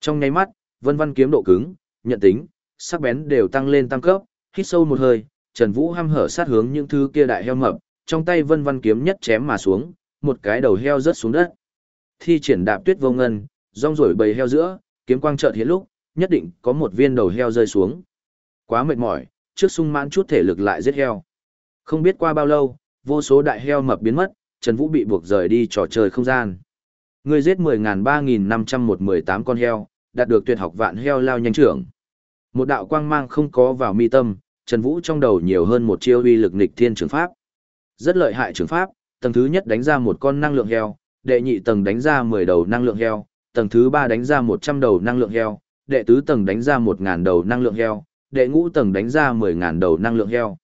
Trong nháy mắt, vân văn kiếm độ cứng, nhận tính, sắc bén đều tăng lên tăng cấp, hít sâu một hơi, Trần Vũ hăm hở sát hướng những thứ kia đại heo mập, trong tay vân văn kiếm nhất chém mà xuống, một cái đầu heo rớt xuống đất. Thi triển đạp tuyết vô ngân, rong rổi bầy heo giữa, kiếm quang chợt hiện lúc, nhất định có một viên đầu heo rơi xuống. Quá mệt mỏi, trước sung mãn chút thể lực lại giết heo. Không biết qua bao lâu, vô số đại heo mập biến mất, Trần Vũ bị buộc rời đi trò chơi không gian. Ngươi giết 10.000-3.518 con heo, đạt được tuyệt học vạn heo lao nhanh trưởng. Một đạo quang mang không có vào mi tâm, Trần Vũ trong đầu nhiều hơn một chiêu uy lực nghịch thiên trường pháp. Rất lợi hại trường pháp, tầng thứ nhất đánh ra một con năng lượng heo, đệ nhị tầng đánh ra 10 đầu năng lượng heo, tầng thứ ba đánh ra 100 đầu năng lượng heo, đệ tứ tầng đánh ra 1000 đầu năng lượng heo, đệ ngũ tầng đánh ra 10000 đầu năng lượng heo.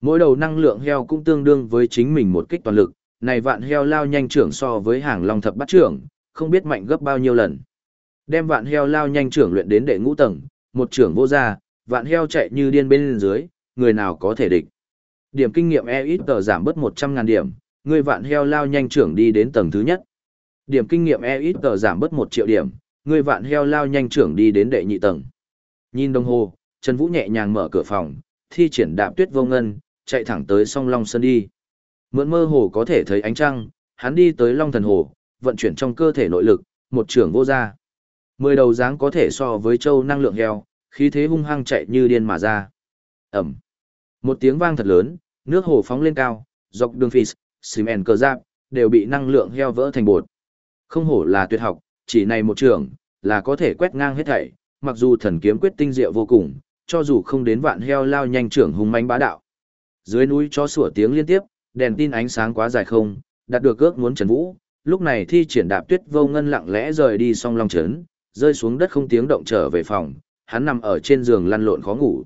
Mỗi đầu năng lượng heo cũng tương đương với chính mình một kích toàn lực, này vạn heo lao nhanh trưởng so với hàng long thập bát trưởng, không biết mạnh gấp bao nhiêu lần. Đem vạn heo lao nhanh trưởng luyện đến đệ ngũ tầng, một trưởng vô ra, vạn heo chạy như điên bên dưới, người nào có thể địch. Điểm kinh nghiệm e ít tờ giảm bớt 100.000 điểm, người vạn heo lao nhanh trưởng đi đến tầng thứ nhất. Điểm kinh nghiệm e ít tờ giảm bớt 1 triệu điểm, người vạn heo lao nhanh trưởng đi đến đệ nhị tầng. Nhìn đồng hồ, Trần Vũ nhẹ nhàng mở cửa phòng, thi triển đạp tuyết vô ngân, chạy thẳng tới song Long Sơn đi. Mượn mơ hồ có thể thấy ánh trăng, hắn đi tới Long Thần Hồ, vận chuyển trong cơ thể nội lực, một trưởng vô ra. Mười đầu dáng có thể so với châu năng lượng heo, khí thế hung hăng chạy như điên mà ra. Ẩm. Một tiếng vang thật lớn, nước hồ phóng lên cao, dọc đường phì, cement cờ giáp, đều bị năng lượng heo vỡ thành bột. Không hổ là tuyệt học, chỉ này một trường, là có thể quét ngang hết thảy, mặc dù thần kiếm quyết tinh diệu vô cùng, cho dù không đến vạn heo lao nhanh trưởng hung manh bá đạo. Dưới núi cho sủa tiếng liên tiếp, đèn tin ánh sáng quá dài không, đạt được ước muốn Trần Vũ, lúc này thi triển đạp tuyết vô ngân lặng lẽ rời đi song long trấn, rơi xuống đất không tiếng động trở về phòng, hắn nằm ở trên giường lăn lộn khó ngủ.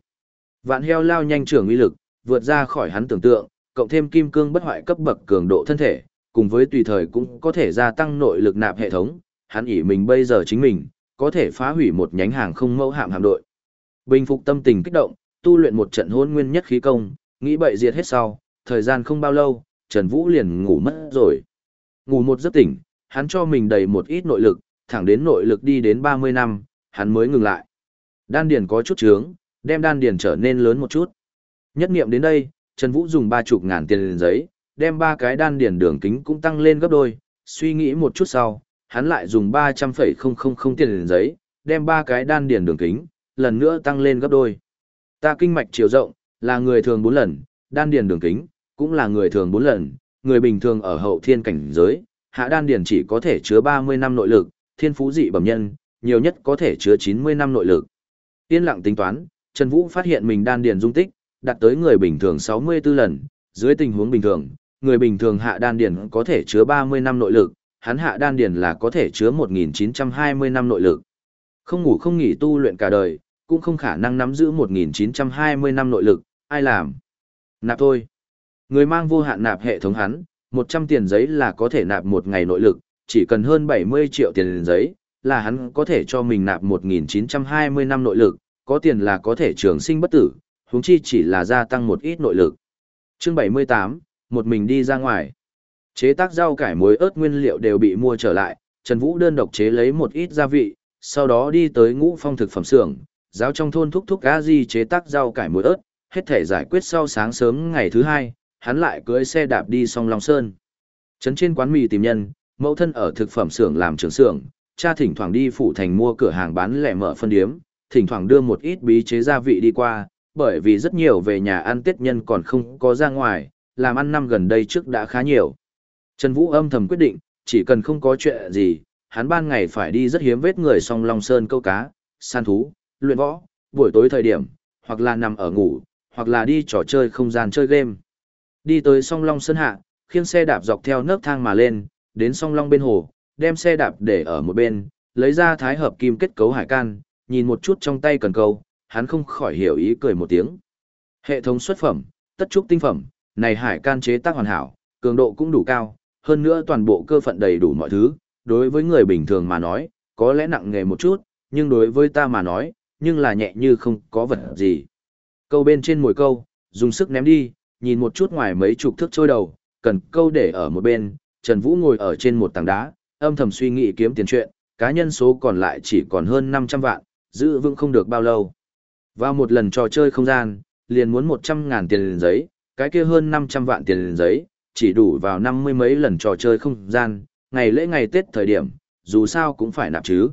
Vạn heo lao nhanh trưởng uy lực, vượt ra khỏi hắn tưởng tượng, cộng thêm kim cương bất hoại cấp bậc cường độ thân thể, cùng với tùy thời cũng có thể gia tăng nội lực nạp hệ thống, hắn ỷ mình bây giờ chính mình, có thể phá hủy một nhánh hàng không mẫu hạm hạm đội. Bình phục tâm tình kích động, tu luyện một trận hôn nguyên nhất khí công, nghĩ bậy diệt hết sau, thời gian không bao lâu, Trần Vũ liền ngủ mất rồi. Ngủ một giấc tỉnh, hắn cho mình đầy một ít nội lực, thẳng đến nội lực đi đến 30 năm, hắn mới ngừng lại. Đan điền có chút trướng, đem đan điền trở nên lớn một chút. Nhất niệm đến đây, Trần Vũ dùng ba chục ngàn tiền liền giấy, đem ba cái đan điền đường kính cũng tăng lên gấp đôi, suy nghĩ một chút sau, hắn lại dùng 300,000 tiền liền giấy, đem ba cái đan điền đường kính, lần nữa tăng lên gấp đôi. Ta kinh mạch chiều rộng, là người thường 4 lần, đan điền đường kính, cũng là người thường 4 lần, người bình thường ở hậu thiên cảnh giới, hạ đan điền chỉ có thể chứa 30 năm nội lực, thiên phú dị bẩm nhân, nhiều nhất có thể chứa 90 năm nội lực. Yên lặng tính toán, Trần Vũ phát hiện mình đan điền dung tích, đạt tới người bình thường 64 lần, dưới tình huống bình thường, người bình thường hạ đan điền có thể chứa 30 năm nội lực, hắn hạ đan điền là có thể chứa 1920 năm nội lực. Không ngủ không nghỉ tu luyện cả đời, cũng không khả năng nắm giữ 1920 năm nội lực, ai làm? Nạp thôi. Người mang vô hạn nạp hệ thống hắn, 100 tiền giấy là có thể nạp một ngày nội lực, chỉ cần hơn 70 triệu tiền giấy, là hắn có thể cho mình nạp 1920 năm nội lực, có tiền là có thể trường sinh bất tử, huống chi chỉ là gia tăng một ít nội lực. Chương 78, một mình đi ra ngoài. Chế tác rau cải muối ớt nguyên liệu đều bị mua trở lại, Trần Vũ đơn độc chế lấy một ít gia vị, sau đó đi tới ngũ phong thực phẩm xưởng, giáo trong thôn thúc thúc a di chế tác rau cải muối ớt, hết thể giải quyết sau sáng sớm ngày thứ hai, hắn lại cưỡi xe đạp đi song Long Sơn. Trấn trên quán mì tìm nhân, mẫu thân ở thực phẩm xưởng làm trưởng xưởng, cha thỉnh thoảng đi phủ thành mua cửa hàng bán lẻ mở phân điếm, thỉnh thoảng đưa một ít bí chế gia vị đi qua, bởi vì rất nhiều về nhà ăn Tết nhân còn không có ra ngoài, làm ăn năm gần đây trước đã khá nhiều. Trần Vũ âm thầm quyết định, chỉ cần không có chuyện gì, hắn ban ngày phải đi rất hiếm vết người song Long Sơn câu cá, săn thú, luyện võ, buổi tối thời điểm, hoặc là nằm ở ngủ, hoặc là đi trò chơi không gian chơi game. Đi tới song Long Sơn hạ, khiêng xe đạp dọc theo nấc thang mà lên, đến song Long bên hồ, đem xe đạp để ở một bên, lấy ra thái hợp kim kết cấu hải can, nhìn một chút trong tay cần câu, hắn không khỏi hiểu ý cười một tiếng. Hệ thống xuất phẩm, tất trúc tinh phẩm, này hải can chế tác hoàn hảo, cường độ cũng đủ cao, hơn nữa toàn bộ cơ phận đầy đủ mọi thứ, đối với người bình thường mà nói, có lẽ nặng nghề một chút, nhưng đối với ta mà nói, nhưng là nhẹ như không có vật gì. Câu bên trên mồi câu, dùng sức ném đi, nhìn một chút ngoài mấy chục thước trôi đầu, cần câu để ở một bên, Trần Vũ ngồi ở trên một tảng đá, âm thầm suy nghĩ kiếm tiền chuyện, cá nhân số còn lại chỉ còn hơn 500 vạn, giữ vững không được bao lâu. Vào một lần trò chơi không gian, liền muốn 100 ngàn tiền liền giấy, cái kia hơn 500 vạn tiền liền giấy, chỉ đủ vào năm mươi mấy lần trò chơi không gian, ngày lễ ngày Tết thời điểm, dù sao cũng phải nạp chứ.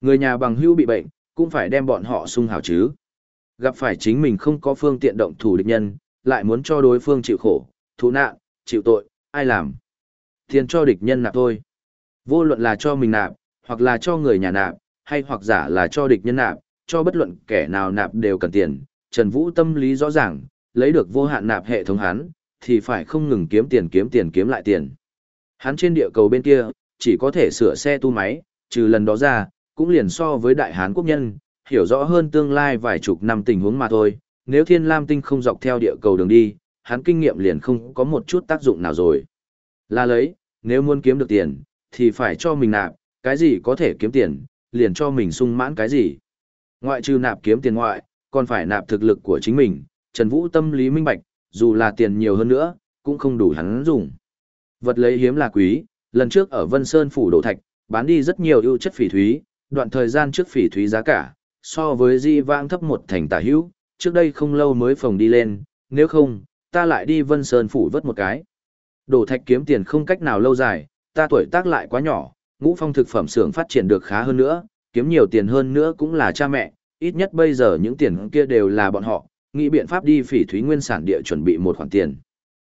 Người nhà bằng hữu bị bệnh, cũng phải đem bọn họ sung hào chứ. Gặp phải chính mình không có phương tiện động thủ địch nhân, lại muốn cho đối phương chịu khổ, thú nạn, chịu tội, ai làm. Tiền cho địch nhân nạp thôi. Vô luận là cho mình nạp, hoặc là cho người nhà nạp, hay hoặc giả là cho địch nhân nạp, cho bất luận kẻ nào nạp đều cần tiền. Trần Vũ tâm lý rõ ràng, lấy được vô hạn nạp hệ thống hắn, thì phải không ngừng kiếm tiền kiếm tiền kiếm lại tiền. Hắn trên địa cầu bên kia, chỉ có thể sửa xe tu máy, trừ lần đó ra, cũng liền so với đại hán quốc nhân, hiểu rõ hơn tương lai vài chục năm tình huống mà thôi, nếu thiên lam tinh không dọc theo địa cầu đường đi, hắn kinh nghiệm liền không có một chút tác dụng nào rồi. Là lấy, nếu muốn kiếm được tiền, thì phải cho mình nạp, cái gì có thể kiếm tiền, liền cho mình sung mãn cái gì. Ngoại trừ nạp kiếm tiền ngoại, còn phải nạp thực lực của chính mình, Trần Vũ tâm lý minh bạch, dù là tiền nhiều hơn nữa, cũng không đủ hắn dùng. Vật lấy hiếm là quý, lần trước ở Vân Sơn phủ đổ thạch, bán đi rất nhiều ưu chất phỉ thúy, đoạn thời gian trước phỉ thúy giá cả, so với di vãng thấp một thành tả hữu, trước đây không lâu mới phồng đi lên, nếu không, ta lại đi Vân Sơn phủ vớt một cái. Đổ thạch kiếm tiền không cách nào lâu dài, ta tuổi tác lại quá nhỏ, ngũ phong thực phẩm xưởng phát triển được khá hơn nữa, kiếm nhiều tiền hơn nữa cũng là cha mẹ, ít nhất bây giờ những tiền kia đều là bọn họ, nghĩ biện pháp đi phỉ thúy nguyên sản địa chuẩn bị một khoản tiền.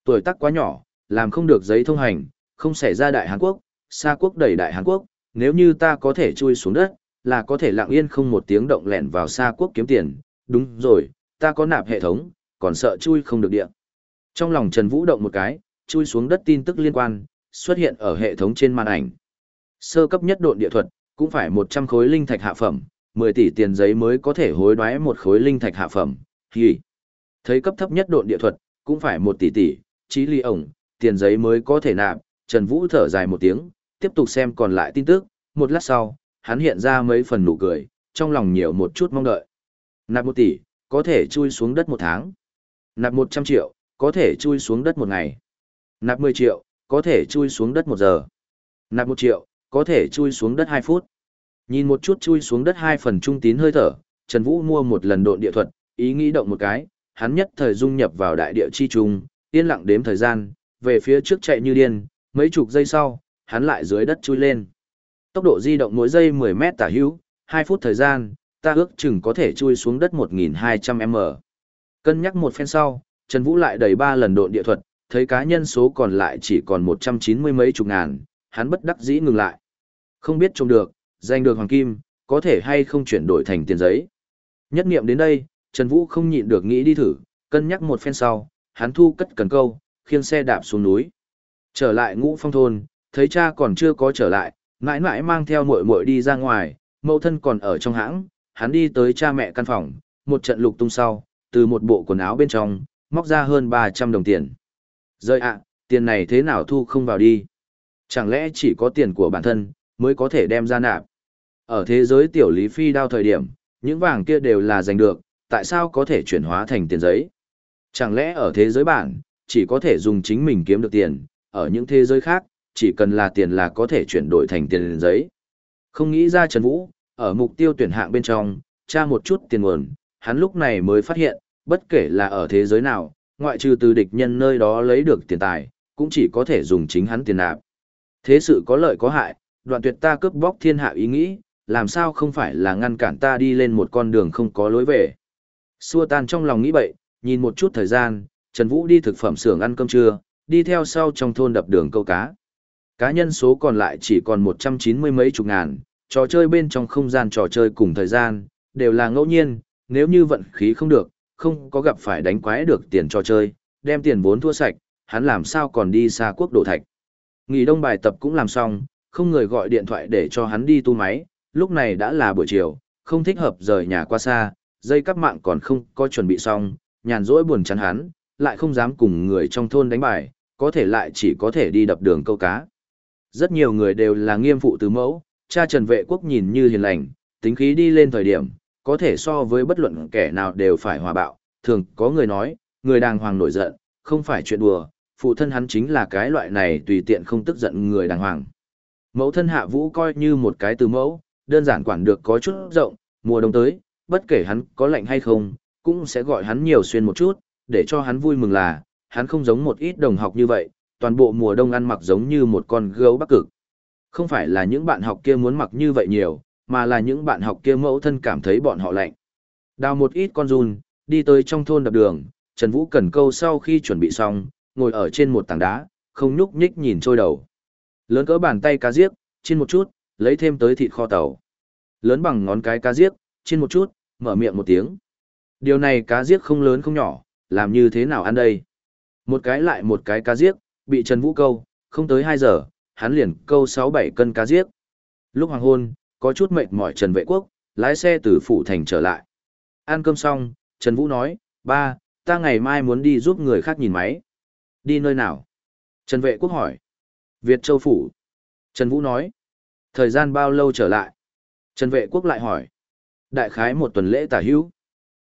Tuổi tác quá nhỏ, làm không được giấy thông hành, không xảy ra đại Hàn Quốc, xa quốc đẩy đại Hàn Quốc, nếu như ta có thể chui xuống đất, là có thể lặng yên không một tiếng động lẻn vào xa quốc kiếm tiền, đúng rồi, ta có nạp hệ thống, còn sợ chui không được địa. Trong lòng Trần Vũ động một cái, chui xuống đất tin tức liên quan, xuất hiện ở hệ thống trên màn ảnh. Sơ cấp nhất độn địa thuật, cũng phải 100 khối linh thạch hạ phẩm, 10 tỷ tiền giấy mới có thể hối đoái một khối linh thạch hạ phẩm, Hì. Thấy cấp thấp nhất độn địa thuật, cũng phải một tỷ tỷ, trí ly ổng, tiền giấy mới có thể nạp, Trần Vũ thở dài một tiếng, tiếp tục xem còn lại tin tức, một lát sau, hắn hiện ra mấy phần nụ cười, trong lòng nhiều một chút mong đợi. Nạp một tỷ, có thể chui xuống đất một tháng. Nạp một trăm triệu, có thể chui xuống đất một ngày. Nạp mười triệu, có thể chui xuống đất một giờ. Nạp một triệu, có thể chui xuống đất hai phút. Nhìn một chút chui xuống đất hai phần trung tín hơi thở, Trần Vũ mua một lần độn địa thuật, ý nghĩ động một cái, hắn nhất thời dung nhập vào đại địa chi trùng, yên lặng đếm thời gian, về phía trước chạy như điên, mấy chục giây sau, hắn lại dưới đất chui lên. Tốc độ di động mỗi giây 10 mét tả hữu, 2 phút thời gian, ta ước chừng có thể chui xuống đất 1.200m. Cân nhắc một phen sau, Trần Vũ lại đẩy 3 lần độn địa thuật, thấy cá nhân số còn lại chỉ còn 190 mấy chục ngàn, hắn bất đắc dĩ ngừng lại. Không biết trông được, giành được hoàng kim, có thể hay không chuyển đổi thành tiền giấy. Nhất nghiệm đến đây, Trần Vũ không nhịn được nghĩ đi thử, cân nhắc một phen sau, hắn thu cất cần câu, khiêng xe đạp xuống núi. Trở lại ngũ phong thôn, thấy cha còn chưa có trở lại, mãi mãi mang theo muội muội đi ra ngoài, mẫu thân còn ở trong hãng, hắn đi tới cha mẹ căn phòng, một trận lục tung sau, từ một bộ quần áo bên trong, móc ra hơn 300 đồng tiền. Rơi ạ, tiền này thế nào thu không vào đi? Chẳng lẽ chỉ có tiền của bản thân, mới có thể đem ra nạp? Ở thế giới tiểu lý phi đao thời điểm, những vàng kia đều là giành được, tại sao có thể chuyển hóa thành tiền giấy? Chẳng lẽ ở thế giới bản, chỉ có thể dùng chính mình kiếm được tiền, ở những thế giới khác, chỉ cần là tiền là có thể chuyển đổi thành tiền giấy. Không nghĩ ra Trần Vũ, ở mục tiêu tuyển hạng bên trong, tra một chút tiền nguồn, hắn lúc này mới phát hiện, bất kể là ở thế giới nào, ngoại trừ từ địch nhân nơi đó lấy được tiền tài, cũng chỉ có thể dùng chính hắn tiền nạp. Thế sự có lợi có hại, đoạn tuyệt ta cướp bóc thiên hạ ý nghĩ, làm sao không phải là ngăn cản ta đi lên một con đường không có lối về. Xua tan trong lòng nghĩ bậy, nhìn một chút thời gian, Trần Vũ đi thực phẩm xưởng ăn cơm trưa, đi theo sau trong thôn đập đường câu cá. Cá nhân số còn lại chỉ còn một trăm chín mươi mấy chục ngàn, trò chơi bên trong không gian trò chơi cùng thời gian, đều là ngẫu nhiên, nếu như vận khí không được, không có gặp phải đánh quái được tiền trò chơi, đem tiền vốn thua sạch, hắn làm sao còn đi xa quốc đổ thạch. Nghỉ đông bài tập cũng làm xong, không người gọi điện thoại để cho hắn đi tu máy, lúc này đã là buổi chiều, không thích hợp rời nhà qua xa, dây cắp mạng còn không có chuẩn bị xong, nhàn rỗi buồn chán hắn, lại không dám cùng người trong thôn đánh bài, có thể lại chỉ có thể đi đập đường câu cá. Rất nhiều người đều là nghiêm phụ tứ mẫu, cha Trần Vệ Quốc nhìn như hiền lành, tính khí đi lên thời điểm, có thể so với bất luận kẻ nào đều phải hòa bạo, thường có người nói, người đàng hoàng nổi giận, không phải chuyện đùa, phụ thân hắn chính là cái loại này tùy tiện không tức giận người đàng hoàng. Mẫu thân hạ vũ coi như một cái từ mẫu, đơn giản quản được có chút rộng, mùa đông tới, bất kể hắn có lạnh hay không, cũng sẽ gọi hắn nhiều xuyên một chút, để cho hắn vui mừng là, hắn không giống một ít đồng học như vậy, toàn bộ mùa đông ăn mặc giống như một con gấu bắc cực. Không phải là những bạn học kia muốn mặc như vậy nhiều, mà là những bạn học kia mẫu thân cảm thấy bọn họ lạnh. Đào một ít con run, đi tới trong thôn đập đường, Trần Vũ cần câu sau khi chuẩn bị xong, ngồi ở trên một tảng đá, không nhúc nhích nhìn trôi đầu. Lớn cỡ bàn tay cá diếc, trên một chút, lấy thêm tới thịt kho tàu. Lớn bằng ngón cái cá diếc, trên một chút, mở miệng một tiếng. Điều này cá diếc không lớn không nhỏ, làm như thế nào ăn đây? Một cái lại một cái cá diếc, bị Trần Vũ câu, không tới 2 giờ, hắn liền câu 6-7 cân cá giết. Lúc hoàng hôn, có chút mệt mỏi Trần Vệ Quốc, lái xe từ phủ thành trở lại. Ăn cơm xong, Trần Vũ nói, ba, ta ngày mai muốn đi giúp người khác nhìn máy. Đi nơi nào? Trần Vệ Quốc hỏi. Việt Châu Phủ. Trần Vũ nói. Thời gian bao lâu trở lại? Trần Vệ Quốc lại hỏi. Đại khái một tuần lễ tả hữu.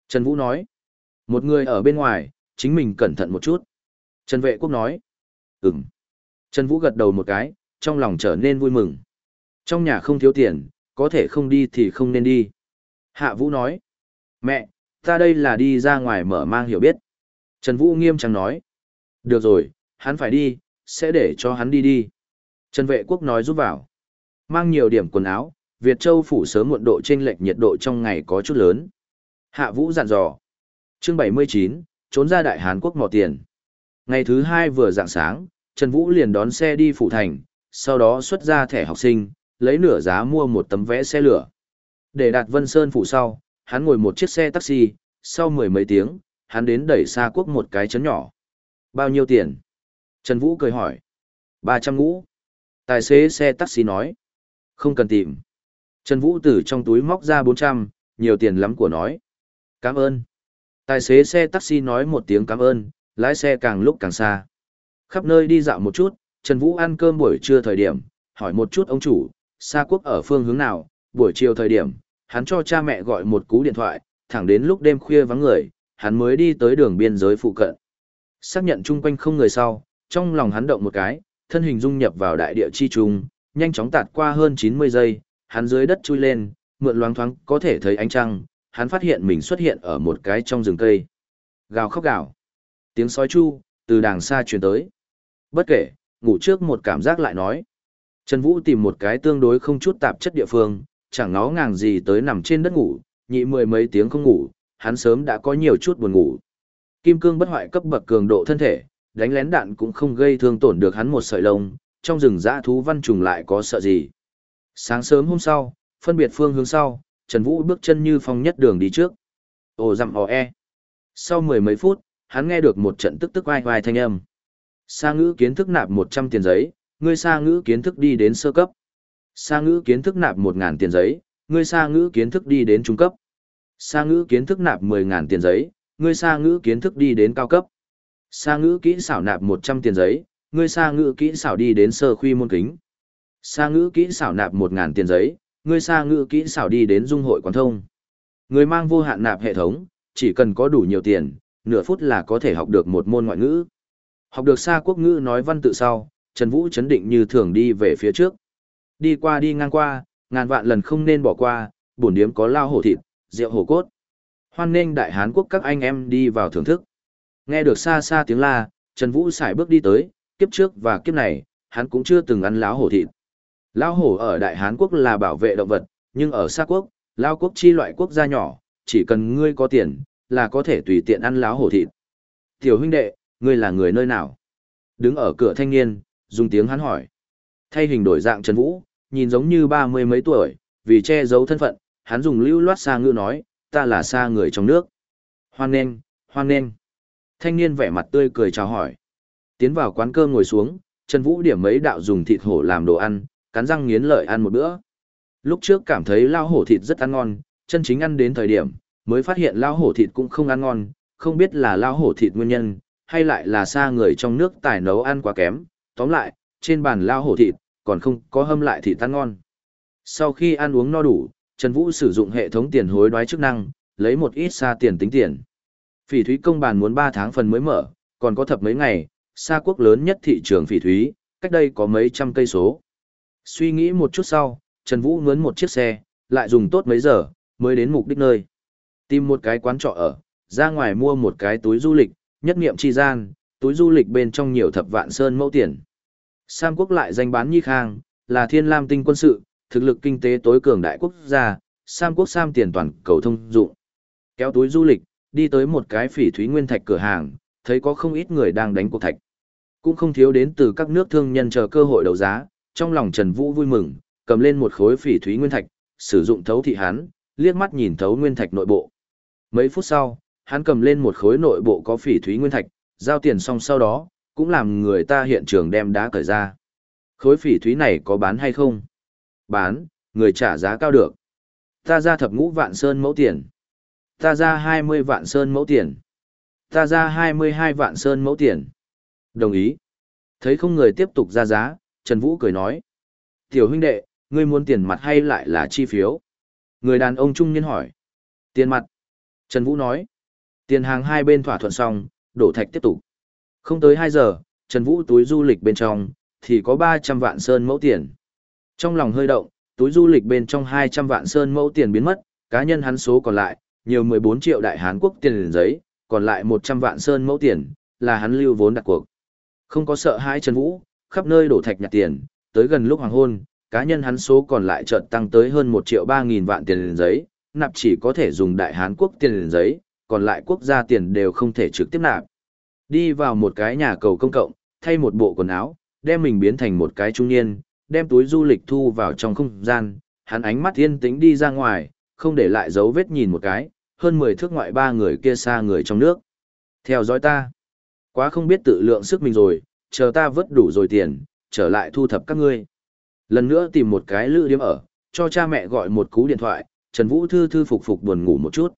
Trần Vũ nói. Một người ở bên ngoài, chính mình cẩn thận một chút. Trần Vệ Quốc nói. Ừm. Trần Vũ gật đầu một cái, trong lòng trở nên vui mừng. Trong nhà không thiếu tiền, có thể không đi thì không nên đi. Hạ Vũ nói. Mẹ, ta đây là đi ra ngoài mở mang hiểu biết. Trần Vũ nghiêm trang nói. Được rồi, hắn phải đi, sẽ để cho hắn đi đi. Trần Vệ Quốc nói giúp vào. Mang nhiều điểm quần áo, Việt Châu phủ sớm muộn độ chênh lệch nhiệt độ trong ngày có chút lớn. Hạ Vũ dặn dò. Chương 79, trốn ra Đại Hán Quốc mò tiền. Ngày thứ hai vừa dạng sáng, Trần Vũ liền đón xe đi phủ thành, sau đó xuất ra thẻ học sinh, lấy nửa giá mua một tấm vé xe lửa. Để đạt Vân Sơn phủ sau, hắn ngồi một chiếc xe taxi, sau mười mấy tiếng, hắn đến đẩy xa quốc một cái chấn nhỏ. Bao nhiêu tiền? Trần Vũ cười hỏi. 300 ngũ. Tài xế xe taxi nói. Không cần tìm. Trần Vũ từ trong túi móc ra 400, nhiều tiền lắm của nói. Cảm ơn. Tài xế xe taxi nói một tiếng cảm ơn, lái xe càng lúc càng xa. Khắp nơi đi dạo một chút, Trần Vũ ăn cơm buổi trưa thời điểm, hỏi một chút ông chủ, xa quốc ở phương hướng nào, buổi chiều thời điểm, hắn cho cha mẹ gọi một cú điện thoại, thẳng đến lúc đêm khuya vắng người, hắn mới đi tới đường biên giới phụ cận. Xác nhận chung quanh không người sau, trong lòng hắn động một cái, thân hình dung nhập vào đại địa chi trung, nhanh chóng tạt qua hơn 90 giây, hắn dưới đất chui lên, mượn loáng thoáng có thể thấy ánh trăng, hắn phát hiện mình xuất hiện ở một cái trong rừng cây. Gào khóc gào. Tiếng sói chu, từ đàng xa truyền tới. Bất kể, ngủ trước một cảm giác lại nói. Trần Vũ tìm một cái tương đối không chút tạp chất địa phương, chẳng ngó ngàng gì tới nằm trên đất ngủ, nhị mười mấy tiếng không ngủ, hắn sớm đã có nhiều chút buồn ngủ. Kim cương bất hoại cấp bậc cường độ thân thể, đánh lén đạn cũng không gây thương tổn được hắn một sợi lông, trong rừng dã thú văn trùng lại có sợ gì. Sáng sớm hôm sau, phân biệt phương hướng sau, Trần Vũ bước chân như phong nhất đường đi trước. Ồ dặm ồ e. Sau mười mấy phút, hắn nghe được một trận tức tức oai oai thanh âm. Sa ngữ kiến thức nạp 100 tiền giấy, ngươi sa ngữ kiến thức đi đến sơ cấp. Sa ngữ kiến thức nạp 1.000 tiền giấy, ngươi sa ngữ kiến thức đi đến trung cấp. Sa ngữ kiến thức nạp 10.000 tiền giấy, ngươi sa ngữ kiến thức đi đến cao cấp. Sa ngữ kỹ xảo nạp 100 tiền giấy, ngươi sa ngữ kỹ xảo đi đến sơ khuy môn kính. Sa ngữ kỹ xảo nạp 1.000 tiền giấy, ngươi sa ngữ kỹ xảo đi đến dung hội quán thông. Người mang vô hạn nạp hệ thống, chỉ cần có đủ nhiều tiền, nửa phút là có thể học được một môn ngoại ngữ. Học được xa quốc ngữ nói văn tự sau, Trần Vũ chấn định như thường đi về phía trước. Đi qua đi ngang qua, ngàn vạn lần không nên bỏ qua, bổn điếm có lao hổ thịt, rượu hổ cốt. Hoan nghênh đại Hán quốc các anh em đi vào thưởng thức. Nghe được xa xa tiếng la, Trần Vũ xài bước đi tới, kiếp trước và kiếp này, hắn cũng chưa từng ăn láo hổ thịt. Lao hổ ở Đại Hán quốc là bảo vệ động vật, nhưng ở xa quốc, lao quốc chi loại quốc gia nhỏ, chỉ cần ngươi có tiền, là có thể tùy tiện ăn láo hổ thịt. Tiểu huynh đệ, ngươi là người nơi nào? Đứng ở cửa thanh niên, dùng tiếng hắn hỏi. Thay hình đổi dạng Trần Vũ, nhìn giống như ba mươi mấy tuổi, vì che giấu thân phận, hắn dùng lưu loát xa ngữ nói, ta là xa người trong nước. Hoan nên, hoan nên. Thanh niên vẻ mặt tươi cười chào hỏi. Tiến vào quán cơm ngồi xuống, Trần Vũ điểm mấy đạo dùng thịt hổ làm đồ ăn, cắn răng nghiến lợi ăn một bữa. Lúc trước cảm thấy lao hổ thịt rất ăn ngon, chân chính ăn đến thời điểm, mới phát hiện lao hổ thịt cũng không ăn ngon, không biết là lao hổ thịt nguyên nhân, hay lại là xa người trong nước tài nấu ăn quá kém. Tóm lại, trên bàn lao hổ thịt, còn không có hâm lại thịt ăn ngon. Sau khi ăn uống no đủ, Trần Vũ sử dụng hệ thống tiền hối đoái chức năng, lấy một ít xa tiền tính tiền. Phỉ thúy công bàn muốn 3 tháng phần mới mở, còn có thập mấy ngày, xa quốc lớn nhất thị trường phỉ thúy, cách đây có mấy trăm cây số. Suy nghĩ một chút sau, Trần Vũ mướn một chiếc xe, lại dùng tốt mấy giờ, mới đến mục đích nơi. Tìm một cái quán trọ ở, ra ngoài mua một cái túi du lịch, nhất nghiệm chi gian, túi du lịch bên trong nhiều thập vạn sơn mẫu tiền. Sam quốc lại danh bán Nhi Khang, là thiên lam tinh quân sự, thực lực kinh tế tối cường đại quốc gia, Sam quốc Sam tiền toàn cầu thông dụng. Kéo túi du lịch, đi tới một cái phỉ thúy nguyên thạch cửa hàng, thấy có không ít người đang đánh cuộc thạch. Cũng không thiếu đến từ các nước thương nhân chờ cơ hội đấu giá, trong lòng Trần Vũ vui mừng, cầm lên một khối phỉ thúy nguyên thạch, sử dụng thấu thị hán liếc mắt nhìn thấu nguyên thạch nội bộ. Mấy phút sau, hắn cầm lên một khối nội bộ có phỉ thúy nguyên thạch, giao tiền xong sau đó, cũng làm người ta hiện trường đem đá cởi ra. Khối phỉ thúy này có bán hay không? Bán, người trả giá cao được. Ta ra thập ngũ vạn sơn mẫu tiền. Ta ra 20 vạn sơn mẫu tiền. Ta ra 22 vạn sơn mẫu tiền. Đồng ý. Thấy không người tiếp tục ra giá, Trần Vũ cười nói. Tiểu huynh đệ, ngươi muốn tiền mặt hay lại là chi phiếu? Người đàn ông trung niên hỏi. Tiền mặt. Trần Vũ nói. Tiền hàng hai bên thỏa thuận xong, đổ thạch tiếp tục. Không tới 2 giờ, Trần Vũ túi du lịch bên trong, thì có 300 vạn sơn mẫu tiền. Trong lòng hơi động, túi du lịch bên trong 200 vạn sơn mẫu tiền biến mất, cá nhân hắn số còn lại, nhiều 14 triệu đại Hán quốc tiền giấy, còn lại 100 vạn sơn mẫu tiền, là hắn lưu vốn đặt cuộc. Không có sợ hãi Trần Vũ, khắp nơi đổ thạch nhặt tiền, tới gần lúc hoàng hôn, cá nhân hắn số còn lại chợt tăng tới hơn 1 triệu 3 nghìn vạn tiền giấy, nạp chỉ có thể dùng đại Hán quốc tiền giấy, còn lại quốc gia tiền đều không thể trực tiếp nạp. Đi vào một cái nhà cầu công cộng, thay một bộ quần áo, đem mình biến thành một cái trung niên, đem túi du lịch thu vào trong không gian, hắn ánh mắt yên tĩnh đi ra ngoài, không để lại dấu vết nhìn một cái, hơn 10 thước ngoại ba người kia xa người trong nước. Theo dõi ta. Quá không biết tự lượng sức mình rồi, chờ ta vớt đủ rồi tiền, trở lại thu thập các ngươi. Lần nữa tìm một cái lữ điểm ở, cho cha mẹ gọi một cú điện thoại, Trần Vũ thư thư phục phục buồn ngủ một chút.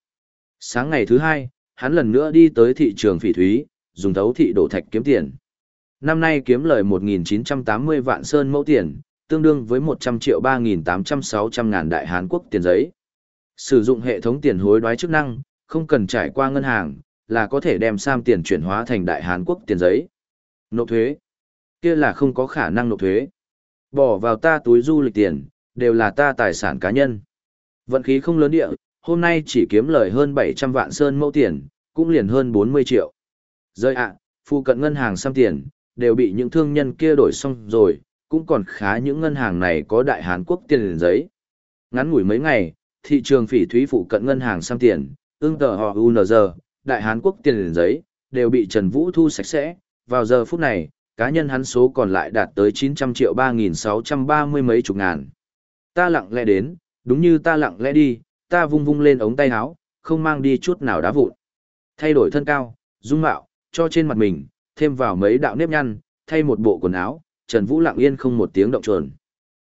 Sáng ngày thứ hai, hắn lần nữa đi tới thị trường phỉ thúy, dùng thấu thị đổ thạch kiếm tiền. Năm nay kiếm lời 1.980 vạn sơn mẫu tiền, tương đương với 100 triệu 3.800-600 ngàn đại Hàn Quốc tiền giấy. Sử dụng hệ thống tiền hối đoái chức năng, không cần trải qua ngân hàng, là có thể đem sam tiền chuyển hóa thành đại Hàn Quốc tiền giấy. Nộp thuế. kia là không có khả năng nộp thuế. Bỏ vào ta túi du lịch tiền, đều là ta tài sản cá nhân. Vận khí không lớn địa, hôm nay chỉ kiếm lời hơn 700 vạn sơn mẫu tiền, cũng liền hơn 40 triệu. Rơi ạ, à, phụ cận ngân hàng xăm tiền, đều bị những thương nhân kia đổi xong rồi, cũng còn khá những ngân hàng này có đại Hàn Quốc tiền liền giấy. Ngắn ngủi mấy ngày, thị trường phỉ thúy phụ cận ngân hàng xăm tiền, ưng tờ họ UNZ, đại Hàn Quốc tiền liền giấy, đều bị Trần Vũ thu sạch sẽ. Vào giờ phút này, cá nhân hắn số còn lại đạt tới 900 triệu 3.630 mấy chục ngàn. Ta lặng lẽ đến, đúng như ta lặng lẽ đi, ta vung vung lên ống tay áo, không mang đi chút nào đá vụn. Thay đổi thân cao, dung mạo, cho trên mặt mình, thêm vào mấy đạo nếp nhăn, thay một bộ quần áo, Trần Vũ lặng yên không một tiếng động chuồn.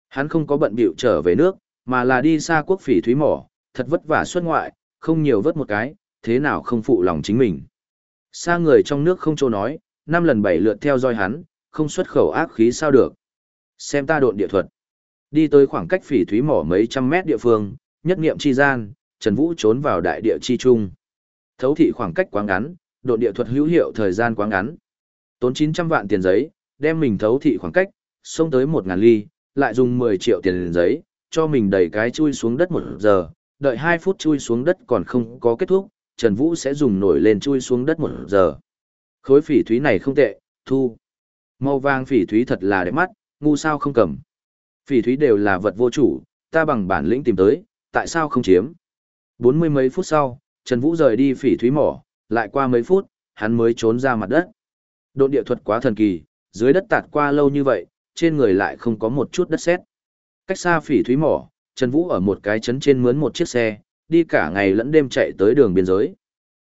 Hắn không có bận bịu trở về nước, mà là đi xa quốc phỉ thúy mỏ, thật vất vả xuất ngoại, không nhiều vất một cái, thế nào không phụ lòng chính mình. Xa người trong nước không chỗ nói, năm lần bảy lượt theo dõi hắn, không xuất khẩu ác khí sao được. Xem ta độn địa thuật. Đi tới khoảng cách phỉ thúy mỏ mấy trăm mét địa phương, nhất niệm chi gian, Trần Vũ trốn vào đại địa chi trung. Thấu thị khoảng cách quá ngắn, độ địa thuật hữu hiệu thời gian quá ngắn. Tốn 900 vạn tiền giấy, đem mình thấu thị khoảng cách, xông tới 1000 ly, lại dùng 10 triệu tiền giấy, cho mình đẩy cái chui xuống đất một giờ, đợi 2 phút chui xuống đất còn không có kết thúc, Trần Vũ sẽ dùng nổi lên chui xuống đất một giờ. Khối phỉ thúy này không tệ, thu. Màu vàng phỉ thúy thật là đẹp mắt, ngu sao không cầm. Phỉ thúy đều là vật vô chủ, ta bằng bản lĩnh tìm tới, tại sao không chiếm? Bốn mươi mấy phút sau, Trần Vũ rời đi phỉ thúy mỏ, lại qua mấy phút, hắn mới trốn ra mặt đất. Độn địa thuật quá thần kỳ, dưới đất tạt qua lâu như vậy, trên người lại không có một chút đất sét. Cách xa phỉ thúy mỏ, Trần Vũ ở một cái trấn trên mướn một chiếc xe, đi cả ngày lẫn đêm chạy tới đường biên giới.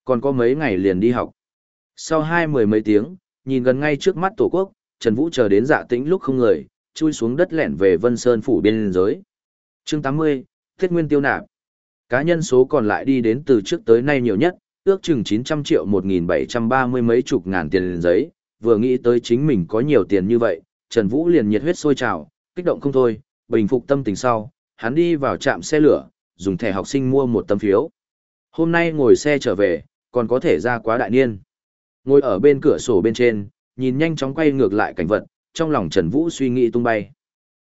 Còn có mấy ngày liền đi học. Sau hai mười mấy tiếng, nhìn gần ngay trước mắt tổ quốc, Trần Vũ chờ đến dạ tĩnh lúc không người, chui xuống đất lẻn về Vân Sơn phủ biên giới. Chương 80, Thiết Nguyên tiêu nạp. Cá nhân số còn lại đi đến từ trước tới nay nhiều nhất, ước chừng 900 triệu 1730 mấy chục ngàn tiền giấy, vừa nghĩ tới chính mình có nhiều tiền như vậy, Trần Vũ liền nhiệt huyết sôi trào, kích động không thôi, bình phục tâm tình sau, hắn đi vào trạm xe lửa, dùng thẻ học sinh mua một tấm phiếu. Hôm nay ngồi xe trở về, còn có thể ra quá đại niên. Ngồi ở bên cửa sổ bên trên, nhìn nhanh chóng quay ngược lại cảnh vật, trong lòng Trần Vũ suy nghĩ tung bay.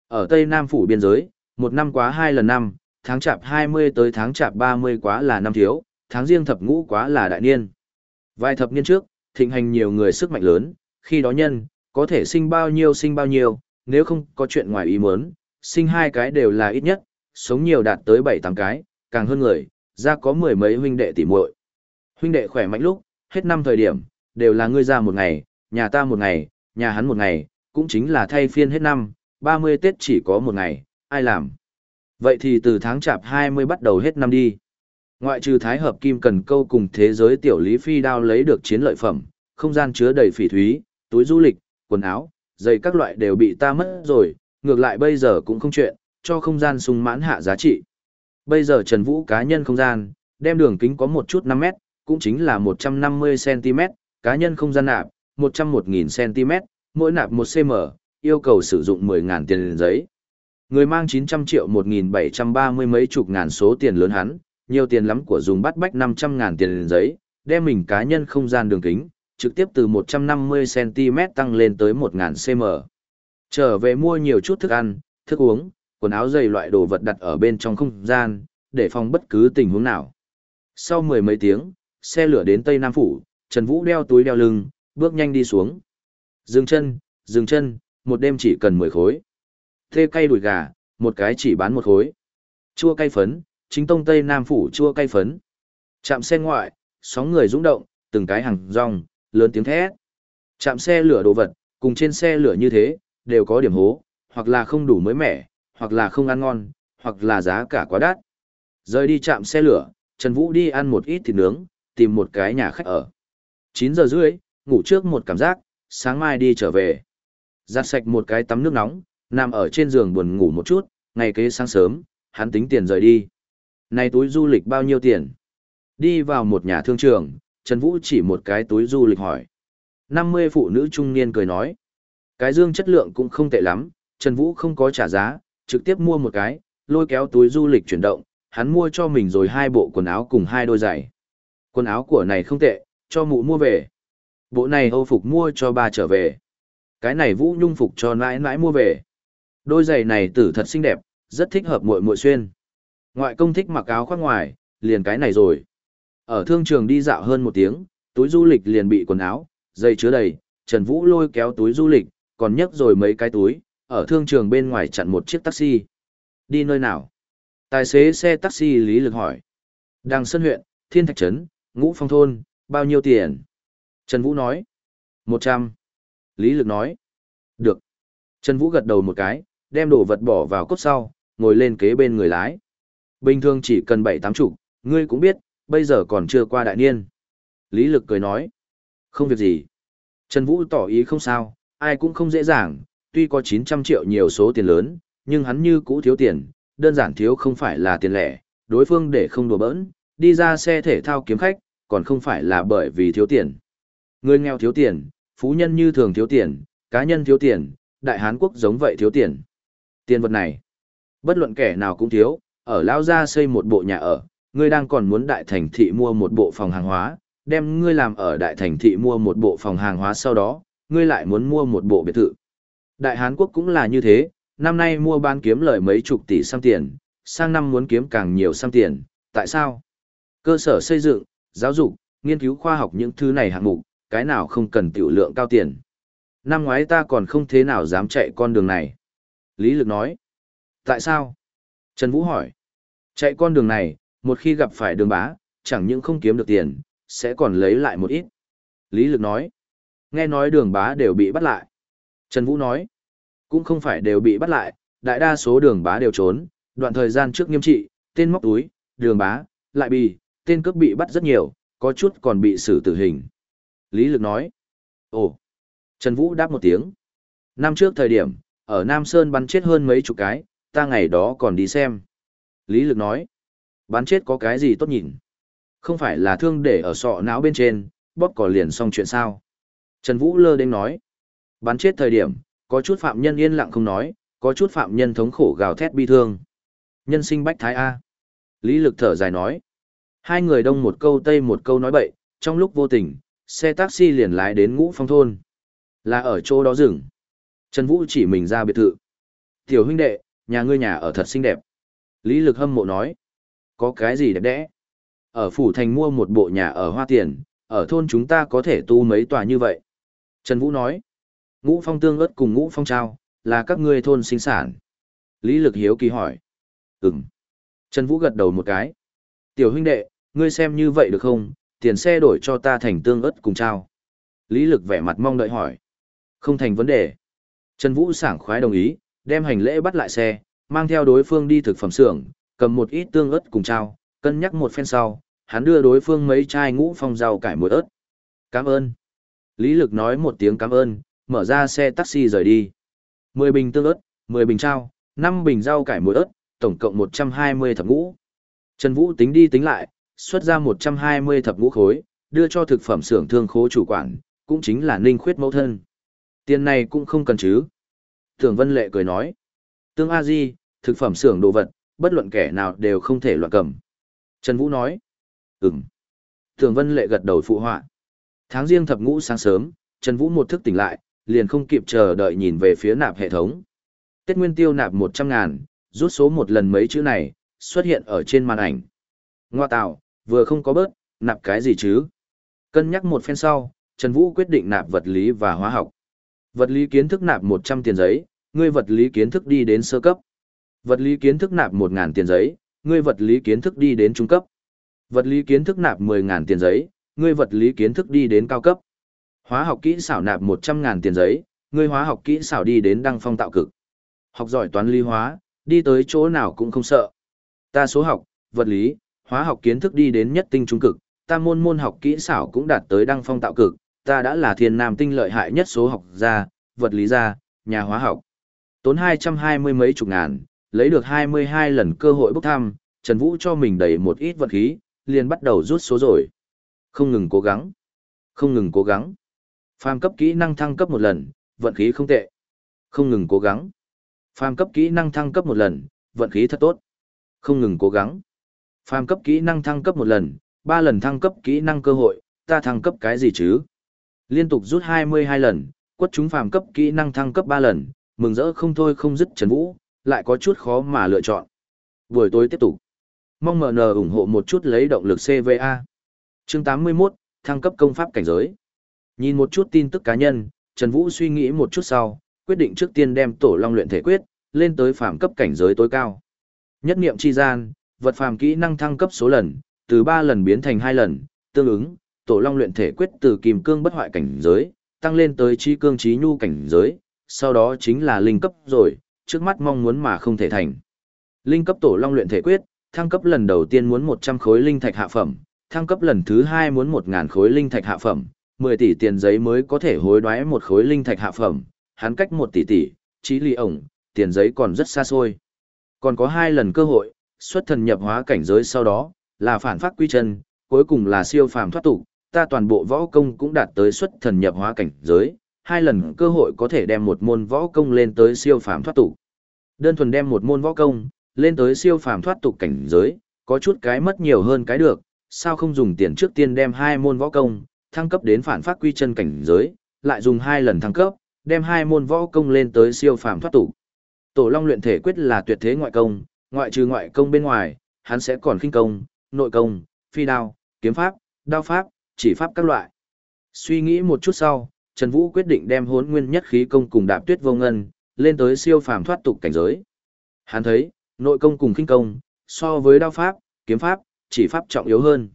Ở Tây Nam phủ biên giới, một năm quá hai lần năm, tháng chạp 20 tới tháng chạp 30 quá là năm thiếu, tháng riêng thập ngũ quá là đại niên. Vài thập niên trước, thịnh hành nhiều người sức mạnh lớn, khi đó nhân, có thể sinh bao nhiêu sinh bao nhiêu, nếu không có chuyện ngoài ý muốn, sinh hai cái đều là ít nhất, sống nhiều đạt tới bảy tám cái, càng hơn người, ra có mười mấy huynh đệ tỉ muội. Huynh đệ khỏe mạnh lúc, hết năm thời điểm, đều là ngươi ra một ngày, nhà ta một ngày, nhà hắn một ngày, cũng chính là thay phiên hết năm, 30 Tết chỉ có một ngày, ai làm. Vậy thì từ tháng chạp 20 bắt đầu hết năm đi. Ngoại trừ thái hợp kim cần câu cùng thế giới tiểu lý phi đao lấy được chiến lợi phẩm, không gian chứa đầy phỉ thúy, túi du lịch, quần áo, giày các loại đều bị ta mất rồi, ngược lại bây giờ cũng không chuyện, cho không gian sung mãn hạ giá trị. Bây giờ Trần Vũ cá nhân không gian, đem đường kính có một chút 5 mét, cũng chính là 150cm, cá nhân không gian nạp, 101.000cm, mỗi nạp 1cm, yêu cầu sử dụng 10.000 tiền giấy. Người mang 900 triệu 1.730 mấy chục ngàn số tiền lớn hắn, nhiều tiền lắm của dùng bắt bách 500 ngàn tiền giấy, đem mình cá nhân không gian đường kính, trực tiếp từ 150cm tăng lên tới 1.000 cm. Trở về mua nhiều chút thức ăn, thức uống, quần áo dày loại đồ vật đặt ở bên trong không gian, để phòng bất cứ tình huống nào. Sau mười mấy tiếng, xe lửa đến Tây Nam Phủ, Trần Vũ đeo túi đeo lưng, bước nhanh đi xuống. Dừng chân, dừng chân, một đêm chỉ cần 10 khối. Thê cây đùi gà, một cái chỉ bán một khối. Chua cay phấn, chính tông Tây Nam Phủ chua cay phấn. Chạm xe ngoại, sóng người rung động, từng cái hàng rong, lớn tiếng thét. Chạm xe lửa đồ vật, cùng trên xe lửa như thế, đều có điểm hố, hoặc là không đủ mới mẻ, hoặc là không ăn ngon, hoặc là giá cả quá đắt. Rời đi chạm xe lửa, Trần Vũ đi ăn một ít thịt nướng, tìm một cái nhà khách ở. 9 giờ rưỡi, ngủ trước một cảm giác, sáng mai đi trở về. Giặt sạch một cái tắm nước nóng, nằm ở trên giường buồn ngủ một chút, ngày kế sáng sớm, hắn tính tiền rời đi. Này túi du lịch bao nhiêu tiền? Đi vào một nhà thương trường, Trần Vũ chỉ một cái túi du lịch hỏi. 50 phụ nữ trung niên cười nói. Cái dương chất lượng cũng không tệ lắm, Trần Vũ không có trả giá, trực tiếp mua một cái, lôi kéo túi du lịch chuyển động, hắn mua cho mình rồi hai bộ quần áo cùng hai đôi giày. Quần áo của này không tệ, cho mụ mua về. Bộ này Âu phục mua cho ba trở về. Cái này Vũ Nhung phục cho nãi nãi mua về. Đôi giày này tử thật xinh đẹp, rất thích hợp muội muội xuyên. Ngoại công thích mặc áo khoác ngoài, liền cái này rồi. Ở thương trường đi dạo hơn một tiếng, túi du lịch liền bị quần áo, giày chứa đầy, Trần Vũ lôi kéo túi du lịch, còn nhấc rồi mấy cái túi, ở thương trường bên ngoài chặn một chiếc taxi. Đi nơi nào? Tài xế xe taxi Lý Lực hỏi. Đằng Sơn huyện, Thiên Thạch Trấn, Ngũ Phong Thôn, bao nhiêu tiền? Trần Vũ nói. Một trăm. Lý Lực nói. Được. Trần Vũ gật đầu một cái, đem đồ vật bỏ vào cốt sau, ngồi lên kế bên người lái. Bình thường chỉ cần bảy tám chục, ngươi cũng biết, bây giờ còn chưa qua đại niên. Lý Lực cười nói. Không việc gì. Trần Vũ tỏ ý không sao, ai cũng không dễ dàng, tuy có 900 triệu nhiều số tiền lớn, nhưng hắn như cũ thiếu tiền, đơn giản thiếu không phải là tiền lẻ, đối phương để không đùa bỡn, đi ra xe thể thao kiếm khách, còn không phải là bởi vì thiếu tiền. Người nghèo thiếu tiền, phú nhân như thường thiếu tiền, cá nhân thiếu tiền, đại hán quốc giống vậy thiếu tiền. Tiền vật này, bất luận kẻ nào cũng thiếu, ở lao gia xây một bộ nhà ở, ngươi đang còn muốn đại thành thị mua một bộ phòng hàng hóa, đem ngươi làm ở đại thành thị mua một bộ phòng hàng hóa sau đó, ngươi lại muốn mua một bộ biệt thự. Đại Hán Quốc cũng là như thế, năm nay mua bán kiếm lời mấy chục tỷ sang tiền, sang năm muốn kiếm càng nhiều sang tiền, tại sao? Cơ sở xây dựng, giáo dục, nghiên cứu khoa học những thứ này hạng mục, cái nào không cần tiểu lượng cao tiền. Năm ngoái ta còn không thế nào dám chạy con đường này. Lý Lực nói. Tại sao? Trần Vũ hỏi. Chạy con đường này, một khi gặp phải đường bá, chẳng những không kiếm được tiền, sẽ còn lấy lại một ít. Lý Lực nói. Nghe nói đường bá đều bị bắt lại. Trần Vũ nói. Cũng không phải đều bị bắt lại, đại đa số đường bá đều trốn, đoạn thời gian trước nghiêm trị, tên móc túi, đường bá, lại bị tên cướp bị bắt rất nhiều, có chút còn bị xử tử hình. Lý Lực nói. Ồ. Trần Vũ đáp một tiếng. Năm trước thời điểm, ở Nam Sơn bắn chết hơn mấy chục cái, ta ngày đó còn đi xem. Lý Lực nói. Bắn chết có cái gì tốt nhìn? Không phải là thương để ở sọ não bên trên, bóp cỏ liền xong chuyện sao? Trần Vũ lơ đến nói. Bắn chết thời điểm, có chút phạm nhân yên lặng không nói, có chút phạm nhân thống khổ gào thét bi thương. Nhân sinh bách thái A. Lý lực thở dài nói. Hai người đông một câu tây một câu nói bậy, trong lúc vô tình, xe taxi liền lái đến ngũ phong thôn. Là ở chỗ đó dừng. Trần Vũ chỉ mình ra biệt thự. Tiểu huynh đệ, nhà ngươi nhà ở thật xinh đẹp. Lý lực hâm mộ nói. Có cái gì đẹp đẽ? Ở phủ thành mua một bộ nhà ở hoa tiền, ở thôn chúng ta có thể tu mấy tòa như vậy. Trần Vũ nói. Ngũ phong tương ớt cùng ngũ phong trao, là các ngươi thôn sinh sản. Lý lực hiếu kỳ hỏi. Ừm. Trần Vũ gật đầu một cái. Tiểu huynh đệ, ngươi xem như vậy được không, tiền xe đổi cho ta thành tương ớt cùng trao. Lý lực vẻ mặt mong đợi hỏi. Không thành vấn đề. Trần Vũ sảng khoái đồng ý, đem hành lễ bắt lại xe, mang theo đối phương đi thực phẩm xưởng, cầm một ít tương ớt cùng trao, cân nhắc một phen sau, hắn đưa đối phương mấy chai ngũ phong rau cải muối ớt. Cảm ơn. Lý lực nói một tiếng cảm ơn, mở ra xe taxi rời đi. 10 bình tương ớt, 10 bình trao, 5 bình rau cải muối ớt, tổng cộng 120 thập ngũ. Trần Vũ tính đi tính lại, xuất ra 120 thập ngũ khối, đưa cho thực phẩm xưởng thương khố chủ quản, cũng chính là Ninh Khuyết mẫu thân. Tiền này cũng không cần chứ. Tưởng Vân Lệ cười nói. Tương A Di, thực phẩm xưởng đồ vật, bất luận kẻ nào đều không thể loạn cầm. Trần Vũ nói. Ừm. Tưởng Vân Lệ gật đầu phụ họa. Tháng riêng thập ngũ sáng sớm, Trần Vũ một thức tỉnh lại, liền không kịp chờ đợi nhìn về phía nạp hệ thống. Tết Nguyên Tiêu nạp 100 ngàn, rút số một lần mấy chữ này, xuất hiện ở trên màn ảnh. Ngoa tạo, vừa không có bớt, nạp cái gì chứ? Cân nhắc một phen sau, Trần Vũ quyết định nạp vật lý và hóa học. Vật lý kiến thức nạp 100 tiền giấy, ngươi vật lý kiến thức đi đến sơ cấp. Vật lý kiến thức nạp 1000 tiền giấy, ngươi vật lý kiến thức đi đến trung cấp. Vật lý kiến thức nạp 10000 tiền giấy, ngươi vật lý kiến thức đi đến cao cấp. Hóa học kỹ xảo nạp 100.000 tiền giấy, ngươi hóa học kỹ xảo đi đến đăng phong tạo cực. Học giỏi toán lý hóa, đi tới chỗ nào cũng không sợ. Ta số học, vật lý, hóa học kiến thức đi đến nhất tinh trung cực, ta môn môn học kỹ xảo cũng đạt tới đăng phong tạo cực, ta đã là thiên nam tinh lợi hại nhất số học gia, vật lý gia, nhà hóa học. Tốn 220 mấy chục ngàn, lấy được 22 lần cơ hội bốc thăm, Trần Vũ cho mình đầy một ít vật khí, liền bắt đầu rút số rồi. Không ngừng cố gắng. Không ngừng cố gắng. Phàm cấp kỹ năng thăng cấp một lần, vận khí không tệ. Không ngừng cố gắng. Phàm cấp kỹ năng thăng cấp một lần, vận khí thật tốt. Không ngừng cố gắng. Phàm cấp kỹ năng thăng cấp một lần, ba lần thăng cấp kỹ năng cơ hội, ta thăng cấp cái gì chứ? Liên tục rút 22 lần, quất chúng phàm cấp kỹ năng thăng cấp 3 lần, mừng rỡ không thôi không dứt Trần Vũ, lại có chút khó mà lựa chọn. Buổi tối tiếp tục. Mong MN ủng hộ một chút lấy động lực CVA. Chương 81, thăng cấp công pháp cảnh giới. Nhìn một chút tin tức cá nhân, Trần Vũ suy nghĩ một chút sau, quyết định trước tiên đem tổ long luyện thể quyết, lên tới phàm cấp cảnh giới tối cao. Nhất niệm chi gian, vật phàm kỹ năng thăng cấp số lần, từ 3 lần biến thành 2 lần, tương ứng, tổ long luyện thể quyết từ kim cương bất hoại cảnh giới, tăng lên tới chi cương trí nhu cảnh giới, sau đó chính là linh cấp rồi, trước mắt mong muốn mà không thể thành. Linh cấp tổ long luyện thể quyết, thăng cấp lần đầu tiên muốn 100 khối linh thạch hạ phẩm, thăng cấp lần thứ 2 muốn 1000 khối linh thạch hạ phẩm, 10 tỷ tiền giấy mới có thể hối đoái một khối linh thạch hạ phẩm, hắn cách 1 tỷ tỷ, trí ly ổng, tiền giấy còn rất xa xôi. Còn có hai lần cơ hội, xuất thần nhập hóa cảnh giới sau đó, là phản phát quy chân, cuối cùng là siêu phàm thoát tục, ta toàn bộ võ công cũng đạt tới xuất thần nhập hóa cảnh giới, hai lần cơ hội có thể đem một môn võ công lên tới siêu phàm thoát tục. Đơn thuần đem một môn võ công lên tới siêu phàm thoát tục cảnh giới, có chút cái mất nhiều hơn cái được, sao không dùng tiền trước tiên đem hai môn võ công thăng cấp đến phản phát quy chân cảnh giới, lại dùng hai lần thăng cấp, đem hai môn võ công lên tới siêu phàm thoát tục. Tổ Long luyện thể quyết là tuyệt thế ngoại công, ngoại trừ ngoại công bên ngoài, hắn sẽ còn khinh công, nội công, phi đao, kiếm pháp, đao pháp, chỉ pháp các loại. Suy nghĩ một chút sau, Trần Vũ quyết định đem hốn nguyên nhất khí công cùng đạp tuyết vô ngân, lên tới siêu phàm thoát tục cảnh giới. Hắn thấy, nội công cùng khinh công, so với đao pháp, kiếm pháp, chỉ pháp trọng yếu hơn.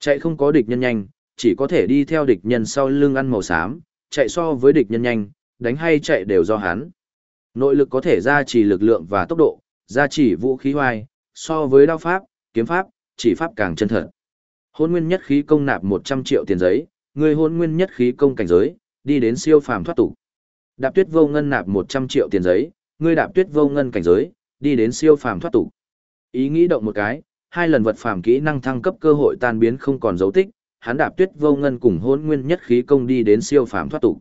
Chạy không có địch nhân nhanh, chỉ có thể đi theo địch nhân sau lưng ăn màu xám, chạy so với địch nhân nhanh, đánh hay chạy đều do hắn. Nội lực có thể gia trì lực lượng và tốc độ, gia trì vũ khí hoài, so với đao pháp, kiếm pháp, chỉ pháp càng chân thật. Hôn nguyên nhất khí công nạp 100 triệu tiền giấy, người hôn nguyên nhất khí công cảnh giới, đi đến siêu phàm thoát tục. Đạp tuyết vô ngân nạp 100 triệu tiền giấy, người đạp tuyết vô ngân cảnh giới, đi đến siêu phàm thoát tục. Ý nghĩ động một cái, hai lần vật phàm kỹ năng thăng cấp cơ hội tan biến không còn dấu tích, hắn đạp tuyết vô ngân cùng hôn nguyên nhất khí công đi đến siêu phàm thoát tục.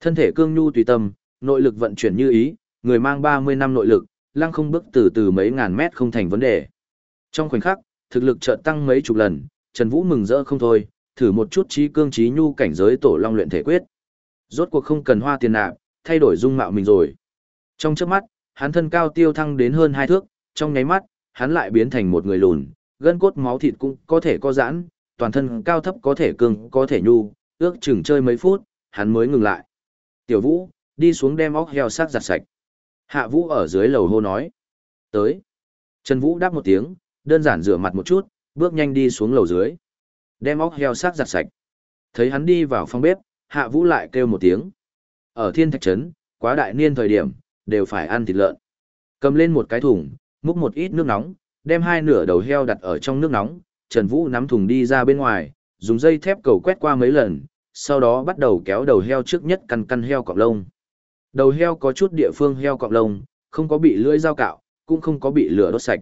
Thân thể cương nhu tùy tâm, nội lực vận chuyển như ý, người mang 30 năm nội lực, lăng không bước từ từ mấy ngàn mét không thành vấn đề. Trong khoảnh khắc, thực lực chợt tăng mấy chục lần, Trần Vũ mừng rỡ không thôi, thử một chút trí cương trí nhu cảnh giới tổ long luyện thể quyết. Rốt cuộc không cần hoa tiền nạp, thay đổi dung mạo mình rồi. Trong chớp mắt, Hắn thân cao tiêu thăng đến hơn hai thước, trong nháy mắt, hắn lại biến thành một người lùn, gân cốt máu thịt cũng có thể co giãn, toàn thân cao thấp có thể cương có thể nhu, ước chừng chơi mấy phút, hắn mới ngừng lại. Tiểu Vũ, đi xuống đem óc heo xác giặt sạch. Hạ Vũ ở dưới lầu hô nói. Tới. Trần Vũ đáp một tiếng, đơn giản rửa mặt một chút, bước nhanh đi xuống lầu dưới. Đem óc heo xác giặt sạch. Thấy hắn đi vào phòng bếp, Hạ Vũ lại kêu một tiếng. Ở thiên thạch trấn, quá đại niên thời điểm, đều phải ăn thịt lợn. Cầm lên một cái thùng, múc một ít nước nóng, đem hai nửa đầu heo đặt ở trong nước nóng, Trần Vũ nắm thùng đi ra bên ngoài, dùng dây thép cầu quét qua mấy lần, sau đó bắt đầu kéo đầu heo trước nhất căn căn heo cọp lông. Đầu heo có chút địa phương heo cọp lông, không có bị lưỡi dao cạo, cũng không có bị lửa đốt sạch.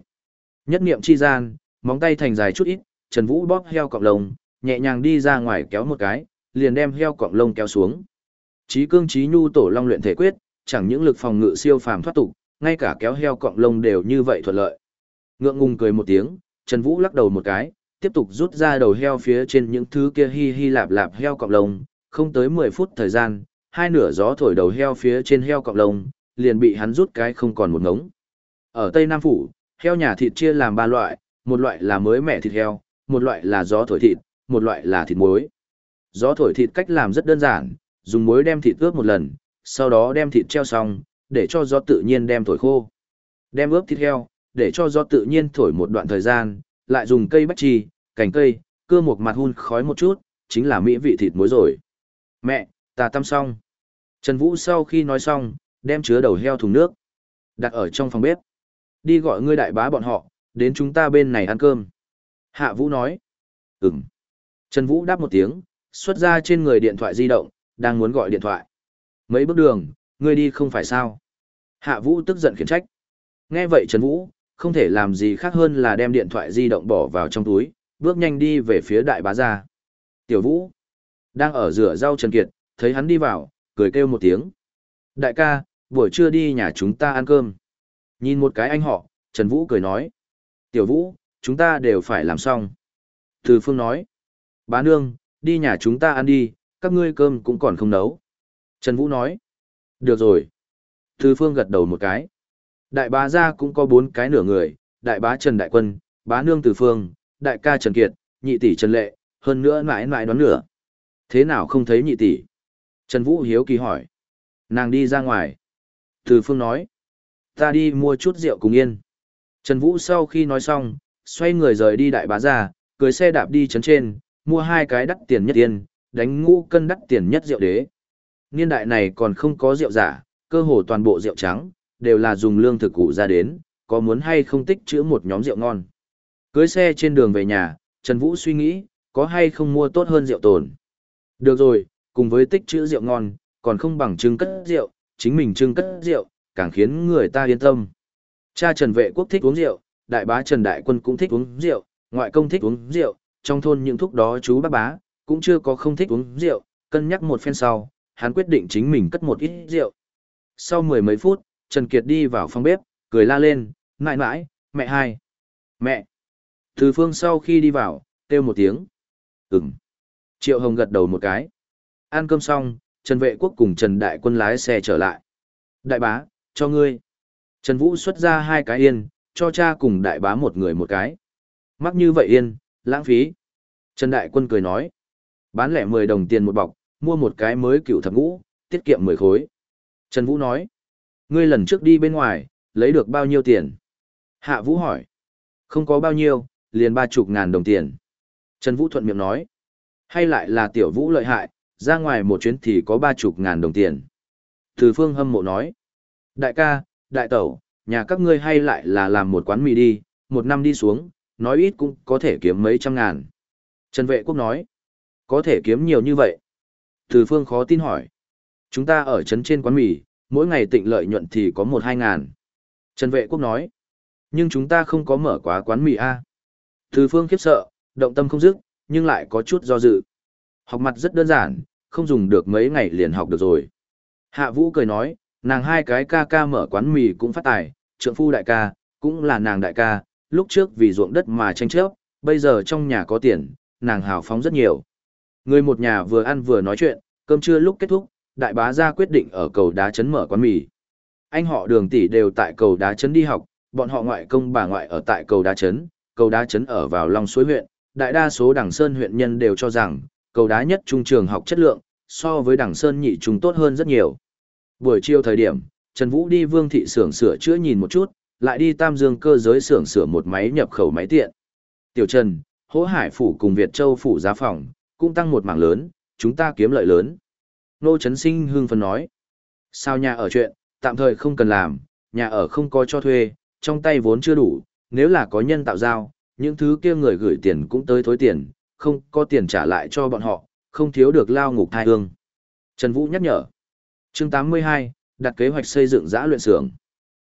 Nhất niệm chi gian, móng tay thành dài chút ít, Trần Vũ bóp heo cọp lông, nhẹ nhàng đi ra ngoài kéo một cái, liền đem heo cọp lông kéo xuống. Chí cương chí nhu tổ long luyện thể quyết, chẳng những lực phòng ngự siêu phàm thoát tục, ngay cả kéo heo cọp lông đều như vậy thuận lợi. Ngượng ngùng cười một tiếng, Trần Vũ lắc đầu một cái, tiếp tục rút ra đầu heo phía trên những thứ kia hi hi lạp lạp heo cọp lông, không tới 10 phút thời gian, hai nửa gió thổi đầu heo phía trên heo cọp lông, liền bị hắn rút cái không còn một ngống. Ở Tây Nam Phủ, heo nhà thịt chia làm ba loại, một loại là mới mẻ thịt heo, một loại là gió thổi thịt, một loại là thịt muối. Gió thổi thịt cách làm rất đơn giản, dùng muối đem thịt ướp một lần, sau đó đem thịt treo xong, để cho gió tự nhiên đem thổi khô. Đem ướp thịt heo, để cho gió tự nhiên thổi một đoạn thời gian, lại dùng cây bách trì, cành cây, cưa một mặt hun khói một chút, chính là mỹ vị thịt muối rồi. Mẹ, ta tăm xong. Trần Vũ sau khi nói xong, đem chứa đầu heo thùng nước, đặt ở trong phòng bếp. Đi gọi ngươi đại bá bọn họ, đến chúng ta bên này ăn cơm. Hạ Vũ nói. Ừm. Trần Vũ đáp một tiếng, xuất ra trên người điện thoại di động, đang muốn gọi điện thoại. Mấy bước đường, ngươi đi không phải sao. Hạ Vũ tức giận khiển trách. Nghe vậy Trần Vũ, không thể làm gì khác hơn là đem điện thoại di động bỏ vào trong túi, bước nhanh đi về phía đại bá gia. Tiểu Vũ, đang ở rửa rau Trần Kiệt, thấy hắn đi vào, cười kêu một tiếng. Đại ca, buổi trưa đi nhà chúng ta ăn cơm. Nhìn một cái anh họ, Trần Vũ cười nói. Tiểu Vũ, chúng ta đều phải làm xong. Từ Phương nói. Bá nương, đi nhà chúng ta ăn đi, các ngươi cơm cũng còn không nấu. Trần Vũ nói. Được rồi. Từ Phương gật đầu một cái. Đại bá gia cũng có bốn cái nửa người, đại bá Trần Đại Quân, bá nương Từ Phương, đại ca Trần Kiệt, nhị tỷ Trần Lệ, hơn nữa mãi mãi đoán nửa. Thế nào không thấy nhị tỷ? Trần Vũ hiếu kỳ hỏi. Nàng đi ra ngoài. Từ Phương nói. Ta đi mua chút rượu cùng yên. Trần Vũ sau khi nói xong, xoay người rời đi đại bá ra, cưới xe đạp đi chấn trên, mua hai cái đắt tiền nhất tiền, đánh ngũ cân đắt tiền nhất rượu đế. Niên đại này còn không có rượu giả, cơ hồ toàn bộ rượu trắng, đều là dùng lương thực cụ ra đến, có muốn hay không tích chữa một nhóm rượu ngon. Cưới xe trên đường về nhà, Trần Vũ suy nghĩ, có hay không mua tốt hơn rượu tồn. Được rồi, cùng với tích chữ rượu ngon, còn không bằng trưng cất rượu, chính mình trưng cất rượu, càng khiến người ta yên tâm. Cha Trần Vệ Quốc thích uống rượu, đại bá Trần Đại Quân cũng thích uống rượu, ngoại công thích uống rượu, trong thôn những thúc đó chú bác bá, cũng chưa có không thích uống rượu, cân nhắc một phen sau, hắn quyết định chính mình cất một ít rượu. Sau mười mấy phút, Trần Kiệt đi vào phòng bếp, cười la lên, mãi mãi, mẹ hai. Mẹ. Từ phương sau khi đi vào, kêu một tiếng. Ừm. Triệu Hồng gật đầu một cái. Ăn cơm xong, Trần Vệ Quốc cùng Trần Đại Quân lái xe trở lại. Đại bá, cho ngươi. Trần Vũ xuất ra hai cái yên, cho cha cùng đại bá một người một cái. Mắc như vậy yên, lãng phí. Trần Đại Quân cười nói. Bán lẻ 10 đồng tiền một bọc, mua một cái mới cựu thập ngũ, tiết kiệm 10 khối. Trần Vũ nói. Ngươi lần trước đi bên ngoài, lấy được bao nhiêu tiền? Hạ Vũ hỏi. Không có bao nhiêu, liền ba chục ngàn đồng tiền. Trần Vũ thuận miệng nói. Hay lại là tiểu Vũ lợi hại, ra ngoài một chuyến thì có ba chục ngàn đồng tiền. Từ phương hâm mộ nói. Đại ca, đại tẩu, nhà các ngươi hay lại là làm một quán mì đi, một năm đi xuống, nói ít cũng có thể kiếm mấy trăm ngàn. Trần vệ quốc nói. Có thể kiếm nhiều như vậy. Từ phương khó tin hỏi. Chúng ta ở trấn trên quán mì, mỗi ngày tịnh lợi nhuận thì có một hai ngàn. Trần vệ quốc nói. Nhưng chúng ta không có mở quá quán mì A. Từ phương khiếp sợ, động tâm không dứt, nhưng lại có chút do dự. Học mặt rất đơn giản, không dùng được mấy ngày liền học được rồi. Hạ Vũ cười nói, nàng hai cái ca ca mở quán mì cũng phát tài, trượng phu đại ca, cũng là nàng đại ca, lúc trước vì ruộng đất mà tranh chấp, bây giờ trong nhà có tiền, nàng hào phóng rất nhiều. Người một nhà vừa ăn vừa nói chuyện, cơm trưa lúc kết thúc, đại bá ra quyết định ở cầu đá chấn mở quán mì. Anh họ đường tỷ đều tại cầu đá trấn đi học, bọn họ ngoại công bà ngoại ở tại cầu đá trấn, cầu đá trấn ở vào Long Suối huyện, đại đa số đảng sơn huyện nhân đều cho rằng, cầu đá nhất trung trường học chất lượng, so với đảng sơn nhị trung tốt hơn rất nhiều. Buổi chiều thời điểm, Trần Vũ đi vương thị xưởng sửa chữa nhìn một chút, lại đi tam dương cơ giới xưởng sửa một máy nhập khẩu máy tiện. Tiểu Trần, Hỗ Hải Phủ cùng Việt Châu Phủ giá phòng, cũng tăng một mảng lớn, chúng ta kiếm lợi lớn. Nô Trấn Sinh hưng phấn nói. Sao nhà ở chuyện, tạm thời không cần làm, nhà ở không có cho thuê, trong tay vốn chưa đủ, nếu là có nhân tạo giao, những thứ kia người gửi tiền cũng tới thối tiền, không có tiền trả lại cho bọn họ, không thiếu được lao ngục thai hương. Trần Vũ nhắc nhở chương 82, đặt kế hoạch xây dựng giã luyện xưởng.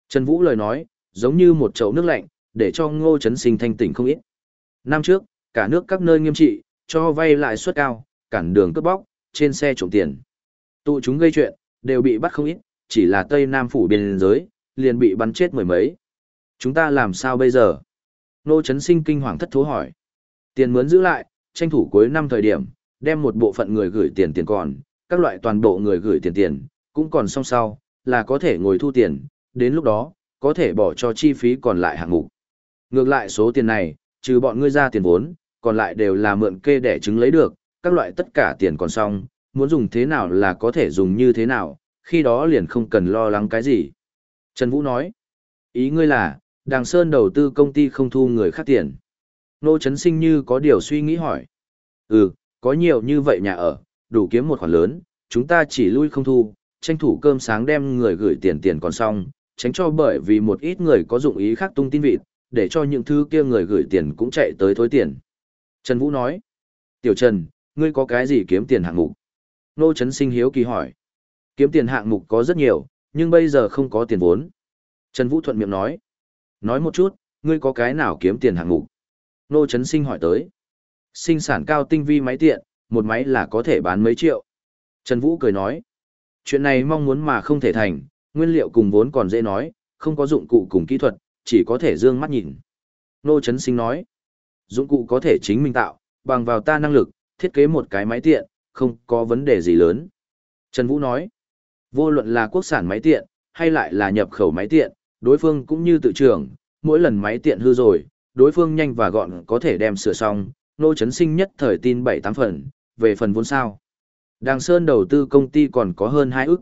Trần Vũ lời nói, giống như một chậu nước lạnh, để cho ngô chấn sinh thanh tỉnh không ít. Năm trước, cả nước các nơi nghiêm trị, cho vay lãi suất cao, cản đường cướp bóc, trên xe trộm tiền. Tụ chúng gây chuyện, đều bị bắt không ít, chỉ là Tây Nam phủ biên giới, liền bị bắn chết mười mấy. Chúng ta làm sao bây giờ? Nô Chấn Sinh kinh hoàng thất thố hỏi. Tiền mướn giữ lại, tranh thủ cuối năm thời điểm, đem một bộ phận người gửi tiền tiền còn, các loại toàn bộ người gửi tiền tiền, cũng còn song sau, là có thể ngồi thu tiền, đến lúc đó, có thể bỏ cho chi phí còn lại hạng mục. Ngược lại số tiền này, trừ bọn ngươi ra tiền vốn, còn lại đều là mượn kê để chứng lấy được, các loại tất cả tiền còn xong, muốn dùng thế nào là có thể dùng như thế nào, khi đó liền không cần lo lắng cái gì. Trần Vũ nói, ý ngươi là, Đàng Sơn đầu tư công ty không thu người khác tiền. Nô Trấn Sinh như có điều suy nghĩ hỏi. Ừ, có nhiều như vậy nhà ở, đủ kiếm một khoản lớn, chúng ta chỉ lui không thu, tranh thủ cơm sáng đem người gửi tiền tiền còn xong, tránh cho bởi vì một ít người có dụng ý khác tung tin vịt, để cho những thứ kia người gửi tiền cũng chạy tới thối tiền. Trần Vũ nói, Tiểu Trần, ngươi có cái gì kiếm tiền hạng mục? Nô Trấn Sinh hiếu kỳ hỏi. Kiếm tiền hạng mục có rất nhiều, nhưng bây giờ không có tiền vốn. Trần Vũ thuận miệng nói. Nói một chút, ngươi có cái nào kiếm tiền hạng mục? Nô Trấn Sinh hỏi tới. Sinh sản cao tinh vi máy tiện, một máy là có thể bán mấy triệu. Trần Vũ cười nói. Chuyện này mong muốn mà không thể thành, nguyên liệu cùng vốn còn dễ nói, không có dụng cụ cùng kỹ thuật, chỉ có thể dương mắt nhìn. Nô Trấn Sinh nói. Dụng cụ có thể chính mình tạo, bằng vào ta năng lực, thiết kế một cái máy tiện, không có vấn đề gì lớn. Trần Vũ nói. Vô luận là quốc sản máy tiện, hay lại là nhập khẩu máy tiện, đối phương cũng như tự trưởng, mỗi lần máy tiện hư rồi, đối phương nhanh và gọn có thể đem sửa xong, nô chấn sinh nhất thời tin 7-8 phần, về phần vốn sao. Đàng Sơn đầu tư công ty còn có hơn 2 ức.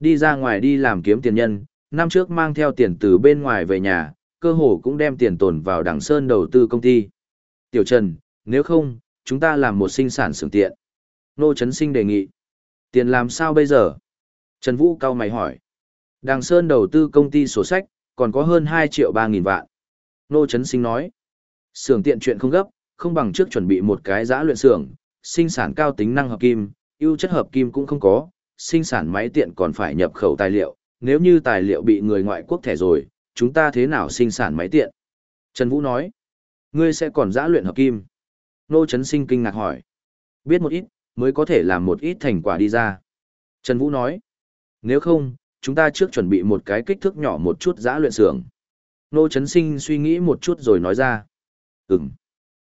Đi ra ngoài đi làm kiếm tiền nhân, năm trước mang theo tiền từ bên ngoài về nhà, cơ hồ cũng đem tiền tồn vào Đàng Sơn đầu tư công ty. Tiểu Trần, nếu không, chúng ta làm một sinh sản xưởng tiện. Nô Trấn Sinh đề nghị. Tiền làm sao bây giờ? Trần Vũ cao mày hỏi. Đàng Sơn đầu tư công ty sổ sách, còn có hơn 2 triệu 3 nghìn vạn. Nô Trấn Sinh nói. Xưởng tiện chuyện không gấp, không bằng trước chuẩn bị một cái giã luyện xưởng, sinh sản cao tính năng hợp kim, ưu chất hợp kim cũng không có, sinh sản máy tiện còn phải nhập khẩu tài liệu, nếu như tài liệu bị người ngoại quốc thẻ rồi, chúng ta thế nào sinh sản máy tiện? Trần Vũ nói, ngươi sẽ còn giã luyện hợp kim. Nô Trấn Sinh kinh ngạc hỏi, biết một ít, mới có thể làm một ít thành quả đi ra. Trần Vũ nói, nếu không, chúng ta trước chuẩn bị một cái kích thước nhỏ một chút giã luyện xưởng. Nô Trấn Sinh suy nghĩ một chút rồi nói ra. Ừm.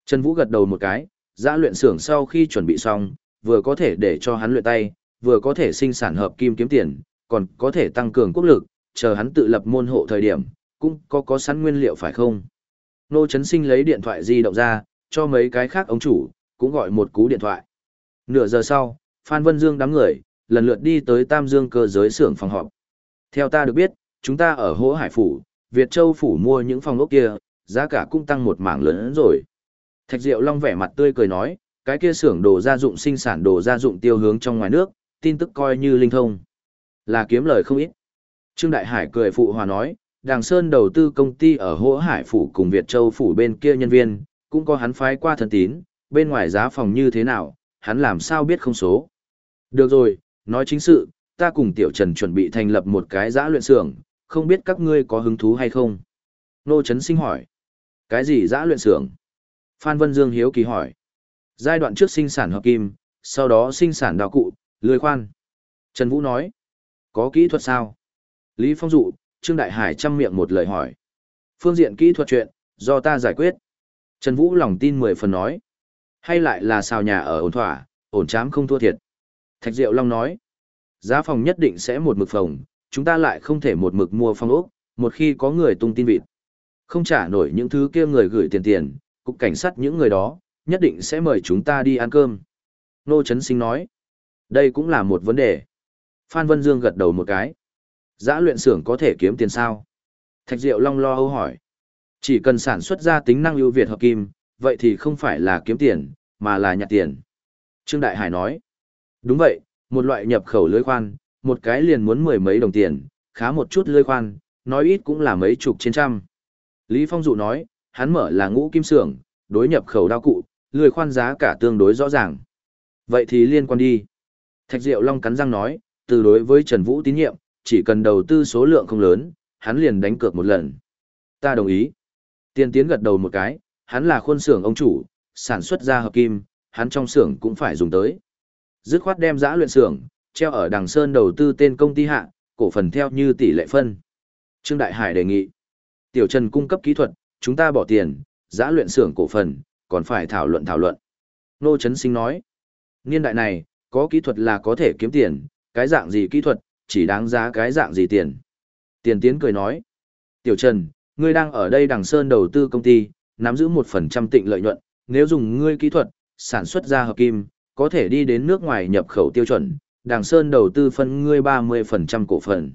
Trần Vũ gật đầu một cái, giã luyện xưởng sau khi chuẩn bị xong, vừa có thể để cho hắn luyện tay, vừa có thể sinh sản hợp kim kiếm tiền, còn có thể tăng cường quốc lực, chờ hắn tự lập môn hộ thời điểm, cũng có có sẵn nguyên liệu phải không? Nô chấn Sinh lấy điện thoại di động ra, cho mấy cái khác ông chủ, cũng gọi một cú điện thoại. Nửa giờ sau, Phan Vân Dương đám người, lần lượt đi tới Tam Dương cơ giới xưởng phòng họp. Theo ta được biết, chúng ta ở Hỗ Hải Phủ, Việt Châu Phủ mua những phòng ốc kia, giá cả cũng tăng một mảng lớn rồi. Thạch Diệu Long vẻ mặt tươi cười nói, cái kia xưởng đồ gia dụng sinh sản đồ gia dụng tiêu hướng trong ngoài nước, tin tức coi như linh thông. Là kiếm lời không ít. Trương Đại Hải cười phụ hòa nói, Đàng Sơn đầu tư công ty ở Hỗ Hải Phủ cùng Việt Châu Phủ bên kia nhân viên, cũng có hắn phái qua thân tín, bên ngoài giá phòng như thế nào, hắn làm sao biết không số. Được rồi, nói chính sự, ta cùng Tiểu Trần chuẩn bị thành lập một cái giã luyện xưởng, không biết các ngươi có hứng thú hay không? Nô Trấn Sinh hỏi. Cái gì giã luyện xưởng? Phan Vân Dương hiếu kỳ hỏi. Giai đoạn trước sinh sản hợp kim, sau đó sinh sản đào cụ, lưới khoan. Trần Vũ nói. Có kỹ thuật sao? Lý Phong dụ, Trương Đại Hải chăm miệng một lời hỏi. Phương diện kỹ thuật chuyện, do ta giải quyết. Trần Vũ lòng tin mười phần nói. Hay lại là xào nhà ở ổn thỏa, ổn chám không thua thiệt. Thạch Diệu Long nói. Giá phòng nhất định sẽ một mực phòng, chúng ta lại không thể một mực mua phòng ốc, một khi có người tung tin vịt. Không trả nổi những thứ kia người gửi tiền tiền, cục cảnh sát những người đó, nhất định sẽ mời chúng ta đi ăn cơm. Nô Trấn Sinh nói, đây cũng là một vấn đề. Phan Vân Dương gật đầu một cái. Giã luyện xưởng có thể kiếm tiền sao? Thạch Diệu Long lo âu hỏi. Chỉ cần sản xuất ra tính năng ưu việt hợp kim, vậy thì không phải là kiếm tiền, mà là nhặt tiền. Trương Đại Hải nói. Đúng vậy, một loại nhập khẩu lưới khoan, một cái liền muốn mười mấy đồng tiền, khá một chút lưới khoan, nói ít cũng là mấy chục trên trăm. Lý Phong Dụ nói, hắn mở là ngũ kim xưởng, đối nhập khẩu đao cụ, lười khoan giá cả tương đối rõ ràng. Vậy thì liên quan đi. Thạch Diệu Long cắn răng nói, từ đối với Trần Vũ tín nhiệm, chỉ cần đầu tư số lượng không lớn, hắn liền đánh cược một lần. Ta đồng ý. Tiên tiến gật đầu một cái, hắn là khuôn xưởng ông chủ, sản xuất ra hợp kim, hắn trong xưởng cũng phải dùng tới. Dứt khoát đem giã luyện xưởng, treo ở đằng sơn đầu tư tên công ty hạ, cổ phần theo như tỷ lệ phân. Trương Đại Hải đề nghị. Tiểu Trần cung cấp kỹ thuật, chúng ta bỏ tiền, giã luyện xưởng cổ phần, còn phải thảo luận thảo luận. Nô Trấn Sinh nói. Niên đại này, có kỹ thuật là có thể kiếm tiền, cái dạng gì kỹ thuật, chỉ đáng giá cái dạng gì tiền. Tiền Tiến cười nói. Tiểu Trần, ngươi đang ở đây đằng sơn đầu tư công ty, nắm giữ một phần trăm tịnh lợi nhuận, nếu dùng ngươi kỹ thuật, sản xuất ra hợp kim, có thể đi đến nước ngoài nhập khẩu tiêu chuẩn, đằng sơn đầu tư phân ngươi 30% cổ phần.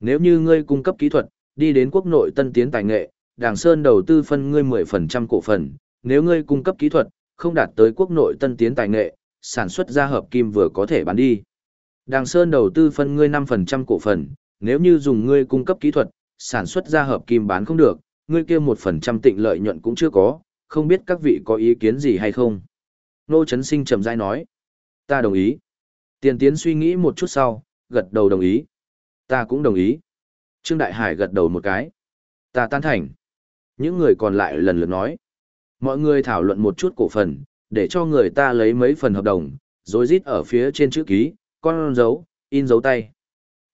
Nếu như ngươi cung cấp kỹ thuật, đi đến quốc nội tân tiến tài nghệ, đằng sơn đầu tư phân ngươi 10% cổ phần, nếu ngươi cung cấp kỹ thuật, không đạt tới quốc nội tân tiến tài nghệ, sản xuất ra hợp kim vừa có thể bán đi. đàng Sơn đầu tư phân ngươi 5% cổ phần, nếu như dùng ngươi cung cấp kỹ thuật, sản xuất ra hợp kim bán không được, ngươi kia 1% tịnh lợi nhuận cũng chưa có, không biết các vị có ý kiến gì hay không. Nô Trấn Sinh trầm rãi nói, ta đồng ý. Tiền tiến suy nghĩ một chút sau, gật đầu đồng ý. Ta cũng đồng ý. Trương Đại Hải gật đầu một cái. Ta tan thành. Những người còn lại lần lượt nói. Mọi người thảo luận một chút cổ phần, để cho người ta lấy mấy phần hợp đồng, rồi rít ở phía trên chữ ký, con dấu, in dấu tay.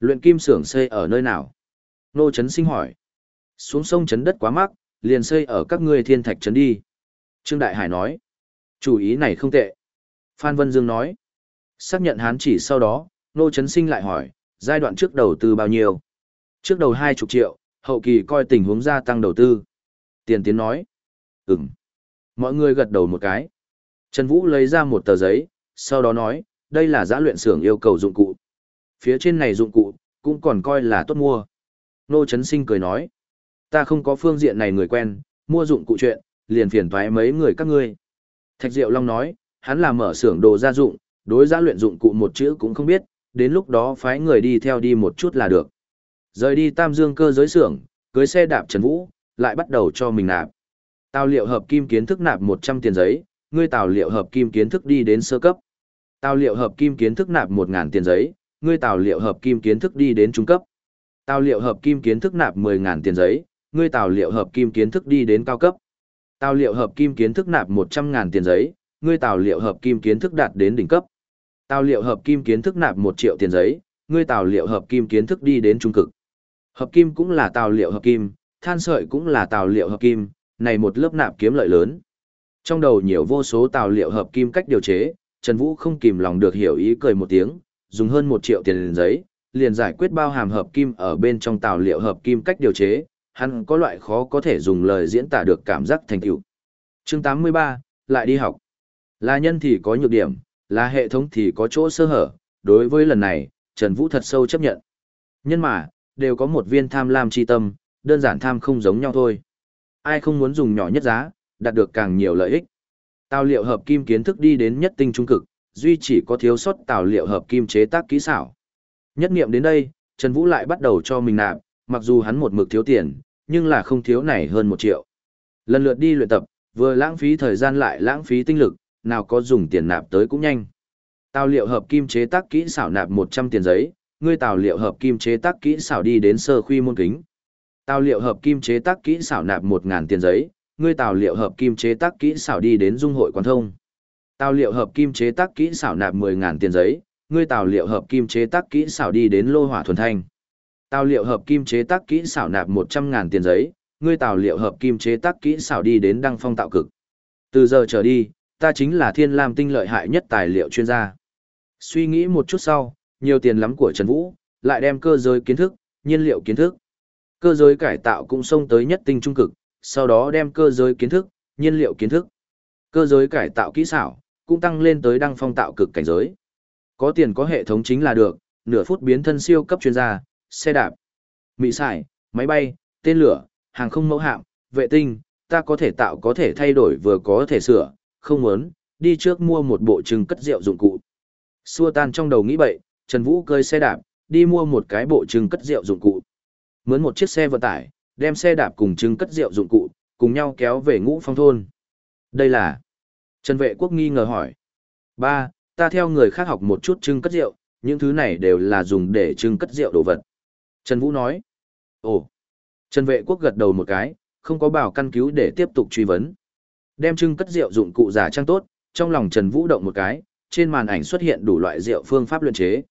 Luyện kim xưởng xây ở nơi nào? Nô Trấn Sinh hỏi. Xuống sông chấn đất quá mắc, liền xây ở các ngươi thiên thạch trấn đi. Trương Đại Hải nói. Chủ ý này không tệ. Phan Vân Dương nói. Xác nhận hán chỉ sau đó, Nô Trấn Sinh lại hỏi, giai đoạn trước đầu tư bao nhiêu? Trước đầu hai chục triệu, hậu kỳ coi tình huống gia tăng đầu tư. Tiền Tiến nói. Ừm. Mọi người gật đầu một cái. Trần Vũ lấy ra một tờ giấy, sau đó nói, đây là giã luyện xưởng yêu cầu dụng cụ. Phía trên này dụng cụ, cũng còn coi là tốt mua. Nô Trấn Sinh cười nói, ta không có phương diện này người quen, mua dụng cụ chuyện, liền phiền thoái mấy người các ngươi. Thạch Diệu Long nói, hắn là mở xưởng đồ gia dụng, đối giã luyện dụng cụ một chữ cũng không biết, đến lúc đó phái người đi theo đi một chút là được. Rời đi Tam Dương cơ giới xưởng, cưới xe đạp Trần Vũ, lại bắt đầu cho mình nạp. Tao liệu hợp kim kiến thức nạp 100 tiền giấy, ngươi tào liệu hợp kim kiến thức đi đến sơ cấp. Tào liệu hợp kim kiến thức nạp 1000 tiền giấy, ngươi tào liệu hợp kim kiến thức đi đến trung cấp. Tào liệu hợp kim kiến thức nạp 10000 tiền giấy, ngươi tào liệu hợp kim kiến thức đi đến cao cấp. Tào liệu hợp kim kiến thức nạp 100.000 tiền giấy, ngươi tào liệu hợp kim kiến thức đạt đến đỉnh cấp. Tào liệu hợp kim kiến thức nạp 1 triệu tiền giấy, ngươi tào liệu hợp kim kiến thức đi đến trung cực. Hợp kim cũng là tào liệu hợp kim, than sợi cũng là tào liệu hợp kim, này một lớp nạp kiếm lợi lớn. Trong đầu nhiều vô số tài liệu hợp kim cách điều chế, Trần Vũ không kìm lòng được hiểu ý cười một tiếng, dùng hơn một triệu tiền giấy, liền giải quyết bao hàm hợp kim ở bên trong tài liệu hợp kim cách điều chế, hắn có loại khó có thể dùng lời diễn tả được cảm giác thành tựu. Chương 83, lại đi học. Là nhân thì có nhược điểm, là hệ thống thì có chỗ sơ hở, đối với lần này, Trần Vũ thật sâu chấp nhận. Nhân mà, đều có một viên tham lam chi tâm, đơn giản tham không giống nhau thôi. Ai không muốn dùng nhỏ nhất giá, đạt được càng nhiều lợi ích. Tào liệu hợp kim kiến thức đi đến nhất tinh trung cực, duy chỉ có thiếu sót tào liệu hợp kim chế tác kỹ xảo. Nhất niệm đến đây, Trần Vũ lại bắt đầu cho mình nạp, mặc dù hắn một mực thiếu tiền, nhưng là không thiếu này hơn một triệu. Lần lượt đi luyện tập, vừa lãng phí thời gian lại lãng phí tinh lực, nào có dùng tiền nạp tới cũng nhanh. Tào liệu hợp kim chế tác kỹ xảo nạp 100 tiền giấy, ngươi tào liệu hợp kim chế tác kỹ xảo đi đến sơ khuy môn kính. Tào liệu hợp kim chế tác kỹ xảo nạp 1000 tiền giấy, ngươi tào liệu hợp kim chế tác kỹ xảo đi đến dung hội quan thông. Tào liệu hợp kim chế tác kỹ xảo nạp 10.000 tiền giấy, ngươi tào liệu hợp kim chế tác kỹ xảo đi đến lô hỏa thuần thanh. Tào liệu hợp kim chế tác kỹ xảo nạp 100.000 tiền giấy, ngươi tào liệu hợp kim chế tác kỹ xảo đi đến đăng phong tạo cực. Từ giờ trở đi, ta chính là thiên lam tinh lợi hại nhất tài liệu chuyên gia. Suy nghĩ một chút sau, nhiều tiền lắm của Trần Vũ, lại đem cơ giới kiến thức, nhiên liệu kiến thức. Cơ giới cải tạo cũng xông tới nhất tinh trung cực, sau đó đem cơ giới kiến thức, nhiên liệu kiến thức. Cơ giới cải tạo kỹ xảo, cũng tăng lên tới đăng phong tạo cực cảnh giới. Có tiền có hệ thống chính là được, nửa phút biến thân siêu cấp chuyên gia, xe đạp, mỹ xài, máy bay, tên lửa, hàng không mẫu hạm, vệ tinh, ta có thể tạo có thể thay đổi vừa có thể sửa, không muốn, đi trước mua một bộ trưng cất rượu dụng cụ. Xua tan trong đầu nghĩ bậy, Trần Vũ cơi xe đạp, đi mua một cái bộ trưng cất rượu dụng cụ. Mướn một chiếc xe vận tải, đem xe đạp cùng trưng cất rượu dụng cụ, cùng nhau kéo về ngũ phong thôn. Đây là... Trần Vệ Quốc nghi ngờ hỏi. Ba, ta theo người khác học một chút trưng cất rượu, những thứ này đều là dùng để trưng cất rượu đồ vật. Trần Vũ nói. Ồ. Trần Vệ Quốc gật đầu một cái, không có bảo căn cứu để tiếp tục truy vấn. Đem trưng cất rượu dụng cụ giả trang tốt, trong lòng Trần Vũ động một cái, trên màn ảnh xuất hiện đủ loại rượu phương pháp luyện chế.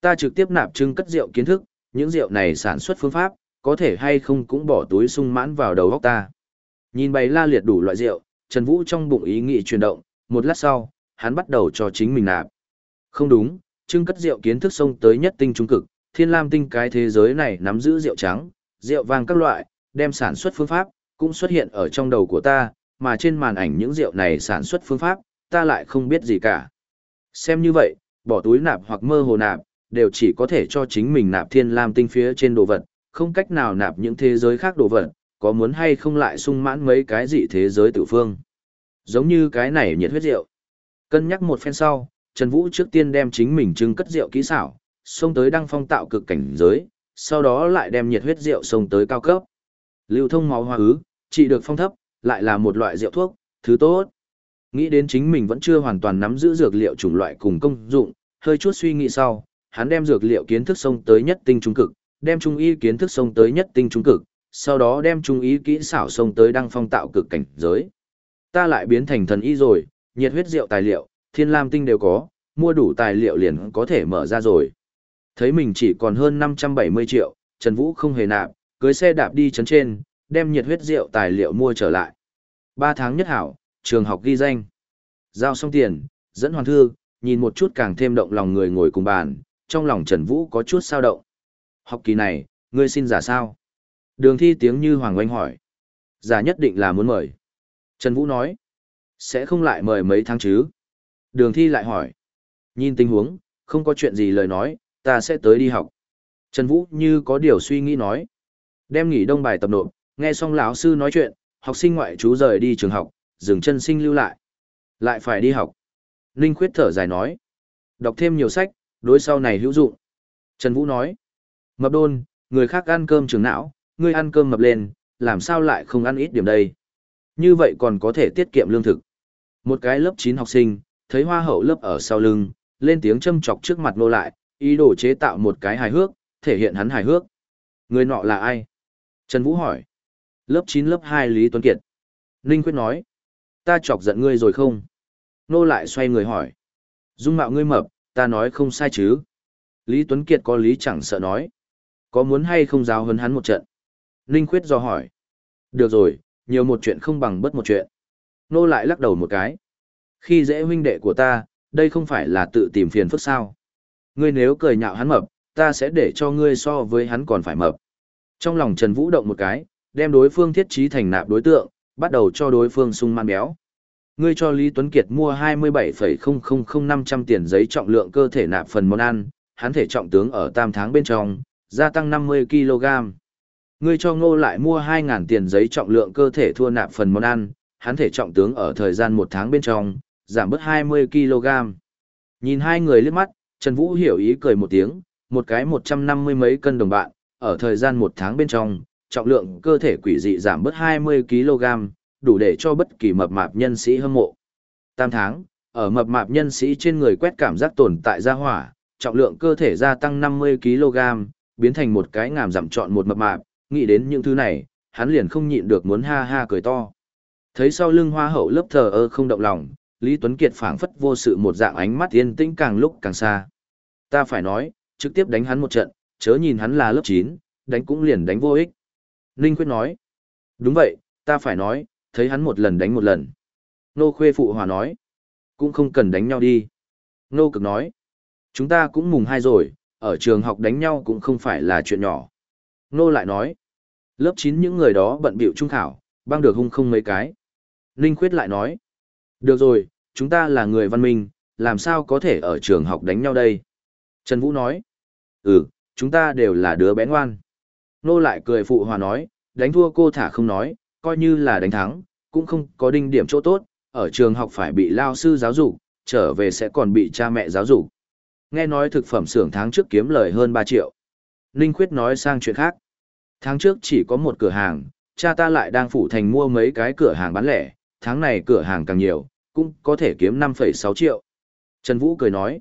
Ta trực tiếp nạp trưng cất rượu kiến thức, những rượu này sản xuất phương pháp, có thể hay không cũng bỏ túi sung mãn vào đầu óc ta. Nhìn bày la liệt đủ loại rượu, Trần Vũ trong bụng ý nghĩ chuyển động, một lát sau, hắn bắt đầu cho chính mình nạp. Không đúng, trưng cất rượu kiến thức sông tới nhất tinh trung cực, thiên lam tinh cái thế giới này nắm giữ rượu trắng, rượu vàng các loại, đem sản xuất phương pháp, cũng xuất hiện ở trong đầu của ta, mà trên màn ảnh những rượu này sản xuất phương pháp, ta lại không biết gì cả. Xem như vậy, bỏ túi nạp hoặc mơ hồ nạp, đều chỉ có thể cho chính mình nạp thiên lam tinh phía trên đồ vật, không cách nào nạp những thế giới khác đồ vật, có muốn hay không lại sung mãn mấy cái gì thế giới tự phương. Giống như cái này nhiệt huyết rượu. Cân nhắc một phen sau, Trần Vũ trước tiên đem chính mình trưng cất rượu kỹ xảo, xông tới đăng phong tạo cực cảnh giới, sau đó lại đem nhiệt huyết rượu xông tới cao cấp. Lưu thông máu hoa ứ, trị được phong thấp, lại là một loại rượu thuốc, thứ tốt. Nghĩ đến chính mình vẫn chưa hoàn toàn nắm giữ dược liệu chủng loại cùng công dụng, hơi chút suy nghĩ sau, hắn đem dược liệu kiến thức sông tới nhất tinh trung cực, đem trung y kiến thức sông tới nhất tinh trung cực, sau đó đem trung y kỹ xảo sông tới đăng phong tạo cực cảnh giới. Ta lại biến thành thần y rồi, nhiệt huyết rượu tài liệu, thiên lam tinh đều có, mua đủ tài liệu liền có thể mở ra rồi. Thấy mình chỉ còn hơn 570 triệu, Trần Vũ không hề nạp, cưới xe đạp đi chấn trên, đem nhiệt huyết rượu tài liệu mua trở lại. 3 tháng nhất hảo, trường học ghi danh. Giao xong tiền, dẫn hoàn thư, nhìn một chút càng thêm động lòng người ngồi cùng bàn, trong lòng Trần Vũ có chút sao động. Học kỳ này, ngươi xin giả sao? Đường thi tiếng như Hoàng Oanh hỏi. Giả nhất định là muốn mời. Trần Vũ nói. Sẽ không lại mời mấy tháng chứ? Đường thi lại hỏi. Nhìn tình huống, không có chuyện gì lời nói, ta sẽ tới đi học. Trần Vũ như có điều suy nghĩ nói. Đem nghỉ đông bài tập nộp, nghe xong lão sư nói chuyện, học sinh ngoại chú rời đi trường học, dừng chân sinh lưu lại. Lại phải đi học. Ninh Khuyết thở dài nói. Đọc thêm nhiều sách, đối sau này hữu dụng. Trần Vũ nói. Mập đôn, người khác ăn cơm trường não, ngươi ăn cơm mập lên, làm sao lại không ăn ít điểm đây. Như vậy còn có thể tiết kiệm lương thực. Một cái lớp 9 học sinh, thấy hoa hậu lớp ở sau lưng, lên tiếng châm chọc trước mặt nô lại, ý đồ chế tạo một cái hài hước, thể hiện hắn hài hước. Người nọ là ai? Trần Vũ hỏi. Lớp 9 lớp 2 Lý Tuấn Kiệt. Ninh Quyết nói. Ta chọc giận ngươi rồi không? Nô lại xoay người hỏi. Dung mạo ngươi mập, ta nói không sai chứ. Lý Tuấn Kiệt có lý chẳng sợ nói. Có muốn hay không giáo hấn hắn một trận? Ninh Khuyết do hỏi. Được rồi, nhiều một chuyện không bằng bất một chuyện. Nô lại lắc đầu một cái. Khi dễ huynh đệ của ta, đây không phải là tự tìm phiền phức sao. Ngươi nếu cười nhạo hắn mập, ta sẽ để cho ngươi so với hắn còn phải mập. Trong lòng Trần Vũ động một cái, đem đối phương thiết trí thành nạp đối tượng, bắt đầu cho đối phương sung man béo. Ngươi cho Lý Tuấn Kiệt mua 27,000500 tiền giấy trọng lượng cơ thể nạp phần món ăn, hắn thể trọng tướng ở tam tháng bên trong, gia tăng 50 kg. Ngươi cho ngô lại mua 2.000 tiền giấy trọng lượng cơ thể thua nạp phần món ăn, hắn thể trọng tướng ở thời gian một tháng bên trong, giảm bớt 20 kg. Nhìn hai người liếc mắt, Trần Vũ hiểu ý cười một tiếng, một cái 150 mấy cân đồng bạn, ở thời gian một tháng bên trong, trọng lượng cơ thể quỷ dị giảm bớt 20 kg, đủ để cho bất kỳ mập mạp nhân sĩ hâm mộ. Tam tháng, ở mập mạp nhân sĩ trên người quét cảm giác tồn tại ra hỏa, trọng lượng cơ thể gia tăng 50 kg, biến thành một cái ngàm giảm chọn một mập mạp, nghĩ đến những thứ này, hắn liền không nhịn được muốn ha ha cười to. Thấy sau lưng hoa hậu lớp thờ ơ không động lòng, Lý Tuấn Kiệt phảng phất vô sự một dạng ánh mắt yên tĩnh càng lúc càng xa. Ta phải nói, trực tiếp đánh hắn một trận, chớ nhìn hắn là lớp 9, đánh cũng liền đánh vô ích. Ninh Quyết nói, đúng vậy, ta phải nói, thấy hắn một lần đánh một lần. Nô Khuê Phụ Hòa nói, cũng không cần đánh nhau đi. Nô Cực nói, chúng ta cũng mùng hai rồi, ở trường học đánh nhau cũng không phải là chuyện nhỏ. Nô lại nói, lớp 9 những người đó bận bịu trung khảo, băng được hung không mấy cái. Ninh Khuyết lại nói, được rồi, chúng ta là người văn minh, làm sao có thể ở trường học đánh nhau đây? Trần Vũ nói, ừ, chúng ta đều là đứa bé ngoan. Nô lại cười phụ hòa nói, đánh thua cô thả không nói, coi như là đánh thắng, cũng không có đinh điểm chỗ tốt, ở trường học phải bị lao sư giáo dục, trở về sẽ còn bị cha mẹ giáo dục. Nghe nói thực phẩm xưởng tháng trước kiếm lời hơn 3 triệu. Ninh Khuyết nói sang chuyện khác. Tháng trước chỉ có một cửa hàng, cha ta lại đang phủ thành mua mấy cái cửa hàng bán lẻ, tháng này cửa hàng càng nhiều, cũng có thể kiếm 5,6 triệu. Trần Vũ cười nói,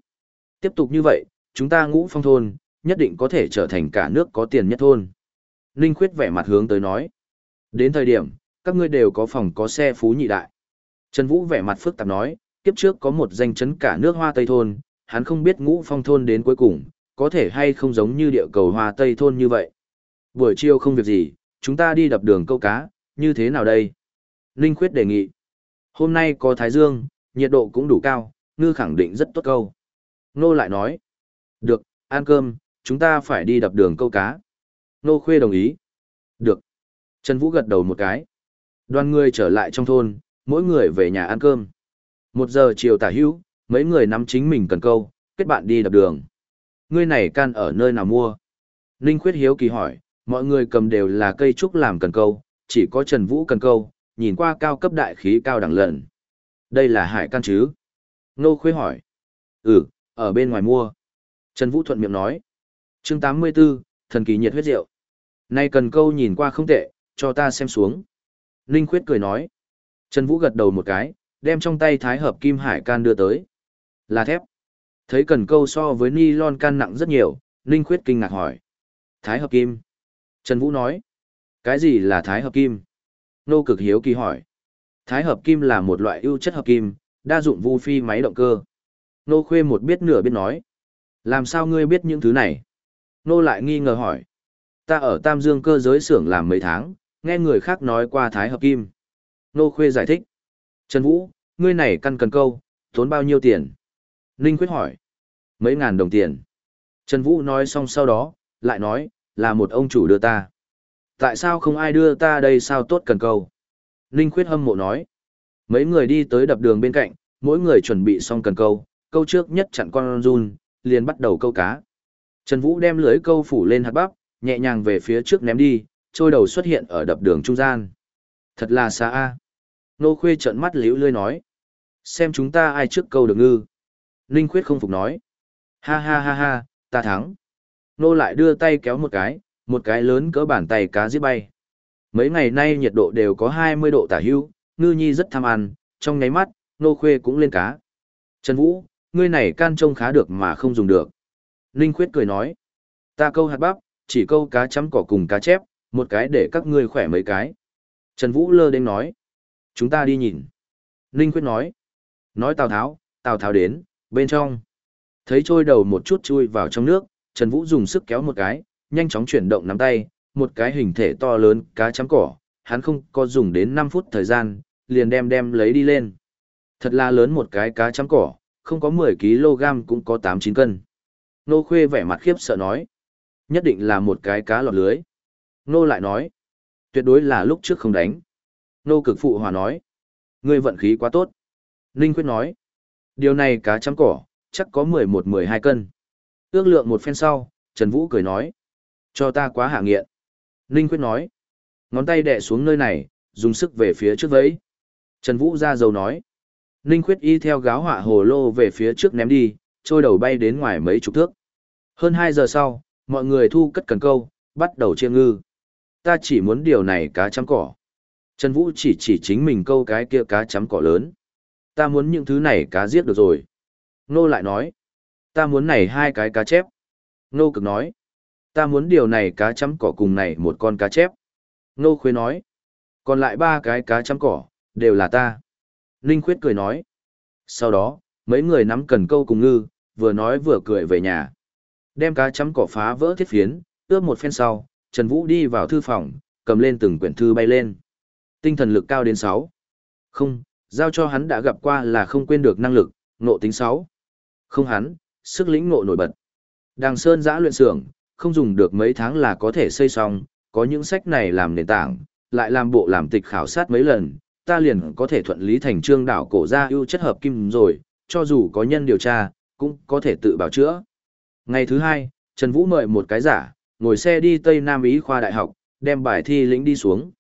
tiếp tục như vậy, chúng ta ngũ phong thôn, nhất định có thể trở thành cả nước có tiền nhất thôn. Ninh Khuyết vẻ mặt hướng tới nói, đến thời điểm, các ngươi đều có phòng có xe phú nhị đại. Trần Vũ vẻ mặt phức tạp nói, kiếp trước có một danh chấn cả nước hoa tây thôn, hắn không biết ngũ phong thôn đến cuối cùng, có thể hay không giống như địa cầu hoa tây thôn như vậy. Buổi chiều không việc gì, chúng ta đi đập đường câu cá, như thế nào đây? Ninh Khuyết đề nghị. Hôm nay có thái dương, nhiệt độ cũng đủ cao, ngư khẳng định rất tốt câu. Nô lại nói. Được, ăn cơm, chúng ta phải đi đập đường câu cá. Nô Khuê đồng ý. Được. Trần Vũ gật đầu một cái. Đoàn người trở lại trong thôn, mỗi người về nhà ăn cơm. Một giờ chiều tả hữu, mấy người nắm chính mình cần câu, kết bạn đi đập đường. Ngươi này can ở nơi nào mua? Ninh Khuyết Hiếu kỳ hỏi, mọi người cầm đều là cây trúc làm cần câu, chỉ có Trần Vũ cần câu, nhìn qua cao cấp đại khí cao đẳng lần. Đây là hải can chứ? Nô Khuyết hỏi. Ừ, ở bên ngoài mua. Trần Vũ thuận miệng nói. chương 84, thần kỳ nhiệt huyết rượu. Nay cần câu nhìn qua không tệ, cho ta xem xuống. Ninh Khuyết cười nói. Trần Vũ gật đầu một cái, đem trong tay thái hợp kim hải can đưa tới. Là thép. Thấy cần câu so với nylon can nặng rất nhiều, Ninh Khuyết kinh ngạc hỏi. Thái hợp kim. Trần Vũ nói. Cái gì là thái hợp kim? Nô cực hiếu kỳ hỏi. Thái hợp kim là một loại ưu chất hợp kim, đa dụng vu phi máy động cơ. Nô khuê một biết nửa biết nói. Làm sao ngươi biết những thứ này? Nô lại nghi ngờ hỏi. Ta ở Tam Dương cơ giới xưởng làm mấy tháng, nghe người khác nói qua thái hợp kim. Nô khuê giải thích. Trần Vũ, ngươi này căn cần câu, tốn bao nhiêu tiền? Ninh Khuyết hỏi. Mấy ngàn đồng tiền. Trần Vũ nói xong sau đó, lại nói, là một ông chủ đưa ta. Tại sao không ai đưa ta đây sao tốt cần câu? Ninh Khuyết hâm mộ nói. Mấy người đi tới đập đường bên cạnh, mỗi người chuẩn bị xong cần câu, câu trước nhất chặn con run, liền bắt đầu câu cá. Trần Vũ đem lưới câu phủ lên hạt bắp, nhẹ nhàng về phía trước ném đi, trôi đầu xuất hiện ở đập đường trung gian. Thật là xa a. Nô Khuê trợn mắt liễu lươi nói. Xem chúng ta ai trước câu được ngư. Ninh Khuyết không phục nói. Ha ha ha ha, ta thắng. Nô lại đưa tay kéo một cái, một cái lớn cỡ bàn tay cá giết bay. Mấy ngày nay nhiệt độ đều có 20 độ tả hưu, ngư nhi rất tham ăn, trong nháy mắt, nô khuê cũng lên cá. Trần Vũ, ngươi này can trông khá được mà không dùng được. Ninh Khuyết cười nói, ta câu hạt bắp, chỉ câu cá chấm cỏ cùng cá chép, một cái để các ngươi khỏe mấy cái. Trần Vũ lơ đến nói, chúng ta đi nhìn. Ninh Quyết nói, nói Tào Tháo, Tào Tháo đến, bên trong. Thấy trôi đầu một chút chui vào trong nước, Trần Vũ dùng sức kéo một cái, nhanh chóng chuyển động nắm tay, một cái hình thể to lớn cá chấm cỏ, hắn không có dùng đến 5 phút thời gian, liền đem đem lấy đi lên. Thật là lớn một cái cá chấm cỏ, không có 10 kg cũng có 8-9 cân. Nô Khuê vẻ mặt khiếp sợ nói, nhất định là một cái cá lọt lưới. Nô lại nói, tuyệt đối là lúc trước không đánh. Nô cực phụ hòa nói, ngươi vận khí quá tốt. Ninh Quyết nói, điều này cá chấm cỏ, chắc có 11-12 cân. Ước lượng một phen sau, Trần Vũ cười nói, cho ta quá hạ nghiện. Ninh Quyết nói, ngón tay đẻ xuống nơi này, dùng sức về phía trước vẫy. Trần Vũ ra dầu nói, Ninh Quyết y theo gáo họa hồ lô về phía trước ném đi, trôi đầu bay đến ngoài mấy chục thước. Hơn 2 giờ sau, mọi người thu cất cần câu, bắt đầu chiêng ngư. Ta chỉ muốn điều này cá chấm cỏ. Trần Vũ chỉ chỉ chính mình câu cái kia cá chấm cỏ lớn. Ta muốn những thứ này cá giết được rồi. Nô lại nói, ta muốn này hai cái cá chép. Nô cực nói, ta muốn điều này cá chấm cỏ cùng này một con cá chép. Nô khuê nói, còn lại ba cái cá chấm cỏ, đều là ta. Ninh khuyết cười nói. Sau đó, mấy người nắm cần câu cùng ngư, vừa nói vừa cười về nhà. Đem cá chấm cỏ phá vỡ thiết phiến, ướp một phen sau, Trần Vũ đi vào thư phòng, cầm lên từng quyển thư bay lên. Tinh thần lực cao đến 6. Không, giao cho hắn đã gặp qua là không quên được năng lực, ngộ tính 6. Không hắn, sức lĩnh ngộ nổi bật. Đàng Sơn giã luyện xưởng, không dùng được mấy tháng là có thể xây xong, có những sách này làm nền tảng, lại làm bộ làm tịch khảo sát mấy lần, ta liền có thể thuận lý thành trương đảo cổ ra ưu chất hợp kim rồi, cho dù có nhân điều tra, cũng có thể tự bảo chữa. Ngày thứ hai, Trần Vũ mời một cái giả, ngồi xe đi Tây Nam Ý khoa đại học, đem bài thi lĩnh đi xuống.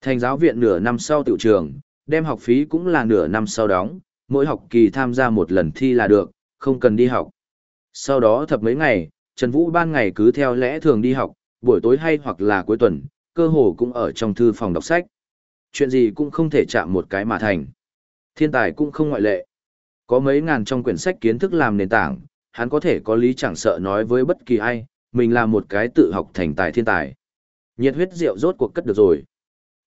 Thành giáo viện nửa năm sau tiểu trường, đem học phí cũng là nửa năm sau đóng, mỗi học kỳ tham gia một lần thi là được, không cần đi học. Sau đó thập mấy ngày, Trần Vũ ban ngày cứ theo lẽ thường đi học, buổi tối hay hoặc là cuối tuần, cơ hồ cũng ở trong thư phòng đọc sách. Chuyện gì cũng không thể chạm một cái mà thành. Thiên tài cũng không ngoại lệ. Có mấy ngàn trong quyển sách kiến thức làm nền tảng, hắn có thể có lý chẳng sợ nói với bất kỳ ai, mình là một cái tự học thành tài thiên tài. Nhiệt huyết rượu rốt cuộc cất được rồi.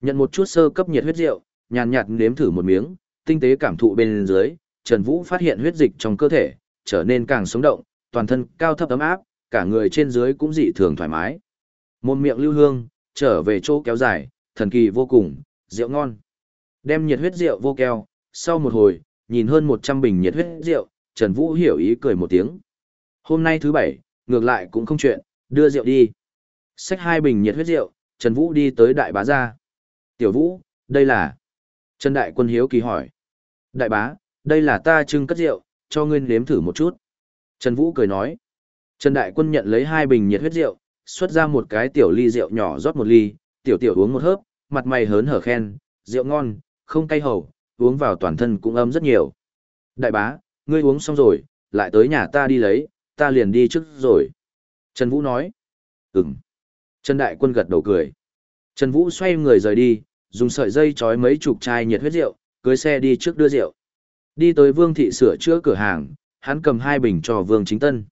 Nhận một chút sơ cấp nhiệt huyết rượu, nhàn nhạt nếm thử một miếng, tinh tế cảm thụ bên dưới, Trần Vũ phát hiện huyết dịch trong cơ thể trở nên càng sống động, toàn thân cao thấp ấm áp, cả người trên dưới cũng dị thường thoải mái. Môn miệng lưu hương, trở về chỗ kéo dài, thần kỳ vô cùng, rượu ngon. Đem nhiệt huyết rượu vô keo, sau một hồi, nhìn hơn 100 bình nhiệt huyết rượu, Trần Vũ hiểu ý cười một tiếng. Hôm nay thứ bảy, ngược lại cũng không chuyện, đưa rượu đi. Xách hai bình nhiệt huyết rượu, Trần Vũ đi tới đại bá gia. Tiểu Vũ, đây là... Trần Đại Quân hiếu kỳ hỏi. Đại bá, đây là ta trưng cất rượu, cho ngươi nếm thử một chút. Trần Vũ cười nói. Trần Đại Quân nhận lấy hai bình nhiệt huyết rượu, xuất ra một cái tiểu ly rượu nhỏ rót một ly, tiểu tiểu uống một hớp, mặt mày hớn hở khen, rượu ngon, không cay hầu, uống vào toàn thân cũng ấm rất nhiều. Đại bá, ngươi uống xong rồi, lại tới nhà ta đi lấy, ta liền đi trước rồi. Trần Vũ nói. Ừm. Trần Đại Quân gật đầu cười. Trần Vũ xoay người rời đi, dùng sợi dây trói mấy chục chai nhiệt huyết rượu, cưới xe đi trước đưa rượu. Đi tới Vương thị sửa chữa cửa hàng, hắn cầm hai bình cho Vương Chính Tân.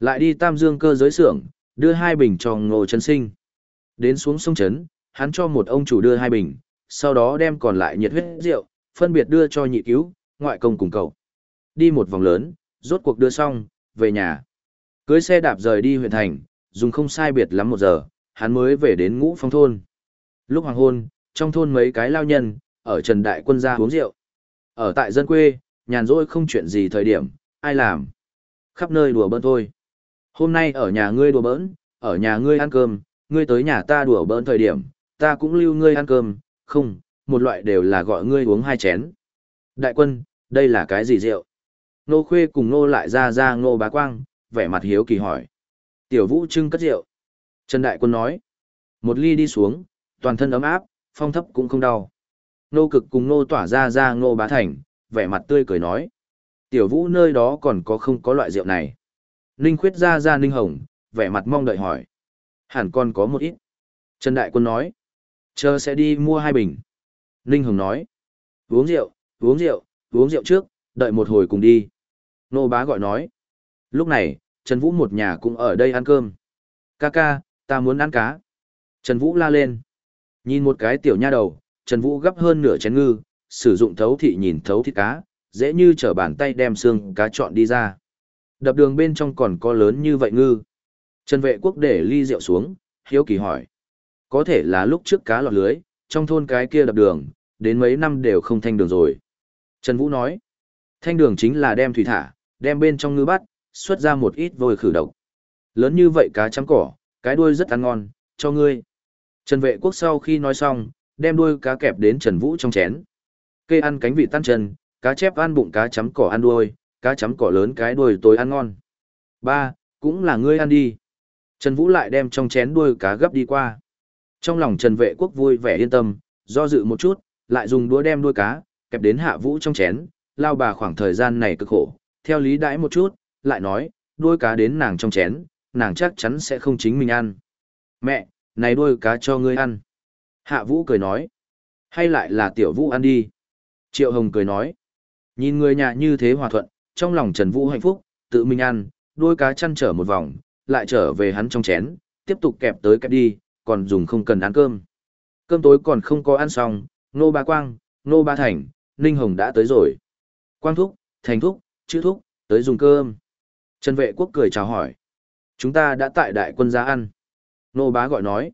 Lại đi Tam Dương cơ giới xưởng, đưa hai bình cho Ngô Trấn Sinh. Đến xuống sông Trấn, hắn cho một ông chủ đưa hai bình, sau đó đem còn lại nhiệt huyết rượu, phân biệt đưa cho nhị cứu, ngoại công cùng cậu. Đi một vòng lớn, rốt cuộc đưa xong, về nhà. Cưới xe đạp rời đi huyện thành, dùng không sai biệt lắm một giờ, hắn mới về đến ngũ phong thôn. Lúc hoàng hôn, trong thôn mấy cái lao nhân, ở Trần Đại Quân ra uống rượu. Ở tại dân quê, nhàn rỗi không chuyện gì thời điểm, ai làm. Khắp nơi đùa bỡn thôi. Hôm nay ở nhà ngươi đùa bỡn, ở nhà ngươi ăn cơm, ngươi tới nhà ta đùa bỡn thời điểm, ta cũng lưu ngươi ăn cơm, không, một loại đều là gọi ngươi uống hai chén. Đại quân, đây là cái gì rượu? Nô khuê cùng nô lại ra ra nô bá quang, vẻ mặt hiếu kỳ hỏi. Tiểu vũ trưng cất rượu. Trần Đại quân nói. Một ly đi xuống, toàn thân ấm áp, phong thấp cũng không đau. Nô cực cùng nô tỏa ra ra nô bá thành, vẻ mặt tươi cười nói. Tiểu vũ nơi đó còn có không có loại rượu này. Ninh khuyết ra ra ninh hồng, vẻ mặt mong đợi hỏi. Hẳn còn có một ít. Trần Đại quân nói. Chờ sẽ đi mua hai bình. Ninh hồng nói. Uống rượu, uống rượu, uống rượu trước, đợi một hồi cùng đi. Nô bá gọi nói. Lúc này, Trần Vũ một nhà cũng ở đây ăn cơm. Ca ca, ta muốn ăn cá. Trần Vũ la lên. Nhìn một cái tiểu nha đầu, Trần Vũ gấp hơn nửa chén ngư, sử dụng thấu thị nhìn thấu thịt cá, dễ như trở bàn tay đem xương cá chọn đi ra. Đập đường bên trong còn có lớn như vậy ngư. Trần vệ quốc để ly rượu xuống, hiếu kỳ hỏi. Có thể là lúc trước cá lọt lưới, trong thôn cái kia đập đường, đến mấy năm đều không thanh đường rồi. Trần Vũ nói, thanh đường chính là đem thủy thả, đem bên trong ngư bắt, xuất ra một ít vôi khử độc. Lớn như vậy cá chấm cỏ, cái đuôi rất ăn ngon, cho ngươi. Trần vệ quốc sau khi nói xong, đem đuôi cá kẹp đến Trần Vũ trong chén. Cây ăn cánh vị tan trần, cá chép ăn bụng cá chấm cỏ ăn đuôi, cá chấm cỏ lớn cái đuôi tối ăn ngon. Ba, cũng là ngươi ăn đi. Trần Vũ lại đem trong chén đuôi cá gấp đi qua. Trong lòng Trần vệ quốc vui vẻ yên tâm, do dự một chút, lại dùng đũa đem đuôi cá, kẹp đến hạ vũ trong chén, lao bà khoảng thời gian này cực khổ, theo lý đãi một chút, lại nói, đuôi cá đến nàng trong chén, nàng chắc chắn sẽ không chính mình ăn. Mẹ, này đuôi cá cho ngươi ăn. Hạ vũ cười nói, hay lại là tiểu vũ ăn đi. Triệu Hồng cười nói, nhìn người nhà như thế hòa thuận, trong lòng Trần Vũ hạnh phúc, tự mình ăn, đuôi cá chăn trở một vòng, lại trở về hắn trong chén, tiếp tục kẹp tới kẹp đi, còn dùng không cần ăn cơm. Cơm tối còn không có ăn xong, Nô Ba Quang, Nô Ba Thành, Ninh Hồng đã tới rồi. Quang Thúc, Thành Thúc, Chữ Thúc, tới dùng cơm. Trần Vệ Quốc cười chào hỏi. Chúng ta đã tại đại quân gia ăn. Nô Bá gọi nói.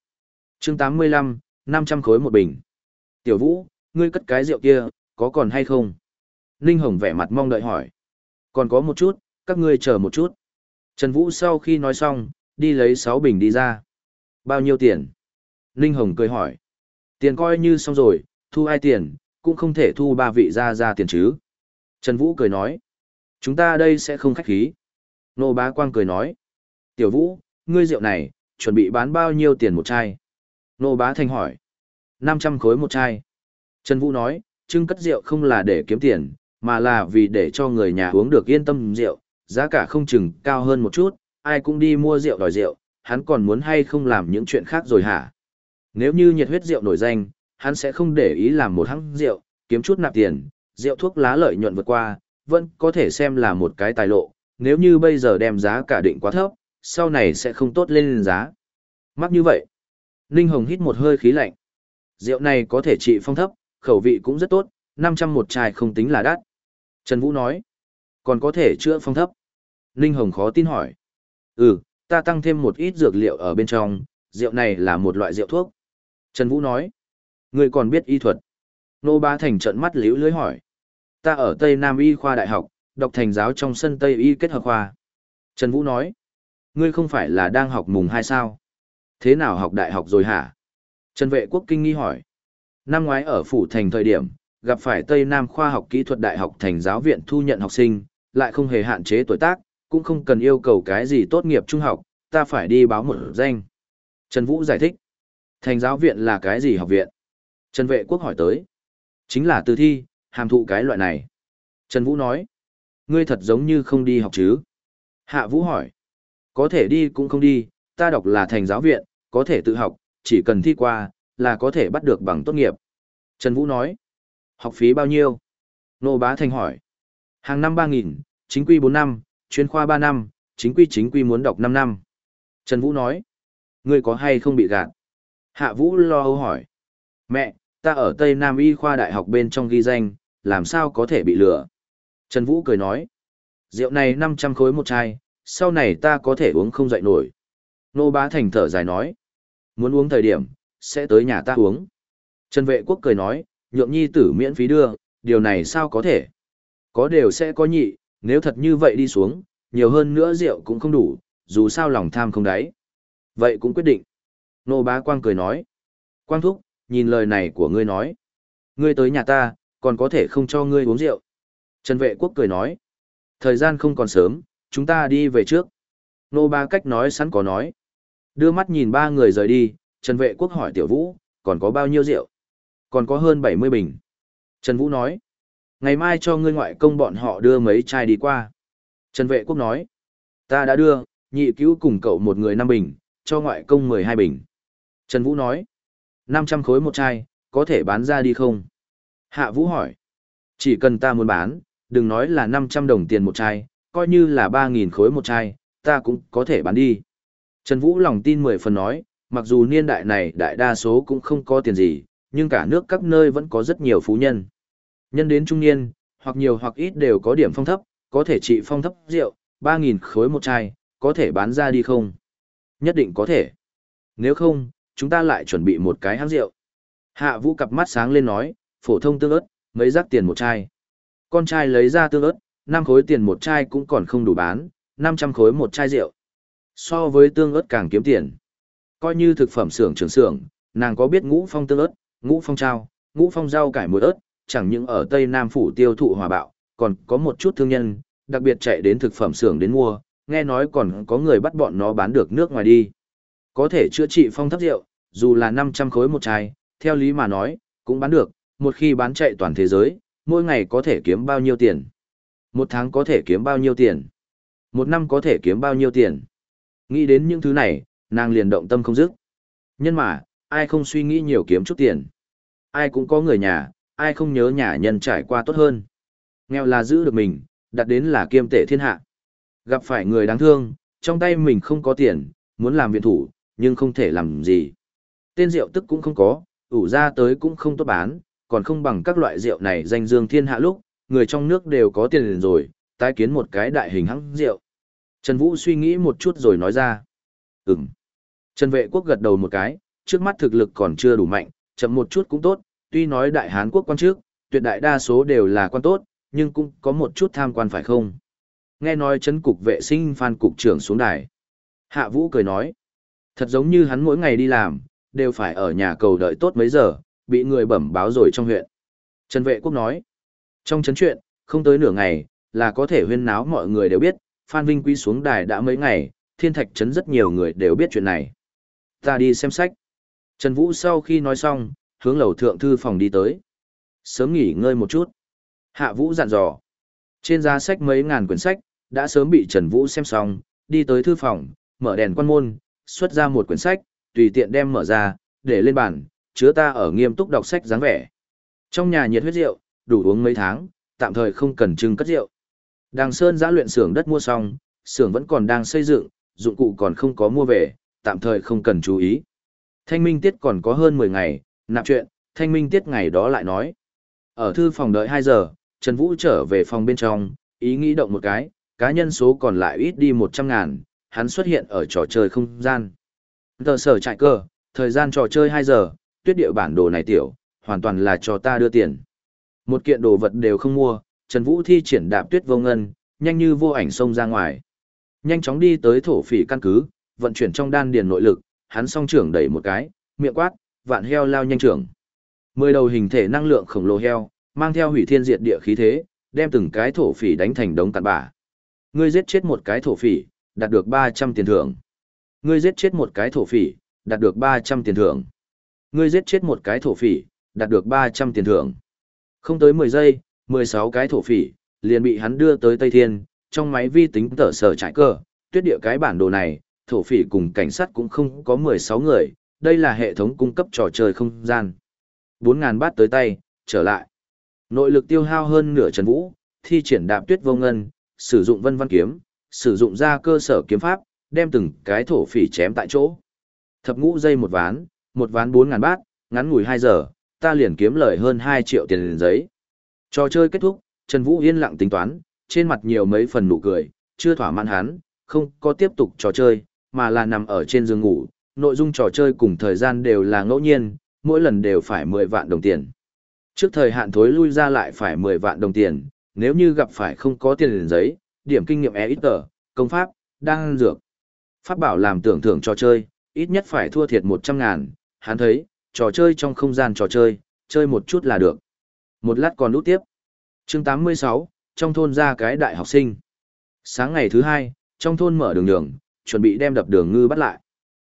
chương 85, 500 khối một bình. Tiểu Vũ, ngươi cất cái rượu kia, có còn hay không? Ninh Hồng vẻ mặt mong đợi hỏi. Còn có một chút, các ngươi chờ một chút. Trần Vũ sau khi nói xong, đi lấy 6 bình đi ra. Bao nhiêu tiền? Ninh Hồng cười hỏi. Tiền coi như xong rồi, thu ai tiền, cũng không thể thu ba vị ra ra tiền chứ. Trần Vũ cười nói. Chúng ta đây sẽ không khách khí. Nô bá quang cười nói. Tiểu Vũ, ngươi rượu này, chuẩn bị bán bao nhiêu tiền một chai? Nô bá thanh hỏi. 500 khối một chai. Trần Vũ nói, trưng cất rượu không là để kiếm tiền, mà là vì để cho người nhà uống được yên tâm rượu, giá cả không chừng cao hơn một chút, ai cũng đi mua rượu đòi rượu, hắn còn muốn hay không làm những chuyện khác rồi hả? Nếu như nhiệt huyết rượu nổi danh, hắn sẽ không để ý làm một hãng rượu, kiếm chút nạp tiền, rượu thuốc lá lợi nhuận vượt qua, vẫn có thể xem là một cái tài lộ, nếu như bây giờ đem giá cả định quá thấp, sau này sẽ không tốt lên giá. Mắc như vậy. Ninh Hồng hít một hơi khí lạnh. Rượu này có thể trị phong thấp, khẩu vị cũng rất tốt, 500 một chai không tính là đắt. Trần Vũ nói, còn có thể chữa phong thấp. Ninh Hồng khó tin hỏi. Ừ, ta tăng thêm một ít dược liệu ở bên trong, rượu này là một loại rượu thuốc. Trần Vũ nói, người còn biết y thuật. Nô ba Thành trận mắt liễu lưới hỏi. Ta ở Tây Nam Y khoa đại học, đọc thành giáo trong sân Tây Y kết hợp khoa. Trần Vũ nói, ngươi không phải là đang học mùng 2 sao? Thế nào học đại học rồi hả? Trần Vệ Quốc kinh nghi hỏi. Năm ngoái ở Phủ Thành thời điểm, gặp phải Tây Nam Khoa học Kỹ thuật Đại học thành giáo viện thu nhận học sinh, lại không hề hạn chế tuổi tác, cũng không cần yêu cầu cái gì tốt nghiệp trung học, ta phải đi báo một danh. Trần Vũ giải thích. Thành giáo viện là cái gì học viện? Trần Vệ Quốc hỏi tới. Chính là từ thi, hàm thụ cái loại này. Trần Vũ nói. Ngươi thật giống như không đi học chứ? Hạ Vũ hỏi. Có thể đi cũng không đi, ta đọc là thành giáo viện, có thể tự học, chỉ cần thi qua, là có thể bắt được bằng tốt nghiệp. Trần Vũ nói. Học phí bao nhiêu? Nô Bá thành hỏi. Hàng năm 3.000, chính quy 4 năm, chuyên khoa 3 năm, chính quy chính quy muốn đọc 5 năm. Trần Vũ nói. Ngươi có hay không bị gạt? Hạ Vũ lo âu hỏi. Mẹ, ta ở Tây Nam Y khoa đại học bên trong ghi danh, làm sao có thể bị lừa? Trần Vũ cười nói. Rượu này 500 khối một chai, sau này ta có thể uống không dậy nổi. Nô Bá Thành thở dài nói. Muốn uống thời điểm, sẽ tới nhà ta uống. Trần Vệ Quốc cười nói, nhượng nhi tử miễn phí đưa, điều này sao có thể? Có đều sẽ có nhị, nếu thật như vậy đi xuống, nhiều hơn nữa rượu cũng không đủ, dù sao lòng tham không đáy. Vậy cũng quyết định. Nô bá quang cười nói. Quang thúc, nhìn lời này của ngươi nói. Ngươi tới nhà ta, còn có thể không cho ngươi uống rượu. Trần vệ quốc cười nói. Thời gian không còn sớm, chúng ta đi về trước. Nô ba cách nói sẵn có nói. Đưa mắt nhìn ba người rời đi, Trần vệ quốc hỏi tiểu vũ, còn có bao nhiêu rượu? Còn có hơn 70 bình. Trần Vũ nói. Ngày mai cho ngươi ngoại công bọn họ đưa mấy chai đi qua. Trần vệ quốc nói. Ta đã đưa, nhị cứu cùng cậu một người năm bình, cho ngoại công 12 bình. Trần Vũ nói. 500 khối một chai, có thể bán ra đi không? Hạ Vũ hỏi. Chỉ cần ta muốn bán, đừng nói là 500 đồng tiền một chai, coi như là 3.000 khối một chai, ta cũng có thể bán đi. Trần Vũ lòng tin 10 phần nói, mặc dù niên đại này đại đa số cũng không có tiền gì, nhưng cả nước các nơi vẫn có rất nhiều phú nhân. Nhân đến trung niên, hoặc nhiều hoặc ít đều có điểm phong thấp, có thể trị phong thấp rượu, 3.000 khối một chai, có thể bán ra đi không? Nhất định có thể. Nếu không, chúng ta lại chuẩn bị một cái hãng rượu. Hạ vũ cặp mắt sáng lên nói, phổ thông tương ớt, mấy rác tiền một chai. Con trai lấy ra tương ớt, 5 khối tiền một chai cũng còn không đủ bán, 500 khối một chai rượu. So với tương ớt càng kiếm tiền. Coi như thực phẩm xưởng trường xưởng, nàng có biết ngũ phong tương ớt, ngũ phong trao, ngũ phong rau cải muối ớt, chẳng những ở Tây Nam phủ tiêu thụ hòa bạo, còn có một chút thương nhân, đặc biệt chạy đến thực phẩm xưởng đến mua, nghe nói còn có người bắt bọn nó bán được nước ngoài đi. Có thể chữa trị phong thấp rượu, dù là 500 khối một chai, theo lý mà nói, cũng bán được, một khi bán chạy toàn thế giới, mỗi ngày có thể kiếm bao nhiêu tiền. Một tháng có thể kiếm bao nhiêu tiền. Một năm có thể kiếm bao nhiêu tiền. Nghĩ đến những thứ này, nàng liền động tâm không dứt. Nhân mà, ai không suy nghĩ nhiều kiếm chút tiền. Ai cũng có người nhà, ai không nhớ nhà nhân trải qua tốt hơn. Nghèo là giữ được mình, đặt đến là kiêm tể thiên hạ. Gặp phải người đáng thương, trong tay mình không có tiền, muốn làm viện thủ, nhưng không thể làm gì. Tên rượu tức cũng không có, ủ ra tới cũng không tốt bán, còn không bằng các loại rượu này danh dương thiên hạ lúc, người trong nước đều có tiền rồi, tái kiến một cái đại hình hãng rượu. Trần Vũ suy nghĩ một chút rồi nói ra. Ừm. Trần Vệ Quốc gật đầu một cái, trước mắt thực lực còn chưa đủ mạnh, chậm một chút cũng tốt, tuy nói đại Hán quốc quan trước, tuyệt đại đa số đều là quan tốt, nhưng cũng có một chút tham quan phải không? nghe nói trấn cục vệ sinh phan cục trưởng xuống đài. Hạ Vũ cười nói, thật giống như hắn mỗi ngày đi làm, đều phải ở nhà cầu đợi tốt mấy giờ, bị người bẩm báo rồi trong huyện. Trần Vệ Quốc nói, trong chấn chuyện, không tới nửa ngày, là có thể huyên náo mọi người đều biết, Phan Vinh Quý xuống đài đã mấy ngày, thiên thạch chấn rất nhiều người đều biết chuyện này. Ta đi xem sách. Trần Vũ sau khi nói xong, hướng lầu thượng thư phòng đi tới. Sớm nghỉ ngơi một chút. Hạ Vũ dặn dò. Trên giá sách mấy ngàn quyển sách, đã sớm bị Trần Vũ xem xong, đi tới thư phòng, mở đèn quan môn, xuất ra một quyển sách, tùy tiện đem mở ra, để lên bàn, chứa ta ở nghiêm túc đọc sách dáng vẻ. Trong nhà nhiệt huyết rượu, đủ uống mấy tháng, tạm thời không cần trưng cất rượu. Đàng Sơn giã luyện xưởng đất mua xong, xưởng vẫn còn đang xây dựng, dụng cụ còn không có mua về, tạm thời không cần chú ý. Thanh minh tiết còn có hơn 10 ngày, nạp chuyện, thanh minh tiết ngày đó lại nói. Ở thư phòng đợi 2 giờ, Trần Vũ trở về phòng bên trong, ý nghĩ động một cái, cá nhân số còn lại ít đi 100 ngàn, hắn xuất hiện ở trò chơi không gian. Tờ sở chạy cơ, thời gian trò chơi 2 giờ, tuyết địa bản đồ này tiểu, hoàn toàn là cho ta đưa tiền. Một kiện đồ vật đều không mua, Trần Vũ thi triển đạp tuyết vô ngân, nhanh như vô ảnh xông ra ngoài. Nhanh chóng đi tới thổ phỉ căn cứ, vận chuyển trong đan điền nội lực, hắn song trưởng đẩy một cái, miệng quát, vạn heo lao nhanh trưởng. Mười đầu hình thể năng lượng khổng lồ heo, mang theo hủy thiên diệt địa khí thế, đem từng cái thổ phỉ đánh thành đống tàn bã. Ngươi giết chết một cái thổ phỉ, đạt được 300 tiền thưởng. Ngươi giết chết một cái thổ phỉ, đạt được 300 tiền thưởng. Ngươi giết chết một cái thổ phỉ, đạt được 300 tiền thưởng. Không tới 10 giây, 16 cái thổ phỉ, liền bị hắn đưa tới Tây Thiên, trong máy vi tính tờ sở trải cờ. tuyết địa cái bản đồ này, thổ phỉ cùng cảnh sát cũng không có 16 người, đây là hệ thống cung cấp trò chơi không gian. 4.000 bát tới tay, trở lại. Nội lực tiêu hao hơn nửa Trần Vũ, thi triển đạp tuyết vô ngân, sử dụng vân văn kiếm, sử dụng ra cơ sở kiếm pháp, đem từng cái thổ phỉ chém tại chỗ. Thập ngũ dây một ván, một ván bốn ngàn bát, ngắn ngủi 2 giờ, ta liền kiếm lời hơn 2 triệu tiền liền giấy. Trò chơi kết thúc, Trần Vũ yên lặng tính toán, trên mặt nhiều mấy phần nụ cười, chưa thỏa mãn hắn, không có tiếp tục trò chơi, mà là nằm ở trên giường ngủ, nội dung trò chơi cùng thời gian đều là ngẫu nhiên, mỗi lần đều phải 10 vạn đồng tiền. Trước thời hạn thối lui ra lại phải 10 vạn đồng tiền, nếu như gặp phải không có tiền liền giấy, điểm kinh nghiệm e ít tờ, công pháp, đang dược. Pháp bảo làm tưởng thưởng trò chơi, ít nhất phải thua thiệt 100 ngàn, hắn thấy, trò chơi trong không gian trò chơi, chơi một chút là được. Một lát còn nút tiếp. chương 86, trong thôn ra cái đại học sinh. Sáng ngày thứ hai, trong thôn mở đường đường, chuẩn bị đem đập đường ngư bắt lại.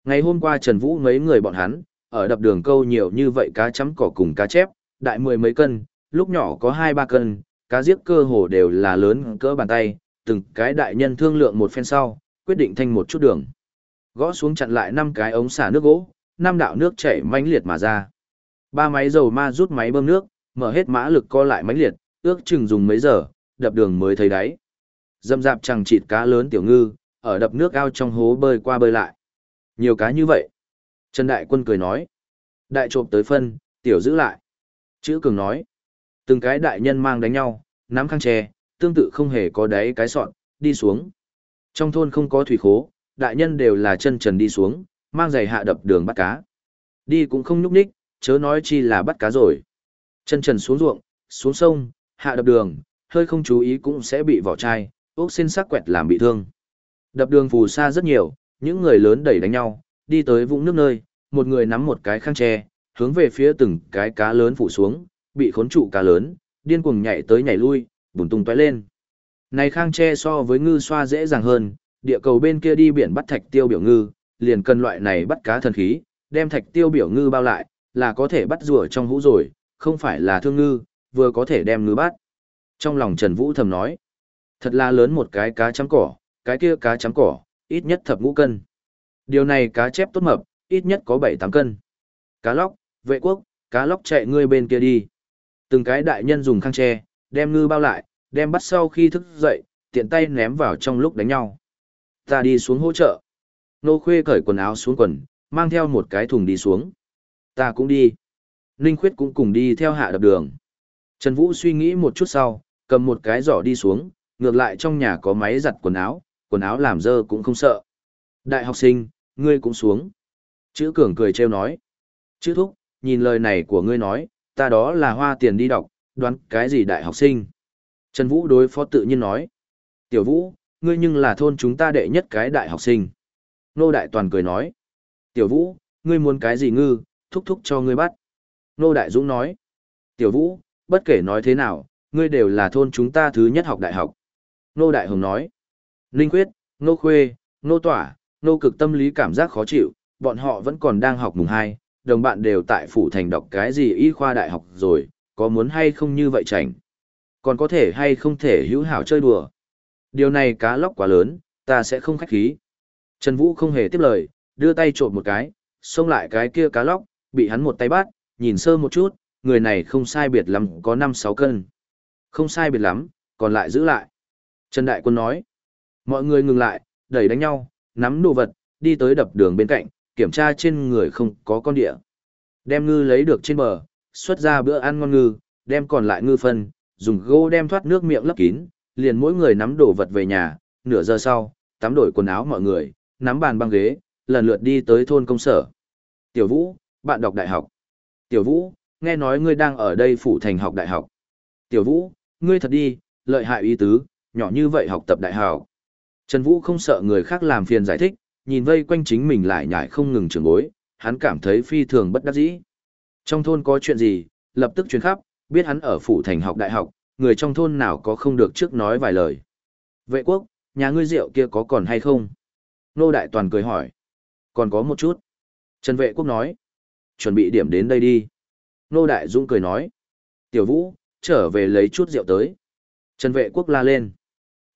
Ngày hôm qua Trần Vũ mấy người bọn hắn, ở đập đường câu nhiều như vậy cá chấm cỏ cùng cá chép, đại mười mấy cân, lúc nhỏ có hai ba cân, cá giết cơ hồ đều là lớn cỡ bàn tay, từng cái đại nhân thương lượng một phen sau, quyết định thanh một chút đường. Gõ xuống chặn lại năm cái ống xả nước gỗ, năm đạo nước chảy mãnh liệt mà ra. Ba máy dầu ma rút máy bơm nước, mở hết mã lực co lại mãnh liệt, ước chừng dùng mấy giờ, đập đường mới thấy đáy. Dâm dạp chẳng chịt cá lớn tiểu ngư, ở đập nước ao trong hố bơi qua bơi lại. Nhiều cá như vậy. Trần Đại Quân cười nói. Đại trộm tới phân, tiểu giữ lại. Chữ cường nói. Từng cái đại nhân mang đánh nhau, nắm khăn tre, tương tự không hề có đáy cái sọn, đi xuống. Trong thôn không có thủy khố, đại nhân đều là chân trần đi xuống, mang giày hạ đập đường bắt cá. Đi cũng không nhúc ních, chớ nói chi là bắt cá rồi. Chân trần xuống ruộng, xuống sông, hạ đập đường, hơi không chú ý cũng sẽ bị vỏ chai, ốc xin sắc quẹt làm bị thương. Đập đường phù sa rất nhiều, những người lớn đẩy đánh nhau, đi tới vũng nước nơi, một người nắm một cái khăn tre, hướng về phía từng cái cá lớn phủ xuống, bị khốn trụ cá lớn, điên cuồng nhảy tới nhảy lui, bùn tung tóe lên. Này khang tre so với ngư xoa dễ dàng hơn, địa cầu bên kia đi biển bắt thạch tiêu biểu ngư, liền cần loại này bắt cá thần khí, đem thạch tiêu biểu ngư bao lại, là có thể bắt rùa trong hũ rồi, không phải là thương ngư, vừa có thể đem ngư bắt. Trong lòng Trần Vũ thầm nói, thật là lớn một cái cá chấm cỏ, cái kia cá chấm cỏ, ít nhất thập ngũ cân. Điều này cá chép tốt mập, ít nhất có 7-8 cân. Cá lóc, vệ quốc, cá lóc chạy ngươi bên kia đi. Từng cái đại nhân dùng khăn tre, đem ngư bao lại, đem bắt sau khi thức dậy, tiện tay ném vào trong lúc đánh nhau. Ta đi xuống hỗ trợ. Nô Khuê cởi quần áo xuống quần, mang theo một cái thùng đi xuống. Ta cũng đi. Ninh Khuyết cũng cùng đi theo hạ đập đường. Trần Vũ suy nghĩ một chút sau, cầm một cái giỏ đi xuống, ngược lại trong nhà có máy giặt quần áo, quần áo làm dơ cũng không sợ. Đại học sinh, ngươi cũng xuống. Chữ cường cười trêu nói. Chữ thúc, nhìn lời này của ngươi nói, ta đó là hoa tiền đi đọc, đoán cái gì đại học sinh. Trần Vũ đối phó tự nhiên nói. Tiểu Vũ, ngươi nhưng là thôn chúng ta đệ nhất cái đại học sinh. Nô Đại Toàn cười nói. Tiểu Vũ, ngươi muốn cái gì ngư, thúc thúc cho ngươi bắt. Nô Đại Dũng nói. Tiểu Vũ, bất kể nói thế nào, ngươi đều là thôn chúng ta thứ nhất học đại học. Nô Đại Hồng nói. Linh Quyết, Nô Khuê, Nô Tỏa, Nô Cực tâm lý cảm giác khó chịu, bọn họ vẫn còn đang học mùng 2, đồng bạn đều tại phủ thành đọc cái gì y khoa đại học rồi, có muốn hay không như vậy chảnh. Còn có thể hay không thể hữu hảo chơi đùa. Điều này cá lóc quá lớn, ta sẽ không khách khí. Trần Vũ không hề tiếp lời, đưa tay trộn một cái, xông lại cái kia cá lóc, bị hắn một tay bắt, nhìn sơ một chút, người này không sai biệt lắm có 5-6 cân. Không sai biệt lắm, còn lại giữ lại. Trần Đại Quân nói, mọi người ngừng lại, đẩy đánh nhau, nắm đồ vật, đi tới đập đường bên cạnh, kiểm tra trên người không có con địa. Đem ngư lấy được trên bờ, xuất ra bữa ăn ngon ngư, đem còn lại ngư phân, dùng gô đem thoát nước miệng lấp kín, liền mỗi người nắm đồ vật về nhà, nửa giờ sau, tắm đổi quần áo mọi người, nắm bàn băng ghế, lần lượt đi tới thôn công sở. Tiểu Vũ, bạn đọc đại học. Tiểu Vũ, nghe nói ngươi đang ở đây phủ thành học đại học. Tiểu Vũ, ngươi thật đi, lợi hại ý tứ, nhỏ như vậy học tập đại học. Trần Vũ không sợ người khác làm phiền giải thích, nhìn vây quanh chính mình lại nhải không ngừng trường bối, hắn cảm thấy phi thường bất đắc dĩ. Trong thôn có chuyện gì, lập tức truyền khắp, biết hắn ở phủ thành học đại học, người trong thôn nào có không được trước nói vài lời. Vệ quốc, nhà ngươi rượu kia có còn hay không? Nô Đại Toàn cười hỏi. Còn có một chút. Trần Vệ quốc nói. Chuẩn bị điểm đến đây đi. Nô Đại Dũng cười nói. Tiểu Vũ, trở về lấy chút rượu tới. Trần Vệ quốc la lên.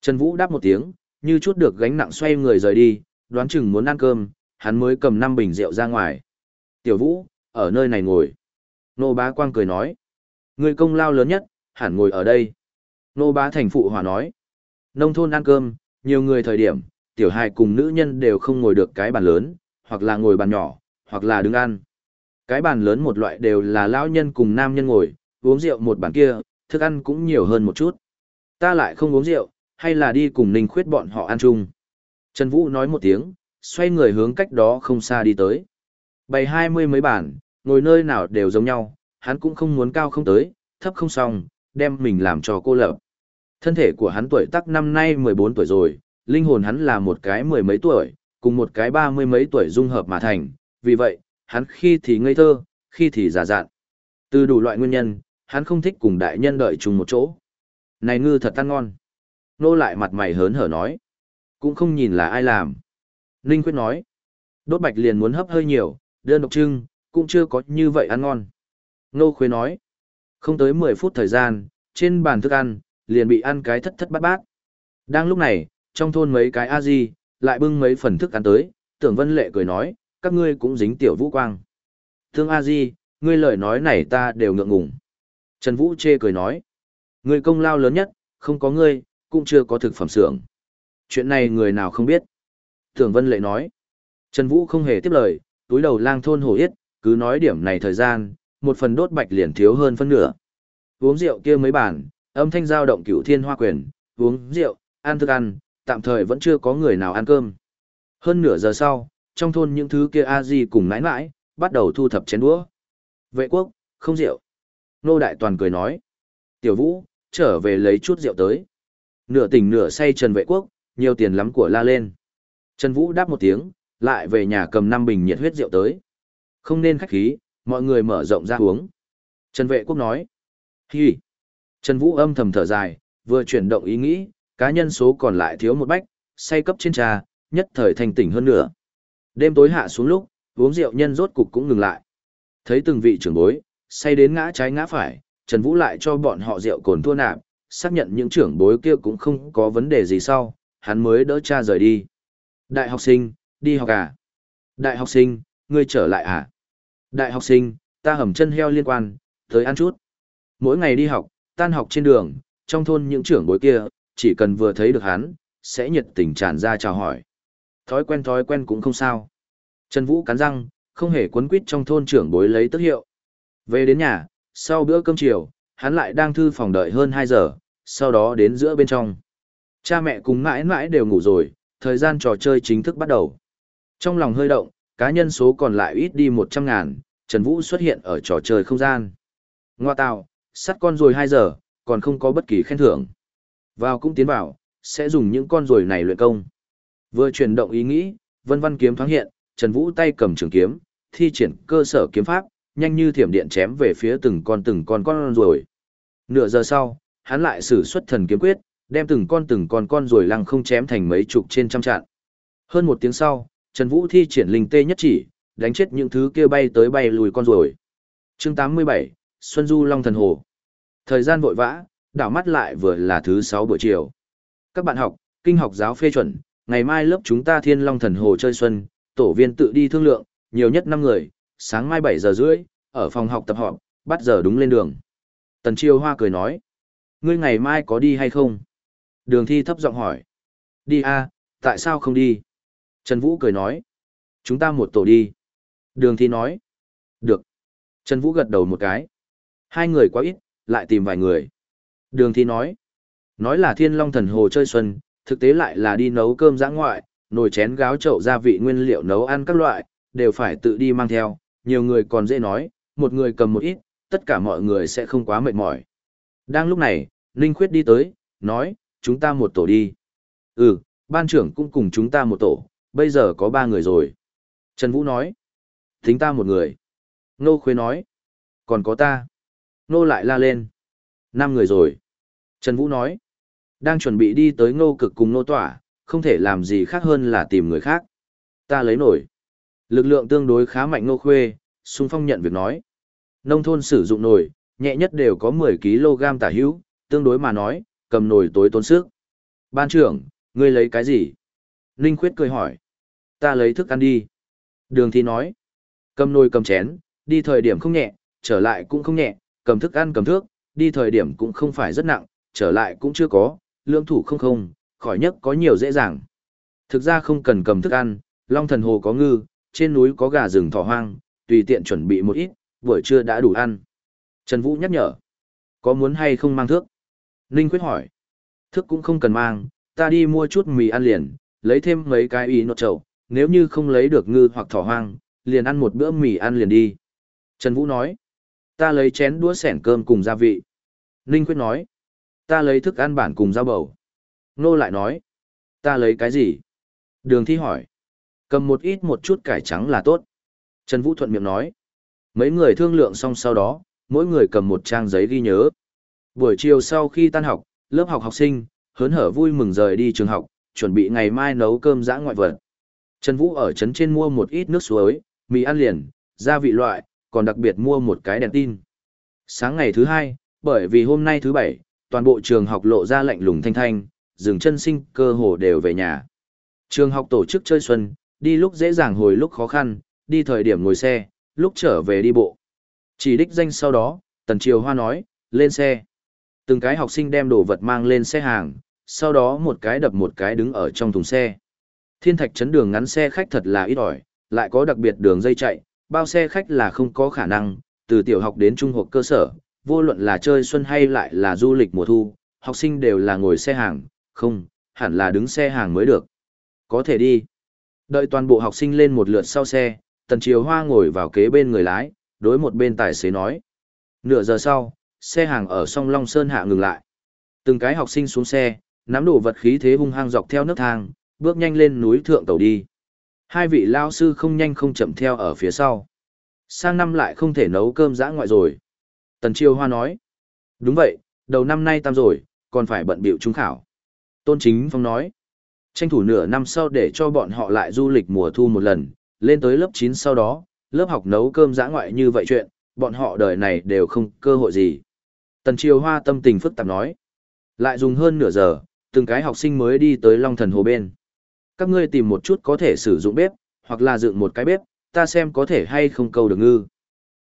Trần Vũ đáp một tiếng, như chút được gánh nặng xoay người rời đi, đoán chừng muốn ăn cơm, hắn mới cầm năm bình rượu ra ngoài. Tiểu Vũ, ở nơi này ngồi. Nô Bá Quang cười nói. Người công lao lớn nhất, hẳn ngồi ở đây. Nô Bá Thành phụ hòa nói. Nông thôn ăn cơm, nhiều người thời điểm, tiểu hài cùng nữ nhân đều không ngồi được cái bàn lớn, hoặc là ngồi bàn nhỏ, hoặc là đứng ăn. Cái bàn lớn một loại đều là lão nhân cùng nam nhân ngồi, uống rượu một bàn kia, thức ăn cũng nhiều hơn một chút. Ta lại không uống rượu, hay là đi cùng Ninh Khuyết bọn họ ăn chung. Trần Vũ nói một tiếng, xoay người hướng cách đó không xa đi tới. Bày hai mươi mấy bản, ngồi nơi nào đều giống nhau, hắn cũng không muốn cao không tới, thấp không xong, đem mình làm cho cô lập. Thân thể của hắn tuổi tác năm nay 14 tuổi rồi, linh hồn hắn là một cái mười mấy tuổi, cùng một cái ba mươi mấy tuổi dung hợp mà thành, vì vậy, hắn khi thì ngây thơ, khi thì giả dạn. Từ đủ loại nguyên nhân, hắn không thích cùng đại nhân đợi chung một chỗ. Này ngư thật ăn ngon. Nô lại mặt mày hớn hở nói. Cũng không nhìn là ai làm. Ninh Quyết nói. Đốt bạch liền muốn hấp hơi nhiều, đơn độc trưng, cũng chưa có như vậy ăn ngon. Nô Khuê nói. Không tới 10 phút thời gian, trên bàn thức ăn, liền bị ăn cái thất thất bát bát. Đang lúc này, trong thôn mấy cái a di lại bưng mấy phần thức ăn tới, tưởng vân lệ cười nói, các ngươi cũng dính tiểu vũ quang. Thương a di, ngươi lời nói này ta đều ngượng ngùng. Trần Vũ chê cười nói, người công lao lớn nhất, không có ngươi, cũng chưa có thực phẩm xưởng. Chuyện này người nào không biết. Tưởng vân lệ nói, Trần Vũ không hề tiếp lời, túi đầu lang thôn hổ yết, cứ nói điểm này thời gian, một phần đốt bạch liền thiếu hơn phân nửa. Uống rượu kia mấy bản, âm thanh giao động cửu thiên hoa quyền, uống rượu, ăn thức ăn, tạm thời vẫn chưa có người nào ăn cơm. Hơn nửa giờ sau, trong thôn những thứ kia a di cùng nãi nãi, bắt đầu thu thập chén đũa. Vệ quốc, không rượu. Nô Đại Toàn cười nói. Tiểu Vũ, trở về lấy chút rượu tới. Nửa tỉnh nửa say Trần Vệ quốc, nhiều tiền lắm của la lên. Trần Vũ đáp một tiếng, lại về nhà cầm năm bình nhiệt huyết rượu tới. Không nên khách khí, mọi người mở rộng ra uống. Trần Vệ quốc nói. Hi. Trần Vũ âm thầm thở dài, vừa chuyển động ý nghĩ, cá nhân số còn lại thiếu một bách, say cấp trên trà, nhất thời thành tỉnh hơn nữa. Đêm tối hạ xuống lúc, uống rượu nhân rốt cục cũng ngừng lại. Thấy từng vị trưởng bối, say đến ngã trái ngã phải, Trần Vũ lại cho bọn họ rượu cồn thua nạp, xác nhận những trưởng bối kia cũng không có vấn đề gì sau, hắn mới đỡ cha rời đi. Đại học sinh, đi học à? Đại học sinh, ngươi trở lại à? Đại học sinh, ta hầm chân heo liên quan, tới ăn chút. Mỗi ngày đi học, tan học trên đường, trong thôn những trưởng bối kia, chỉ cần vừa thấy được hắn, sẽ nhiệt tình tràn ra chào hỏi. Thói quen thói quen cũng không sao. Trần Vũ cắn răng, không hề quấn quýt trong thôn trưởng bối lấy tức hiệu. Về đến nhà, sau bữa cơm chiều, hắn lại đang thư phòng đợi hơn 2 giờ, sau đó đến giữa bên trong. Cha mẹ cùng mãi mãi đều ngủ rồi, thời gian trò chơi chính thức bắt đầu. Trong lòng hơi động, cá nhân số còn lại ít đi 100 ngàn, Trần Vũ xuất hiện ở trò chơi không gian. Ngoa tạo, sắt con rồi 2 giờ, còn không có bất kỳ khen thưởng. Vào cũng tiến vào, sẽ dùng những con ruồi này luyện công. Vừa chuyển động ý nghĩ, vân văn kiếm thoáng hiện, Trần Vũ tay cầm trường kiếm, thi triển cơ sở kiếm pháp, nhanh như thiểm điện chém về phía từng con từng con con ruồi. Nửa giờ sau, hắn lại sử xuất thần kiếm quyết, đem từng con từng con con ruồi lăng không chém thành mấy chục trên trăm trạng. Hơn một tiếng sau, Trần Vũ thi triển linh tê nhất chỉ, đánh chết những thứ kia bay tới bay lùi con ruồi. Chương 87, Xuân Du Long Thần Hồ. Thời gian vội vã, đảo mắt lại vừa là thứ sáu buổi chiều. Các bạn học, kinh học giáo phê chuẩn, ngày mai lớp chúng ta Thiên Long Thần Hồ chơi xuân, tổ viên tự đi thương lượng, nhiều nhất 5 người, sáng mai 7 giờ rưỡi, ở phòng học tập họp, bắt giờ đúng lên đường. Tần Chiêu Hoa cười nói, ngươi ngày mai có đi hay không? Đường thi thấp giọng hỏi, đi a, tại sao không đi? Trần Vũ cười nói, chúng ta một tổ đi. Đường thi nói, được. Trần Vũ gật đầu một cái. Hai người quá ít, lại tìm vài người. Đường thi nói, nói là Thiên Long Thần Hồ chơi xuân, thực tế lại là đi nấu cơm giã ngoại, nồi chén gáo chậu gia vị nguyên liệu nấu ăn các loại, đều phải tự đi mang theo, nhiều người còn dễ nói, một người cầm một ít, tất cả mọi người sẽ không quá mệt mỏi. Đang lúc này, Ninh Khuyết đi tới, nói, chúng ta một tổ đi. Ừ, ban trưởng cũng cùng chúng ta một tổ, bây giờ có ba người rồi. Trần Vũ nói, tính ta một người. Nô Khuê nói, còn có ta. Nô lại la lên. Năm người rồi. Trần Vũ nói, đang chuẩn bị đi tới ngô cực cùng nô tỏa, không thể làm gì khác hơn là tìm người khác. Ta lấy nổi. Lực lượng tương đối khá mạnh nô khuê, xung phong nhận việc nói. Nông thôn sử dụng nồi, nhẹ nhất đều có 10 kg tả hữu, tương đối mà nói, cầm nồi tối tốn sức. Ban trưởng, ngươi lấy cái gì? Ninh Khuyết cười hỏi. Ta lấy thức ăn đi. Đường thi nói. Cầm nồi cầm chén, đi thời điểm không nhẹ, trở lại cũng không nhẹ, cầm thức ăn cầm thước, đi thời điểm cũng không phải rất nặng, trở lại cũng chưa có, lương thủ không không, khỏi nhất có nhiều dễ dàng. Thực ra không cần cầm thức ăn, Long Thần Hồ có ngư, trên núi có gà rừng thỏ hoang, tùy tiện chuẩn bị một ít, buổi trưa đã đủ ăn. Trần Vũ nhắc nhở, có muốn hay không mang thước? Ninh Quyết hỏi, thức cũng không cần mang, ta đi mua chút mì ăn liền, lấy thêm mấy cái ý nột trầu, nếu như không lấy được ngư hoặc thỏ hoang, liền ăn một bữa mì ăn liền đi. Trần Vũ nói, ta lấy chén đũa sẻn cơm cùng gia vị. Ninh Quyết nói, ta lấy thức ăn bản cùng dao bầu. Nô lại nói, ta lấy cái gì? Đường thi hỏi, cầm một ít một chút cải trắng là tốt. Trần Vũ thuận miệng nói, mấy người thương lượng xong sau đó, mỗi người cầm một trang giấy ghi nhớ. Buổi chiều sau khi tan học, lớp học học sinh, hớn hở vui mừng rời đi trường học, chuẩn bị ngày mai nấu cơm dã ngoại vật. Trần Vũ ở trấn trên mua một ít nước suối, mì ăn liền, gia vị loại, còn đặc biệt mua một cái đèn tin. Sáng ngày thứ hai, bởi vì hôm nay thứ bảy, toàn bộ trường học lộ ra lạnh lùng thanh thanh, dừng chân sinh cơ hồ đều về nhà. Trường học tổ chức chơi xuân, đi lúc dễ dàng hồi lúc khó khăn, đi thời điểm ngồi xe, lúc trở về đi bộ. Chỉ đích danh sau đó, Tần Triều Hoa nói, lên xe. Từng cái học sinh đem đồ vật mang lên xe hàng, sau đó một cái đập một cái đứng ở trong thùng xe. Thiên thạch chấn đường ngắn xe khách thật là ít ỏi, lại có đặc biệt đường dây chạy, bao xe khách là không có khả năng, từ tiểu học đến trung học cơ sở, vô luận là chơi xuân hay lại là du lịch mùa thu, học sinh đều là ngồi xe hàng, không, hẳn là đứng xe hàng mới được. Có thể đi. Đợi toàn bộ học sinh lên một lượt sau xe, Tần Triều Hoa ngồi vào kế bên người lái, đối một bên tài xế nói. Nửa giờ sau, xe hàng ở song Long Sơn hạ ngừng lại. Từng cái học sinh xuống xe, nắm đồ vật khí thế hung hăng dọc theo nước thang, bước nhanh lên núi thượng tàu đi. Hai vị lao sư không nhanh không chậm theo ở phía sau. Sang năm lại không thể nấu cơm dã ngoại rồi. Tần Chiêu Hoa nói. Đúng vậy, đầu năm nay tam rồi, còn phải bận biểu trung khảo. Tôn Chính Phong nói. Tranh thủ nửa năm sau để cho bọn họ lại du lịch mùa thu một lần, lên tới lớp 9 sau đó, lớp học nấu cơm dã ngoại như vậy chuyện, bọn họ đời này đều không cơ hội gì. Tần Chiêu Hoa tâm tình phức tạp nói. Lại dùng hơn nửa giờ, từng cái học sinh mới đi tới Long Thần Hồ bên. Các ngươi tìm một chút có thể sử dụng bếp, hoặc là dựng một cái bếp, ta xem có thể hay không câu được ngư.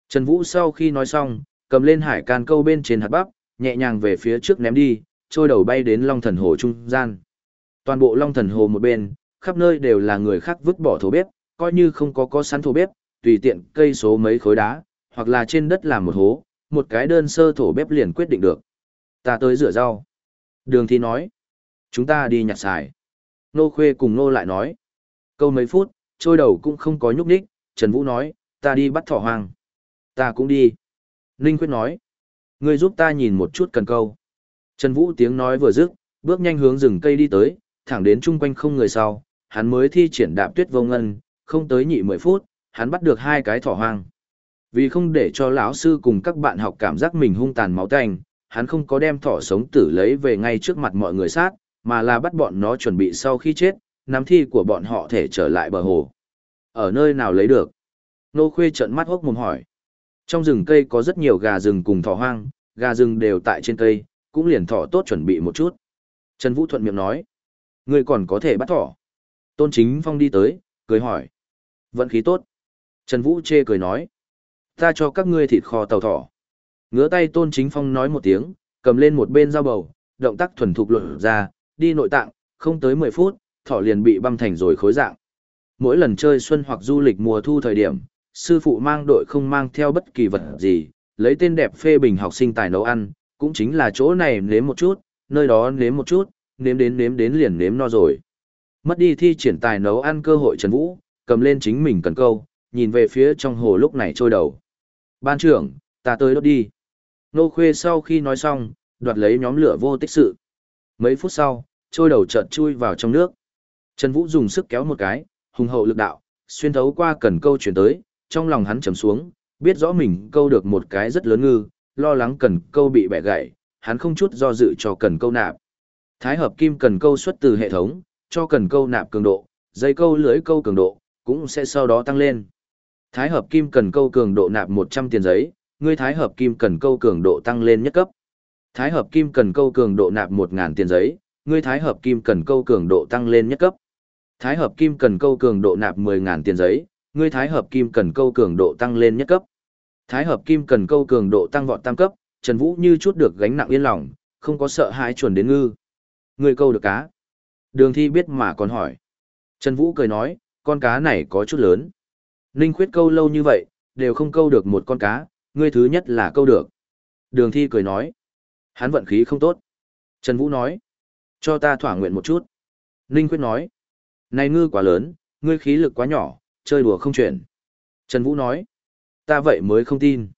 Trần Vũ sau khi nói xong, cầm lên hải can câu bên trên hạt bắp, nhẹ nhàng về phía trước ném đi, trôi đầu bay đến Long Thần Hồ trung gian. Toàn bộ Long Thần Hồ một bên, khắp nơi đều là người khác vứt bỏ thổ bếp, coi như không có có sẵn thổ bếp, tùy tiện cây số mấy khối đá, hoặc là trên đất làm một hố, một cái đơn sơ thổ bếp liền quyết định được. Ta tới rửa rau. Đường thì nói. Chúng ta đi nhặt xài. Nô Khuê cùng Nô lại nói. Câu mấy phút, trôi đầu cũng không có nhúc nhích, Trần Vũ nói, ta đi bắt thỏ hoang. Ta cũng đi. Ninh Quyết nói. Ngươi giúp ta nhìn một chút cần câu. Trần Vũ tiếng nói vừa dứt, Bước nhanh hướng rừng cây đi tới, thẳng đến chung quanh không người sau, hắn mới thi triển đạp tuyết vô ngân, không tới nhị 10 phút, hắn bắt được hai cái thỏ hoang. Vì không để cho lão sư cùng các bạn học cảm giác mình hung tàn máu tanh, hắn không có đem thỏ sống tử lấy về ngay trước mặt mọi người sát, mà là bắt bọn nó chuẩn bị sau khi chết, nắm thi của bọn họ thể trở lại bờ hồ. Ở nơi nào lấy được? Nô Khuê trợn mắt hốc mồm hỏi. Trong rừng cây có rất nhiều gà rừng cùng thỏ hoang, gà rừng đều tại trên cây, cũng liền thỏ tốt chuẩn bị một chút. Trần Vũ thuận miệng nói. Người còn có thể bắt thỏ. Tôn Chính Phong đi tới, cười hỏi. Vận khí tốt. Trần Vũ chê cười nói. Ta cho các ngươi thịt kho tàu thỏ. Ngứa tay Tôn Chính Phong nói một tiếng, cầm lên một bên dao bầu, động tác thuần thục lột ra, đi nội tạng, không tới 10 phút, thỏ liền bị băm thành rồi khối dạng. Mỗi lần chơi xuân hoặc du lịch mùa thu thời điểm, sư phụ mang đội không mang theo bất kỳ vật gì, lấy tên đẹp phê bình học sinh tài nấu ăn, cũng chính là chỗ này nếm một chút, nơi đó nếm một chút, nếm đến nếm đến liền nếm no rồi. Mất đi thi triển tài nấu ăn cơ hội Trần Vũ, cầm lên chính mình cần câu, nhìn về phía trong hồ lúc này trôi đầu. Ban trưởng, ta tới đốt đi. Nô khuê sau khi nói xong, đoạt lấy nhóm lửa vô tích sự. Mấy phút sau, trôi đầu chợt chui vào trong nước. Trần Vũ dùng sức kéo một cái, hùng hậu lực đạo, xuyên thấu qua cần câu chuyển tới, trong lòng hắn trầm xuống, biết rõ mình câu được một cái rất lớn ngư, lo lắng cần câu bị bẻ gãy, hắn không chút do dự cho cần câu nạp. Thái hợp kim cần câu xuất từ hệ thống, cho cần câu nạp cường độ, dây câu lưới câu cường độ, cũng sẽ sau đó tăng lên. Thái hợp kim cần câu cường độ nạp 100 tiền giấy, ngươi thái hợp kim cần câu cường độ tăng lên nhất cấp. Thái hợp kim cần câu cường độ nạp 1000 tiền giấy, ngươi thái hợp kim cần câu cường độ tăng lên nhất cấp. Thái hợp kim cần câu cường độ nạp 10000 tiền giấy, ngươi thái hợp kim cần câu cường độ tăng lên nhất cấp. Thái hợp kim cần câu cường độ tăng vọt tam cấp, Trần Vũ như chút được gánh nặng yên lòng, không có sợ hãi chuẩn đến ngư. Ngươi câu được cá. Đường thi biết mà còn hỏi. Trần Vũ cười nói, con cá này có chút lớn. Ninh khuyết câu lâu như vậy, đều không câu được một con cá, ngươi thứ nhất là câu được. Đường thi cười nói, hắn vận khí không tốt. Trần Vũ nói, cho ta thỏa nguyện một chút. Ninh khuyết nói, này ngư quá lớn, ngươi khí lực quá nhỏ, chơi đùa không chuyển. Trần Vũ nói, ta vậy mới không tin.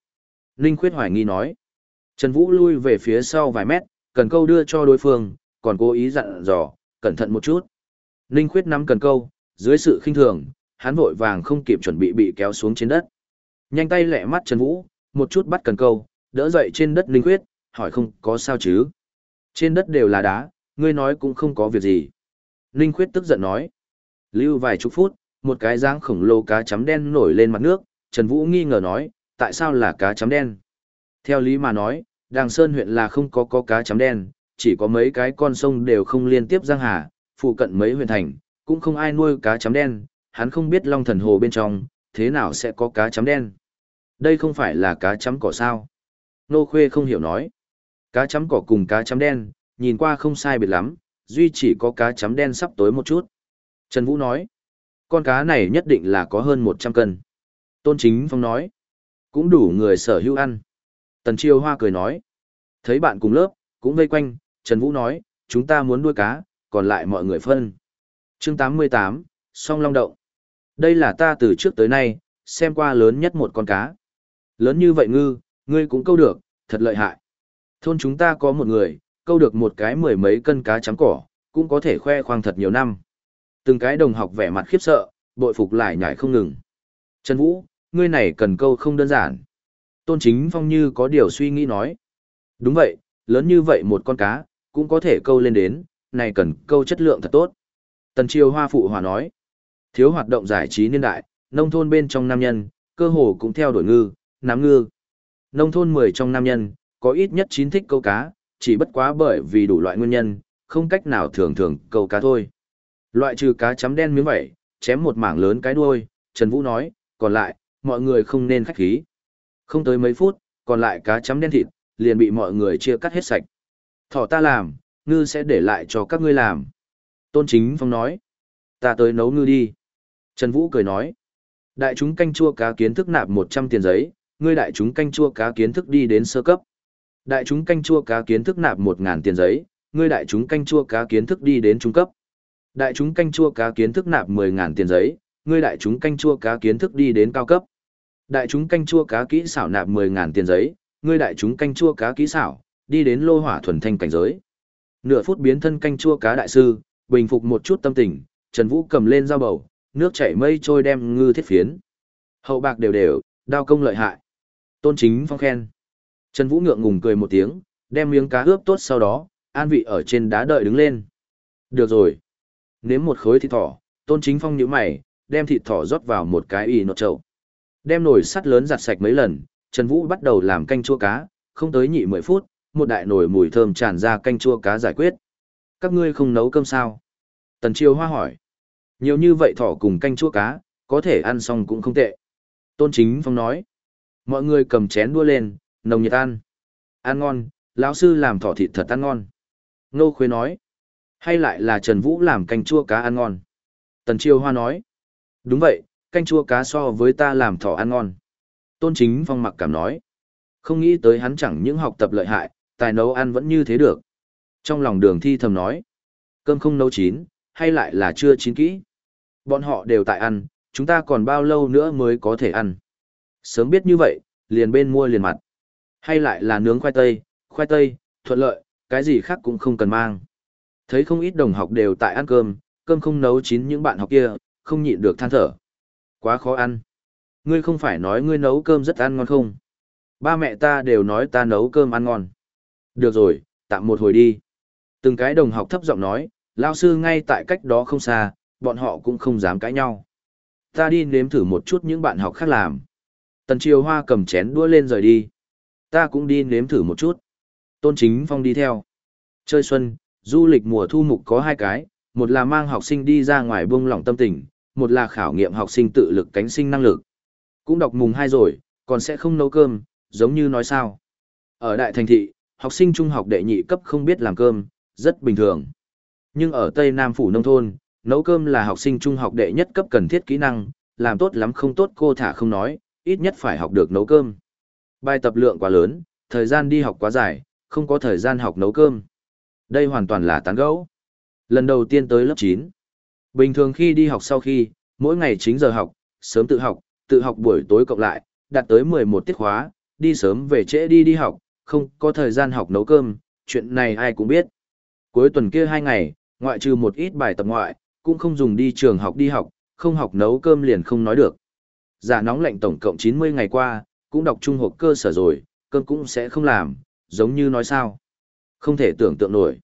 Ninh khuyết hoài nghi nói, Trần Vũ lui về phía sau vài mét, cần câu đưa cho đối phương, còn cố ý dặn dò, cẩn thận một chút. Ninh khuyết nắm cần câu, dưới sự khinh thường, hắn vội vàng không kịp chuẩn bị bị kéo xuống trên đất. Nhanh tay lẹ mắt Trần Vũ, một chút bắt cần câu, đỡ dậy trên đất Ninh khuyết, hỏi không có sao chứ. Trên đất đều là đá, ngươi nói cũng không có việc gì. Ninh khuyết tức giận nói. Lưu vài chục phút, một cái dáng khổng lồ cá chấm đen nổi lên mặt nước, Trần Vũ nghi ngờ nói, tại sao là cá chấm đen? Theo lý mà nói, Đàng Sơn huyện là không có có cá chấm đen, chỉ có mấy cái con sông đều không liên tiếp giang hà, phụ cận mấy huyện thành, cũng không ai nuôi cá chấm đen, hắn không biết long thần hồ bên trong, thế nào sẽ có cá chấm đen. Đây không phải là cá chấm cỏ sao? Nô Khuê không hiểu nói. Cá chấm cỏ cùng cá chấm đen, nhìn qua không sai biệt lắm, duy chỉ có cá chấm đen sắp tối một chút. Trần Vũ nói, con cá này nhất định là có hơn 100 cân. Tôn Chính Phong nói, cũng đủ người sở hữu ăn. Tần Chiêu Hoa cười nói, thấy bạn cùng lớp, cũng vây quanh, Trần Vũ nói, chúng ta muốn nuôi cá, còn lại mọi người phân. chương 88, song long động. Đây là ta từ trước tới nay, xem qua lớn nhất một con cá. Lớn như vậy ngư, ngươi cũng câu được, thật lợi hại. Thôn chúng ta có một người, câu được một cái mười mấy cân cá trắng cỏ, cũng có thể khoe khoang thật nhiều năm. Từng cái đồng học vẻ mặt khiếp sợ, bội phục lại nhảy không ngừng. Trần Vũ, ngươi này cần câu không đơn giản. Tôn Chính Phong như có điều suy nghĩ nói. Đúng vậy, lớn như vậy một con cá, cũng có thể câu lên đến, này cần câu chất lượng thật tốt. Tần Triều Hoa Phụ Hòa nói. Thiếu hoạt động giải trí niên đại, nông thôn bên trong nam nhân, cơ hồ cũng theo đuổi ngư, nắm ngư. Nông thôn 10 trong nam nhân, có ít nhất 9 thích câu cá, chỉ bất quá bởi vì đủ loại nguyên nhân, không cách nào thường thường câu cá thôi. Loại trừ cá chấm đen miếng vẩy, chém một mảng lớn cái đuôi, Trần Vũ nói, còn lại, mọi người không nên khách khí. Không tới mấy phút, còn lại cá chấm đen thịt, liền bị mọi người chia cắt hết sạch. Thỏ ta làm, ngư sẽ để lại cho các ngươi làm. Tôn Chính Phong nói, ta tới nấu ngư đi. Trần Vũ cười nói, đại chúng canh chua cá kiến thức nạp 100 tiền giấy, ngươi đại chúng canh chua cá kiến thức đi đến sơ cấp. Đại chúng canh chua cá kiến thức nạp 1000 tiền giấy, ngươi đại chúng canh chua cá kiến thức đi đến trung cấp. Đại chúng canh chua cá kiến thức nạp 10.000 tiền giấy, ngươi đại chúng canh chua cá kiến thức đi đến cao cấp. Đại chúng canh chua cá kỹ xảo nạp 10.000 tiền giấy, ngươi đại chúng canh chua cá kỹ xảo, đi đến lô hỏa thuần thanh cảnh giới. Nửa phút biến thân canh chua cá đại sư, bình phục một chút tâm tình, Trần Vũ cầm lên dao bầu, nước chảy mây trôi đem ngư thiết phiến. Hậu bạc đều đều, đao công lợi hại. Tôn Chính Phong khen. Trần Vũ ngượng ngùng cười một tiếng, đem miếng cá ướp tốt sau đó, an vị ở trên đá đợi đứng lên. Được rồi. Nếm một khối thịt thỏ, Tôn Chính Phong nhíu mày, đem thịt thỏ rót vào một cái y nột chậu. Đem nồi sắt lớn giặt sạch mấy lần, Trần Vũ bắt đầu làm canh chua cá, không tới nhị 10 phút, một đại nồi mùi thơm tràn ra canh chua cá giải quyết. Các ngươi không nấu cơm sao? Tần Chiêu Hoa hỏi. Nhiều như vậy thỏ cùng canh chua cá, có thể ăn xong cũng không tệ. Tôn Chính Phong nói. Mọi người cầm chén đua lên, nồng nhiệt ăn. Ăn ngon, lão sư làm thỏ thịt thật ăn ngon. Nô Khuê nói. Hay lại là Trần Vũ làm canh chua cá ăn ngon? Tần Chiêu Hoa nói. Đúng vậy, canh chua cá so với ta làm thỏ ăn ngon. Tôn Chính Phong mặc cảm nói. Không nghĩ tới hắn chẳng những học tập lợi hại, tài nấu ăn vẫn như thế được. Trong lòng đường thi thầm nói. Cơm không nấu chín, hay lại là chưa chín kỹ. Bọn họ đều tại ăn, chúng ta còn bao lâu nữa mới có thể ăn. Sớm biết như vậy, liền bên mua liền mặt. Hay lại là nướng khoai tây, khoai tây, thuận lợi, cái gì khác cũng không cần mang. Thấy không ít đồng học đều tại ăn cơm, cơm không nấu chín những bạn học kia, không nhịn được than thở. Quá khó ăn. Ngươi không phải nói ngươi nấu cơm rất ăn ngon không? Ba mẹ ta đều nói ta nấu cơm ăn ngon. Được rồi, tạm một hồi đi. Từng cái đồng học thấp giọng nói, lao sư ngay tại cách đó không xa, bọn họ cũng không dám cãi nhau. Ta đi nếm thử một chút những bạn học khác làm. Tần Triều Hoa cầm chén đua lên rời đi. Ta cũng đi nếm thử một chút. Tôn Chính Phong đi theo. Chơi xuân, du lịch mùa thu mục có hai cái, một là mang học sinh đi ra ngoài buông lỏng tâm tình, một là khảo nghiệm học sinh tự lực cánh sinh năng lực. Cũng đọc mùng hai rồi, còn sẽ không nấu cơm, giống như nói sao. Ở đại thành thị, học sinh trung học đệ nhị cấp không biết làm cơm, rất bình thường. Nhưng ở Tây Nam Phủ Nông Thôn, nấu cơm là học sinh trung học đệ nhất cấp cần thiết kỹ năng, làm tốt lắm không tốt cô thả không nói, ít nhất phải học được nấu cơm. Bài tập lượng quá lớn, thời gian đi học quá dài, không có thời gian học nấu cơm. Đây hoàn toàn là tán gẫu. Lần đầu tiên tới lớp 9. Bình thường khi đi học sau khi, mỗi ngày chính giờ học, sớm tự học, tự học buổi tối cộng lại, đạt tới 11 tiết khóa, đi sớm về trễ đi đi học, không có thời gian học nấu cơm, chuyện này ai cũng biết. Cuối tuần kia hai ngày, ngoại trừ một ít bài tập ngoại, cũng không dùng đi trường học đi học, không học nấu cơm liền không nói được. Giả nóng lạnh tổng cộng 90 ngày qua, cũng đọc trung học cơ sở rồi, cơm cũng sẽ không làm, giống như nói sao. Không thể tưởng tượng nổi.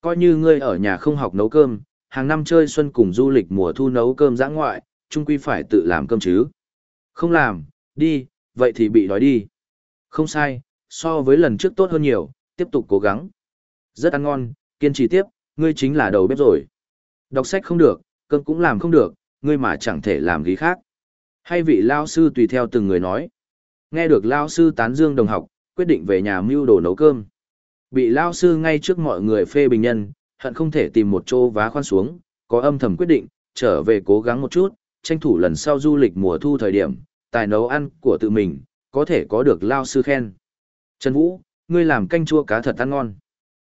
Coi như ngươi ở nhà không học nấu cơm, hàng năm chơi xuân cùng du lịch mùa thu nấu cơm giã ngoại, chung quy phải tự làm cơm chứ. Không làm, đi, vậy thì bị đói đi. Không sai, so với lần trước tốt hơn nhiều, tiếp tục cố gắng. Rất ăn ngon, kiên trì tiếp, ngươi chính là đầu bếp rồi. Đọc sách không được, cơm cũng làm không được, ngươi mà chẳng thể làm gì khác. Hay vị lao sư tùy theo từng người nói. Nghe được lao sư tán dương đồng học, quyết định về nhà mưu đồ nấu cơm. Bị lao sư ngay trước mọi người phê bình nhân, hận không thể tìm một chỗ vá khoan xuống, có âm thầm quyết định, trở về cố gắng một chút, tranh thủ lần sau du lịch mùa thu thời điểm, tài nấu ăn của tự mình, có thể có được lao sư khen. Trần Vũ, ngươi làm canh chua cá thật ăn ngon.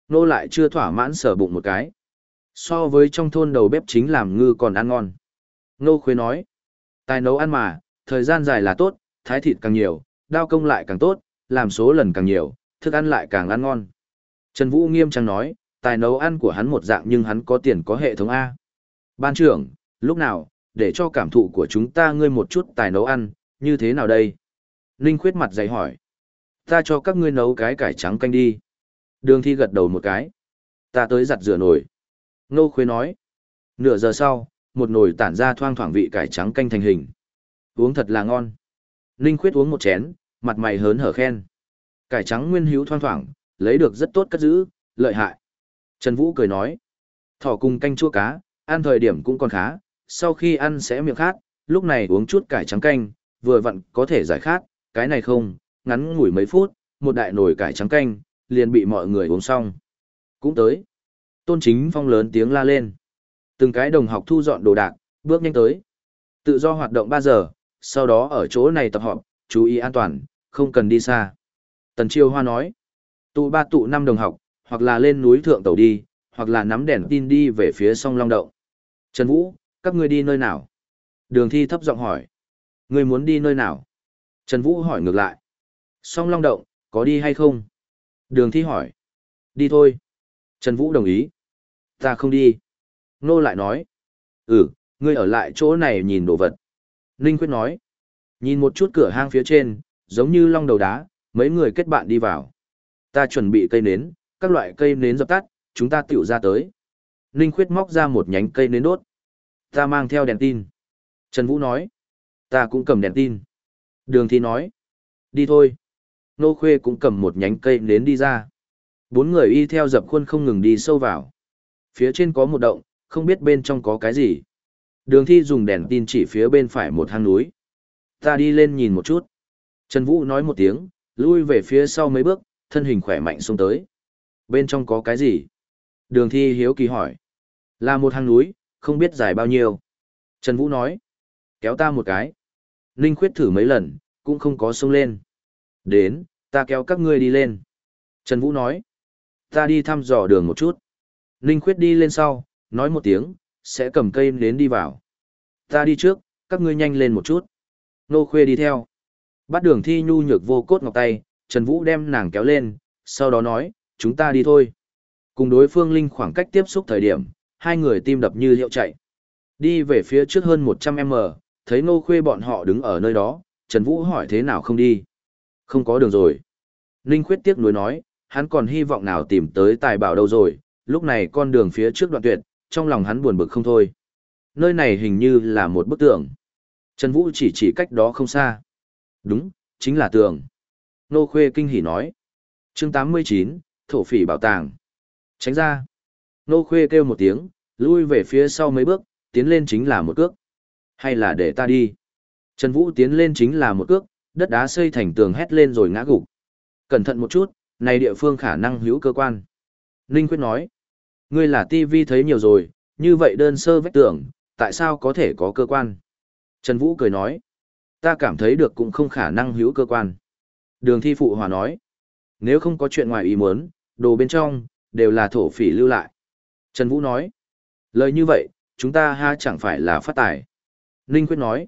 Nô lại chưa thỏa mãn sở bụng một cái. So với trong thôn đầu bếp chính làm ngư còn ăn ngon. Nô khuế nói, tài nấu ăn mà, thời gian dài là tốt, thái thịt càng nhiều, đao công lại càng tốt, làm số lần càng nhiều, thức ăn lại càng ăn ngon. Trần Vũ nghiêm trang nói, tài nấu ăn của hắn một dạng nhưng hắn có tiền có hệ thống A. Ban trưởng, lúc nào, để cho cảm thụ của chúng ta ngươi một chút tài nấu ăn, như thế nào đây? Ninh khuyết mặt dày hỏi. Ta cho các ngươi nấu cái cải trắng canh đi. Đường thi gật đầu một cái. Ta tới giặt rửa nồi. Nô khuế nói. Nửa giờ sau, một nồi tản ra thoang thoảng vị cải trắng canh thành hình. Uống thật là ngon. Ninh khuyết uống một chén, mặt mày hớn hở khen. Cải trắng nguyên hữu thoang thoảng, lấy được rất tốt cất giữ, lợi hại. Trần Vũ cười nói. Thỏ cùng canh chua cá, ăn thời điểm cũng còn khá, sau khi ăn sẽ miệng khát, lúc này uống chút cải trắng canh, vừa vặn có thể giải khát, cái này không, ngắn ngủi mấy phút, một đại nồi cải trắng canh, liền bị mọi người uống xong. Cũng tới. Tôn Chính Phong lớn tiếng la lên. Từng cái đồng học thu dọn đồ đạc, bước nhanh tới. Tự do hoạt động 3 giờ, sau đó ở chỗ này tập họp, chú ý an toàn, không cần đi xa. Tần Chiêu Hoa nói. Tụ ba tụ năm đồng học, hoặc là lên núi thượng tàu đi, hoặc là nắm đèn tin đi về phía sông Long Động. Trần Vũ, các ngươi đi nơi nào? Đường thi thấp giọng hỏi. Ngươi muốn đi nơi nào? Trần Vũ hỏi ngược lại. sông Long Động, có đi hay không? Đường thi hỏi. Đi thôi. Trần Vũ đồng ý. Ta không đi. Nô lại nói. Ừ, ngươi ở lại chỗ này nhìn đồ vật. Ninh Quyết nói. Nhìn một chút cửa hang phía trên, giống như long đầu đá, mấy người kết bạn đi vào. Ta chuẩn bị cây nến, các loại cây nến dập tắt, chúng ta tiểu ra tới. Ninh Khuyết móc ra một nhánh cây nến đốt. Ta mang theo đèn tin. Trần Vũ nói. Ta cũng cầm đèn tin. Đường Thi nói. Đi thôi. Nô Khuê cũng cầm một nhánh cây nến đi ra. Bốn người y theo dập khuôn không ngừng đi sâu vào. Phía trên có một động, không biết bên trong có cái gì. Đường Thi dùng đèn tin chỉ phía bên phải một hang núi. Ta đi lên nhìn một chút. Trần Vũ nói một tiếng, lui về phía sau mấy bước, thân hình khỏe mạnh xuống tới. Bên trong có cái gì? Đường Thi hiếu kỳ hỏi. Là một hang núi, không biết dài bao nhiêu. Trần Vũ nói. Kéo ta một cái. Ninh khuyết thử mấy lần, cũng không có sông lên. Đến, ta kéo các ngươi đi lên. Trần Vũ nói. Ta đi thăm dò đường một chút. Ninh khuyết đi lên sau, nói một tiếng, sẽ cầm cây đến đi vào. Ta đi trước, các ngươi nhanh lên một chút. Nô khuê đi theo. Bắt đường thi nhu nhược vô cốt ngọc tay, Trần Vũ đem nàng kéo lên, sau đó nói, chúng ta đi thôi. Cùng đối phương Linh khoảng cách tiếp xúc thời điểm, hai người tim đập như hiệu chạy. Đi về phía trước hơn 100m, thấy Nô Khuê bọn họ đứng ở nơi đó, Trần Vũ hỏi thế nào không đi. Không có đường rồi. Linh Khuyết tiếc nuối nói, hắn còn hy vọng nào tìm tới tài bảo đâu rồi, lúc này con đường phía trước đoạn tuyệt, trong lòng hắn buồn bực không thôi. Nơi này hình như là một bức tường. Trần Vũ chỉ chỉ cách đó không xa. Đúng, chính là tường. Nô Khuê kinh hỉ nói. chương 89, thổ phỉ bảo tàng. Tránh ra. Nô Khuê kêu một tiếng, lui về phía sau mấy bước, tiến lên chính là một cước. Hay là để ta đi. Trần Vũ tiến lên chính là một cước, đất đá xây thành tường hét lên rồi ngã gục. Cẩn thận một chút, này địa phương khả năng hữu cơ quan. Ninh Quyết nói. Ngươi là TV thấy nhiều rồi, như vậy đơn sơ vách tưởng, tại sao có thể có cơ quan? Trần Vũ cười nói. Ta cảm thấy được cũng không khả năng hữu cơ quan. Đường thi phụ hòa nói. Nếu không có chuyện ngoài ý muốn, đồ bên trong, đều là thổ phỉ lưu lại. Trần Vũ nói. Lời như vậy, chúng ta ha chẳng phải là phát tài. Ninh Quyết nói.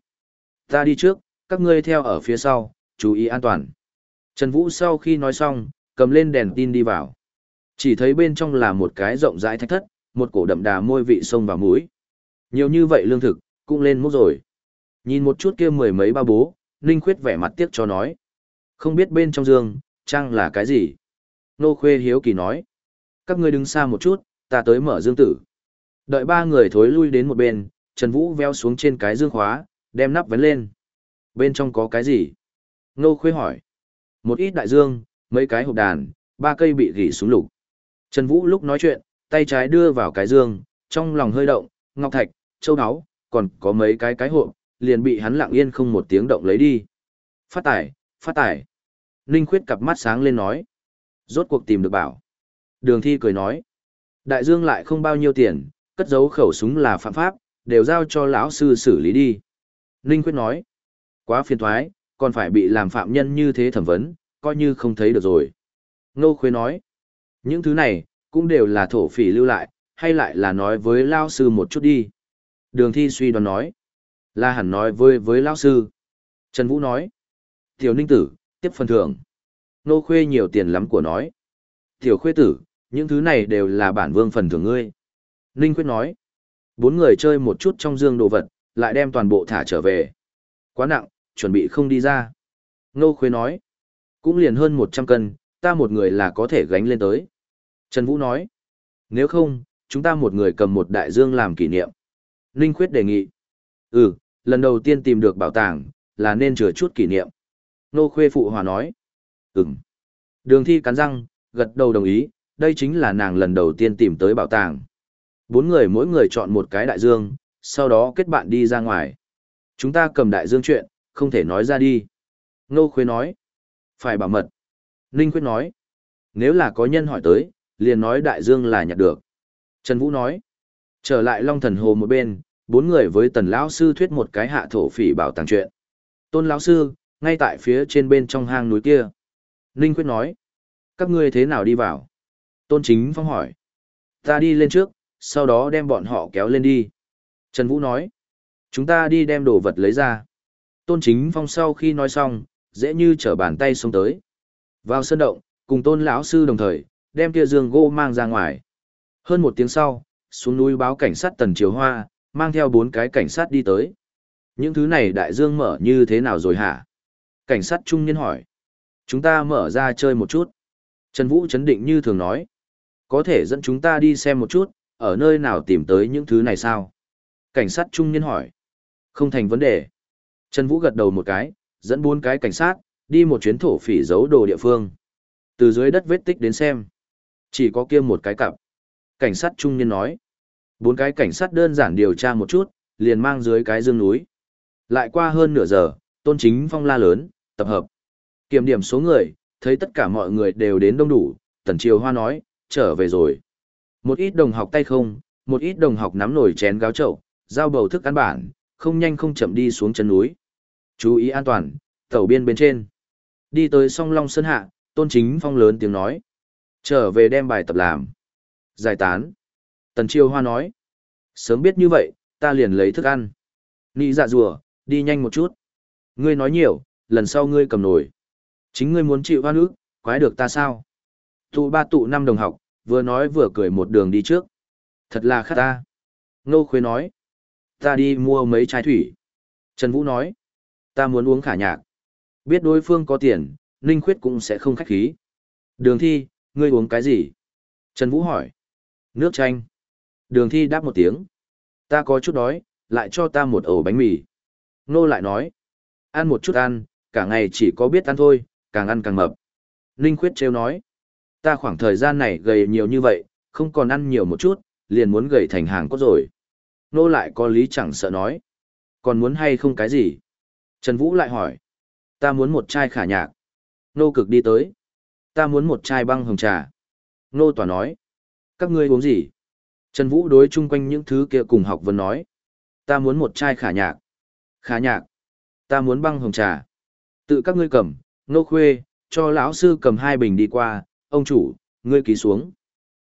Ta đi trước, các ngươi theo ở phía sau, chú ý an toàn. Trần Vũ sau khi nói xong, cầm lên đèn tin đi vào. Chỉ thấy bên trong là một cái rộng rãi thách thất, một cổ đậm đà môi vị sông vào mũi. Nhiều như vậy lương thực, cũng lên múc rồi. Nhìn một chút kia mười mấy ba bố, Ninh Khuyết vẻ mặt tiếc cho nói. Không biết bên trong giường, trang là cái gì? Nô Khuê hiếu kỳ nói. Các ngươi đứng xa một chút, ta tới mở dương tử. Đợi ba người thối lui đến một bên, Trần Vũ veo xuống trên cái dương khóa, đem nắp vấn lên. Bên trong có cái gì? Nô Khuê hỏi. Một ít đại dương, mấy cái hộp đàn, ba cây bị gỉ xuống lục. Trần Vũ lúc nói chuyện, tay trái đưa vào cái dương, trong lòng hơi động, ngọc thạch, châu áo, còn có mấy cái cái hộp, liền bị hắn lặng yên không một tiếng động lấy đi. Phát tải, phát tải. Ninh khuyết cặp mắt sáng lên nói. Rốt cuộc tìm được bảo. Đường thi cười nói. Đại dương lại không bao nhiêu tiền, cất giấu khẩu súng là phạm pháp, đều giao cho lão sư xử lý đi. Ninh khuyết nói. Quá phiền thoái, còn phải bị làm phạm nhân như thế thẩm vấn, coi như không thấy được rồi. Nô khuê nói. Những thứ này, cũng đều là thổ phỉ lưu lại, hay lại là nói với lao sư một chút đi. Đường thi suy đoán nói. Là hẳn nói với với lão sư. Trần Vũ nói. Tiểu ninh tử, tiếp phần thưởng. Nô khuê nhiều tiền lắm của nói. Tiểu khuê tử, những thứ này đều là bản vương phần thưởng ngươi. Ninh quyết nói. Bốn người chơi một chút trong dương đồ vật, lại đem toàn bộ thả trở về. Quá nặng, chuẩn bị không đi ra. Nô khuê nói. Cũng liền hơn 100 cân, ta một người là có thể gánh lên tới. Trần Vũ nói. Nếu không, chúng ta một người cầm một đại dương làm kỷ niệm. Ninh Khuyết đề nghị. Ừ, lần đầu tiên tìm được bảo tàng, là nên chừa chút kỷ niệm. Nô Khuê Phụ Hòa nói. Ừm. Đường thi cắn răng, gật đầu đồng ý, đây chính là nàng lần đầu tiên tìm tới bảo tàng. Bốn người mỗi người chọn một cái đại dương, sau đó kết bạn đi ra ngoài. Chúng ta cầm đại dương chuyện, không thể nói ra đi. Nô Khuê nói. Phải bảo mật. Ninh Quyết nói. Nếu là có nhân hỏi tới, liền nói đại dương là nhặt được. Trần Vũ nói. Trở lại Long Thần Hồ một bên, bốn người với tần lão sư thuyết một cái hạ thổ phỉ bảo tàng chuyện. Tôn lão sư, ngay tại phía trên bên trong hang núi kia. Ninh Quyết nói, các ngươi thế nào đi vào? Tôn Chính Phong hỏi, ta đi lên trước, sau đó đem bọn họ kéo lên đi. Trần Vũ nói, chúng ta đi đem đồ vật lấy ra. Tôn Chính Phong sau khi nói xong, dễ như trở bàn tay xuống tới. Vào sân động, cùng tôn lão sư đồng thời, đem kia giường gỗ mang ra ngoài. Hơn một tiếng sau, xuống núi báo cảnh sát Tần Triều Hoa, mang theo bốn cái cảnh sát đi tới. Những thứ này đại dương mở như thế nào rồi hả? Cảnh sát trung niên hỏi. Chúng ta mở ra chơi một chút. Trần Vũ chấn định như thường nói. Có thể dẫn chúng ta đi xem một chút, ở nơi nào tìm tới những thứ này sao? Cảnh sát trung niên hỏi. Không thành vấn đề. Trần Vũ gật đầu một cái, dẫn bốn cái cảnh sát, đi một chuyến thổ phỉ giấu đồ địa phương. Từ dưới đất vết tích đến xem. Chỉ có kia một cái cặp. Cảnh sát trung niên nói. Bốn cái cảnh sát đơn giản điều tra một chút, liền mang dưới cái dương núi. Lại qua hơn nửa giờ, tôn chính phong la lớn, tập hợp. Kiểm điểm số người, thấy tất cả mọi người đều đến đông đủ, tần triều hoa nói, trở về rồi. Một ít đồng học tay không, một ít đồng học nắm nổi chén gáo chậu, giao bầu thức ăn bản, không nhanh không chậm đi xuống chân núi. Chú ý an toàn, tàu biên bên trên. Đi tới song long sơn hạ, tôn chính phong lớn tiếng nói. Trở về đem bài tập làm. Giải tán. Tần Chiêu Hoa nói. Sớm biết như vậy, ta liền lấy thức ăn. Nị dạ rùa, đi nhanh một chút. Ngươi nói nhiều, lần sau ngươi cầm nổi. Chính ngươi muốn chịu hoa nữ, quái được ta sao? Tụ ba tụ năm đồng học, vừa nói vừa cười một đường đi trước. Thật là khát ta. Nô Khuê nói. Ta đi mua mấy chai thủy. Trần Vũ nói. Ta muốn uống khả nhạc. Biết đối phương có tiền, Ninh Khuyết cũng sẽ không khách khí. Đường thi, ngươi uống cái gì? Trần Vũ hỏi. Nước chanh. Đường thi đáp một tiếng. Ta có chút đói, lại cho ta một ổ bánh mì. Nô lại nói. Ăn một chút ăn, cả ngày chỉ có biết ăn thôi, càng ăn càng mập. Ninh Khuyết trêu nói. Ta khoảng thời gian này gầy nhiều như vậy, không còn ăn nhiều một chút, liền muốn gầy thành hàng cốt rồi. Nô lại có lý chẳng sợ nói. Còn muốn hay không cái gì? Trần Vũ lại hỏi. Ta muốn một chai khả nhạc. Nô cực đi tới. Ta muốn một chai băng hồng trà. Nô tỏa nói. Các ngươi uống gì? Trần Vũ đối chung quanh những thứ kia cùng học vấn nói. Ta muốn một chai khả nhạc. Khả nhạc. Ta muốn băng hồng trà. Tự các ngươi cầm, nô khuê, cho lão sư cầm hai bình đi qua, ông chủ, ngươi ký xuống.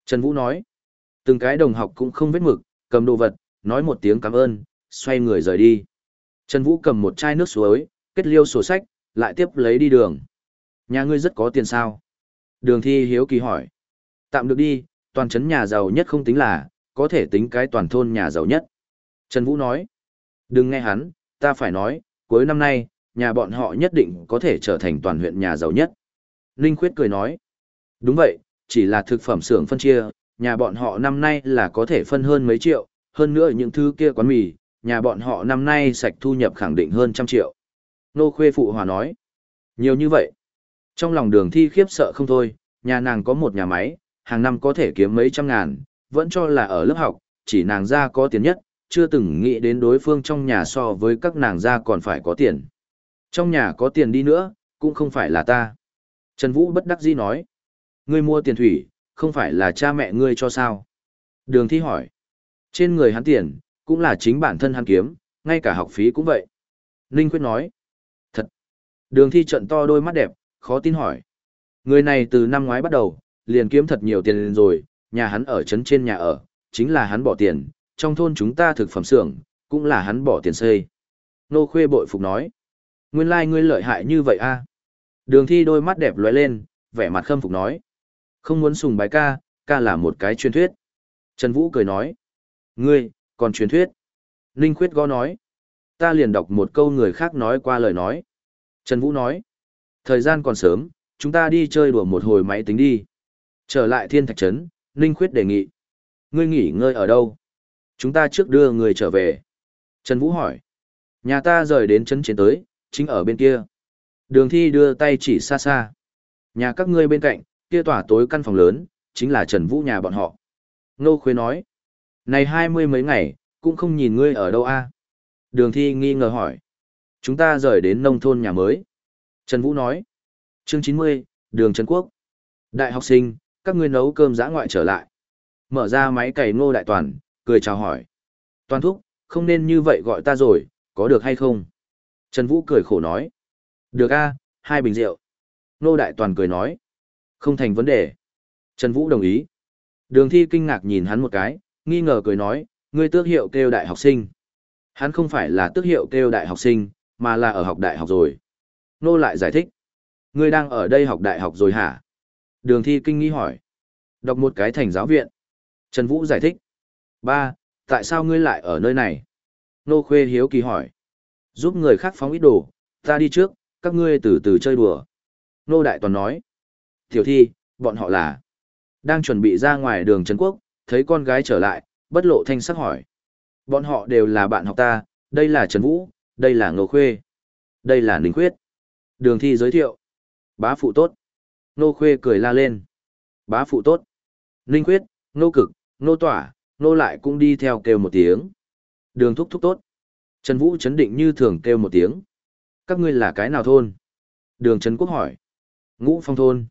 Trần Vũ nói. Từng cái đồng học cũng không vết mực, cầm đồ vật, nói một tiếng cảm ơn, xoay người rời đi. Trần Vũ cầm một chai nước suối, kết liêu sổ sách, lại tiếp lấy đi đường. Nhà ngươi rất có tiền sao? Đường thi hiếu kỳ hỏi. Tạm được đi, toàn trấn nhà giàu nhất không tính là, có thể tính cái toàn thôn nhà giàu nhất. Trần Vũ nói. Đừng nghe hắn, ta phải nói, cuối năm nay, nhà bọn họ nhất định có thể trở thành toàn huyện nhà giàu nhất. Ninh Khuyết cười nói. Đúng vậy, chỉ là thực phẩm xưởng phân chia, nhà bọn họ năm nay là có thể phân hơn mấy triệu, hơn nữa những thứ kia quán mì, nhà bọn họ năm nay sạch thu nhập khẳng định hơn trăm triệu. Nô Khuê Phụ Hòa nói. Nhiều như vậy. Trong lòng đường thi khiếp sợ không thôi, nhà nàng có một nhà máy, hàng năm có thể kiếm mấy trăm ngàn, vẫn cho là ở lớp học, chỉ nàng ra có tiền nhất, chưa từng nghĩ đến đối phương trong nhà so với các nàng ra còn phải có tiền. Trong nhà có tiền đi nữa, cũng không phải là ta. Trần Vũ bất đắc dĩ nói. Ngươi mua tiền thủy, không phải là cha mẹ ngươi cho sao? Đường thi hỏi. Trên người hắn tiền, cũng là chính bản thân hắn kiếm, ngay cả học phí cũng vậy. Ninh Quyết nói. Thật. Đường thi trận to đôi mắt đẹp, khó tin hỏi. Người này từ năm ngoái bắt đầu, liền kiếm thật nhiều tiền rồi, nhà hắn ở trấn trên nhà ở, chính là hắn bỏ tiền, trong thôn chúng ta thực phẩm xưởng, cũng là hắn bỏ tiền xây. Nô Khuê bội phục nói. Nguyên lai like ngươi lợi hại như vậy a Đường thi đôi mắt đẹp lóe lên, vẻ mặt khâm phục nói. Không muốn sùng bái ca, ca là một cái truyền thuyết. Trần Vũ cười nói. Ngươi, còn truyền thuyết. Ninh Khuyết gõ nói. Ta liền đọc một câu người khác nói qua lời nói. Trần Vũ nói. Thời gian còn sớm, chúng ta đi chơi đùa một hồi máy tính đi. Trở lại thiên thạch trấn, Ninh Khuyết đề nghị. Ngươi nghỉ ngơi ở đâu? Chúng ta trước đưa người trở về. Trần Vũ hỏi. Nhà ta rời đến trấn chiến tới, chính ở bên kia. Đường thi đưa tay chỉ xa xa. Nhà các ngươi bên cạnh, kia tỏa tối căn phòng lớn, chính là Trần Vũ nhà bọn họ. Nô Khuê nói. Này hai mươi mấy ngày, cũng không nhìn ngươi ở đâu a Đường thi nghi ngờ hỏi. Chúng ta rời đến nông thôn nhà mới. Trần Vũ nói. Chương chín mươi đường Trần Quốc. Đại học sinh, các ngươi nấu cơm giã ngoại trở lại. Mở ra máy cày ngô đại toàn, cười chào hỏi. Toàn thúc, không nên như vậy gọi ta rồi, có được hay không? Trần Vũ cười khổ nói. Được a hai bình rượu. Nô đại toàn cười nói. Không thành vấn đề. Trần Vũ đồng ý. Đường thi kinh ngạc nhìn hắn một cái, nghi ngờ cười nói, ngươi tước hiệu kêu đại học sinh. Hắn không phải là tước hiệu kêu đại học sinh, mà là ở học đại học rồi. Nô lại giải thích. Ngươi đang ở đây học đại học rồi hả? Đường thi kinh nghi hỏi. Đọc một cái thành giáo viện. Trần Vũ giải thích. Ba, tại sao ngươi lại ở nơi này? Nô Khuê hiếu kỳ hỏi. Giúp người khác phóng ít đồ, ta đi trước, các ngươi từ từ chơi đùa. Nô Đại Toàn nói. Tiểu thi, bọn họ là. Đang chuẩn bị ra ngoài đường Trấn Quốc, thấy con gái trở lại, bất lộ thanh sắc hỏi. Bọn họ đều là bạn học ta, đây là Trần Vũ, đây là Ngô Khuê, đây là Ninh Khuyết. Đường thi giới thiệu. Bá phụ tốt. Nô Khuê cười la lên. Bá phụ tốt. Ninh Khuyết, Nô Cực, Nô Tỏa, Nô lại cũng đi theo kêu một tiếng. Đường thúc thúc tốt. Trần Vũ chấn định như thường kêu một tiếng. Các ngươi là cái nào thôn? Đường Trấn Quốc hỏi. Ngũ phong thôn.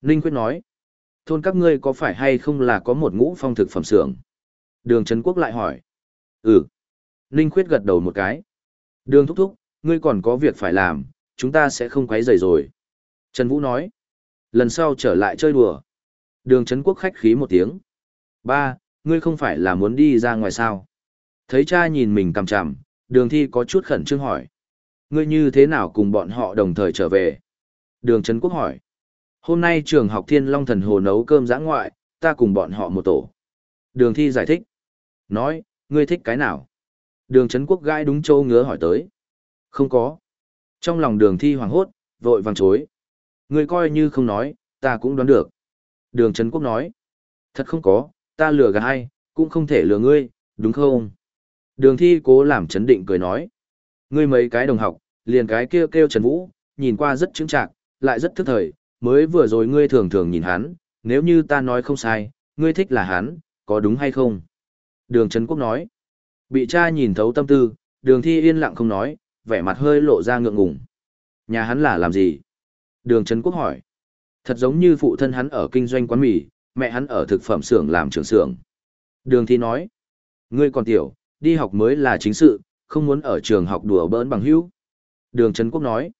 Ninh Quyết nói. Thôn các ngươi có phải hay không là có một ngũ phong thực phẩm xưởng? Đường Trấn Quốc lại hỏi. Ừ. Ninh Khuyết gật đầu một cái. Đường thúc thúc, ngươi còn có việc phải làm, chúng ta sẽ không quấy rầy rồi. Trần Vũ nói. Lần sau trở lại chơi đùa. Đường Trấn Quốc khách khí một tiếng. Ba, ngươi không phải là muốn đi ra ngoài sao? Thấy cha nhìn mình cằm chằm, đường thi có chút khẩn trương hỏi. Ngươi như thế nào cùng bọn họ đồng thời trở về? Đường Trấn Quốc hỏi. Hôm nay trường học Thiên Long Thần Hồ nấu cơm giã ngoại, ta cùng bọn họ một tổ. Đường thi giải thích. Nói, ngươi thích cái nào? Đường Trấn Quốc gãi đúng châu ngứa hỏi tới. Không có. Trong lòng đường thi hoảng hốt, vội vàng chối. Ngươi coi như không nói, ta cũng đoán được. Đường Trấn Quốc nói. Thật không có, ta lừa gạt hay, cũng không thể lừa ngươi, đúng không? Đường thi cố làm chấn định cười nói. Ngươi mấy cái đồng học, liền cái kia kêu, kêu Trần Vũ, nhìn qua rất chứng trạng, lại rất thức thời, mới vừa rồi ngươi thường thường nhìn hắn, nếu như ta nói không sai, ngươi thích là hắn, có đúng hay không? Đường Trấn Quốc nói. Bị cha nhìn thấu tâm tư, đường thi yên lặng không nói, vẻ mặt hơi lộ ra ngượng ngùng. Nhà hắn là làm gì? Đường Trấn Quốc hỏi. Thật giống như phụ thân hắn ở kinh doanh quán mì, mẹ hắn ở thực phẩm xưởng làm trưởng xưởng. Đường thi nói. Ngươi còn tiểu, đi học mới là chính sự, không muốn ở trường học đùa bỡn bằng hữu. Đường Trấn Quốc nói.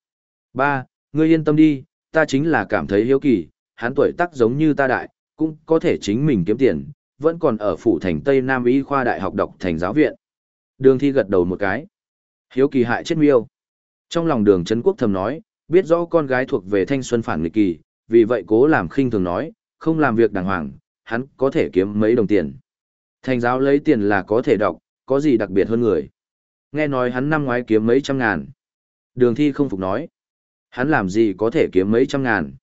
Ba, ngươi yên tâm đi, ta chính là cảm thấy hiếu kỳ, hắn tuổi tác giống như ta đại, cũng có thể chính mình kiếm tiền, vẫn còn ở phủ thành Tây Nam Y khoa đại học đọc thành giáo viện. Đường thi gật đầu một cái. Hiếu kỳ hại chết miêu. Trong lòng đường Trấn Quốc thầm nói, biết rõ con gái thuộc về thanh xuân phản nghịch kỳ, vì vậy cố làm khinh thường nói, không làm việc đàng hoàng, hắn có thể kiếm mấy đồng tiền. Thành giáo lấy tiền là có thể đọc, có gì đặc biệt hơn người. Nghe nói hắn năm ngoái kiếm mấy trăm ngàn. Đường thi không phục nói. Hắn làm gì có thể kiếm mấy trăm ngàn.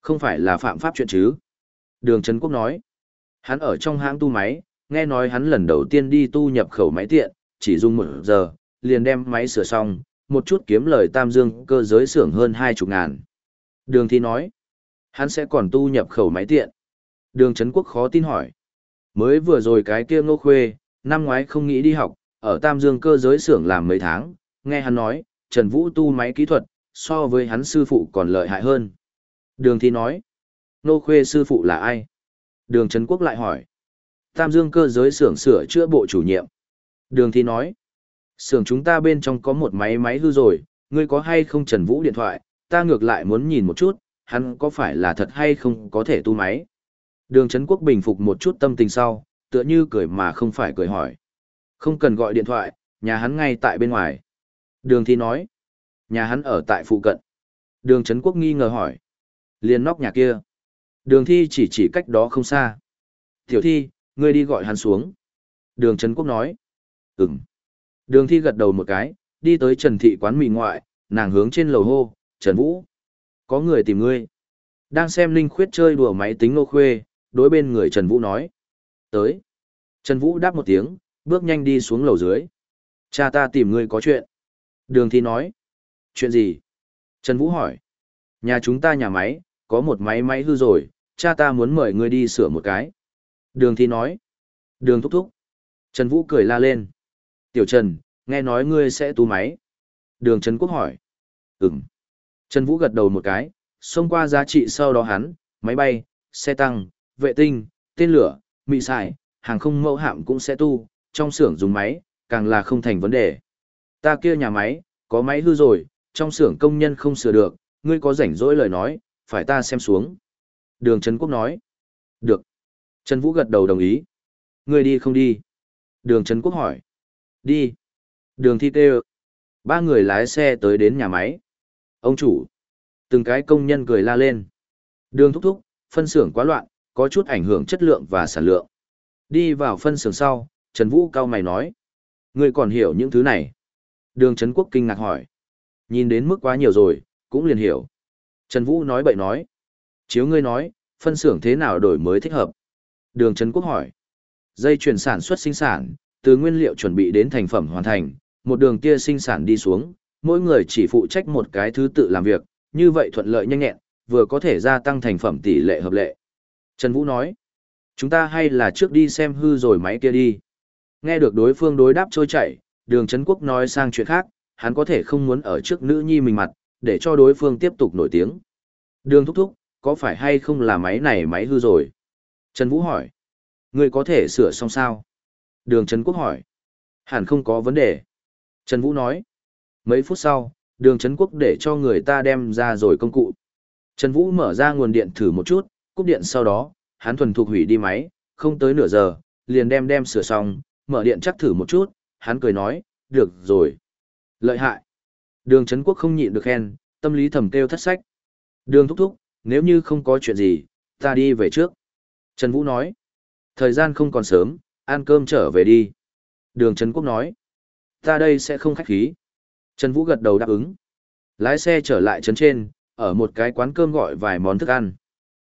Không phải là phạm pháp chuyện chứ. Đường Trấn Quốc nói. Hắn ở trong hãng tu máy, nghe nói hắn lần đầu tiên đi tu nhập khẩu máy tiện, chỉ dùng một giờ, liền đem máy sửa xong, một chút kiếm lời tam dương cơ giới xưởng hơn hai chục ngàn. Đường thi nói, hắn sẽ còn tu nhập khẩu máy tiện. Đường Trấn Quốc khó tin hỏi. Mới vừa rồi cái kia ngô khuê, năm ngoái không nghĩ đi học, ở Tam Dương cơ giới xưởng làm mấy tháng, nghe hắn nói, Trần Vũ tu máy kỹ thuật, so với hắn sư phụ còn lợi hại hơn. Đường thi nói, Nô khuê sư phụ là ai? Đường Trấn Quốc lại hỏi. Tam Dương cơ giới xưởng sửa chữa bộ chủ nhiệm. Đường thi nói, xưởng chúng ta bên trong có một máy máy hư rồi, ngươi có hay không Trần Vũ điện thoại, ta ngược lại muốn nhìn một chút, hắn có phải là thật hay không có thể tu máy. Đường Trấn Quốc bình phục một chút tâm tình sau, tựa như cười mà không phải cười hỏi. Không cần gọi điện thoại, nhà hắn ngay tại bên ngoài. Đường Thi nói, nhà hắn ở tại phụ cận. Đường Trấn Quốc nghi ngờ hỏi, liền nóc nhà kia. Đường Thi chỉ chỉ cách đó không xa. Tiểu Thi, ngươi đi gọi hắn xuống. Đường Trấn Quốc nói, ừm. Đường Thi gật đầu một cái, đi tới Trần Thị quán mì ngoại, nàng hướng trên lầu hô, Trần Vũ. Có người tìm ngươi. Đang xem Linh Khuyết chơi đùa máy tính nô khuê, đối bên người Trần Vũ nói. Tới. Trần Vũ đáp một tiếng, bước nhanh đi xuống lầu dưới. Cha ta tìm ngươi có chuyện. Đường Thi nói. Chuyện gì? Trần Vũ hỏi. Nhà chúng ta nhà máy, có một máy máy hư rồi, cha ta muốn mời ngươi đi sửa một cái. Đường Thi nói. Đường thúc thúc. Trần Vũ cười la lên. Tiểu Trần, nghe nói ngươi sẽ tu máy. Đường Trần Quốc hỏi. Ừm. Trần Vũ gật đầu một cái, xông qua giá trị sau đó hắn, máy bay, xe tăng, vệ tinh, tên lửa, mị xài, hàng không mẫu hạm cũng sẽ tu, trong xưởng dùng máy, càng là không thành vấn đề. Ta kia nhà máy, có máy hư rồi, trong xưởng công nhân không sửa được, ngươi có rảnh rỗi lời nói, phải ta xem xuống. Đường Trấn Quốc nói. Được. Trần Vũ gật đầu đồng ý. Ngươi đi không đi? Đường Trấn Quốc hỏi. Đi. Đường Thi tê Ba người lái xe tới đến nhà máy. Ông chủ. Từng cái công nhân cười la lên. Đường thúc thúc, phân xưởng quá loạn, có chút ảnh hưởng chất lượng và sản lượng. Đi vào phân xưởng sau, Trần Vũ cao mày nói. Ngươi còn hiểu những thứ này. Đường Trấn Quốc kinh ngạc hỏi. Nhìn đến mức quá nhiều rồi, cũng liền hiểu. Trần Vũ nói bậy nói. Chiếu ngươi nói, phân xưởng thế nào đổi mới thích hợp? Đường Trấn Quốc hỏi. Dây chuyển sản xuất sinh sản, từ nguyên liệu chuẩn bị đến thành phẩm hoàn thành, một đường kia sinh sản đi xuống, mỗi người chỉ phụ trách một cái thứ tự làm việc, như vậy thuận lợi nhanh nhẹn, vừa có thể gia tăng thành phẩm tỷ lệ hợp lệ. Trần Vũ nói, chúng ta hay là trước đi xem hư rồi máy kia đi. Nghe được đối phương đối đáp trôi chảy, đường Trấn Quốc nói sang chuyện khác, hắn có thể không muốn ở trước nữ nhi mình mặt, để cho đối phương tiếp tục nổi tiếng. Đường thúc thúc, có phải hay không là máy này máy hư rồi? Trần Vũ hỏi, người có thể sửa xong sao? Đường Trấn Quốc hỏi, hẳn không có vấn đề. Trần Vũ nói, mấy phút sau, đường Trấn Quốc để cho người ta đem ra rồi công cụ. Trần Vũ mở ra nguồn điện thử một chút, cúp điện sau đó, hắn thuần thục hủy đi máy, không tới nửa giờ, liền đem đem sửa xong, mở điện chắc thử một chút, hắn cười nói, được rồi. Lợi hại. Đường Trấn Quốc không nhịn được khen, tâm lý thầm kêu thất sách. Đường thúc thúc, nếu như không có chuyện gì, ta đi về trước. Trần Vũ nói, thời gian không còn sớm, ăn cơm trở về đi. Đường Trấn Quốc nói, ta đây sẽ không khách khí. Trần Vũ gật đầu đáp ứng. Lái xe trở lại trấn trên, ở một cái quán cơm gọi vài món thức ăn.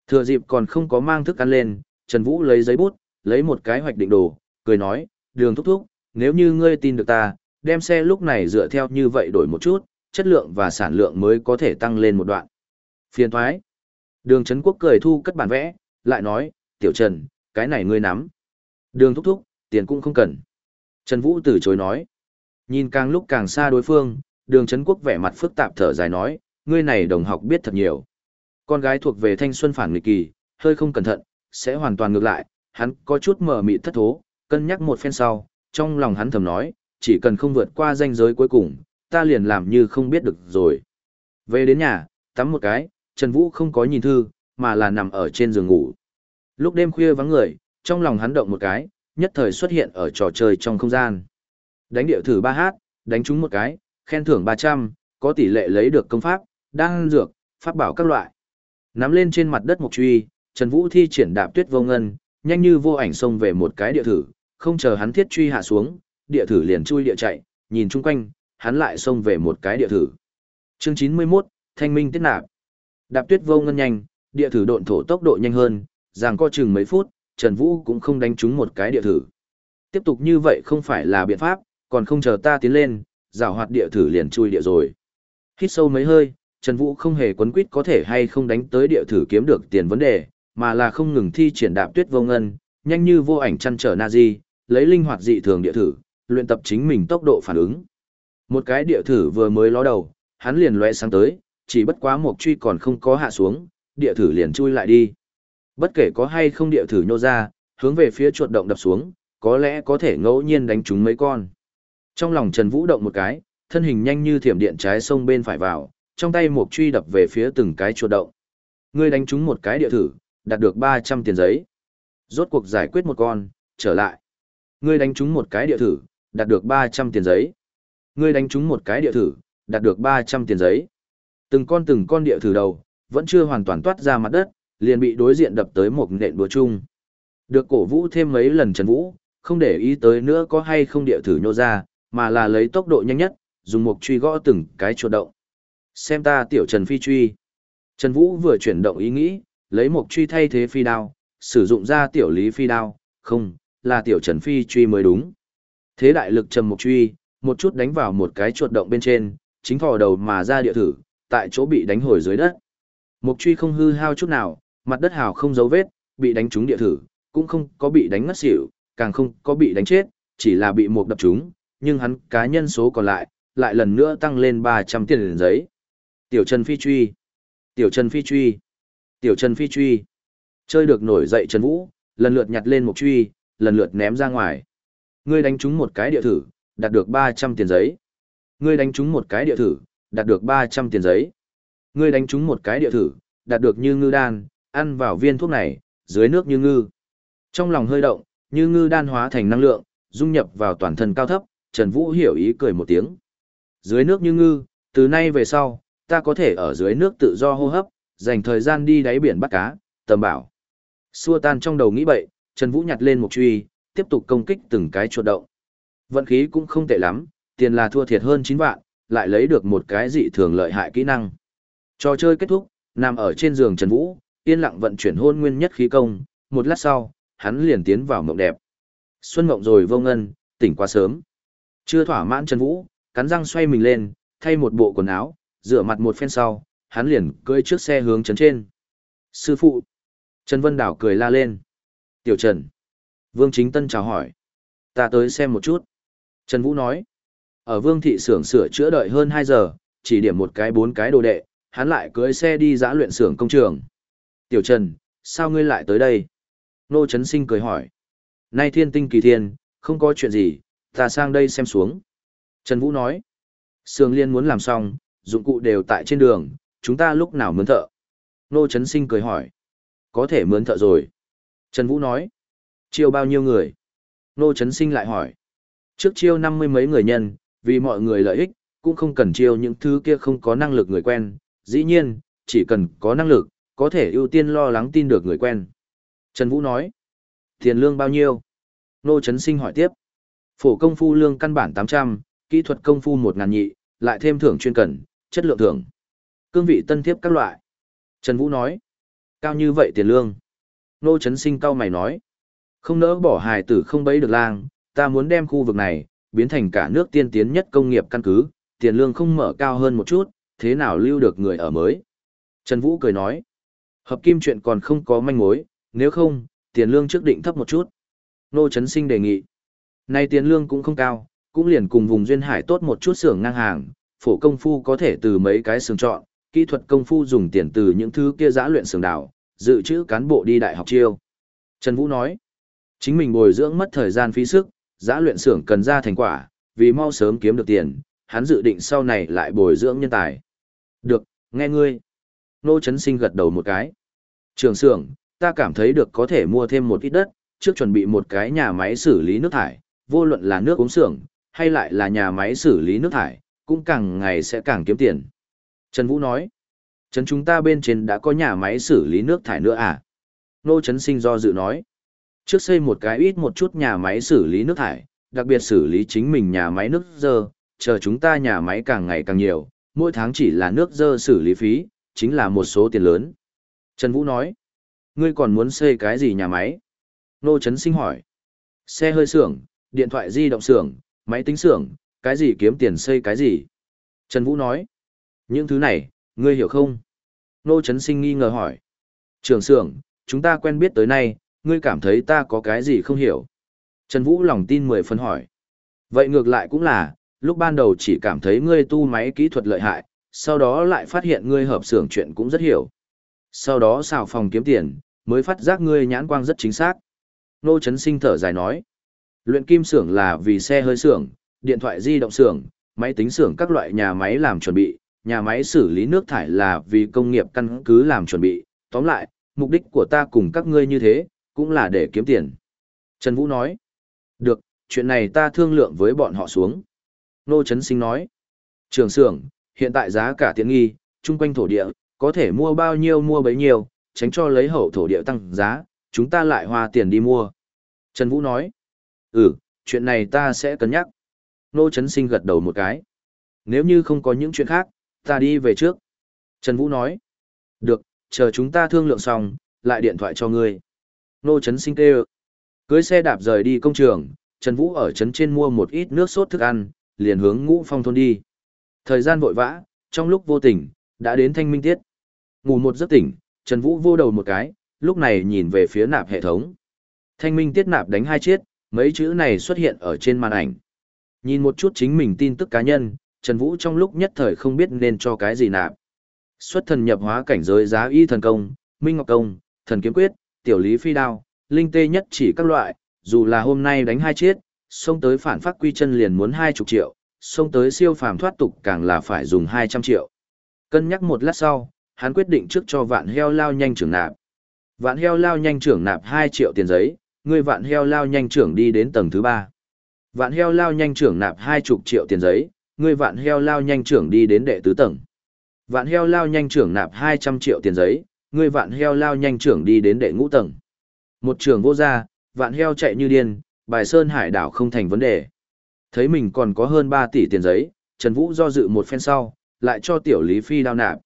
Thừa dịp còn không có mang thức ăn lên, Trần Vũ lấy giấy bút, lấy một cái hoạch định đồ, cười nói, đường thúc thúc, nếu như ngươi tin được ta, đem xe lúc này dựa theo như vậy đổi một chút, chất lượng và sản lượng mới có thể tăng lên một đoạn. Phiền thoái. Đường Trấn Quốc cười thu cất bản vẽ, lại nói, tiểu Trần, cái này ngươi nắm. Đường thúc thúc, tiền cũng không cần. Trần Vũ từ chối nói. Nhìn càng lúc càng xa đối phương, đường Trấn Quốc vẻ mặt phức tạp thở dài nói, ngươi này đồng học biết thật nhiều. Con gái thuộc về thanh xuân phản nghịch kỳ, hơi không cẩn thận, sẽ hoàn toàn ngược lại, hắn có chút mở mị thất thố, cân nhắc một phen sau, trong lòng hắn thầm nói, chỉ cần không vượt qua ranh giới cuối cùng, ta liền làm như không biết được rồi. Về đến nhà, tắm một cái, Trần Vũ không có nhìn thư, mà là nằm ở trên giường ngủ. Lúc đêm khuya vắng người, trong lòng hắn động một cái, nhất thời xuất hiện ở trò chơi trong không gian. Đánh điệu thử 3 hát, đánh trúng một cái, khen thưởng 300, có tỷ lệ lấy được công pháp, đan dược, pháp bảo các loại. Nắm lên trên mặt đất một truy, Trần Vũ thi triển đạp tuyết vô ngân, nhanh như vô ảnh xông về một cái địa thử, không chờ hắn thiết truy hạ xuống, địa thử liền chui địa chạy, nhìn chung quanh, hắn lại xông về một cái địa thử. Chương 91, Thanh minh tiết nạp. Đạp tuyết vô ngân nhanh, địa thử độn thổ tốc độ nhanh hơn, rằng co chừng mấy phút, Trần Vũ cũng không đánh trúng một cái địa thử. Tiếp tục như vậy không phải là biện pháp, còn không chờ ta tiến lên, rào hoạt địa thử liền chui địa rồi. Hít sâu mấy hơi, Trần Vũ không hề quấn quýt có thể hay không đánh tới địa thử kiếm được tiền vấn đề, mà là không ngừng thi triển đạp tuyết vô ngân, nhanh như vô ảnh chăn trở Nazi, lấy linh hoạt dị thường địa thử, luyện tập chính mình tốc độ phản ứng. Một cái địa thử vừa mới ló đầu, hắn liền lóe sáng tới, chỉ bất quá một truy còn không có hạ xuống, địa thử liền chui lại đi. Bất kể có hay không địa thử nhô ra, hướng về phía chuột động đập xuống, có lẽ có thể ngẫu nhiên đánh trúng mấy con. Trong lòng Trần Vũ động một cái, thân hình nhanh như thiểm điện trái sông bên phải vào, trong tay một truy đập về phía từng cái chuột động. Ngươi đánh trúng một cái địa thử, đạt được 300 tiền giấy. Rốt cuộc giải quyết một con, trở lại. Ngươi đánh trúng một cái địa thử, đạt được 300 tiền giấy. Ngươi đánh trúng một cái địa thử, đạt được 300 tiền giấy. Từng con từng con địa thử đầu, vẫn chưa hoàn toàn toát ra mặt đất, liền bị đối diện đập tới một nện búa chung. Được cổ vũ thêm mấy lần trần vũ, không để ý tới nữa có hay không địa thử nhô ra, mà là lấy tốc độ nhanh nhất, dùng một truy gõ từng cái chuột động. Xem ta tiểu Trần Phi truy. Trần Vũ vừa chuyển động ý nghĩ, lấy một truy thay thế phi đao, sử dụng ra tiểu lý phi đao, không, là tiểu Trần Phi truy mới đúng. Thế đại lực trầm một truy, một chút đánh vào một cái chuột động bên trên, chính thò đầu mà ra địa thử, tại chỗ bị đánh hồi dưới đất. Một truy không hư hao chút nào, mặt đất hào không dấu vết, bị đánh trúng địa thử, cũng không có bị đánh ngất xỉu, càng không có bị đánh chết, chỉ là bị một đập trúng, nhưng hắn cá nhân số còn lại, lại lần nữa tăng lên 300 tiền giấy. Tiểu Trần Phi truy. Tiểu Trần Phi truy. Tiểu Trần Phi truy. Chơi được nổi dậy Trần Vũ, lần lượt nhặt lên một truy, lần lượt ném ra ngoài. Ngươi đánh trúng một cái địa thử, đạt được 300 tiền giấy. Ngươi đánh trúng một cái địa thử, đạt được 300 tiền giấy. Ngươi đánh trúng một cái địa thử, đạt được như ngư đan, ăn vào viên thuốc này, dưới nước như ngư. Trong lòng hơi động, như ngư đan hóa thành năng lượng, dung nhập vào toàn thân cao thấp, Trần Vũ hiểu ý cười một tiếng. Dưới nước như ngư, từ nay về sau, ta có thể ở dưới nước tự do hô hấp, dành thời gian đi đáy biển bắt cá, tầm bảo. Xua tan trong đầu nghĩ bậy, Trần Vũ nhặt lên một truy, tiếp tục công kích từng cái chuột động. Vận khí cũng không tệ lắm, tiền là thua thiệt hơn 9 vạn, lại lấy được một cái dị thường lợi hại kỹ năng. Trò chơi kết thúc, nằm ở trên giường Trần Vũ, yên lặng vận chuyển hôn nguyên nhất khí công, một lát sau, hắn liền tiến vào mộng đẹp. Xuân mộng rồi vô ngân, tỉnh quá sớm. Chưa thỏa mãn Trần Vũ, cắn răng xoay mình lên, thay một bộ quần áo, rửa mặt một phen sau, hắn liền cưỡi trước xe hướng trấn trên. Sư phụ! Trần Vân Đảo cười la lên. Tiểu Trần! Vương Chính Tân chào hỏi. Ta tới xem một chút. Trần Vũ nói. Ở Vương Thị xưởng sửa chữa đợi hơn 2 giờ, chỉ điểm một cái bốn cái đồ đệ, hắn lại cưỡi xe đi giã luyện xưởng công trường. Tiểu Trần, sao ngươi lại tới đây? Nô Trấn Sinh cười hỏi. Nay thiên tinh kỳ thiên, không có chuyện gì, ta sang đây xem xuống. Trần Vũ nói. Sương Liên muốn làm xong, dụng cụ đều tại trên đường, chúng ta lúc nào mướn thợ? Nô Trấn Sinh cười hỏi. Có thể mướn thợ rồi. Trần Vũ nói. Chiêu bao nhiêu người? Nô Trấn Sinh lại hỏi. Trước chiêu năm mươi mấy người nhân, vì mọi người lợi ích, cũng không cần chiêu những thứ kia không có năng lực người quen. Dĩ nhiên, chỉ cần có năng lực, có thể ưu tiên lo lắng tin được người quen. Trần Vũ nói. Tiền lương bao nhiêu? Nô Trấn Sinh hỏi tiếp. Phổ công phu lương căn bản 800, kỹ thuật công phu 1.000 nhị, lại thêm thưởng chuyên cần, chất lượng thưởng. Cương vị tân thiếp các loại. Trần Vũ nói. Cao như vậy tiền lương. Nô Trấn Sinh cao mày nói. Không nỡ bỏ hài tử không bấy được lang, ta muốn đem khu vực này, biến thành cả nước tiên tiến nhất công nghiệp căn cứ, tiền lương không mở cao hơn một chút, thế nào lưu được người ở mới. Trần Vũ cười nói. Hợp kim chuyện còn không có manh mối, nếu không, tiền lương trước định thấp một chút. Nô Trấn Sinh đề nghị. nay tiền lương cũng không cao, cũng liền cùng vùng duyên hải tốt một chút xưởng ngang hàng, phổ công phu có thể từ mấy cái xưởng chọn, kỹ thuật công phu dùng tiền từ những thứ kia giã luyện xưởng đảo, dự trữ cán bộ đi đại học chiêu. Trần Vũ nói, chính mình bồi dưỡng mất thời gian phí sức, giã luyện xưởng cần ra thành quả, vì mau sớm kiếm được tiền, hắn dự định sau này lại bồi dưỡng nhân tài. Được, nghe ngươi. Nô Trấn Sinh gật đầu một cái. Trường xưởng, ta cảm thấy được có thể mua thêm một ít đất, trước chuẩn bị một cái nhà máy xử lý nước thải, vô luận là nước uống xưởng, hay lại là nhà máy xử lý nước thải, cũng càng ngày sẽ càng kiếm tiền. Trần Vũ nói, Trấn chúng ta bên trên đã có nhà máy xử lý nước thải nữa à? Nô Trấn Sinh do dự nói, trước xây một cái ít một chút nhà máy xử lý nước thải, đặc biệt xử lý chính mình nhà máy nước dơ, chờ chúng ta nhà máy càng ngày càng nhiều, mỗi tháng chỉ là nước dơ xử lý phí, chính là một số tiền lớn. Trần Vũ nói, ngươi còn muốn xây cái gì nhà máy? Nô Trấn Sinh hỏi, xe hơi xưởng, điện thoại di động xưởng, máy tính xưởng, cái gì kiếm tiền xây cái gì? Trần Vũ nói, những thứ này, ngươi hiểu không? Nô Trấn Sinh nghi ngờ hỏi, trưởng xưởng, chúng ta quen biết tới nay, ngươi cảm thấy ta có cái gì không hiểu? Trần Vũ lòng tin mười phần hỏi. Vậy ngược lại cũng là, lúc ban đầu chỉ cảm thấy ngươi tu máy kỹ thuật lợi hại, sau đó lại phát hiện ngươi hợp xưởng chuyện cũng rất hiểu. Sau đó xào phòng kiếm tiền, mới phát giác ngươi nhãn quang rất chính xác. Nô Trấn Sinh thở dài nói. Luyện kim xưởng là vì xe hơi xưởng, điện thoại di động xưởng, máy tính xưởng các loại nhà máy làm chuẩn bị, nhà máy xử lý nước thải là vì công nghiệp căn cứ làm chuẩn bị. Tóm lại, mục đích của ta cùng các ngươi như thế, cũng là để kiếm tiền. Trần Vũ nói. Được, chuyện này ta thương lượng với bọn họ xuống. Nô Trấn Sinh nói. Trường xưởng, hiện tại giá cả tiện nghi, chung quanh thổ địa, có thể mua bao nhiêu mua bấy nhiêu, tránh cho lấy hậu thổ địa tăng giá, chúng ta lại hoa tiền đi mua. Trần Vũ nói. Ừ, chuyện này ta sẽ cân nhắc. Nô Trấn Sinh gật đầu một cái. Nếu như không có những chuyện khác, ta đi về trước. Trần Vũ nói. Được, chờ chúng ta thương lượng xong, lại điện thoại cho ngươi. Nô Trấn Sinh kêu. Cưới xe đạp rời đi công trường, Trần Vũ ở trấn trên mua một ít nước sốt thức ăn, liền hướng ngũ phong thôn đi. Thời gian vội vã, trong lúc vô tình, đã đến thanh minh tiết. Ngủ một giấc tỉnh, Trần Vũ vô đầu một cái, lúc này nhìn về phía nạp hệ thống. Thanh minh tiết nạp đánh hai chiết, mấy chữ này xuất hiện ở trên màn ảnh. Nhìn một chút chính mình tin tức cá nhân, Trần Vũ trong lúc nhất thời không biết nên cho cái gì nạp. Xuất thần nhập hóa cảnh giới giá y thần công, minh ngọc công, thần kiếm quyết, tiểu lý phi đao, linh tê nhất chỉ các loại, dù là hôm nay đánh hai chết, xông tới phản phát quy chân liền muốn hai chục triệu, xông tới siêu phàm thoát tục càng là phải dùng hai trăm triệu. Cân nhắc một lát sau, hắn quyết định trước cho vạn heo lao nhanh trưởng nạp. Vạn heo lao nhanh trưởng nạp 2 triệu tiền giấy, người vạn heo lao nhanh trưởng đi đến tầng thứ 3. Vạn heo lao nhanh trưởng nạp 20 triệu tiền giấy, người vạn heo lao nhanh trưởng đi đến đệ tứ tầng. Vạn heo lao nhanh trưởng nạp 200 triệu tiền giấy, người vạn heo lao nhanh trưởng đi đến đệ ngũ tầng. Một trường vô gia, Vạn heo chạy như điên, bài sơn hải đảo không thành vấn đề. Thấy mình còn có hơn 3 tỷ tiền giấy, Trần Vũ do dự một phen sau, lại cho tiểu Lý Phi đao nạp.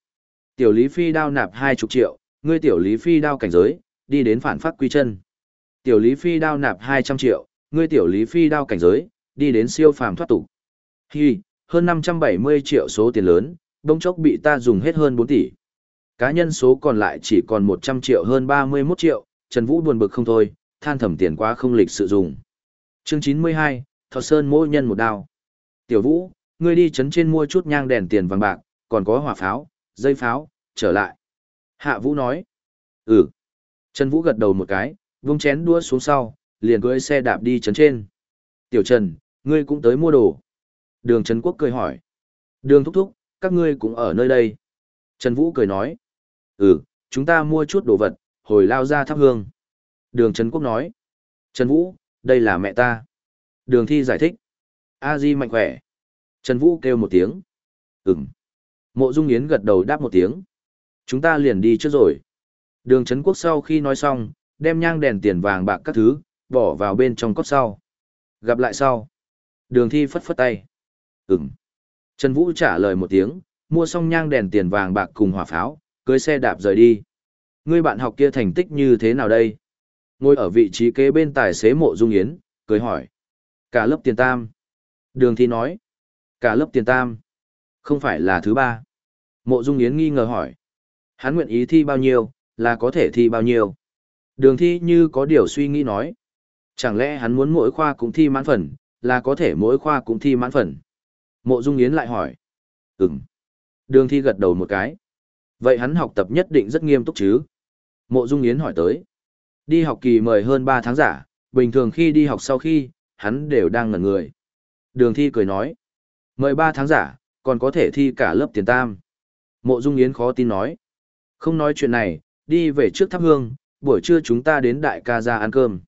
Tiểu Lý Phi đao nạp 20 triệu, ngươi tiểu Lý Phi đao cảnh giới, đi đến phản phát quy chân. Tiểu Lý Phi đao nạp 200 triệu, ngươi tiểu Lý Phi đao cảnh giới, đi đến siêu phàm thoát tục. Hi, hơn 570 triệu số tiền lớn, đông chốc bị ta dùng hết hơn 4 tỷ. Cá nhân số còn lại chỉ còn 100 triệu hơn 31 triệu, Trần Vũ buồn bực không thôi, than thầm tiền quá không lịch sự dùng. Chương 92, Thọ Sơn mỗi nhân một đao. Tiểu Vũ, ngươi đi chấn trên mua chút nhang đèn tiền vàng bạc, còn có hỏa pháo, dây pháo, trở lại. Hạ Vũ nói. Ừ. Trần Vũ gật đầu một cái, vung chén đua xuống sau, liền cưỡi xe đạp đi chấn trên. Tiểu Trần, ngươi cũng tới mua đồ. Đường Trần Quốc cười hỏi. Đường thúc thúc, các ngươi cũng ở nơi đây. Trần Vũ cười nói. Ừ, chúng ta mua chút đồ vật, hồi lao ra thắp hương. Đường Trần Quốc nói. Trần Vũ, đây là mẹ ta. Đường Thi giải thích. A Di mạnh khỏe. Trần Vũ kêu một tiếng. Ừm. Mộ Dung Yến gật đầu đáp một tiếng. Chúng ta liền đi trước rồi. Đường Trấn Quốc sau khi nói xong, đem nhang đèn tiền vàng bạc các thứ, bỏ vào bên trong cốc sau. Gặp lại sau. Đường Thi phất phất tay. Ừm. Trần Vũ trả lời một tiếng, mua xong nhang đèn tiền vàng bạc cùng hỏa pháo, cưới xe đạp rời đi. Ngươi bạn học kia thành tích như thế nào đây? Ngồi ở vị trí kế bên tài xế mộ dung yến, cười hỏi. Cả lớp tiền tam. Đường thi nói. Cả lớp tiền tam. Không phải là thứ ba. Mộ dung yến nghi ngờ hỏi. Hắn nguyện ý thi bao nhiêu, là có thể thi bao nhiêu. Đường thi như có điều suy nghĩ nói. Chẳng lẽ hắn muốn mỗi khoa cũng thi mãn phần, là có thể mỗi khoa cũng thi mãn phần. Mộ dung yến lại hỏi. Ừm. Đường thi gật đầu một cái. Vậy hắn học tập nhất định rất nghiêm túc chứ? Mộ dung yến hỏi tới. Đi học kỳ mời hơn 3 tháng giả, bình thường khi đi học sau khi, hắn đều đang ngẩn người. Đường thi cười nói. Mời 3 tháng giả, còn có thể thi cả lớp tiền tam. Mộ Dung Yến khó tin nói. Không nói chuyện này, đi về trước thắp hương, buổi trưa chúng ta đến đại ca ra ăn cơm.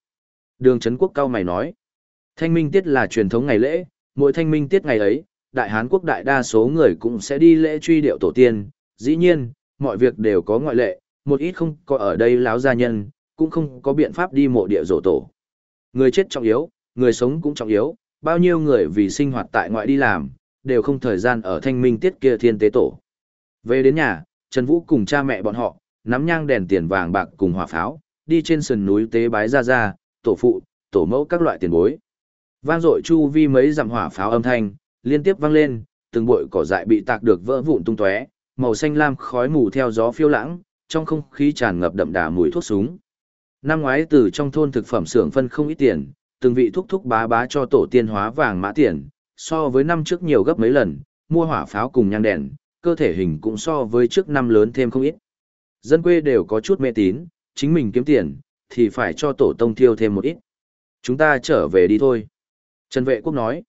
Đường Trấn Quốc cao mày nói. Thanh minh tiết là truyền thống ngày lễ, mỗi thanh minh tiết ngày ấy, đại Hán quốc đại đa số người cũng sẽ đi lễ truy điệu tổ tiên. Dĩ nhiên, mọi việc đều có ngoại lệ, một ít không có ở đây láo gia nhân, cũng không có biện pháp đi mộ địa rổ tổ. Người chết trọng yếu, người sống cũng trọng yếu, bao nhiêu người vì sinh hoạt tại ngoại đi làm, đều không thời gian ở thanh minh tiết kia thiên tế tổ. Về đến nhà, Trần Vũ cùng cha mẹ bọn họ, nắm nhang đèn tiền vàng bạc cùng hỏa pháo, đi trên sườn núi tế bái ra ra, tổ phụ, tổ mẫu các loại tiền bối. Vang dội chu vi mấy dặm hỏa pháo âm thanh, liên tiếp vang lên, từng bụi cỏ dại bị tạc được vỡ vụn tung tóe, màu xanh lam khói mù theo gió phiêu lãng, trong không khí tràn ngập đậm đà mùi thuốc súng. Năm ngoái từ trong thôn thực phẩm xưởng phân không ít tiền, từng vị thúc thúc bá bá cho tổ tiên hóa vàng mã tiền, so với năm trước nhiều gấp mấy lần, mua hỏa pháo cùng nhang đèn, cơ thể hình cũng so với trước năm lớn thêm không ít. Dân quê đều có chút mê tín, chính mình kiếm tiền, thì phải cho tổ tông thiêu thêm một ít. Chúng ta trở về đi thôi. Trần vệ quốc nói.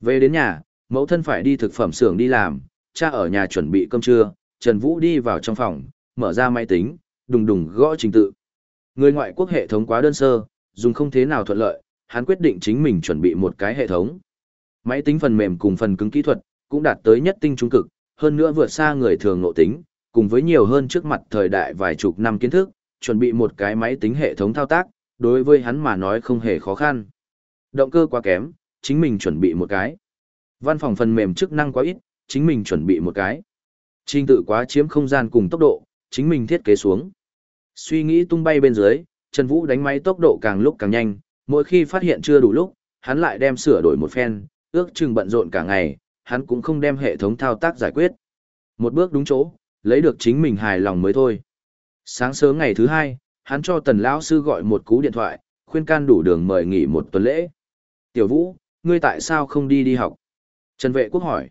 Về đến nhà, mẫu thân phải đi thực phẩm xưởng đi làm, cha ở nhà chuẩn bị cơm trưa, Trần Vũ đi vào trong phòng, mở ra máy tính, đùng đùng gõ trình tự. Người ngoại quốc hệ thống quá đơn sơ, dùng không thế nào thuận lợi, hắn quyết định chính mình chuẩn bị một cái hệ thống. Máy tính phần mềm cùng phần cứng kỹ thuật, cũng đạt tới nhất tinh trung cực, hơn nữa vượt xa người thường nội tính, cùng với nhiều hơn trước mặt thời đại vài chục năm kiến thức, chuẩn bị một cái máy tính hệ thống thao tác, đối với hắn mà nói không hề khó khăn. Động cơ quá kém, chính mình chuẩn bị một cái. Văn phòng phần mềm chức năng quá ít, chính mình chuẩn bị một cái. Trình tự quá chiếm không gian cùng tốc độ, chính mình thiết kế xuống. Suy nghĩ tung bay bên dưới, Trần Vũ đánh máy tốc độ càng lúc càng nhanh, mỗi khi phát hiện chưa đủ lúc, hắn lại đem sửa đổi một phen, ước chừng bận rộn cả ngày, hắn cũng không đem hệ thống thao tác giải quyết. Một bước đúng chỗ, lấy được chính mình hài lòng mới thôi. Sáng sớm ngày thứ hai, hắn cho tần lão sư gọi một cú điện thoại, khuyên can đủ đường mời nghỉ một tuần lễ. Tiểu Vũ, ngươi tại sao không đi đi học? Trần Vệ Quốc hỏi.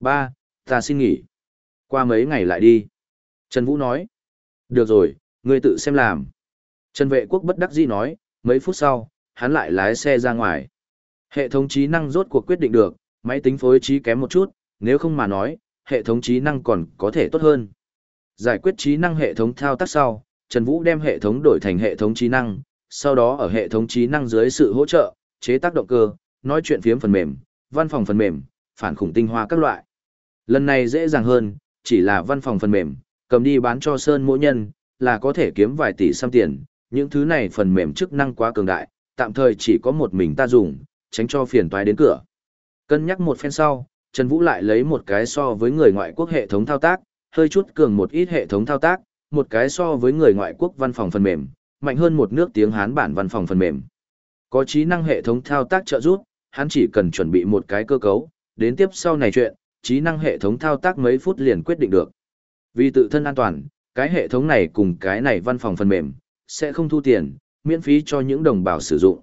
Ba, ta xin nghỉ. Qua mấy ngày lại đi. Trần Vũ nói. Được rồi, ngươi tự xem làm. Trần Vệ Quốc bất đắc dĩ nói, mấy phút sau, hắn lại lái xe ra ngoài. Hệ thống trí năng rốt cuộc quyết định được, máy tính phối trí kém một chút, nếu không mà nói, hệ thống trí năng còn có thể tốt hơn. Giải quyết trí năng hệ thống thao tác sau, Trần Vũ đem hệ thống đổi thành hệ thống trí năng, sau đó ở hệ thống trí năng dưới sự hỗ trợ, chế tác động cơ, nói chuyện phiếm phần mềm, văn phòng phần mềm, phản khủng tinh hoa các loại. Lần này dễ dàng hơn, chỉ là văn phòng phần mềm, cầm đi bán cho Sơn mỗi nhân, là có thể kiếm vài tỷ xăm tiền, những thứ này phần mềm chức năng quá cường đại, tạm thời chỉ có một mình ta dùng, tránh cho phiền toái đến cửa. Cân nhắc một phen sau, Trần Vũ lại lấy một cái so với người ngoại quốc hệ thống thao tác, hơi chút cường một ít hệ thống thao tác, một cái so với người ngoại quốc văn phòng phần mềm, mạnh hơn một nước tiếng Hán bản văn phòng phần mềm. Có trí năng hệ thống thao tác trợ giúp, hắn chỉ cần chuẩn bị một cái cơ cấu, đến tiếp sau này chuyện, trí năng hệ thống thao tác mấy phút liền quyết định được. Vì tự thân an toàn, cái hệ thống này cùng cái này văn phòng phần mềm, sẽ không thu tiền, miễn phí cho những đồng bào sử dụng.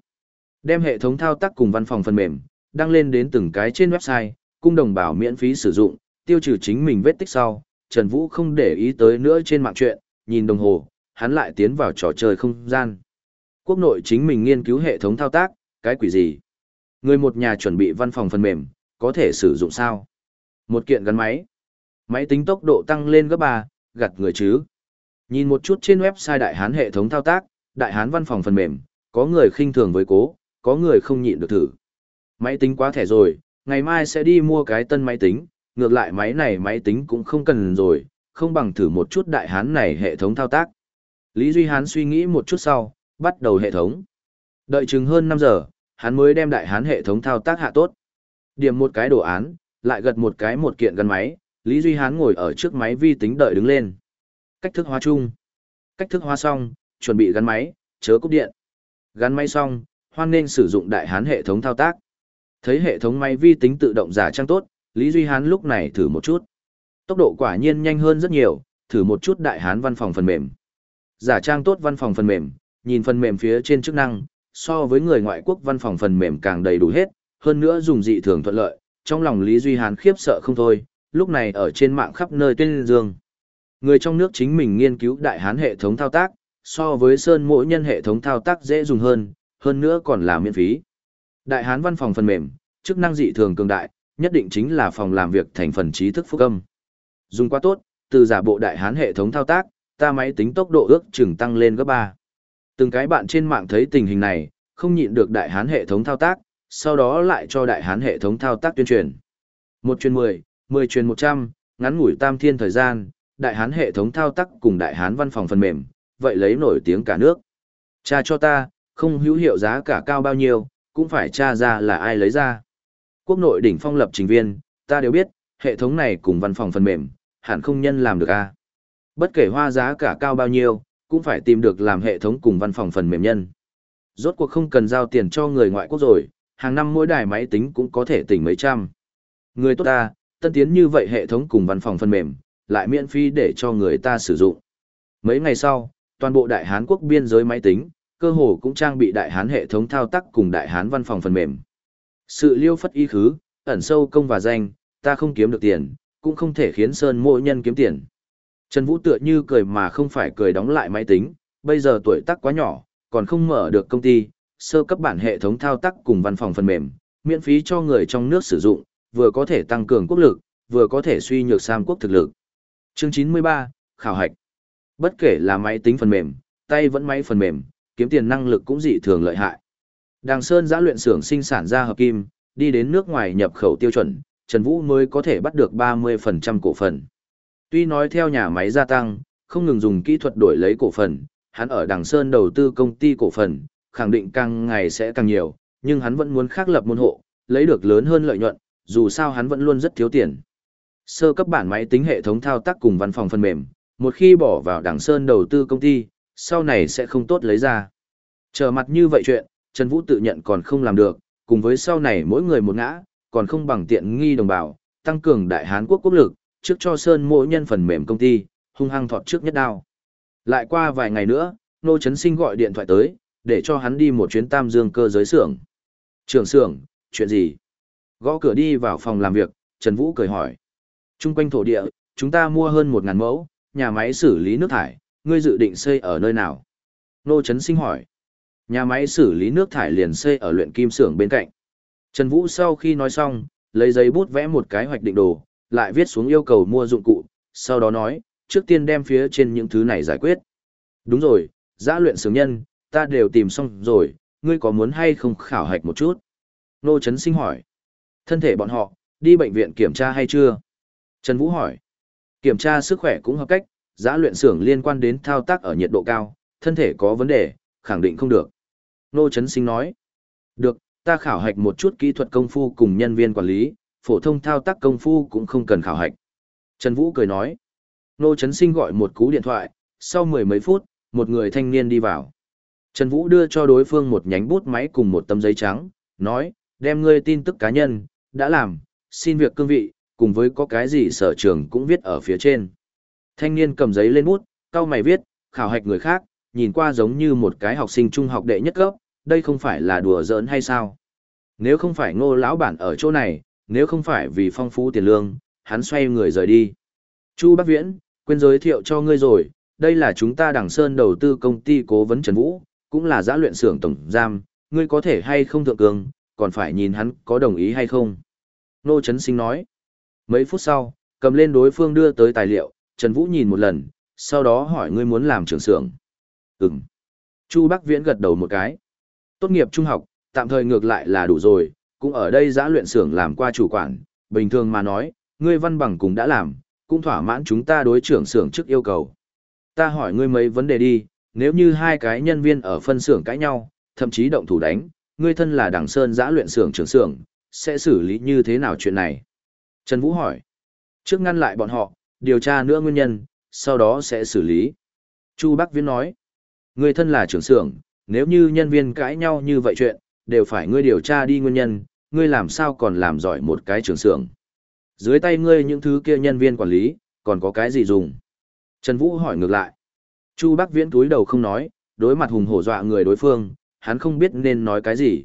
Đem hệ thống thao tác cùng văn phòng phần mềm, đăng lên đến từng cái trên website, cung đồng bào miễn phí sử dụng, tiêu trừ chính mình vết tích sau, Trần Vũ không để ý tới nữa trên mạng chuyện, nhìn đồng hồ, hắn lại tiến vào trò chơi không gian. Quốc nội chính mình nghiên cứu hệ thống thao tác, cái quỷ gì? Người một nhà chuẩn bị văn phòng phần mềm, có thể sử dụng sao? Một kiện gắn máy. Máy tính tốc độ tăng lên gấp 3, gặt người chứ. Nhìn một chút trên website Đại Hán hệ thống thao tác, Đại Hán văn phòng phần mềm, có người khinh thường với cố, có người không nhịn được thử. Máy tính quá thẻ rồi, ngày mai sẽ đi mua cái tân máy tính, ngược lại máy này máy tính cũng không cần rồi, không bằng thử một chút Đại Hán này hệ thống thao tác. Lý Duy Hán suy nghĩ một chút sau, bắt đầu hệ thống. Đợi chừng hơn 5 giờ, hắn mới đem Đại Hán hệ thống thao tác hạ tốt. Điểm một cái đồ án, lại gật một cái một kiện gắn máy, Lý Duy Hán ngồi ở trước máy vi tính đợi đứng lên. Cách thức hóa chung. Cách thức hóa xong, chuẩn bị gắn máy, chớ cúp điện. Gắn máy xong, hoan nên sử dụng đại hán hệ thống thao tác. Thấy hệ thống máy vi tính tự động giả trang tốt, Lý Duy Hán lúc này thử một chút. Tốc độ quả nhiên nhanh hơn rất nhiều, thử một chút đại hán văn phòng phần mềm. Giả trang tốt văn phòng phần mềm, nhìn phần mềm phía trên chức năng, so với người ngoại quốc văn phòng phần mềm càng đầy đủ hết, hơn nữa dùng dị thường thuận lợi, trong lòng Lý Duy Hán khiếp sợ không thôi, lúc này ở trên mạng khắp nơi tuyên dương. Người trong nước chính mình nghiên cứu đại hán hệ thống thao tác, so với sơn mỗi nhân hệ thống thao tác dễ dùng hơn, hơn nữa còn là miễn phí. Đại hán văn phòng phần mềm, chức năng dị thường cường đại, nhất định chính là phòng làm việc thành phần trí thức phúc âm. Dùng quá tốt, từ giả bộ đại hán hệ thống thao tác, ta máy tính tốc độ ước chừng tăng lên gấp 3. Từng cái bạn trên mạng thấy tình hình này, không nhịn được đại hán hệ thống thao tác, sau đó lại cho đại hán hệ thống thao tác tuyên truyền. Một truyền 10, 10 truyền 100, ngắn ngủi tam thiên thời gian, đại hán hệ thống thao tác cùng đại hán văn phòng phần mềm, vậy lấy nổi tiếng cả nước. Cha cho ta, không hữu hiệu giá cả cao bao nhiêu, cũng phải tra ra là ai lấy ra. Quốc nội đỉnh phong lập trình viên, ta đều biết, hệ thống này cùng văn phòng phần mềm, hẳn không nhân làm được a. Bất kể hoa giá cả cao bao nhiêu, cũng phải tìm được làm hệ thống cùng văn phòng phần mềm nhân. Rốt cuộc không cần giao tiền cho người ngoại quốc rồi, hàng năm mỗi đài máy tính cũng có thể tỉnh mấy trăm. Người tốt ta, tân tiến như vậy hệ thống cùng văn phòng phần mềm, lại miễn phí để cho người ta sử dụng. Mấy ngày sau, toàn bộ Đại Hán quốc biên giới máy tính, cơ hồ cũng trang bị Đại Hán hệ thống thao tác cùng Đại Hán văn phòng phần mềm. Sự liêu phất y khứ, ẩn sâu công và danh, ta không kiếm được tiền, cũng không thể khiến Sơn mỗi nhân kiếm tiền. Trần Vũ tựa như cười mà không phải cười đóng lại máy tính, bây giờ tuổi tác quá nhỏ, còn không mở được công ty, sơ cấp bản hệ thống thao tác cùng văn phòng phần mềm, miễn phí cho người trong nước sử dụng, vừa có thể tăng cường quốc lực, vừa có thể suy nhược Sam quốc thực lực. Chương 93, khảo hạch. Bất kể là máy tính phần mềm, tay vẫn máy phần mềm, kiếm tiền năng lực cũng dị thường lợi hại. Đàng Sơn giã luyện xưởng sinh sản ra hợp kim, đi đến nước ngoài nhập khẩu tiêu chuẩn, Trần Vũ mới có thể bắt được 30% cổ phần. Tuy nói theo nhà máy gia tăng, không ngừng dùng kỹ thuật đổi lấy cổ phần, hắn ở Đàng Sơn đầu tư công ty cổ phần, khẳng định càng ngày sẽ càng nhiều, nhưng hắn vẫn muốn khác lập môn hộ, lấy được lớn hơn lợi nhuận, dù sao hắn vẫn luôn rất thiếu tiền. Sơ cấp bản máy tính hệ thống thao tác cùng văn phòng phần mềm, một khi bỏ vào Đàng sơn đầu tư công ty, sau này sẽ không tốt lấy ra. Trở mặt như vậy chuyện, Trần Vũ tự nhận còn không làm được, cùng với sau này mỗi người một ngã, còn không bằng tiện nghi đồng bào, tăng cường đại Hán quốc quốc lực, trước cho Sơn mỗi nhân phần mềm công ty, hung hăng thọt trước nhất đao. Lại qua vài ngày nữa, Nô Trấn Sinh gọi điện thoại tới, để cho hắn đi một chuyến tam dương cơ giới xưởng. Trường xưởng, chuyện gì? Gõ cửa đi vào phòng làm việc, Trần Vũ cười hỏi. Trung quanh thổ địa, chúng ta mua hơn một ngàn mẫu, nhà máy xử lý nước thải, ngươi dự định xây ở nơi nào? Nô Trấn Sinh hỏi. Nhà máy xử lý nước thải liền xây ở luyện kim xưởng bên cạnh. Trần Vũ sau khi nói xong, lấy giấy bút vẽ một cái hoạch định đồ, lại viết xuống yêu cầu mua dụng cụ, sau đó nói, trước tiên đem phía trên những thứ này giải quyết. Đúng rồi, giã luyện xưởng nhân, ta đều tìm xong rồi, ngươi có muốn hay không khảo hạch một chút? Nô Trấn Sinh hỏi. Thân thể bọn họ, đi bệnh viện kiểm tra hay chưa? Trần Vũ hỏi. Kiểm tra sức khỏe cũng hợp cách, giã luyện xưởng liên quan đến thao tác ở nhiệt độ cao, thân thể có vấn đề, khẳng định không được. Nô Trấn Sinh nói. Được, ta khảo hạch một chút kỹ thuật công phu cùng nhân viên quản lý, phổ thông thao tác công phu cũng không cần khảo hạch. Trần Vũ cười nói. Nô Trấn Sinh gọi một cú điện thoại, sau mười mấy phút, một người thanh niên đi vào. Trần Vũ đưa cho đối phương một nhánh bút máy cùng một tấm giấy trắng, nói, đem ngươi tin tức cá nhân, đã làm, xin việc cương vị, cùng với có cái gì sở trường cũng viết ở phía trên. Thanh niên cầm giấy lên bút, cao mày viết, khảo hạch người khác, nhìn qua giống như một cái học sinh trung học đệ nhất cấp, đây không phải là đùa giỡn hay sao? Nếu không phải ngô lão bản ở chỗ này, nếu không phải vì phong phú tiền lương, hắn xoay người rời đi. Chu Bắc Viễn, quên giới thiệu cho ngươi rồi, đây là chúng ta đằng sơn đầu tư công ty cố vấn Trần Vũ, cũng là giã luyện xưởng tổng giam, ngươi có thể hay không thượng cường, còn phải nhìn hắn có đồng ý hay không. Nô Trấn Sinh nói. Mấy phút sau, cầm lên đối phương đưa tới tài liệu, Trần Vũ nhìn một lần, sau đó hỏi ngươi muốn làm trưởng xưởng. Ừm. Chu Bắc Viễn gật đầu một cái. Tốt nghiệp trung học, tạm thời ngược lại là đủ rồi, cũng ở đây giã luyện xưởng làm qua chủ quản, bình thường mà nói, ngươi văn bằng cũng đã làm, cũng thỏa mãn chúng ta đối trưởng xưởng trước yêu cầu. Ta hỏi ngươi mấy vấn đề đi, nếu như hai cái nhân viên ở phân xưởng cãi nhau, thậm chí động thủ đánh, ngươi thân là đảng sơn giã luyện xưởng trưởng xưởng, sẽ xử lý như thế nào chuyện này? Trần Vũ hỏi. Trước ngăn lại bọn họ, điều tra nữa nguyên nhân, sau đó sẽ xử lý. Chu Bắc Viễn nói. Ngươi thân là trưởng xưởng, nếu như nhân viên cãi nhau như vậy chuyện, đều phải ngươi điều tra đi nguyên nhân, ngươi làm sao còn làm giỏi một cái trưởng xưởng. Dưới tay ngươi những thứ kia nhân viên quản lý, còn có cái gì dùng? Trần Vũ hỏi ngược lại. Chu Bắc Viễn túi đầu không nói, đối mặt hùng hổ dọa người đối phương, hắn không biết nên nói cái gì.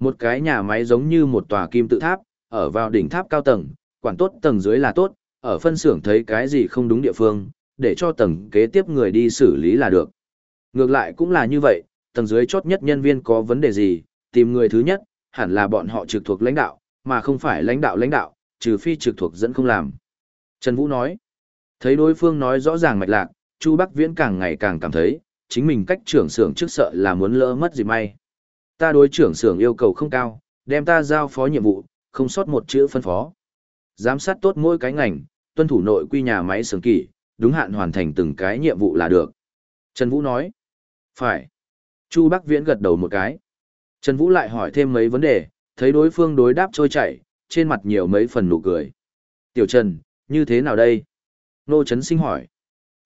Một cái nhà máy giống như một tòa kim tự tháp, ở vào đỉnh tháp cao tầng, quản tốt tầng dưới là tốt, ở phân xưởng thấy cái gì không đúng địa phương, để cho tầng kế tiếp người đi xử lý là được. Ngược lại cũng là như vậy, tầng dưới chốt nhất nhân viên có vấn đề gì, tìm người thứ nhất, hẳn là bọn họ trực thuộc lãnh đạo, mà không phải lãnh đạo lãnh đạo, trừ phi trực thuộc dẫn không làm. Trần Vũ nói, thấy đối phương nói rõ ràng mạch lạc, Chu Bắc Viễn càng ngày càng cảm thấy, chính mình cách trưởng xưởng trước sợ là muốn lỡ mất gì may. Ta đối trưởng xưởng yêu cầu không cao, đem ta giao phó nhiệm vụ, không sót một chữ phân phó. Giám sát tốt mỗi cái ngành, tuân thủ nội quy nhà máy xưởng kỷ, đúng hạn hoàn thành từng cái nhiệm vụ là được. Trần Vũ nói. Phải. Chu Bắc Viễn gật đầu một cái. Trần Vũ lại hỏi thêm mấy vấn đề, thấy đối phương đối đáp trôi chảy, trên mặt nhiều mấy phần nụ cười. Tiểu Trần, như thế nào đây? Nô Trấn Sinh hỏi.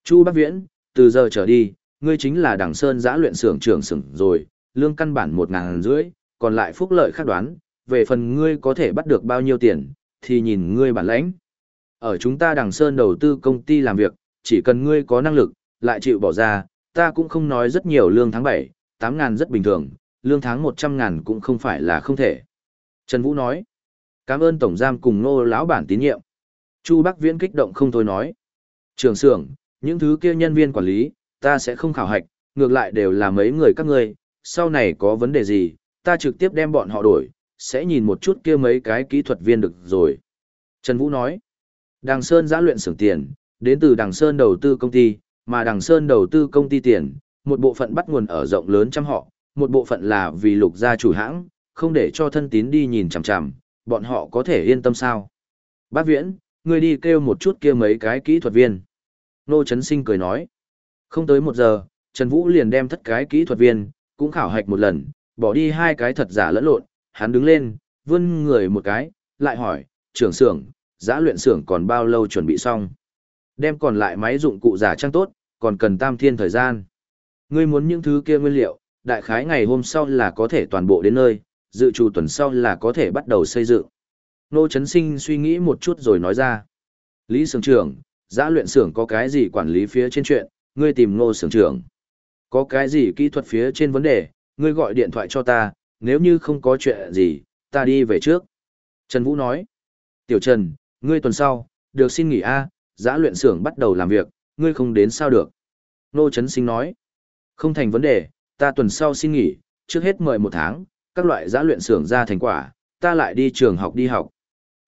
Chu Bắc Viễn, từ giờ trở đi, ngươi chính là đảng sơn giã luyện xưởng trưởng xưởng rồi, lương căn bản một ngàn rưỡi, còn lại phúc lợi khác đoán, về phần ngươi có thể bắt được bao nhiêu tiền, thì nhìn ngươi bản lãnh. Ở chúng ta đảng sơn đầu tư công ty làm việc, chỉ cần ngươi có năng lực, lại chịu bỏ ra, ta cũng không nói rất nhiều lương tháng 7, Tám ngàn rất bình thường, lương tháng 100 ngàn cũng không phải là không thể. Trần Vũ nói, cảm ơn Tổng Giam cùng Nô lão bản tín nhiệm. Chu Bắc Viễn kích động không thôi nói, trường xưởng, những thứ kia nhân viên quản lý, ta sẽ không khảo hạch, ngược lại đều là mấy người các ngươi, sau này có vấn đề gì, ta trực tiếp đem bọn họ đổi, sẽ nhìn một chút kia mấy cái kỹ thuật viên được rồi. Trần Vũ nói, Đằng Sơn giã luyện xưởng tiền, đến từ Đằng Sơn đầu tư công ty, mà Đằng Sơn đầu tư công ty tiền, một bộ phận bắt nguồn ở rộng lớn trăm họ, một bộ phận là vì lục gia chủ hãng, không để cho thân tín đi nhìn chằm chằm, bọn họ có thể yên tâm sao. Bác Viễn, ngươi đi kêu một chút kia mấy cái kỹ thuật viên. Nô Trấn Sinh cười nói. Không tới một giờ, Trần Vũ liền đem thất cái kỹ thuật viên, cũng khảo hạch một lần, bỏ đi hai cái thật giả lẫn lộn, hắn đứng lên, vươn người một cái, lại hỏi, trưởng xưởng, giã luyện xưởng còn bao lâu chuẩn bị xong. Đem còn lại máy dụng cụ giả trang tốt, còn cần tam thiên thời gian. Ngươi muốn những thứ kia nguyên liệu, đại khái ngày hôm sau là có thể toàn bộ đến nơi, dự trù tuần sau là có thể bắt đầu xây dựng. Nô Trấn Sinh suy nghĩ một chút rồi nói ra. Lý Sưởng trưởng, giã luyện xưởng có cái gì quản lý phía trên chuyện, ngươi tìm Nô Sưởng trưởng. Có cái gì kỹ thuật phía trên vấn đề, ngươi gọi điện thoại cho ta, nếu như không có chuyện gì, ta đi về trước. Trần Vũ nói. Tiểu Trần, ngươi tuần sau, được xin nghỉ A, giã luyện xưởng bắt đầu làm việc, ngươi không đến sao được. Nô Trấn Sinh nói. Không thành vấn đề, ta tuần sau xin nghỉ, trước hết mời một tháng, các loại giã luyện xưởng ra thành quả, ta lại đi trường học đi học.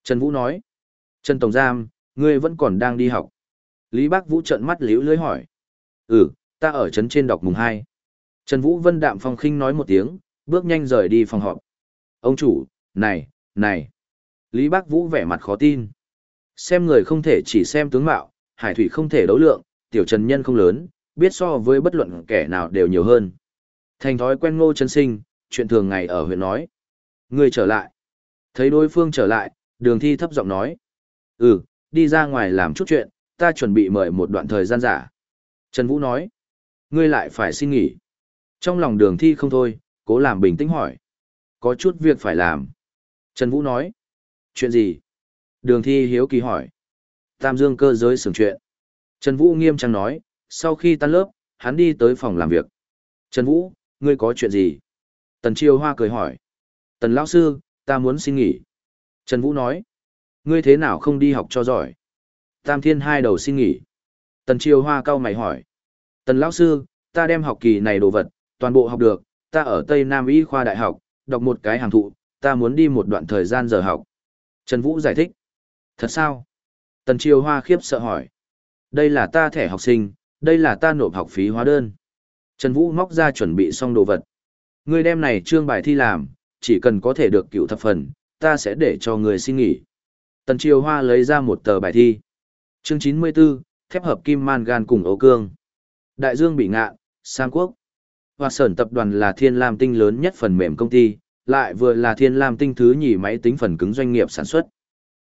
Trần Vũ nói. Trần Tổng Giam, ngươi vẫn còn đang đi học. Lý Bác Vũ trợn mắt liễu lưới hỏi. Ừ, ta ở trấn trên đọc mùng 2. Trần Vũ Vân đạm phong khinh nói một tiếng, bước nhanh rời đi phòng họp. Ông chủ, này, này. Lý Bác Vũ vẻ mặt khó tin. Xem người không thể chỉ xem tướng mạo, hải thủy không thể đấu lượng, tiểu trần nhân không lớn, biết so với bất luận kẻ nào đều nhiều hơn. Thành thói quen ngô chân sinh, chuyện thường ngày ở huyện nói. người trở lại. Thấy đối phương trở lại, đường thi thấp giọng nói. Ừ, đi ra ngoài làm chút chuyện, ta chuẩn bị mời một đoạn thời gian giả. Trần Vũ nói. Ngươi lại phải xin nghỉ. Trong lòng đường thi không thôi, cố làm bình tĩnh hỏi. Có chút việc phải làm. Trần Vũ nói. Chuyện gì? Đường thi hiếu kỳ hỏi. Tam dương cơ giới sưởng chuyện. Trần Vũ nghiêm trang nói, sau khi tan lớp, hắn đi tới phòng làm việc. Trần Vũ, ngươi có chuyện gì? Tần Chiêu Hoa cười hỏi. Tần Lão Sư, ta muốn xin nghỉ. Trần Vũ nói. Ngươi thế nào không đi học cho giỏi? Tam Thiên hai đầu xin nghỉ. Tần Chiêu Hoa cau mày hỏi. Tần Lão Sư, ta đem học kỳ này đồ vật, toàn bộ học được, ta ở Tây Nam Y khoa đại học, đọc một cái hàng thụ, ta muốn đi một đoạn thời gian giờ học. Trần Vũ giải thích. Thật sao? Tần Chiêu Hoa khiếp sợ hỏi. Đây là ta thẻ học sinh, đây là ta nộp học phí hóa đơn. Trần Vũ móc ra chuẩn bị xong đồ vật. Ngươi đem này trương bài thi làm, chỉ cần có thể được cựu thập phần, ta sẽ để cho người xin nghỉ. Tần Triều Hoa lấy ra một tờ bài thi. Chương 94, thép hợp kim mangan cùng ấu cương. Đại Dương bị ngạ, Sang Quốc. Hoa Sởn tập đoàn là thiên lam tinh lớn nhất phần mềm công ty, lại vừa là thiên lam tinh thứ nhì máy tính phần cứng doanh nghiệp sản xuất.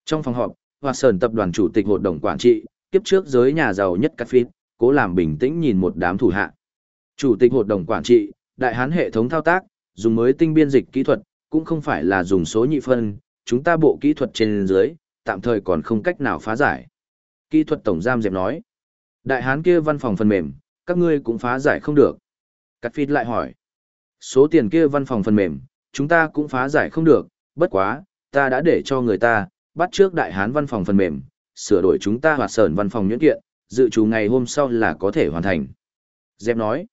Trong phòng họp, Hoa Sởn tập đoàn chủ tịch hội đồng quản trị, kiếp trước giới nhà giàu nhất Cát phim, cố làm bình tĩnh nhìn một đám thủ hạ. Chủ tịch hội đồng quản trị, đại hán hệ thống thao tác, dùng mới tinh biên dịch kỹ thuật, cũng không phải là dùng số nhị phân, chúng ta bộ kỹ thuật trên dưới, tạm thời còn không cách nào phá giải. Kỹ thuật tổng giam dẹp nói, đại hán kia văn phòng phần mềm, các ngươi cũng phá giải không được. Cắt phít lại hỏi, số tiền kia văn phòng phần mềm, chúng ta cũng phá giải không được, bất quá, ta đã để cho người ta, bắt trước đại hán văn phòng phần mềm, sửa đổi chúng ta hoạt sởn văn phòng nhuyễn kiện, dự trù ngày hôm sau là có thể hoàn thành. Dẹp nói,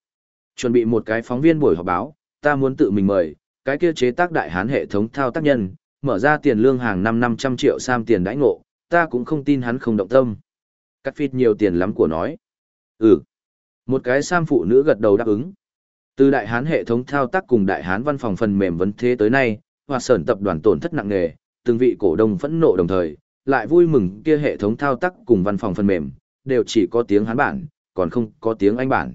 chuẩn bị một cái phóng viên buổi họp báo, ta muốn tự mình mời, cái kia chế tác đại hán hệ thống thao tác nhân, mở ra tiền lương hàng năm 500 triệu sam tiền đãi ngộ, ta cũng không tin hắn không động tâm. Cắt phít nhiều tiền lắm của nói. Ừ. Một cái sam phụ nữ gật đầu đáp ứng. Từ đại hán hệ thống thao tác cùng đại hán văn phòng phần mềm vấn thế tới nay, hòa sởn tập đoàn tổn thất nặng nề, từng vị cổ đông phẫn nộ đồng thời, lại vui mừng kia hệ thống thao tác cùng văn phòng phần mềm, đều chỉ có tiếng hán bản, còn không có tiếng anh bản.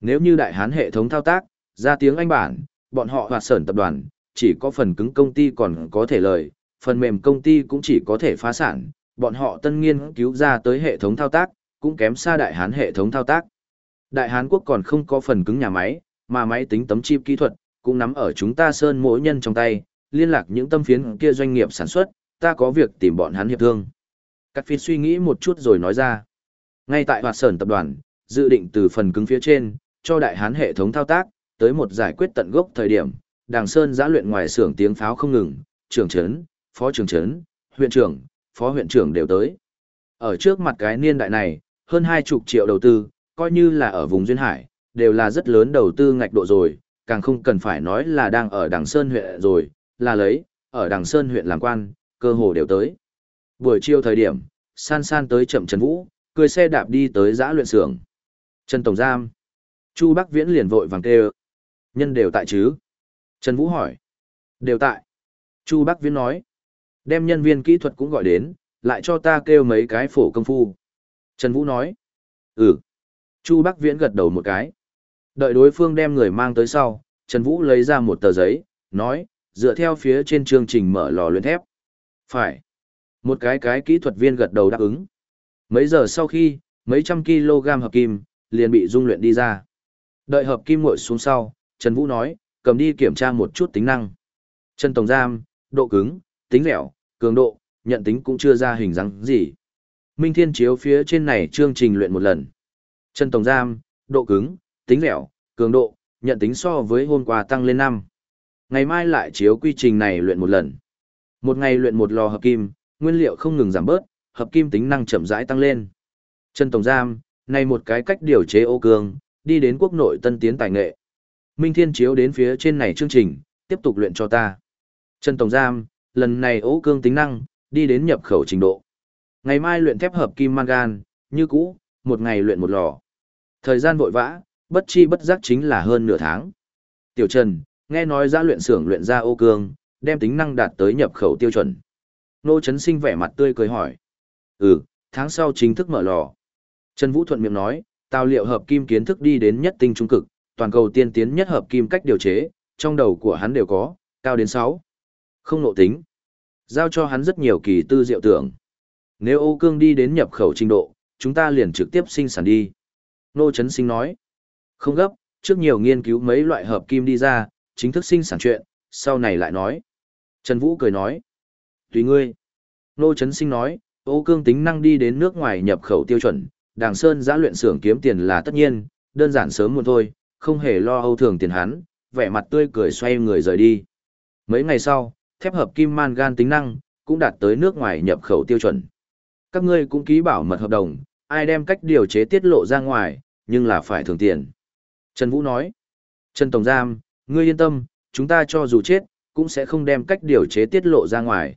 Nếu như đại hán hệ thống thao tác, ra tiếng anh bản, bọn họ hoạt sởn tập đoàn, chỉ có phần cứng công ty còn có thể lời, phần mềm công ty cũng chỉ có thể phá sản, bọn họ tân nghiên cứu ra tới hệ thống thao tác, cũng kém xa đại hán hệ thống thao tác. Đại Hán Quốc còn không có phần cứng nhà máy, mà máy tính tấm chip kỹ thuật, cũng nắm ở chúng ta sơn mỗi nhân trong tay, liên lạc những tâm phiến kia doanh nghiệp sản xuất, ta có việc tìm bọn hắn hiệp thương. Cắt phiến suy nghĩ một chút rồi nói ra. Ngay tại hoạt sởn tập đoàn, dự định từ phần cứng phía trên, cho đại hán hệ thống thao tác, tới một giải quyết tận gốc thời điểm, đàng sơn giã luyện ngoài xưởng tiếng pháo không ngừng, trưởng trấn, phó trưởng trấn, huyện trưởng, phó huyện trưởng đều tới. Ở trước mặt cái niên đại này, hơn hai chục triệu đầu tư, coi như là ở vùng Duyên Hải, đều là rất lớn đầu tư ngạch độ rồi, càng không cần phải nói là đang ở đàng sơn huyện rồi, là lấy, ở đàng sơn huyện làm quan, cơ hồ đều tới. Buổi chiều thời điểm, san san tới chậm Trần Vũ, cười xe đạp đi tới giã luyện xưởng. Trần Tổng Giam. Chu Bắc Viễn liền vội vàng kêu. Nhân đều tại chứ? Trần Vũ hỏi. Đều tại. Chu Bắc Viễn nói. Đem nhân viên kỹ thuật cũng gọi đến, lại cho ta kêu mấy cái phổ công phu. Trần Vũ nói. Ừ. Chu Bắc Viễn gật đầu một cái. Đợi đối phương đem người mang tới sau, Trần Vũ lấy ra một tờ giấy, nói, dựa theo phía trên chương trình mở lò luyện thép. Phải. Một cái cái kỹ thuật viên gật đầu đáp ứng. Mấy giờ sau khi, mấy trăm kg hợp kim, liền bị dung luyện đi ra. Đợi hợp kim nguội xuống sau, Trần Vũ nói, cầm đi kiểm tra một chút tính năng. Trần tổng giam, độ cứng, tính lẻo, cường độ, nhận tính cũng chưa ra hình dáng gì. Minh Thiên chiếu phía trên này chương trình luyện một lần. Trần tổng giam, độ cứng, tính lẻo, cường độ, nhận tính so với hôm qua tăng lên 5. Ngày mai lại chiếu quy trình này luyện một lần. Một ngày luyện một lò hợp kim, nguyên liệu không ngừng giảm bớt, hợp kim tính năng chậm rãi tăng lên. Chân tổng giam, này một cái cách điều chế ô cương, đi đến quốc nội tân tiến tài nghệ. Minh Thiên chiếu đến phía trên này chương trình, tiếp tục luyện cho ta. Chân tổng giam, lần này ô cương tính năng, đi đến nhập khẩu trình độ. Ngày mai luyện thép hợp kim mangan, như cũ, một ngày luyện một lò. Thời gian vội vã, bất chi bất giác chính là hơn nửa tháng. Tiểu Trần, nghe nói ra luyện xưởng luyện ra ô cương, đem tính năng đạt tới nhập khẩu tiêu chuẩn. Nô Trấn Sinh vẻ mặt tươi cười hỏi. Ừ, tháng sau chính thức mở lò. Trần Vũ Thuận miệng nói, tao liệu hợp kim kiến thức đi đến nhất tinh trung cực, toàn cầu tiên tiến nhất hợp kim cách điều chế, trong đầu của hắn đều có, cao đến 6. Không nộ tính. Giao cho hắn rất nhiều kỳ tư diệu tưởng. Nếu Âu Cương đi đến nhập khẩu trình độ, chúng ta liền trực tiếp sinh sản đi. Nô Trấn Sinh nói. Không gấp, trước nhiều nghiên cứu mấy loại hợp kim đi ra, chính thức sinh sản chuyện, sau này lại nói. Trần Vũ cười nói. Tùy ngươi. Nô Trấn Sinh nói, Ô Cương tính năng đi đến nước ngoài nhập khẩu tiêu chuẩn, Đàng Sơn giã luyện xưởng kiếm tiền là tất nhiên, đơn giản sớm muộn thôi, không hề lo âu thường tiền hắn, vẻ mặt tươi cười xoay người rời đi. Mấy ngày sau, thép hợp kim mangan tính năng cũng đạt tới nước ngoài nhập khẩu tiêu chuẩn. Các ngươi cũng ký bảo mật hợp đồng, ai đem cách điều chế tiết lộ ra ngoài, nhưng là phải thường tiền. Trần Vũ nói, Trần Tổng Giam, ngươi yên tâm, chúng ta cho dù chết, cũng sẽ không đem cách điều chế tiết lộ ra ngoài.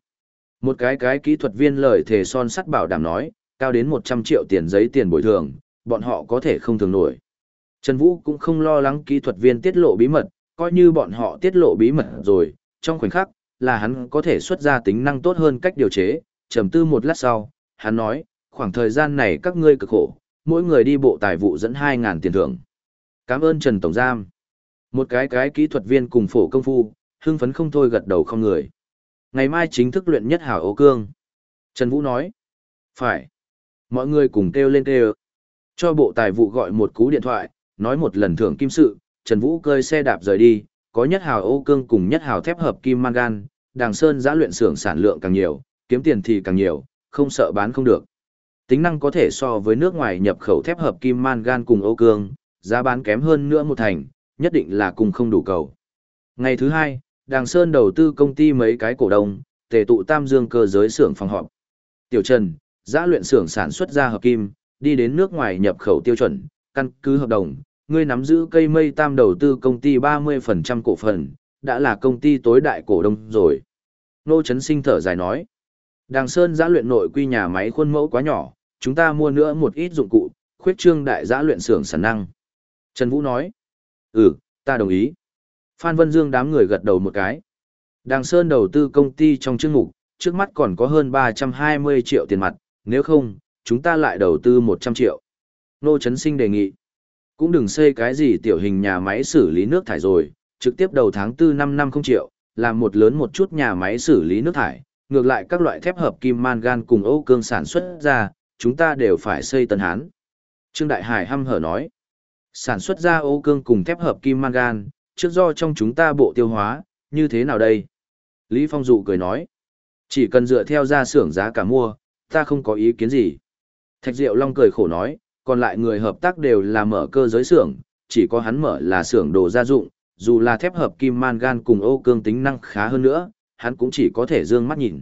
Một cái cái kỹ thuật viên lời thề son sắt bảo đảm nói, cao đến 100 triệu tiền giấy tiền bồi thường, bọn họ có thể không thường nổi. Trần Vũ cũng không lo lắng kỹ thuật viên tiết lộ bí mật, coi như bọn họ tiết lộ bí mật rồi, trong khoảnh khắc, là hắn có thể xuất ra tính năng tốt hơn cách điều chế, trầm tư một lát sau, hắn nói, khoảng thời gian này các ngươi cực khổ, mỗi người đi bộ tài vụ dẫn 2.000 tiền thưởng. Cảm ơn Trần Tổng Giam. Một cái cái kỹ thuật viên cùng phổ công phu, hưng phấn không thôi gật đầu không người. Ngày mai chính thức luyện nhất hảo ô cương. Trần Vũ nói. Phải. Mọi người cùng kêu lên kêu. Cho bộ tài vụ gọi một cú điện thoại, nói một lần thưởng kim sự, Trần Vũ cơi xe đạp rời đi, có nhất hào ô cương cùng nhất hào thép hợp kim mangan, đàng sơn giã luyện xưởng sản lượng càng nhiều, kiếm tiền thì càng nhiều, không sợ bán không được. Tính năng có thể so với nước ngoài nhập khẩu thép hợp kim mangan cùng ô cương, giá bán kém hơn nữa một thành, nhất định là cùng không đủ cầu. Ngày thứ hai, Đàng Sơn đầu tư công ty mấy cái cổ đông, tề tụ Tam Dương cơ giới xưởng phòng họp. Tiểu Trần, giã luyện xưởng sản xuất ra hợp kim, đi đến nước ngoài nhập khẩu tiêu chuẩn, căn cứ hợp đồng, ngươi nắm giữ cây mây tam đầu tư công ty 30% cổ phần, đã là công ty tối đại cổ đông rồi. Nô Trấn Sinh thở dài nói, Đàng Sơn giã luyện nội quy nhà máy khuôn mẫu quá nhỏ, chúng ta mua nữa một ít dụng cụ, khuyết trương đại giã luyện xưởng sản năng. Trần Vũ nói, ừ, ta đồng ý. Phan Vân Dương đám người gật đầu một cái. Đàng Sơn đầu tư công ty trong chương mục, trước mắt còn có hơn 320 triệu tiền mặt, nếu không, chúng ta lại đầu tư 100 triệu. Nô Trấn Sinh đề nghị, cũng đừng xây cái gì tiểu hình nhà máy xử lý nước thải rồi, trực tiếp đầu tháng 4 năm năm không triệu, làm một lớn một chút nhà máy xử lý nước thải, ngược lại các loại thép hợp kim mangan cùng Âu cương sản xuất ra, chúng ta đều phải xây tân hán. Trương Đại Hải hăm hở nói, sản xuất ra Âu cương cùng thép hợp kim mangan, trước do trong chúng ta bộ tiêu hóa, như thế nào đây? Lý Phong Dụ cười nói, chỉ cần dựa theo ra xưởng giá cả mua, ta không có ý kiến gì. Thạch Diệu Long cười khổ nói, còn lại người hợp tác đều là mở cơ giới xưởng, chỉ có hắn mở là xưởng đồ gia dụng, dù là thép hợp kim mangan cùng ô cương tính năng khá hơn nữa, hắn cũng chỉ có thể dương mắt nhìn.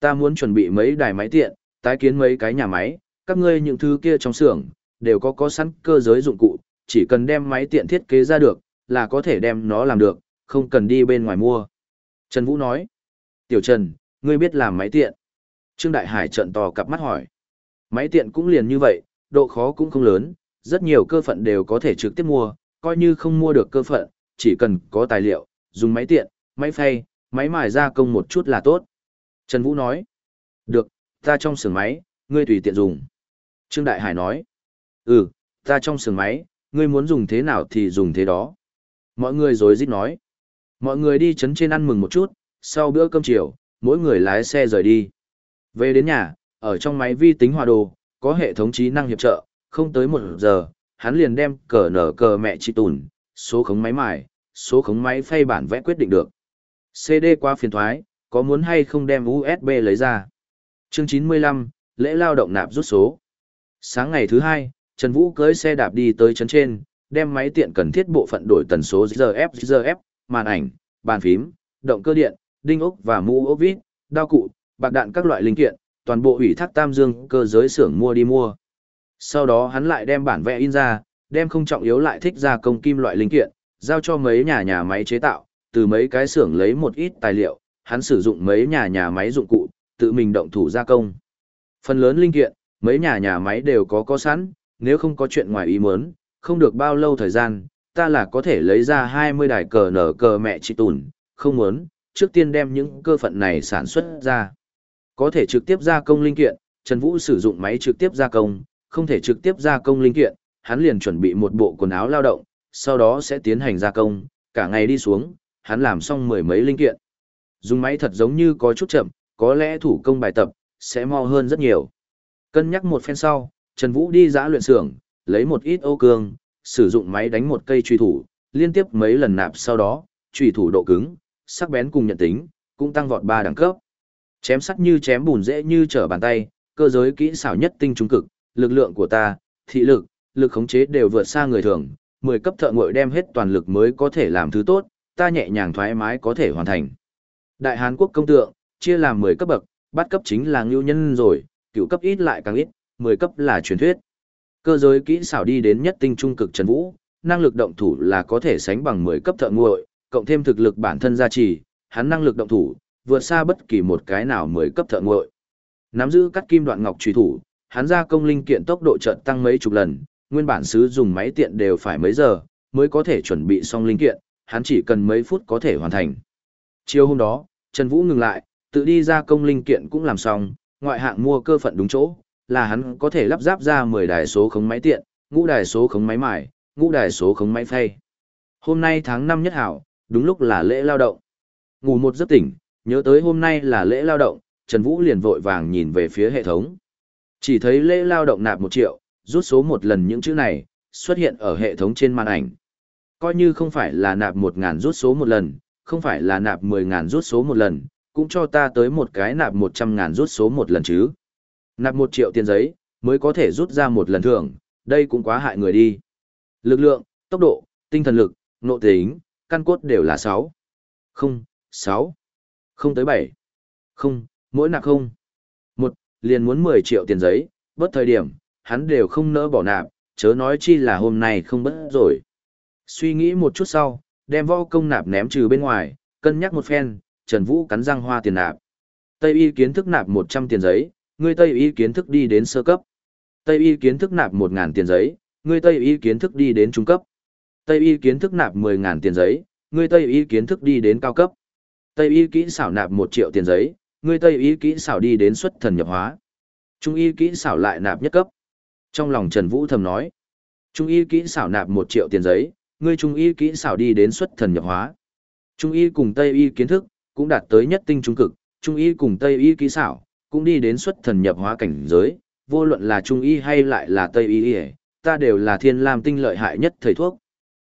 Ta muốn chuẩn bị mấy đài máy tiện, tái kiến mấy cái nhà máy, các ngươi những thứ kia trong xưởng đều có có sẵn cơ giới dụng cụ, chỉ cần đem máy tiện thiết kế ra được, là có thể đem nó làm được, không cần đi bên ngoài mua. Trần Vũ nói, Tiểu Trần, ngươi biết làm máy tiện. Trương Đại Hải trận to cặp mắt hỏi. Máy tiện cũng liền như vậy, độ khó cũng không lớn, rất nhiều cơ phận đều có thể trực tiếp mua, coi như không mua được cơ phận, chỉ cần có tài liệu, dùng máy tiện, máy phay, máy mài gia công một chút là tốt. Trần Vũ nói, được, ta trong xưởng máy, ngươi tùy tiện dùng. Trương Đại Hải nói, ừ, ta trong xưởng máy, ngươi muốn dùng thế nào thì dùng thế đó. Mọi người rồi rít nói, mọi người đi chấn trên ăn mừng một chút, sau bữa cơm chiều, mỗi người lái xe rời đi. Về đến nhà, ở trong máy vi tính hòa đồ, có hệ thống trí năng hiệp trợ, không tới một giờ, hắn liền đem cờ nở cờ mẹ chị tùn, số khống máy mài, số khống máy phay bản vẽ quyết định được. CD qua phiền thoái, có muốn hay không đem USB lấy ra. Chương 95, lễ lao động nạp rút số. Sáng ngày thứ hai, Trần Vũ cưới xe đạp đi tới trấn trên, đem máy tiện cần thiết bộ phận đổi tần số ZF, ZF, màn ảnh, bàn phím, động cơ điện, đinh ốc và mũ ốc vít, đao cụ, bạc đạn các loại linh kiện, toàn bộ ủy thác Tam Dương cơ giới xưởng mua đi mua. Sau đó hắn lại đem bản vẽ in ra, đem không trọng yếu lại thích ra công kim loại linh kiện, giao cho mấy nhà nhà máy chế tạo, từ mấy cái xưởng lấy một ít tài liệu, hắn sử dụng mấy nhà nhà máy dụng cụ, tự mình động thủ gia công. Phần lớn linh kiện, mấy nhà nhà máy đều có có sẵn, nếu không có chuyện ngoài ý muốn, không được bao lâu thời gian, ta là có thể lấy ra 20 đài cờ nở cờ mẹ chị tùn, không muốn, trước tiên đem những cơ phận này sản xuất ra. Có thể trực tiếp gia công linh kiện, Trần Vũ sử dụng máy trực tiếp gia công, không thể trực tiếp gia công linh kiện, hắn liền chuẩn bị một bộ quần áo lao động, sau đó sẽ tiến hành gia công, cả ngày đi xuống, hắn làm xong mười mấy linh kiện. Dùng máy thật giống như có chút chậm, có lẽ thủ công bài tập, sẽ mau hơn rất nhiều. Cân nhắc một phen sau, Trần Vũ đi giã luyện xưởng, lấy một ít ô cương, sử dụng máy đánh một cây truy thủ, liên tiếp mấy lần nạp sau đó, truy thủ độ cứng, sắc bén cùng nhận tính, cũng tăng vọt 3 đẳng cấp. Chém sắt như chém bùn dễ như trở bàn tay, cơ giới kỹ xảo nhất tinh trung cực, lực lượng của ta, thị lực, lực khống chế đều vượt xa người thường, 10 cấp thợ ngội đem hết toàn lực mới có thể làm thứ tốt, ta nhẹ nhàng thoải mái có thể hoàn thành. Đại Hán quốc công tượng, chia làm 10 cấp bậc, bắt cấp chính là ngưu nhân rồi, cựu cấp ít lại càng ít, 10 cấp là truyền thuyết. Cơ giới kỹ xảo đi đến nhất tinh trung cực Trần Vũ, năng lực động thủ là có thể sánh bằng 10 cấp thợ nguội, cộng thêm thực lực bản thân gia trì, hắn năng lực động thủ, vượt xa bất kỳ một cái nào 10 cấp thợ nguội. Nắm giữ cắt kim đoạn ngọc truy thủ, hắn ra công linh kiện tốc độ chợt tăng mấy chục lần, nguyên bản sứ dùng máy tiện đều phải mấy giờ mới có thể chuẩn bị xong linh kiện, hắn chỉ cần mấy phút có thể hoàn thành. Chiều hôm đó, Trần Vũ ngừng lại, tự đi ra công linh kiện cũng làm xong, ngoại hạng mua cơ phận đúng chỗ, là hắn có thể lắp ráp ra 10 đài số khống máy tiện, ngũ đài số khống máy mải, ngũ đài số khống máy phay. Hôm nay tháng 5 nhất hảo, đúng lúc là lễ lao động. Ngủ một giấc tỉnh, nhớ tới hôm nay là lễ lao động, Trần Vũ liền vội vàng nhìn về phía hệ thống. Chỉ thấy lễ lao động nạp 1 triệu, rút số một lần những chữ này, xuất hiện ở hệ thống trên màn ảnh. Coi như không phải là nạp 1.000 rút số một lần, không phải là nạp 10.000 rút số một lần, cũng cho ta tới một cái nạp 100.000 rút số một lần chứ. Nạp một triệu tiền giấy, mới có thể rút ra một lần thưởng, đây cũng quá hại người đi. Lực lượng, tốc độ, tinh thần lực, nội tính, căn cốt đều là 6. Không, 6. Không tới 7. Không, mỗi nạp không. Một, liền muốn 10 triệu tiền giấy, bất thời điểm, hắn đều không nỡ bỏ nạp, chớ nói chi là hôm nay không bất rồi. Suy nghĩ một chút sau, đem võ công nạp ném trừ bên ngoài, cân nhắc một phen, Trần Vũ cắn răng hoa tiền nạp. Tây y kiến thức nạp 100 tiền giấy, người Tây y kiến thức đi đến sơ cấp. Tây y kiến thức nạp 1.000 tiền giấy, người Tây y kiến thức đi đến trung cấp. Tây y kiến thức nạp 10.000 tiền giấy, người Tây y kiến thức đi đến cao cấp. Tây y kỹ xảo nạp 1 triệu tiền giấy, người Tây y kỹ xảo đi đến xuất thần nhập hóa. Trung y kỹ xảo lại nạp nhất cấp. Trong lòng Trần Vũ thầm nói, Trung y kỹ xảo nạp 1 triệu tiền giấy, ngươi trung y kỹ xảo đi đến xuất thần nhập hóa. Trung y cùng Tây y kiến thức, cũng đạt tới nhất tinh trung cực, trung y cùng Tây y kỹ xảo, cũng đi đến xuất thần nhập hóa cảnh giới, vô luận là trung y hay lại là Tây y, ta đều là thiên lam tinh lợi hại nhất thầy thuốc.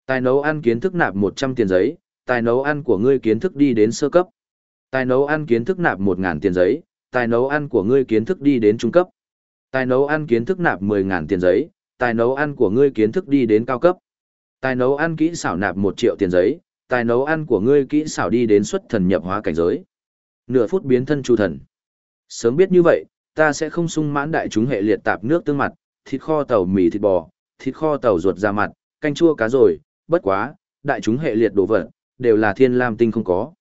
Tài nấu ăn kiến thức nạp 100 tiền giấy, tài nấu ăn của ngươi kiến thức đi đến sơ cấp. Tài nấu ăn kiến thức nạp 1000 tiền giấy, tài nấu ăn của ngươi kiến thức đi đến trung cấp. Tài nấu ăn kiến thức nạp 10.000 tiền giấy, tài nấu ăn của ngươi kiến thức đi đến cao cấp. Tài nấu ăn kỹ xảo nạp 1 triệu tiền giấy, tài nấu ăn của ngươi kỹ xảo đi đến xuất thần nhập hóa cảnh giới. Nửa phút biến thân chu thần. Sớm biết như vậy, ta sẽ không sung mãn đại chúng hệ liệt tạp nước tương mặt, thịt kho tàu mì thịt bò, thịt kho tàu ruột ra mặt, canh chua cá rồi, bất quá, đại chúng hệ liệt đồ vật, đều là thiên lam tinh không có.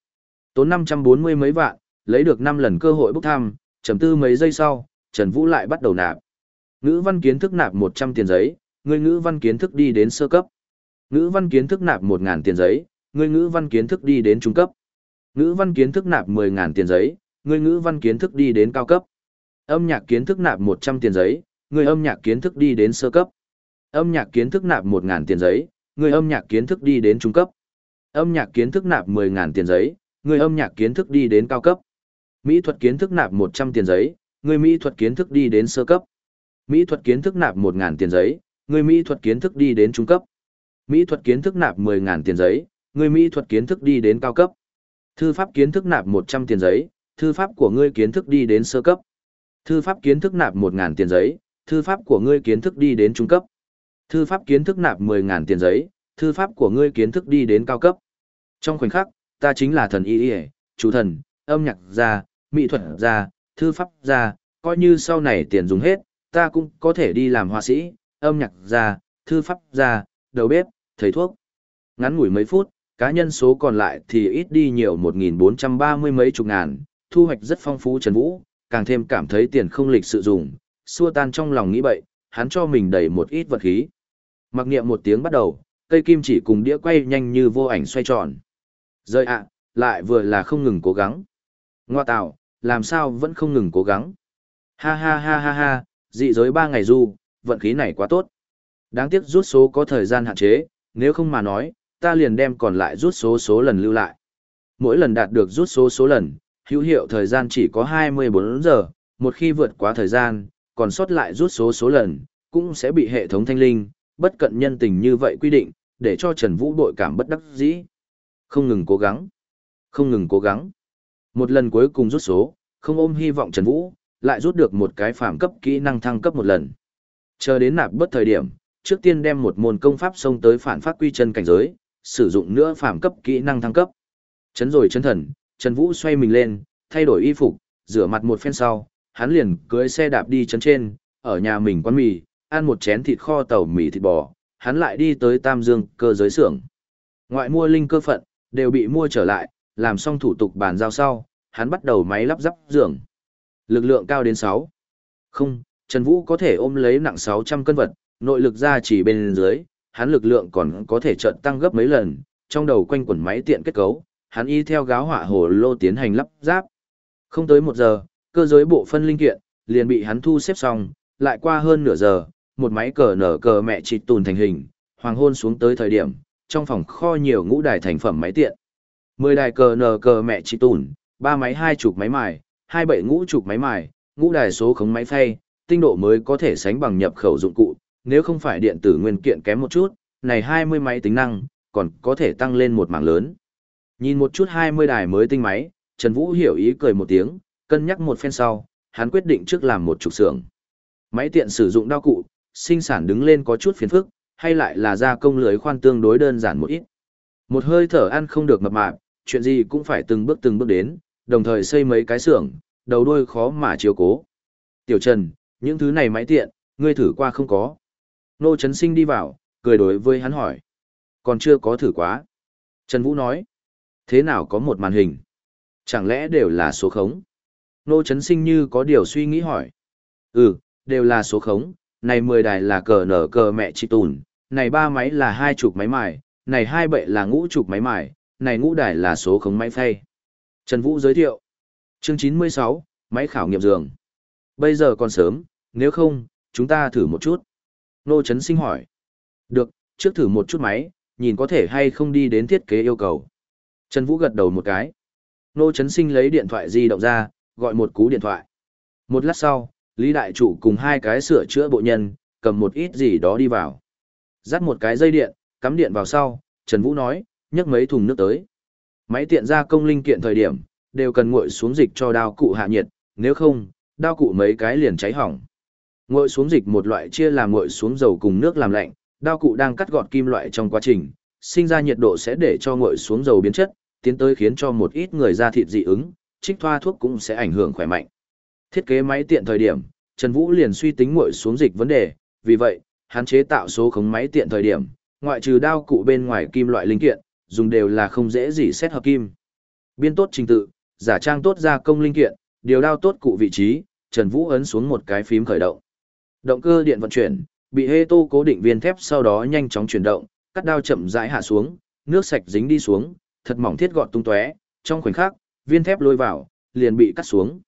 Tốn 540 mấy vạn, lấy được 5 lần cơ hội bốc thăm, chấm tư mấy giây sau, Trần Vũ lại bắt đầu nạp. Ngữ văn kiến thức nạp 100 tiền giấy, người ngữ văn kiến thức đi đến sơ cấp. Ngữ văn kiến thức nạp 1000 tiền giấy, người ngữ văn kiến thức đi đến trung cấp. Ngữ văn kiến thức nạp 10000 tiền giấy, người ngữ văn kiến thức đi đến cao cấp. Âm nhạc kiến thức nạp 100 tiền giấy, người âm nhạc kiến thức đi đến sơ cấp. Âm nhạc kiến thức nạp 1000 tiền giấy, người âm nhạc kiến thức đi đến trung cấp. Âm nhạc kiến thức nạp 10000 tiền giấy, người âm nhạc kiến thức đi đến cao cấp. Mỹ thuật kiến thức nạp 100 tiền giấy, người mỹ thuật kiến thức đi đến sơ cấp. Mỹ thuật kiến thức nạp 1000 tiền giấy, người mỹ thuật kiến thức đi đến trung cấp. Mỹ thuật kiến thức nạp 10000 tiền giấy, người mỹ thuật kiến thức đi đến cao cấp. Thư pháp kiến thức nạp 100 tiền giấy, thư pháp của ngươi kiến thức đi đến sơ cấp. Thư pháp kiến thức nạp 1000 tiền giấy, thư pháp của ngươi kiến thức đi đến trung cấp. Thư pháp kiến thức nạp 10000 tiền giấy, thư pháp của ngươi kiến thức đi đến cao cấp. Trong khoảnh khắc, ta chính là thần y y, chủ thần, âm nhạc gia, mỹ thuật gia, thư pháp gia, coi như sau này tiền dùng hết, ta cũng có thể đi làm họa sĩ, âm nhạc gia, thư pháp gia, đầu bếp, thầy thuốc. Ngắn ngủi mấy phút, cá nhân số còn lại thì ít đi nhiều 1.430 mấy chục ngàn, thu hoạch rất phong phú Trần Vũ, càng thêm cảm thấy tiền không lịch sự dùng, xua tan trong lòng nghĩ bậy, hắn cho mình đầy một ít vật khí. Mặc niệm một tiếng bắt đầu, cây kim chỉ cùng đĩa quay nhanh như vô ảnh xoay tròn. Rơi ạ, lại vừa là không ngừng cố gắng. Ngoa tạo, làm sao vẫn không ngừng cố gắng. Ha ha ha ha ha, dị giới ba ngày du, vận khí này quá tốt. Đáng tiếc rút số có thời gian hạn chế, nếu không mà nói, ta liền đem còn lại rút số số lần lưu lại. Mỗi lần đạt được rút số số lần, hữu hiệu thời gian chỉ có 24 giờ, một khi vượt quá thời gian, còn sót lại rút số số lần, cũng sẽ bị hệ thống thanh linh, bất cận nhân tình như vậy quy định, để cho Trần Vũ đội cảm bất đắc dĩ. Không ngừng cố gắng, không ngừng cố gắng. Một lần cuối cùng rút số, không ôm hy vọng Trần Vũ, lại rút được một cái phạm cấp kỹ năng thăng cấp một lần. Chờ đến nạp bất thời điểm, trước tiên đem một môn công pháp xông tới phản phát quy chân cảnh giới, sử dụng nữa phạm cấp kỹ năng thăng cấp. Chấn rồi chấn thần, Trần Vũ xoay mình lên, thay đổi y phục, rửa mặt một phen sau, hắn liền cưới xe đạp đi chấn trên, ở nhà mình quán mì, ăn một chén thịt kho tàu mì thịt bò, hắn lại đi tới Tam Dương cơ giới xưởng. Ngoại mua linh cơ phận, đều bị mua trở lại, làm xong thủ tục bàn giao sau, hắn bắt đầu máy lắp ráp giường. Lực lượng cao đến 6. Không, Trần Vũ có thể ôm lấy nặng 600 cân vật, nội lực ra chỉ bên dưới, hắn lực lượng còn có thể trận tăng gấp mấy lần, trong đầu quanh quẩn máy tiện kết cấu, hắn y theo gáo hỏa hồ lô tiến hành lắp ráp. Không tới một giờ, cơ giới bộ phân linh kiện, liền bị hắn thu xếp xong, lại qua hơn nửa giờ, một máy cờ nở cờ mẹ trịt tùn thành hình, hoàng hôn xuống tới thời điểm, trong phòng kho nhiều ngũ đài thành phẩm máy tiện. Mười đài cờ nở cờ mẹ trịt tùn, ba máy hai chục máy mài, hai bảy ngũ chục máy mài, ngũ đài số khống máy phay, tinh độ mới có thể sánh bằng nhập khẩu dụng cụ, nếu không phải điện tử nguyên kiện kém một chút, này 20 máy tính năng, còn có thể tăng lên một mảng lớn. Nhìn một chút 20 đài mới tinh máy, Trần Vũ hiểu ý cười một tiếng, cân nhắc một phen sau, hắn quyết định trước làm một trục xưởng. Máy tiện sử dụng đao cụ, sinh sản đứng lên có chút phiền phức, hay lại là gia công lưới khoan tương đối đơn giản một ít. Một hơi thở ăn không được mập mạp, chuyện gì cũng phải từng bước từng bước đến, đồng thời xây mấy cái xưởng, đầu đuôi khó mà chiếu cố. Tiểu Trần, những thứ này máy tiện, ngươi thử qua không có. Nô Trấn Sinh đi vào, cười đối với hắn hỏi. Còn chưa có thử quá. Trần Vũ nói. Thế nào có một màn hình? Chẳng lẽ đều là số khống? Nô Trấn Sinh như có điều suy nghĩ hỏi. Ừ, đều là số khống, này 10 đài là cờ nở cờ mẹ chị tùn, này ba máy là hai chục máy mài, này hai bệ là ngũ chục máy mài, này ngũ đài là số khống máy phay. Trần Vũ giới thiệu. Chương 96, máy khảo nghiệm giường. Bây giờ còn sớm, nếu không, chúng ta thử một chút. Nô Trấn Sinh hỏi. Được, trước thử một chút máy, nhìn có thể hay không đi đến thiết kế yêu cầu. Trần Vũ gật đầu một cái. Nô Trấn Sinh lấy điện thoại di động ra, gọi một cú điện thoại. Một lát sau, Lý Đại Chủ cùng hai cái sửa chữa bộ nhân, cầm một ít gì đó đi vào. Dắt một cái dây điện, cắm điện vào sau, Trần Vũ nói, nhấc mấy thùng nước tới. Máy tiện gia công linh kiện thời điểm, đều cần nguội xuống dịch cho đao cụ hạ nhiệt, nếu không, đao cụ mấy cái liền cháy hỏng. Nguội xuống dịch một loại chia làm nguội xuống dầu cùng nước làm lạnh, đao cụ đang cắt gọt kim loại trong quá trình, sinh ra nhiệt độ sẽ để cho nguội xuống dầu biến chất, tiến tới khiến cho một ít người da thịt dị ứng, trích thoa thuốc cũng sẽ ảnh hưởng khỏe mạnh. Thiết kế máy tiện thời điểm, Trần Vũ liền suy tính nguội xuống dịch vấn đề, vì vậy, hắn chế tạo số khống máy tiện thời điểm, ngoại trừ đao cụ bên ngoài kim loại linh kiện, dùng đều là không dễ gì xét hợp kim. Biên tốt trình tự, giả trang tốt gia công linh kiện, điều đao tốt cụ vị trí, Trần Vũ ấn xuống một cái phím khởi động. Động cơ điện vận chuyển, bị hê tô cố định viên thép sau đó nhanh chóng chuyển động, cắt đao chậm rãi hạ xuống, nước sạch dính đi xuống, thật mỏng thiết gọt tung tóe, trong khoảnh khắc, viên thép lôi vào, liền bị cắt xuống.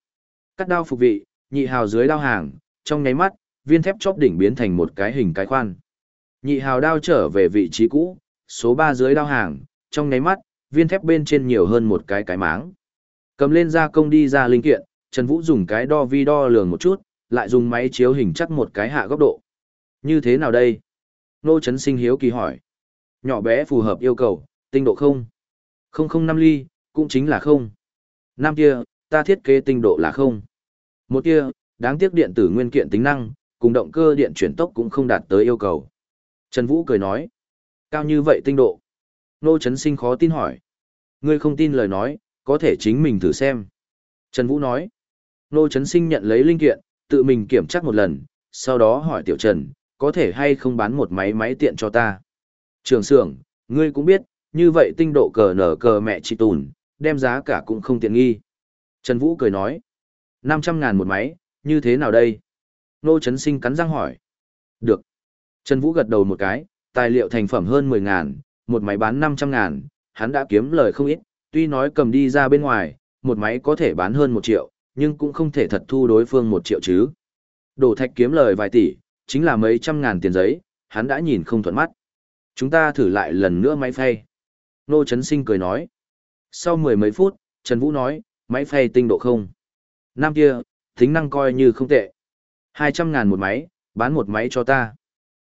Cắt đao phục vị, nhị hào dưới đao hàng, trong nháy mắt, viên thép chóp đỉnh biến thành một cái hình cái khoan. Nhị hào đao trở về vị trí cũ, số 3 dưới đao hàng, trong nháy mắt, viên thép bên trên nhiều hơn một cái cái máng. Cầm lên gia công đi ra linh kiện, Trần Vũ dùng cái đo vi đo lường một chút, lại dùng máy chiếu hình chắc một cái hạ góc độ. Như thế nào đây? Nô Trấn Sinh hiếu kỳ hỏi. Nhỏ bé phù hợp yêu cầu, tinh độ không? Không không năm ly, cũng chính là không. Năm kia, ta thiết kế tinh độ là không. Một kia, đáng tiếc điện tử nguyên kiện tính năng, cùng động cơ điện chuyển tốc cũng không đạt tới yêu cầu. Trần Vũ cười nói. Cao như vậy tinh độ. Nô Trấn Sinh khó tin hỏi. Ngươi không tin lời nói, có thể chính mình thử xem. Trần Vũ nói. Nô Trấn Sinh nhận lấy linh kiện, tự mình kiểm tra một lần, sau đó hỏi Tiểu Trần, có thể hay không bán một máy máy tiện cho ta. Trường xưởng, ngươi cũng biết, như vậy tinh độ cờ nở cờ mẹ chị tùn, đem giá cả cũng không tiện nghi. Trần Vũ cười nói, 500 ngàn một máy, như thế nào đây? Nô Trấn Sinh cắn răng hỏi. Được. Trần Vũ gật đầu một cái, tài liệu thành phẩm hơn 10 ngàn, một máy bán 500 ngàn, hắn đã kiếm lời không ít, tuy nói cầm đi ra bên ngoài, một máy có thể bán hơn một triệu, nhưng cũng không thể thật thu đối phương một triệu chứ. Đổ thạch kiếm lời vài tỷ, chính là mấy trăm ngàn tiền giấy, hắn đã nhìn không thuận mắt. Chúng ta thử lại lần nữa máy phay. Nô Trấn Sinh cười nói. Sau mười mấy phút, Trần Vũ nói, máy phay tinh độ không. Năm kia, tính năng coi như không tệ. Hai trăm ngàn một máy, bán một máy cho ta.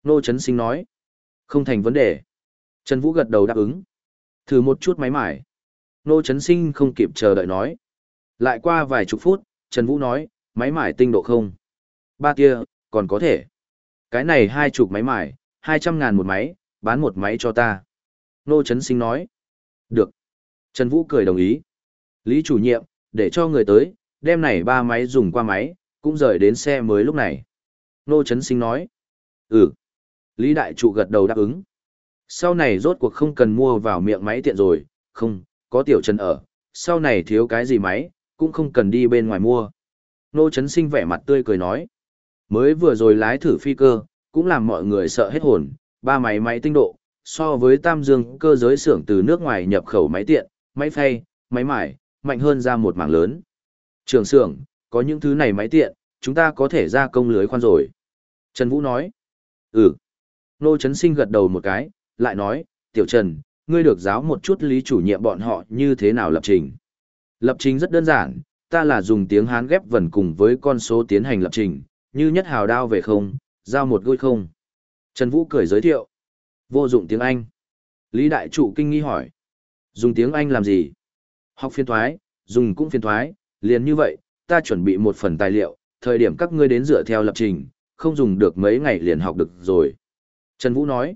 Nô Trấn Sinh nói. Không thành vấn đề. Trần Vũ gật đầu đáp ứng. Thử một chút máy mải. Nô Trấn Sinh không kịp chờ đợi nói. Lại qua vài chục phút, Trần Vũ nói, máy mải tinh độ không. Ba kia, còn có thể. Cái này hai chục máy mải, hai trăm ngàn một máy, bán một máy cho ta. Nô Trấn Sinh nói. Được. Trần Vũ cười đồng ý. Lý chủ nhiệm, để cho người tới, đem này ba máy dùng qua máy, cũng rời đến xe mới lúc này. Nô Trấn Sinh nói. Ừ. Lý Đại Trụ gật đầu đáp ứng. Sau này rốt cuộc không cần mua vào miệng máy tiện rồi, không, có tiểu trần ở, sau này thiếu cái gì máy, cũng không cần đi bên ngoài mua. Nô Trấn Sinh vẻ mặt tươi cười nói. Mới vừa rồi lái thử phi cơ, cũng làm mọi người sợ hết hồn, ba máy máy tinh độ, so với tam dương cơ giới xưởng từ nước ngoài nhập khẩu máy tiện, máy phay, máy mải, mạnh hơn ra một mảng lớn. Trường xưởng, có những thứ này máy tiện, chúng ta có thể ra công lưới khoan rồi. Trần Vũ nói. Ừ. Nô Trấn Sinh gật đầu một cái, lại nói, Tiểu Trần, ngươi được giáo một chút lý chủ nhiệm bọn họ như thế nào lập trình. Lập trình rất đơn giản, ta là dùng tiếng Hán ghép vần cùng với con số tiến hành lập trình, như nhất hào đao về không, giao một gôi không. Trần Vũ cười giới thiệu. Vô dụng tiếng Anh. Lý Đại Trụ kinh nghi hỏi. Dùng tiếng Anh làm gì? Học phiên thoái, dùng cũng phiên thoái, liền như vậy, ta chuẩn bị một phần tài liệu, thời điểm các ngươi đến dựa theo lập trình, không dùng được mấy ngày liền học được rồi. Trần Vũ nói.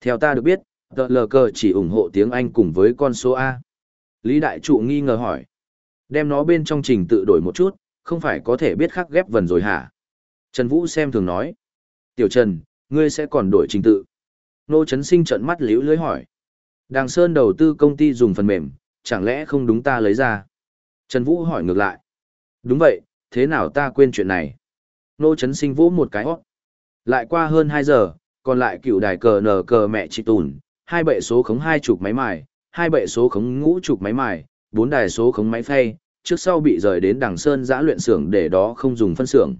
Theo ta được biết, tờ lờ cờ chỉ ủng hộ tiếng Anh cùng với con số A. Lý Đại Trụ nghi ngờ hỏi. Đem nó bên trong trình tự đổi một chút, không phải có thể biết khắc ghép vần rồi hả? Trần Vũ xem thường nói. Tiểu Trần, ngươi sẽ còn đổi trình tự. Nô Trấn Sinh trợn mắt liễu lưới hỏi. Đàng Sơn đầu tư công ty dùng phần mềm, chẳng lẽ không đúng ta lấy ra? Trần Vũ hỏi ngược lại. Đúng vậy, thế nào ta quên chuyện này? Nô Trấn Sinh vỗ một cái hót. Lại qua hơn 2 giờ, còn lại cựu đài cờ nờ cờ mẹ chị tùn, hai bệ số khống hai chục máy mài, hai bệ số khống ngũ chục máy mài, bốn đài số khống máy phay, trước sau bị rời đến đằng sơn giã luyện xưởng để đó không dùng phân xưởng.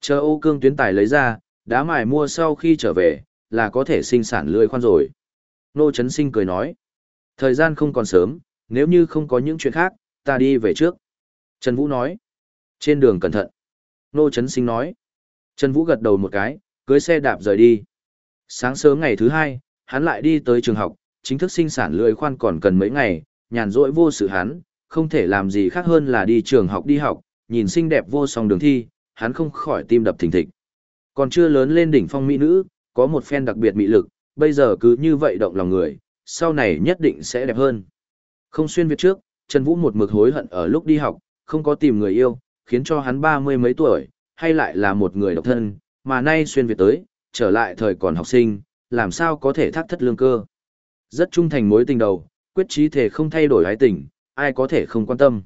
Chờ ô cương tuyến tài lấy ra, đá mài mua sau khi trở về, là có thể sinh sản lưỡi khoan rồi. Nô Trấn Sinh cười nói, thời gian không còn sớm, nếu như không có những chuyện khác, ta đi về trước. Trần Vũ nói, trên đường cẩn thận. Nô Trấn Sinh nói, Trần Vũ gật đầu một cái, cưới xe đạp rời đi. Sáng sớm ngày thứ hai, hắn lại đi tới trường học, chính thức sinh sản lưỡi khoan còn cần mấy ngày, nhàn rỗi vô sự hắn, không thể làm gì khác hơn là đi trường học đi học, nhìn xinh đẹp vô song đường thi, hắn không khỏi tim đập thình thịch. Còn chưa lớn lên đỉnh phong mỹ nữ, có một phen đặc biệt mỹ lực, bây giờ cứ như vậy động lòng người, sau này nhất định sẽ đẹp hơn. Không xuyên việt trước, Trần Vũ một mực hối hận ở lúc đi học, không có tìm người yêu, khiến cho hắn ba mươi mấy tuổi, hay lại là một người độc thân, mà nay xuyên việt tới, trở lại thời còn học sinh, làm sao có thể thác thất lương cơ. Rất trung thành mối tình đầu, quyết trí thể không thay đổi ái tình, ai có thể không quan tâm.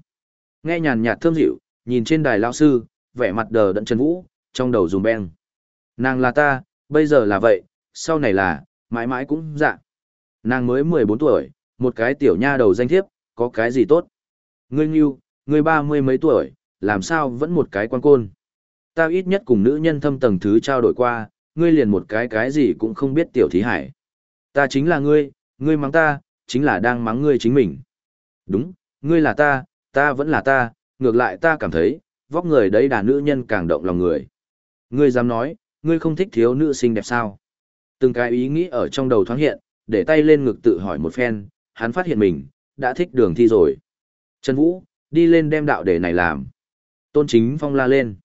Nghe nhàn nhạt thơm dịu, nhìn trên đài lão sư, vẻ mặt đờ đẫn Trần Vũ, trong đầu dùng beng. Nàng là ta, bây giờ là vậy, sau này là, mãi mãi cũng dạ. Nàng mới 14 tuổi, một cái tiểu nha đầu danh thiếp, có cái gì tốt. Ngươi nghiêu, ngươi ba mươi mấy tuổi, làm sao vẫn một cái quan côn. Ta ít nhất cùng nữ nhân thâm tầng thứ trao đổi qua, ngươi liền một cái cái gì cũng không biết tiểu thí hải. Ta chính là ngươi, ngươi mắng ta, chính là đang mắng ngươi chính mình. Đúng, ngươi là ta, ta vẫn là ta, ngược lại ta cảm thấy, vóc người đấy đàn nữ nhân càng động lòng người. Ngươi dám nói, ngươi không thích thiếu nữ xinh đẹp sao? Từng cái ý nghĩ ở trong đầu thoáng hiện, để tay lên ngực tự hỏi một phen, hắn phát hiện mình, đã thích đường thi rồi. Trần Vũ, đi lên đem đạo để này làm. Tôn chính phong la lên.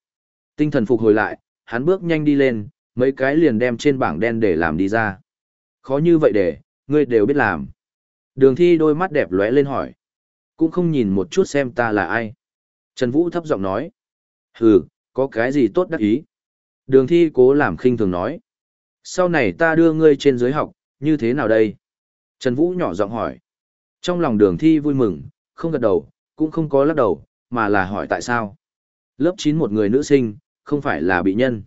Tinh thần phục hồi lại, hắn bước nhanh đi lên, mấy cái liền đem trên bảng đen để làm đi ra. Khó như vậy để, ngươi đều biết làm. Đường thi đôi mắt đẹp lóe lên hỏi. Cũng không nhìn một chút xem ta là ai. Trần Vũ thấp giọng nói. Hừ, có cái gì tốt đắc ý. Đường thi cố làm khinh thường nói. Sau này ta đưa ngươi trên dưới học, như thế nào đây? Trần Vũ nhỏ giọng hỏi. Trong lòng đường thi vui mừng, không gật đầu, cũng không có lắc đầu, mà là hỏi tại sao. Lớp 9 một người nữ sinh, không phải là bị nhân.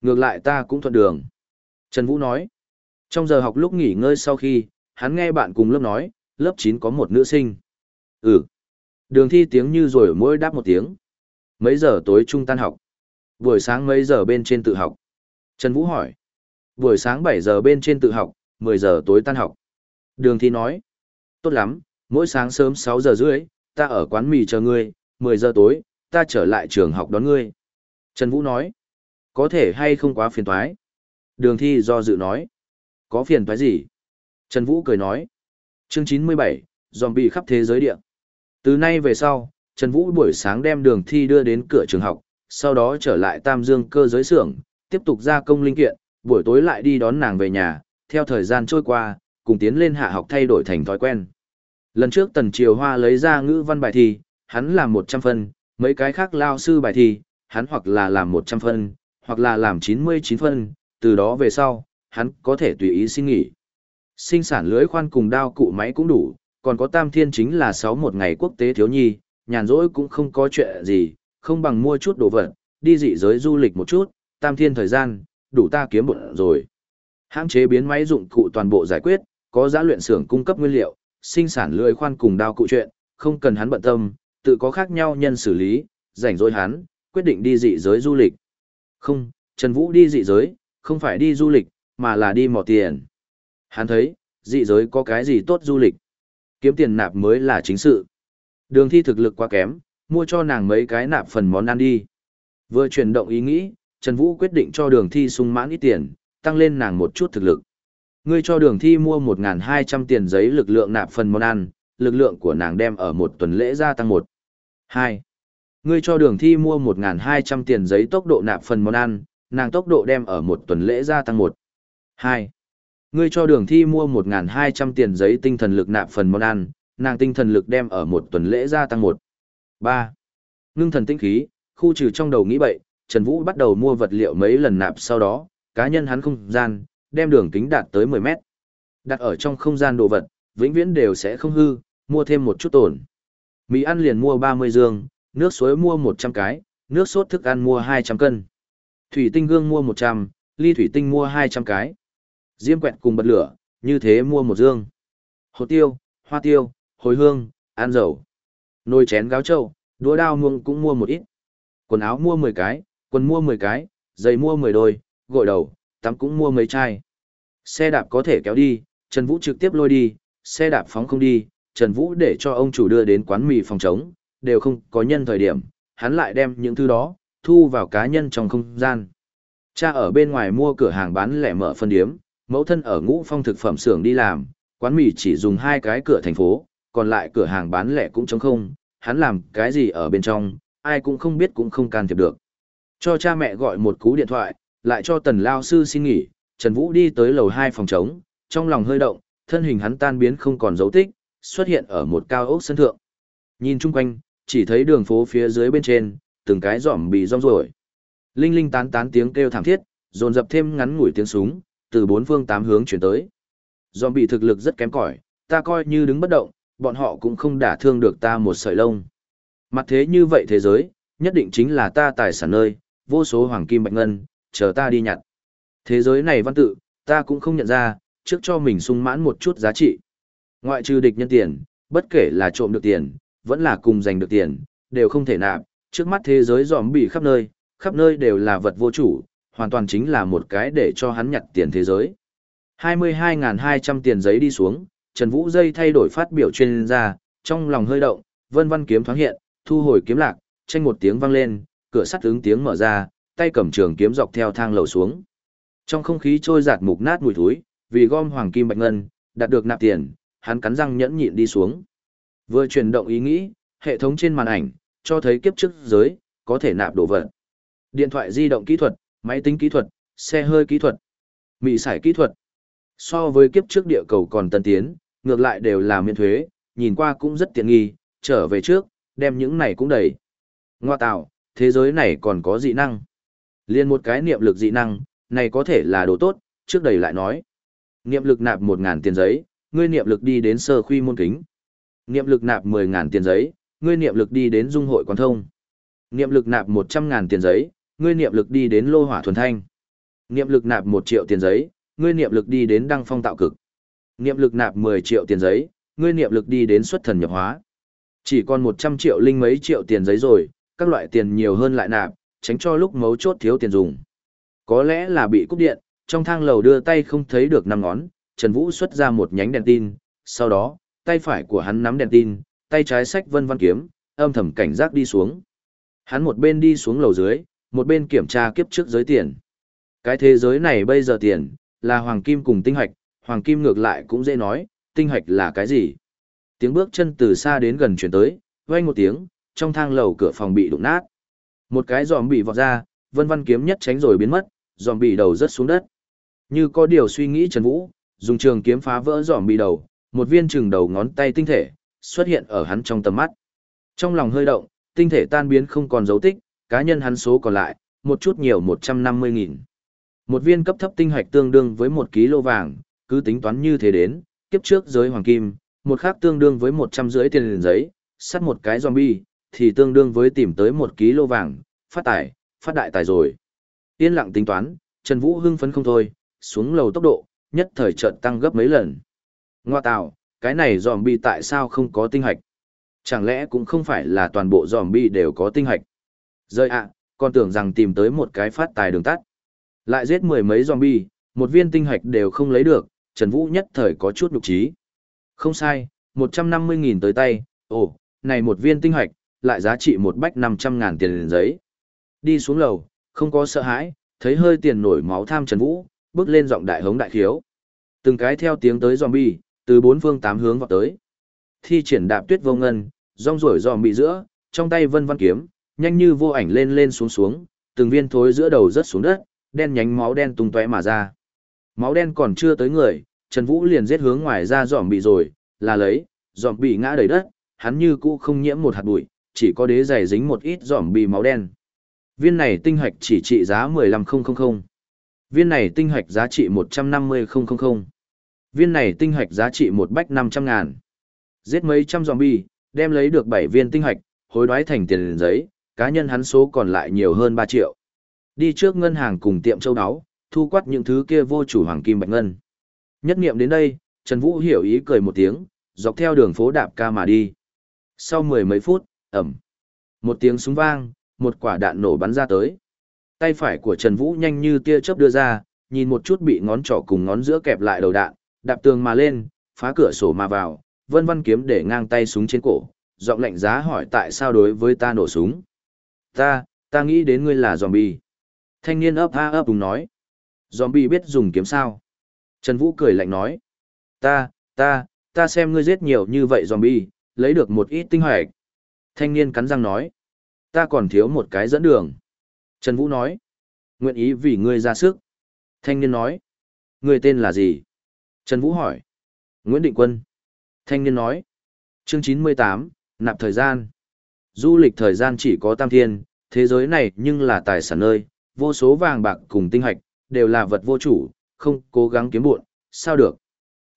Ngược lại ta cũng thuận đường. Trần Vũ nói. Trong giờ học lúc nghỉ ngơi sau khi, hắn nghe bạn cùng lớp nói, lớp 9 có một nữ sinh. Ừ. Đường thi tiếng như rồi mỗi đáp một tiếng. Mấy giờ tối trung tan học? Buổi sáng mấy giờ bên trên tự học? Trần Vũ hỏi. Buổi sáng 7 giờ bên trên tự học, 10 giờ tối tan học. Đường thi nói, tốt lắm, mỗi sáng sớm 6 giờ rưỡi, ta ở quán mì chờ ngươi, 10 giờ tối, ta trở lại trường học đón ngươi. Trần Vũ nói, có thể hay không quá phiền toái. Đường thi do dự nói, có phiền toái gì? Trần Vũ cười nói, chương 97, zombie khắp thế giới địa. Từ nay về sau, Trần Vũ buổi sáng đem đường thi đưa đến cửa trường học, sau đó trở lại Tam Dương cơ giới xưởng, tiếp tục gia công linh kiện, buổi tối lại đi đón nàng về nhà, theo thời gian trôi qua, cùng tiến lên hạ học thay đổi thành thói quen. Lần trước Tần Triều Hoa lấy ra ngữ văn bài thi, hắn làm 100 phân, mấy cái khác lao sư bài thi, hắn hoặc là làm 100 phân, hoặc là làm 99 phân, từ đó về sau, hắn có thể tùy ý xin nghỉ. Sinh sản lưới khoan cùng đao cụ máy cũng đủ, còn có tam thiên chính là 6 một ngày quốc tế thiếu nhi, nhàn rỗi cũng không có chuyện gì, không bằng mua chút đồ vật, đi dị giới du lịch một chút, tam thiên thời gian, đủ ta kiếm bộn rồi. Hãng chế biến máy dụng cụ toàn bộ giải quyết, có giá luyện xưởng cung cấp nguyên liệu, sinh sản lưỡi khoan cùng đao cụ chuyện, không cần hắn bận tâm, tự có khác nhau nhân xử lý, rảnh rỗi hắn, quyết định đi dị giới du lịch. Không, Trần Vũ đi dị giới, không phải đi du lịch, mà là đi mò tiền. Hắn thấy, dị giới có cái gì tốt du lịch. Kiếm tiền nạp mới là chính sự. Đường thi thực lực quá kém, mua cho nàng mấy cái nạp phần món ăn đi. Vừa chuyển động ý nghĩ, Trần Vũ quyết định cho đường thi sung mãn ít tiền, tăng lên nàng một chút thực lực. Ngươi cho đường thi mua 1.200 tiền giấy lực lượng nạp phần món ăn, lực lượng của nàng đem ở một tuần lễ gia tăng 1. 2. Ngươi cho đường thi mua 1.200 tiền giấy tốc độ nạp phần món ăn, nàng tốc độ đem ở một tuần lễ gia tăng 1. 2. Ngươi cho đường thi mua 1.200 tiền giấy tinh thần lực nạp phần món ăn, nàng tinh thần lực đem ở một tuần lễ gia tăng 1. 3. Ngưng thần tinh khí, khu trừ trong đầu nghĩ bậy, Trần Vũ bắt đầu mua vật liệu mấy lần nạp sau đó, cá nhân hắn không gian, đem đường kính đạt tới 10 mét. Đặt ở trong không gian đồ vật, vĩnh viễn đều sẽ không hư, mua thêm một chút tổn. Mì ăn liền mua 30 dương, nước suối mua 100 cái, nước sốt thức ăn mua 200 cân. Thủy tinh gương mua 100, ly thủy tinh mua 200 cái. Diêm quẹt cùng bật lửa, như thế mua một dương. Hồ tiêu, hoa tiêu, hồi hương, ăn dầu. Nồi chén gáo trâu, đũa đao muông cũng mua một ít. Quần áo mua 10 cái, quần mua 10 cái, giày mua 10 đôi, gội đầu, tắm cũng mua mấy chai. Xe đạp có thể kéo đi, Trần Vũ trực tiếp lôi đi, xe đạp phóng không đi, Trần Vũ để cho ông chủ đưa đến quán mì phòng trống, đều không có nhân thời điểm, hắn lại đem những thứ đó, thu vào cá nhân trong không gian. Cha ở bên ngoài mua cửa hàng bán lẻ mở phân điếm, mẫu thân ở ngũ phong thực phẩm xưởng đi làm, quán mì chỉ dùng hai cái cửa thành phố, còn lại cửa hàng bán lẻ cũng trống không, hắn làm cái gì ở bên trong, ai cũng không biết cũng không can thiệp được. Cho cha mẹ gọi một cú điện thoại, lại cho tần lao sư xin nghỉ, Trần Vũ đi tới lầu 2 phòng trống, trong lòng hơi động, thân hình hắn tan biến không còn dấu tích, xuất hiện ở một cao ốc sân thượng. Nhìn chung quanh, chỉ thấy đường phố phía dưới bên trên, từng cái giỏm bị rong rồi. Linh linh tán tán tiếng kêu thảm thiết, dồn dập thêm ngắn ngủi tiếng súng, từ bốn phương tám hướng chuyển tới. Giỏm bị thực lực rất kém cỏi, ta coi như đứng bất động, bọn họ cũng không đả thương được ta một sợi lông. Mặt thế như vậy thế giới, nhất định chính là ta tài sản nơi, vô số hoàng kim bạch ngân, chờ ta đi nhặt. Thế giới này văn tự, ta cũng không nhận ra, trước cho mình sung mãn một chút giá trị. Ngoại trừ địch nhân tiền, bất kể là trộm được tiền, vẫn là cùng giành được tiền, đều không thể nạp, trước mắt thế giới giòm bị khắp nơi, khắp nơi đều là vật vô chủ, hoàn toàn chính là một cái để cho hắn nhặt tiền thế giới. 22.200 tiền giấy đi xuống, Trần Vũ dây thay đổi phát biểu chuyên gia, trong lòng hơi động, vân văn kiếm thoáng hiện, thu hồi kiếm lạc, tranh một tiếng vang lên, cửa sắt ứng tiếng mở ra, tay cầm trường kiếm dọc theo thang lầu xuống. Trong không khí trôi giạt mục nát mùi thối, vì gom hoàng kim bạch ngân, đạt được nạp tiền, hắn cắn răng nhẫn nhịn đi xuống. Vừa chuyển động ý nghĩ, hệ thống trên màn ảnh, cho thấy kiếp trước giới, có thể nạp đồ vật. Điện thoại di động kỹ thuật, máy tính kỹ thuật, xe hơi kỹ thuật, mị sải kỹ thuật. So với kiếp trước địa cầu còn tân tiến, ngược lại đều là miễn thuế, nhìn qua cũng rất tiện nghi, trở về trước, đem những này cũng đầy. Ngoa tạo, thế giới này còn có dị năng. Liên một cái niệm lực dị năng, này có thể là đồ tốt, trước đầy lại nói. Niệm lực nạp 1.000 tiền giấy, ngươi niệm lực đi đến sơ khuy môn kính. Niệm lực nạp 10.000 tiền giấy, ngươi niệm lực đi đến dung hội quan thông. Niệm lực nạp 100.000 tiền giấy, ngươi niệm lực đi đến lô hỏa thuần thanh. Niệm lực nạp 1 triệu tiền giấy, ngươi niệm lực đi đến đăng phong tạo cực. Niệm lực nạp 10 triệu tiền giấy, ngươi niệm lực đi đến xuất thần nhập hóa. Chỉ còn 100 triệu linh mấy triệu tiền giấy rồi, các loại tiền nhiều hơn lại nạp, tránh cho lúc mấu chốt thiếu tiền dùng. Có lẽ là bị cúp điện, trong thang lầu đưa tay không thấy được năm ngón, Trần Vũ xuất ra một nhánh đèn tin, sau đó, tay phải của hắn nắm đèn tin, tay trái sách vân văn kiếm, âm thầm cảnh giác đi xuống. Hắn một bên đi xuống lầu dưới, một bên kiểm tra kiếp trước giới tiền. Cái thế giới này bây giờ tiền, là hoàng kim cùng tinh hoạch hoàng kim ngược lại cũng dễ nói, tinh hạch là cái gì? Tiếng bước chân từ xa đến gần chuyển tới, vang một tiếng, trong thang lầu cửa phòng bị đụng nát. Một cái giòm bị vọt ra, vân văn kiếm nhất tránh rồi biến mất, giòm bị đầu rớt xuống đất. Như có điều suy nghĩ Trần Vũ, dùng trường kiếm phá vỡ giòm bị đầu, một viên chừng đầu ngón tay tinh thể, xuất hiện ở hắn trong tầm mắt. Trong lòng hơi động, tinh thể tan biến không còn dấu tích, cá nhân hắn số còn lại, một chút nhiều 150.000. Một viên cấp thấp tinh hạch tương đương với 1 kg vàng, cứ tính toán như thế đến, kiếp trước giới hoàng kim, một khác tương đương với 100 rưỡi tiền liền giấy, sắt một cái zombie, thì tương đương với tìm tới 1 kg vàng, phát tài, phát đại tài rồi. Yên lặng tính toán, Trần Vũ hưng phấn không thôi, xuống lầu tốc độ, nhất thời chợt tăng gấp mấy lần. Ngoa tạo, cái này zombie tại sao không có tinh hạch? Chẳng lẽ cũng không phải là toàn bộ zombie đều có tinh hạch? Rơi ạ, còn tưởng rằng tìm tới một cái phát tài đường tắt. Lại giết mười mấy zombie, một viên tinh hạch đều không lấy được, Trần Vũ nhất thời có chút nhục trí. Không sai, 150.000 tới tay, ồ, này một viên tinh hạch, lại giá trị một bách 500 ngàn tiền liền giấy. Đi xuống lầu, không có sợ hãi, thấy hơi tiền nổi máu tham Trần Vũ, bước lên giọng đại hống đại khiếu. Từng cái theo tiếng tới zombie, từ bốn phương tám hướng vào tới. Thi triển đạp tuyết vô ngân, rong rổi zombie giữa, trong tay vân văn kiếm, nhanh như vô ảnh lên lên xuống xuống, từng viên thối giữa đầu rớt xuống đất, đen nhánh máu đen tung tóe mà ra. Máu đen còn chưa tới người, Trần Vũ liền giết hướng ngoài ra dòm bị rồi, là lấy, dòm bị ngã đầy đất, hắn như cũ không nhiễm một hạt bụi, chỉ có đế giày dính một ít dòm bị máu đen. Viên này tinh hạch chỉ trị giá 15000. Viên này tinh hạch giá trị 150000. Viên này tinh hạch giá trị một bách 500 ngàn. Giết mấy trăm zombie, đem lấy được 7 viên tinh hạch, hối đoái thành tiền giấy, cá nhân hắn số còn lại nhiều hơn 3 triệu. Đi trước ngân hàng cùng tiệm châu đáo thu quát những thứ kia vô chủ hoàng kim bạch ngân. Nhất niệm đến đây, Trần Vũ hiểu ý cười một tiếng, dọc theo đường phố đạp ca mà đi. Sau mười mấy phút, ẩm. Một tiếng súng vang, một quả đạn nổ bắn ra tới. Tay phải của Trần Vũ nhanh như tia chớp đưa ra, nhìn một chút bị ngón trỏ cùng ngón giữa kẹp lại đầu đạn, đạp tường mà lên, phá cửa sổ mà vào, vân vân kiếm để ngang tay súng trên cổ, giọng lạnh giá hỏi tại sao đối với ta nổ súng. Ta, ta nghĩ đến ngươi là zombie. Thanh niên ấp a ấp đúng nói. Zombie biết dùng kiếm sao? Trần Vũ cười lạnh nói. Ta, ta, ta xem ngươi giết nhiều như vậy zombie, lấy được một ít tinh hoạch. Thanh niên cắn răng nói. Ta còn thiếu một cái dẫn đường. Trần Vũ nói. Nguyện ý vì ngươi ra sức. Thanh niên nói. Ngươi tên là gì? Trần Vũ hỏi. Nguyễn Định Quân. Thanh niên nói. Chương chín mươi tám, nạp thời gian. Du lịch thời gian chỉ có tam thiên, thế giới này nhưng là tài sản nơi, vô số vàng bạc cùng tinh hạch, đều là vật vô chủ, không cố gắng kiếm buộn, sao được.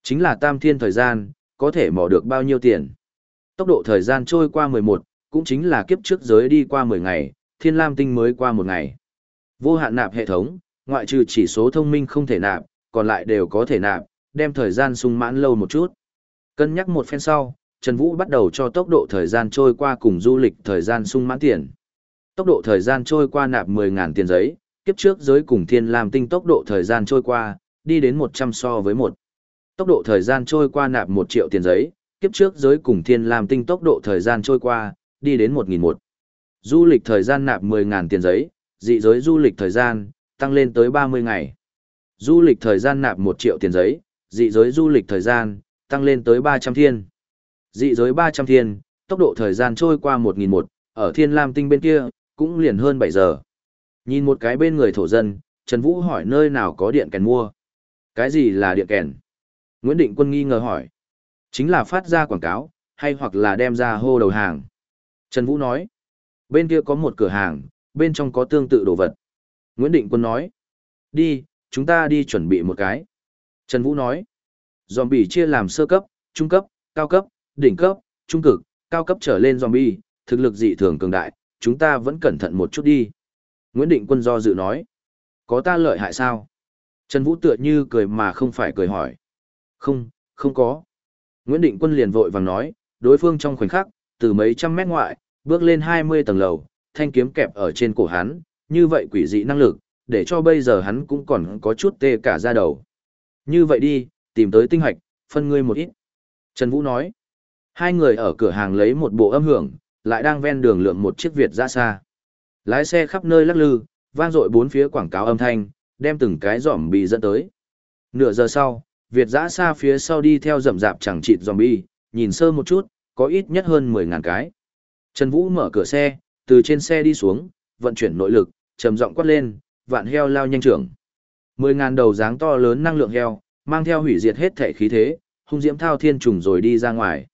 Chính là tam thiên thời gian, có thể mỏ được bao nhiêu tiền. Tốc độ thời gian trôi qua 11, cũng chính là kiếp trước giới đi qua 10 ngày, thiên lam tinh mới qua một ngày. Vô hạn nạp hệ thống, ngoại trừ chỉ số thông minh không thể nạp, còn lại đều có thể nạp, đem thời gian sung mãn lâu một chút. Cân nhắc một phen sau, Trần Vũ bắt đầu cho tốc độ thời gian trôi qua cùng du lịch thời gian sung mãn tiền. Tốc độ thời gian trôi qua nạp 10.000 tiền giấy, kiếp trước giới cùng thiên làm tinh tốc độ thời gian trôi qua, đi đến 100 so với 1. Tốc độ thời gian trôi qua nạp 1 triệu tiền giấy, kiếp trước giới cùng thiên làm tinh tốc độ thời gian trôi qua, đi đến 1001. Du lịch thời gian nạp 10.000 tiền giấy, dị giới du lịch thời gian, tăng lên tới 30 ngày. Du lịch thời gian nạp 1 triệu tiền giấy, dị giới du lịch thời gian, tăng lên tới 300 thiên. Dị giới 300 thiên, tốc độ thời gian trôi qua 1001, ở thiên lam tinh bên kia, cũng liền hơn 7 giờ. Nhìn một cái bên người thổ dân, Trần Vũ hỏi nơi nào có điện kèn mua. Cái gì là điện kèn? Nguyễn Định Quân nghi ngờ hỏi. Chính là phát ra quảng cáo, hay hoặc là đem ra hô đầu hàng. Trần Vũ nói. Bên kia có một cửa hàng, bên trong có tương tự đồ vật. Nguyễn Định Quân nói. Đi, chúng ta đi chuẩn bị một cái. Trần Vũ nói. Zombie chia làm sơ cấp, trung cấp, cao cấp, đỉnh cấp, trung cực, cao cấp trở lên zombie, thực lực dị thường cường đại, chúng ta vẫn cẩn thận một chút đi. Nguyễn Định Quân do dự nói. Có ta lợi hại sao? Trần Vũ tựa như cười mà không phải cười hỏi. Không, không có. Nguyễn Định Quân liền vội vàng nói, đối phương trong khoảnh khắc, từ mấy trăm mét ngoại, bước lên 20 tầng lầu, thanh kiếm kẹp ở trên cổ hắn, như vậy quỷ dị năng lực, để cho bây giờ hắn cũng còn có chút tê cả da đầu. Như vậy đi, tìm tới tinh hạch, phân ngươi một ít. Trần Vũ nói, hai người ở cửa hàng lấy một bộ âm hưởng, lại đang ven đường lượm một chiếc Việt ra xa. Lái xe khắp nơi lắc lư, vang dội bốn phía quảng cáo âm thanh, đem từng cái giỏm bị dẫn tới. Nửa giờ sau, Việt giã xa phía sau đi theo rầm rạp chẳng chịt zombie, nhìn sơ một chút, có ít nhất hơn 10.000 cái. Trần Vũ mở cửa xe, từ trên xe đi xuống, vận chuyển nội lực, trầm giọng quát lên, vạn heo lao nhanh trưởng. 10.000 đầu dáng to lớn năng lượng heo, mang theo hủy diệt hết thể khí thế, hung diễm thao thiên trùng rồi đi ra ngoài.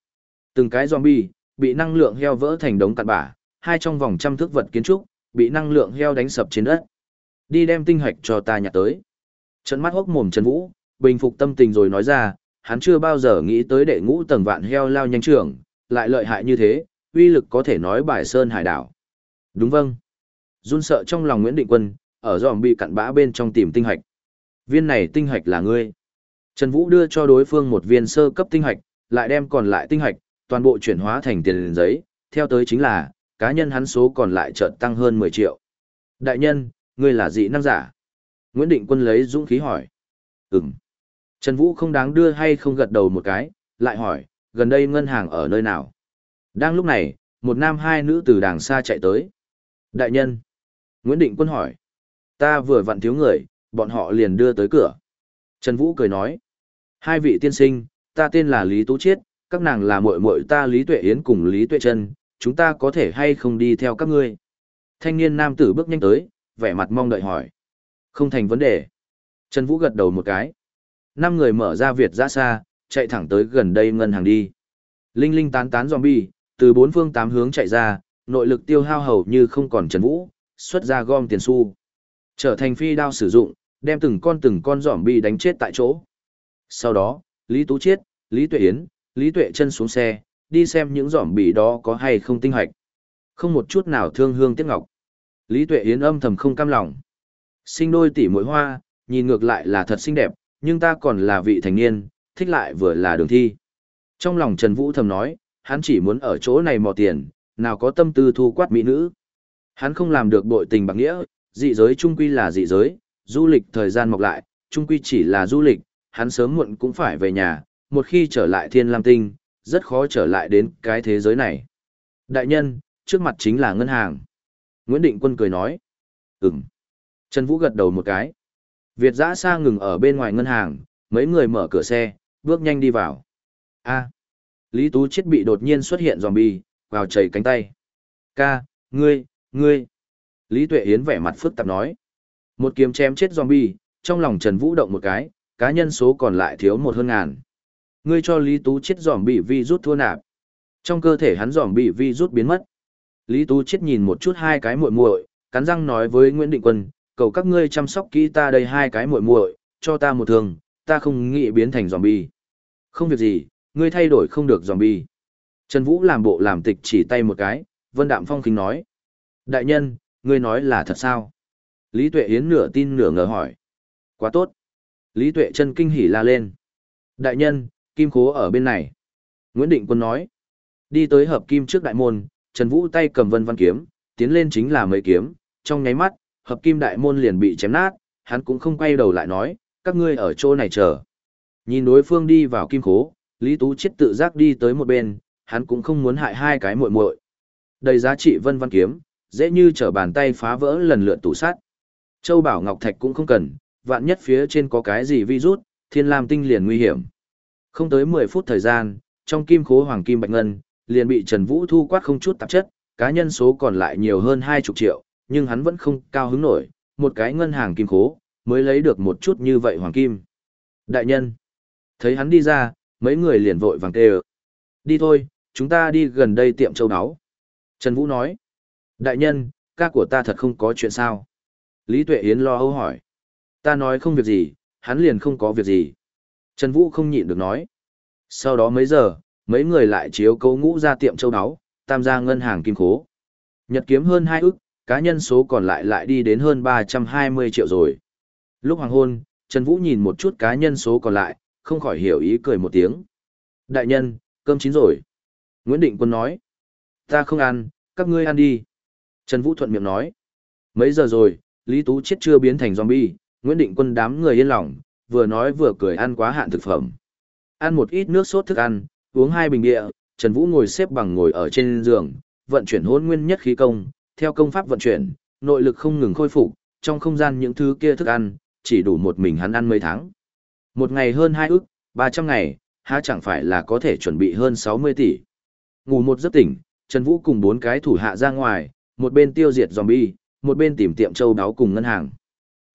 Từng cái zombie, bị năng lượng heo vỡ thành đống cặn bã, hai trong vòng trăm thước vật kiến trúc, bị năng lượng heo đánh sập trên đất. Đi đem tinh hạch cho ta nhặt tới. Trận mắt hốc mồm Trần Vũ, bình phục tâm tình rồi nói ra, hắn chưa bao giờ nghĩ tới đệ ngũ tầng vạn heo lao nhanh trưởng, lại lợi hại như thế, uy lực có thể nói bài sơn hải đảo. Đúng vâng. Run sợ trong lòng Nguyễn Định Quân, ở dòm bị cặn bã bên trong tìm tinh hạch. Viên này tinh hạch là ngươi. Trần Vũ đưa cho đối phương một viên sơ cấp tinh hạch, lại đem còn lại tinh hạch, toàn bộ chuyển hóa thành tiền giấy, theo tới chính là, cá nhân hắn số còn lại chợt tăng hơn 10 triệu. Đại nhân, ngươi là dị năng giả? Nguyễn Định Quân lấy dũng khí hỏi. Ừm. Trần Vũ không đáng đưa hay không gật đầu một cái, lại hỏi, gần đây ngân hàng ở nơi nào? Đang lúc này, một nam hai nữ từ đàng xa chạy tới. Đại nhân. Nguyễn Định Quân hỏi. Ta vừa vặn thiếu người, bọn họ liền đưa tới cửa. Trần Vũ cười nói. Hai vị tiên sinh, ta tên là Lý Tú Chiết, các nàng là muội muội ta Lý Tuệ Yến cùng Lý Tuệ Trân, chúng ta có thể hay không đi theo các ngươi? Thanh niên nam tử bước nhanh tới, vẻ mặt mong đợi hỏi. Không thành vấn đề. Trần Vũ gật đầu một cái. Năm người mở ra Việt ra xa, chạy thẳng tới gần đây ngân hàng đi. Linh linh tán tán zombie, từ bốn phương tám hướng chạy ra, nội lực tiêu hao hầu như không còn Trần Vũ, xuất ra gom tiền xu. Trở thành phi đao sử dụng, đem từng con từng con zombie đánh chết tại chỗ. Sau đó, Lý Tú Chiết, Lý Tuệ Yến, Lý Tuệ chân xuống xe, đi xem những giỏm bì đó có hay không tinh hoạch. Không một chút nào thương hương tiếc ngọc. Lý Tuệ Yến âm thầm không cam lòng. Sinh đôi tỷ muội hoa, nhìn ngược lại là thật xinh đẹp, nhưng ta còn là vị thành niên, thích lại vừa là đường thi. Trong lòng Trần Vũ thầm nói, hắn chỉ muốn ở chỗ này mò tiền, nào có tâm tư thu quát mỹ nữ. Hắn không làm được bội tình bạc nghĩa, dị giới trung quy là dị giới, du lịch thời gian mọc lại, trung quy chỉ là du lịch, hắn sớm muộn cũng phải về nhà, một khi trở lại thiên lam tinh, rất khó trở lại đến cái thế giới này. Đại nhân, trước mặt chính là ngân hàng. Nguyễn Định Quân cười nói. Ừm. Trần Vũ gật đầu một cái. Việt giã xa ngừng ở bên ngoài ngân hàng, mấy người mở cửa xe, bước nhanh đi vào. A. Lý Tú Chiết bị đột nhiên xuất hiện zombie, vào chảy cánh tay. Ca, ngươi, ngươi. Lý Tuệ Yến vẻ mặt phức tạp nói. Một kiếm chém chết zombie, trong lòng Trần Vũ động một cái, cá nhân số còn lại thiếu một hơn ngàn. Ngươi cho Lý Tú chết giỏm bị vi rút thua nạp. Trong cơ thể hắn giỏm bị vi rút biến mất. Lý Tú chết nhìn một chút hai cái muội muội, cắn răng nói với Nguyễn Định Quân, cầu các ngươi chăm sóc kỹ ta đây hai cái muội muội, cho ta một thường, ta không nghĩ biến thành zombie. Không việc gì, ngươi thay đổi không được zombie. Trần Vũ làm bộ làm tịch chỉ tay một cái, Vân Đạm Phong kính nói. Đại nhân, ngươi nói là thật sao? Lý Tuệ Yến nửa tin nửa ngờ hỏi. Quá tốt. Lý Tuệ chân kinh hỉ la lên. Đại nhân, kim khố ở bên này. Nguyễn Định Quân nói. Đi tới hợp kim trước đại môn, Trần Vũ tay cầm vân văn kiếm, tiến lên chính là mấy kiếm, trong nháy mắt, hợp kim đại môn liền bị chém nát, hắn cũng không quay đầu lại nói, các ngươi ở chỗ này chờ. Nhìn đối phương đi vào kim khố, Lý Tú chết tự giác đi tới một bên, hắn cũng không muốn hại hai cái muội muội. Đầy giá trị vân văn kiếm, dễ như trở bàn tay phá vỡ lần lượt tủ sát. Châu Bảo Ngọc Thạch cũng không cần, vạn nhất phía trên có cái gì virus, thiên lam tinh liền nguy hiểm. Không tới 10 phút thời gian, trong kim khố hoàng kim bạch ngân, liền bị Trần Vũ thu quát không chút tạp chất, cá nhân số còn lại nhiều hơn 20 triệu, nhưng hắn vẫn không cao hứng nổi, một cái ngân hàng kim khố, mới lấy được một chút như vậy hoàng kim. Đại nhân, thấy hắn đi ra, mấy người liền vội vàng kêu. Đi thôi, chúng ta đi gần đây tiệm châu áo. Trần Vũ nói, đại nhân, ca của ta thật không có chuyện sao. Lý Tuệ Yến lo âu hỏi. Ta nói không việc gì, hắn liền không có việc gì. Trần Vũ không nhịn được nói. Sau đó mấy giờ, mấy người lại chiếu cấu ngũ ra tiệm châu áo, tam gia ngân hàng kim khố. Nhật kiếm hơn 2 ức, cá nhân số còn lại lại đi đến hơn 320 triệu rồi. Lúc hoàng hôn, Trần Vũ nhìn một chút cá nhân số còn lại, không khỏi hiểu ý cười một tiếng. Đại nhân, cơm chín rồi. Nguyễn Định Quân nói. Ta không ăn, các ngươi ăn đi. Trần Vũ thuận miệng nói. Mấy giờ rồi, Lý Tú chết chưa biến thành zombie, Nguyễn Định Quân đám người yên lòng, vừa nói vừa cười ăn quá hạn thực phẩm. Ăn một ít nước sốt thức ăn, uống hai bình địa, Trần Vũ ngồi xếp bằng ngồi ở trên giường, vận chuyển hôn nguyên nhất khí công, theo công pháp vận chuyển, nội lực không ngừng khôi phục, trong không gian những thứ kia thức ăn, chỉ đủ một mình hắn ăn mấy tháng. Một ngày hơn hai ức, 300 ngày, há chẳng phải là có thể chuẩn bị hơn 60 tỷ. Ngủ một giấc tỉnh, Trần Vũ cùng bốn cái thủ hạ ra ngoài, một bên tiêu diệt zombie, một bên tìm tiệm châu đáo cùng ngân hàng.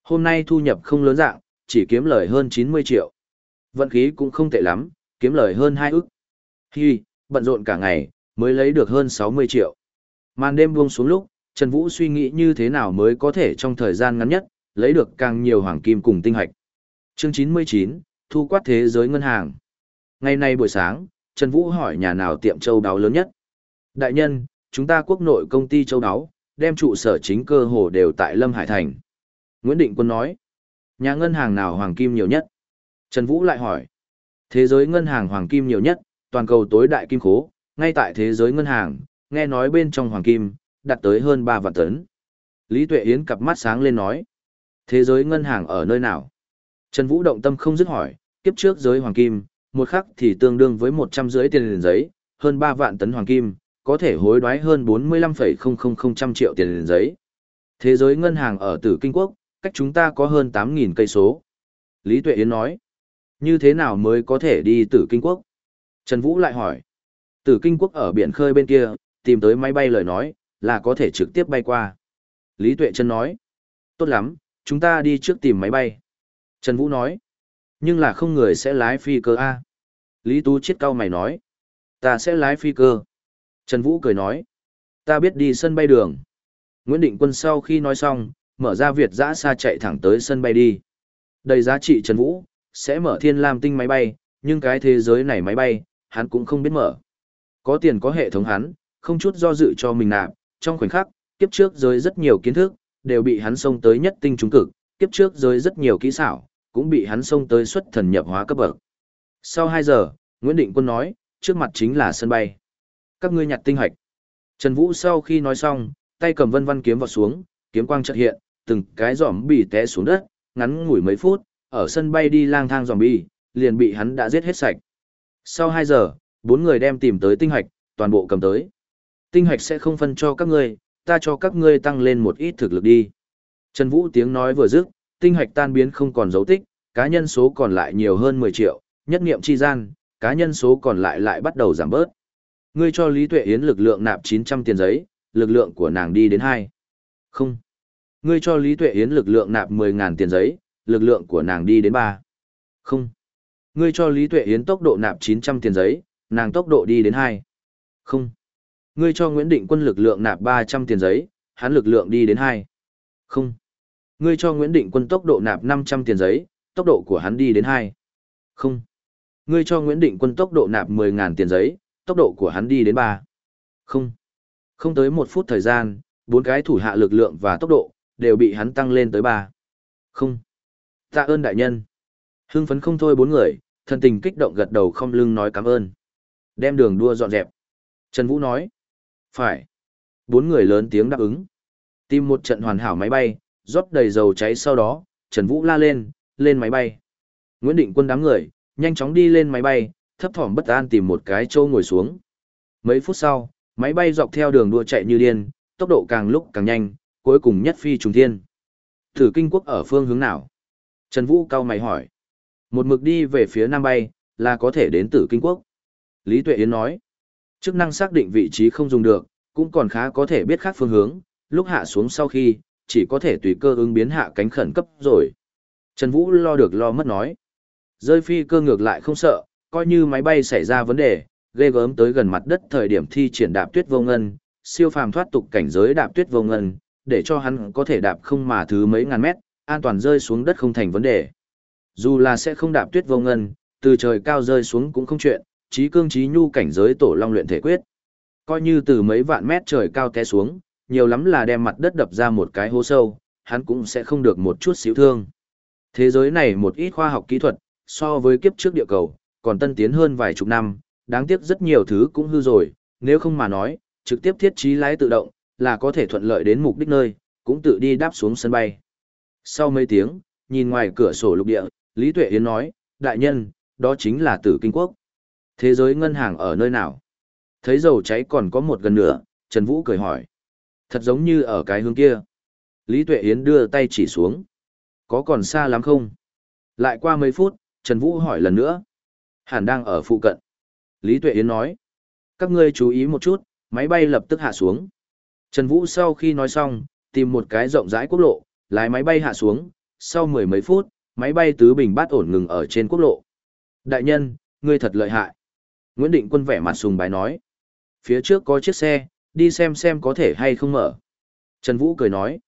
Hôm nay thu nhập không lớn dạng, chỉ kiếm lời hơn 90 triệu. Vận khí cũng không tệ lắm, kiếm lời hơn 2 ức. Hi, bận rộn cả ngày, mới lấy được hơn 60 triệu. Màn đêm buông xuống lúc, Trần Vũ suy nghĩ như thế nào mới có thể trong thời gian ngắn nhất, lấy được càng nhiều hoàng kim cùng tinh hạch. Chương 99, thu quát thế giới ngân hàng. Ngày nay buổi sáng, Trần Vũ hỏi nhà nào tiệm châu đáo lớn nhất. Đại nhân, chúng ta quốc nội công ty châu đáo, đem trụ sở chính cơ hồ đều tại Lâm Hải Thành. Nguyễn Định Quân nói, nhà ngân hàng nào hoàng kim nhiều nhất? Trần Vũ lại hỏi, thế giới ngân hàng hoàng kim nhiều nhất, toàn cầu tối đại kim khố, ngay tại thế giới ngân hàng, nghe nói bên trong hoàng kim, đạt tới hơn 3 vạn tấn. Lý Tuệ Yến cặp mắt sáng lên nói, thế giới ngân hàng ở nơi nào? Trần Vũ động tâm không dứt hỏi, kiếp trước giới hoàng kim, một khắc thì tương đương với 100 rưỡi tiền liền giấy, hơn 3 vạn tấn hoàng kim, có thể hối đoái hơn 45,000 triệu tiền liền giấy. Thế giới ngân hàng ở Tử Kinh Quốc, cách chúng ta có hơn 8.000 cây số. Lý Tuệ Yến nói, như thế nào mới có thể đi Tử Kinh Quốc? Trần Vũ lại hỏi, Tử Kinh Quốc ở biển khơi bên kia, tìm tới máy bay lời nói, là có thể trực tiếp bay qua. Lý Tuệ Trân nói, tốt lắm, chúng ta đi trước tìm máy bay. Trần Vũ nói, nhưng là không người sẽ lái phi cơ A. Lý Tú chết cao mày nói, ta sẽ lái phi cơ. Trần Vũ cười nói, ta biết đi sân bay đường. Nguyễn Định Quân sau khi nói xong, mở ra Việt giã xa chạy thẳng tới sân bay đi. Đầy giá trị Trần Vũ, sẽ mở thiên lam tinh máy bay, nhưng cái thế giới này máy bay, hắn cũng không biết mở. Có tiền có hệ thống hắn, không chút do dự cho mình nạp, trong khoảnh khắc, kiếp trước giới rất nhiều kiến thức, đều bị hắn xông tới nhất tinh trung cực, kiếp trước giới rất nhiều kỹ xảo, cũng bị hắn xông tới xuất thần nhập hóa cấp bậc. Sau 2 giờ, Nguyễn Định Quân nói, trước mặt chính là sân bay. Các ngươi nhặt tinh hạch. Trần Vũ sau khi nói xong, tay cầm vân vân kiếm vào xuống, kiếm quang chợt hiện, từng cái giỏm bị té xuống đất, ngắn ngủi mấy phút, ở sân bay đi lang thang giỏm bị, liền bị hắn đã giết hết sạch. Sau 2 giờ, bốn người đem tìm tới tinh hạch, toàn bộ cầm tới. Tinh hạch sẽ không phân cho các ngươi, ta cho các ngươi tăng lên một ít thực lực đi. Trần Vũ tiếng nói vừa dứt, tinh hạch tan biến không còn dấu tích, cá nhân số còn lại nhiều hơn 10 triệu, nhất niệm chi gian, cá nhân số còn lại lại bắt đầu giảm bớt. Ngươi cho Lý Tuệ Yến lực lượng nạp 900 tiền giấy, lực lượng của nàng đi đến 2. Không. Ngươi cho Lý Tuệ Yến lực lượng nạp 10.000 tiền giấy, lực lượng của nàng đi đến 3. Không. Ngươi cho Lý Tuệ Yến tốc độ nạp 900 tiền giấy, nàng tốc độ đi đến 2. Không. Ngươi cho Nguyễn Định Quân lực lượng nạp 300 tiền giấy, hắn lực lượng đi đến 2. Không. Ngươi cho Nguyễn Định Quân tốc độ nạp 500 tiền giấy, tốc độ của hắn đi đến 2. Không. Ngươi cho Nguyễn Định Quân tốc độ nạp 10.000 tiền giấy, tốc độ của hắn đi đến 3. Không. Không tới một phút thời gian, bốn cái thủ hạ lực lượng và tốc độ, đều bị hắn tăng lên tới ba. Không. Tạ ơn đại nhân. Hưng phấn không thôi bốn người, thân tình kích động gật đầu không lưng nói cảm ơn. Đem đường đua dọn dẹp. Trần Vũ nói. Phải. Bốn người lớn tiếng đáp ứng. Tìm một trận hoàn hảo máy bay, rót đầy dầu cháy sau đó, Trần Vũ la lên, lên máy bay. Nguyễn Định Quân đám người, nhanh chóng đi lên máy bay, thấp thỏm bất an tìm một cái trâu ngồi xuống. Mấy phút sau, máy bay dọc theo đường đua chạy như điên, tốc độ càng lúc càng nhanh, cuối cùng nhất phi trùng thiên. Thử kinh quốc ở phương hướng nào? Trần Vũ cao mày hỏi. Một mực đi về phía nam bay, là có thể đến tử kinh quốc. Lý Tuệ Yến nói. Chức năng xác định vị trí không dùng được, cũng còn khá có thể biết khác phương hướng, lúc hạ xuống sau khi, chỉ có thể tùy cơ ứng biến hạ cánh khẩn cấp rồi. Trần Vũ lo được lo mất nói. Rơi phi cơ ngược lại không sợ, coi như máy bay xảy ra vấn đề, ghê gớm tới gần mặt đất thời điểm thi triển đạp tuyết vô ngân, siêu phàm thoát tục cảnh giới đạp tuyết vô ngân, để cho hắn có thể đạp không mà thứ mấy ngàn mét, an toàn rơi xuống đất không thành vấn đề. Dù là sẽ không đạp tuyết vô ngân, từ trời cao rơi xuống cũng không chuyện, trí cương trí nhu cảnh giới tổ long luyện thể quyết. Coi như từ mấy vạn mét trời cao té xuống, nhiều lắm là đem mặt đất đập ra một cái hố sâu, hắn cũng sẽ không được một chút xíu thương. Thế giới này một ít khoa học kỹ thuật, so với kiếp trước địa cầu, còn tân tiến hơn vài chục năm, đáng tiếc rất nhiều thứ cũng hư rồi, nếu không mà nói, trực tiếp thiết trí lái tự động, là có thể thuận lợi đến mục đích nơi, cũng tự đi đáp xuống sân bay. Sau mấy tiếng, nhìn ngoài cửa sổ lục địa, Lý Tuệ Yến nói, đại nhân, đó chính là tử kinh quốc. Thế giới ngân hàng ở nơi nào? Thấy dầu cháy còn có một gần nửa, Trần Vũ cười hỏi. Thật giống như ở cái hướng kia. Lý Tuệ Yến đưa tay chỉ xuống. Có còn xa lắm không? Lại qua mấy phút, Trần Vũ hỏi lần nữa. Hẳn đang ở phụ cận. Lý Tuệ Yến nói. Các ngươi chú ý một chút, máy bay lập tức hạ xuống. Trần Vũ sau khi nói xong, tìm một cái rộng rãi quốc lộ, lái máy bay hạ xuống, sau mười mấy phút, máy bay tứ bình bát ổn ngừng ở trên quốc lộ. Đại nhân, ngươi thật lợi hại. Nguyễn Định Quân vẻ mặt sùng bái nói. Phía trước có chiếc xe, đi xem xem có thể hay không mở. Trần Vũ cười nói.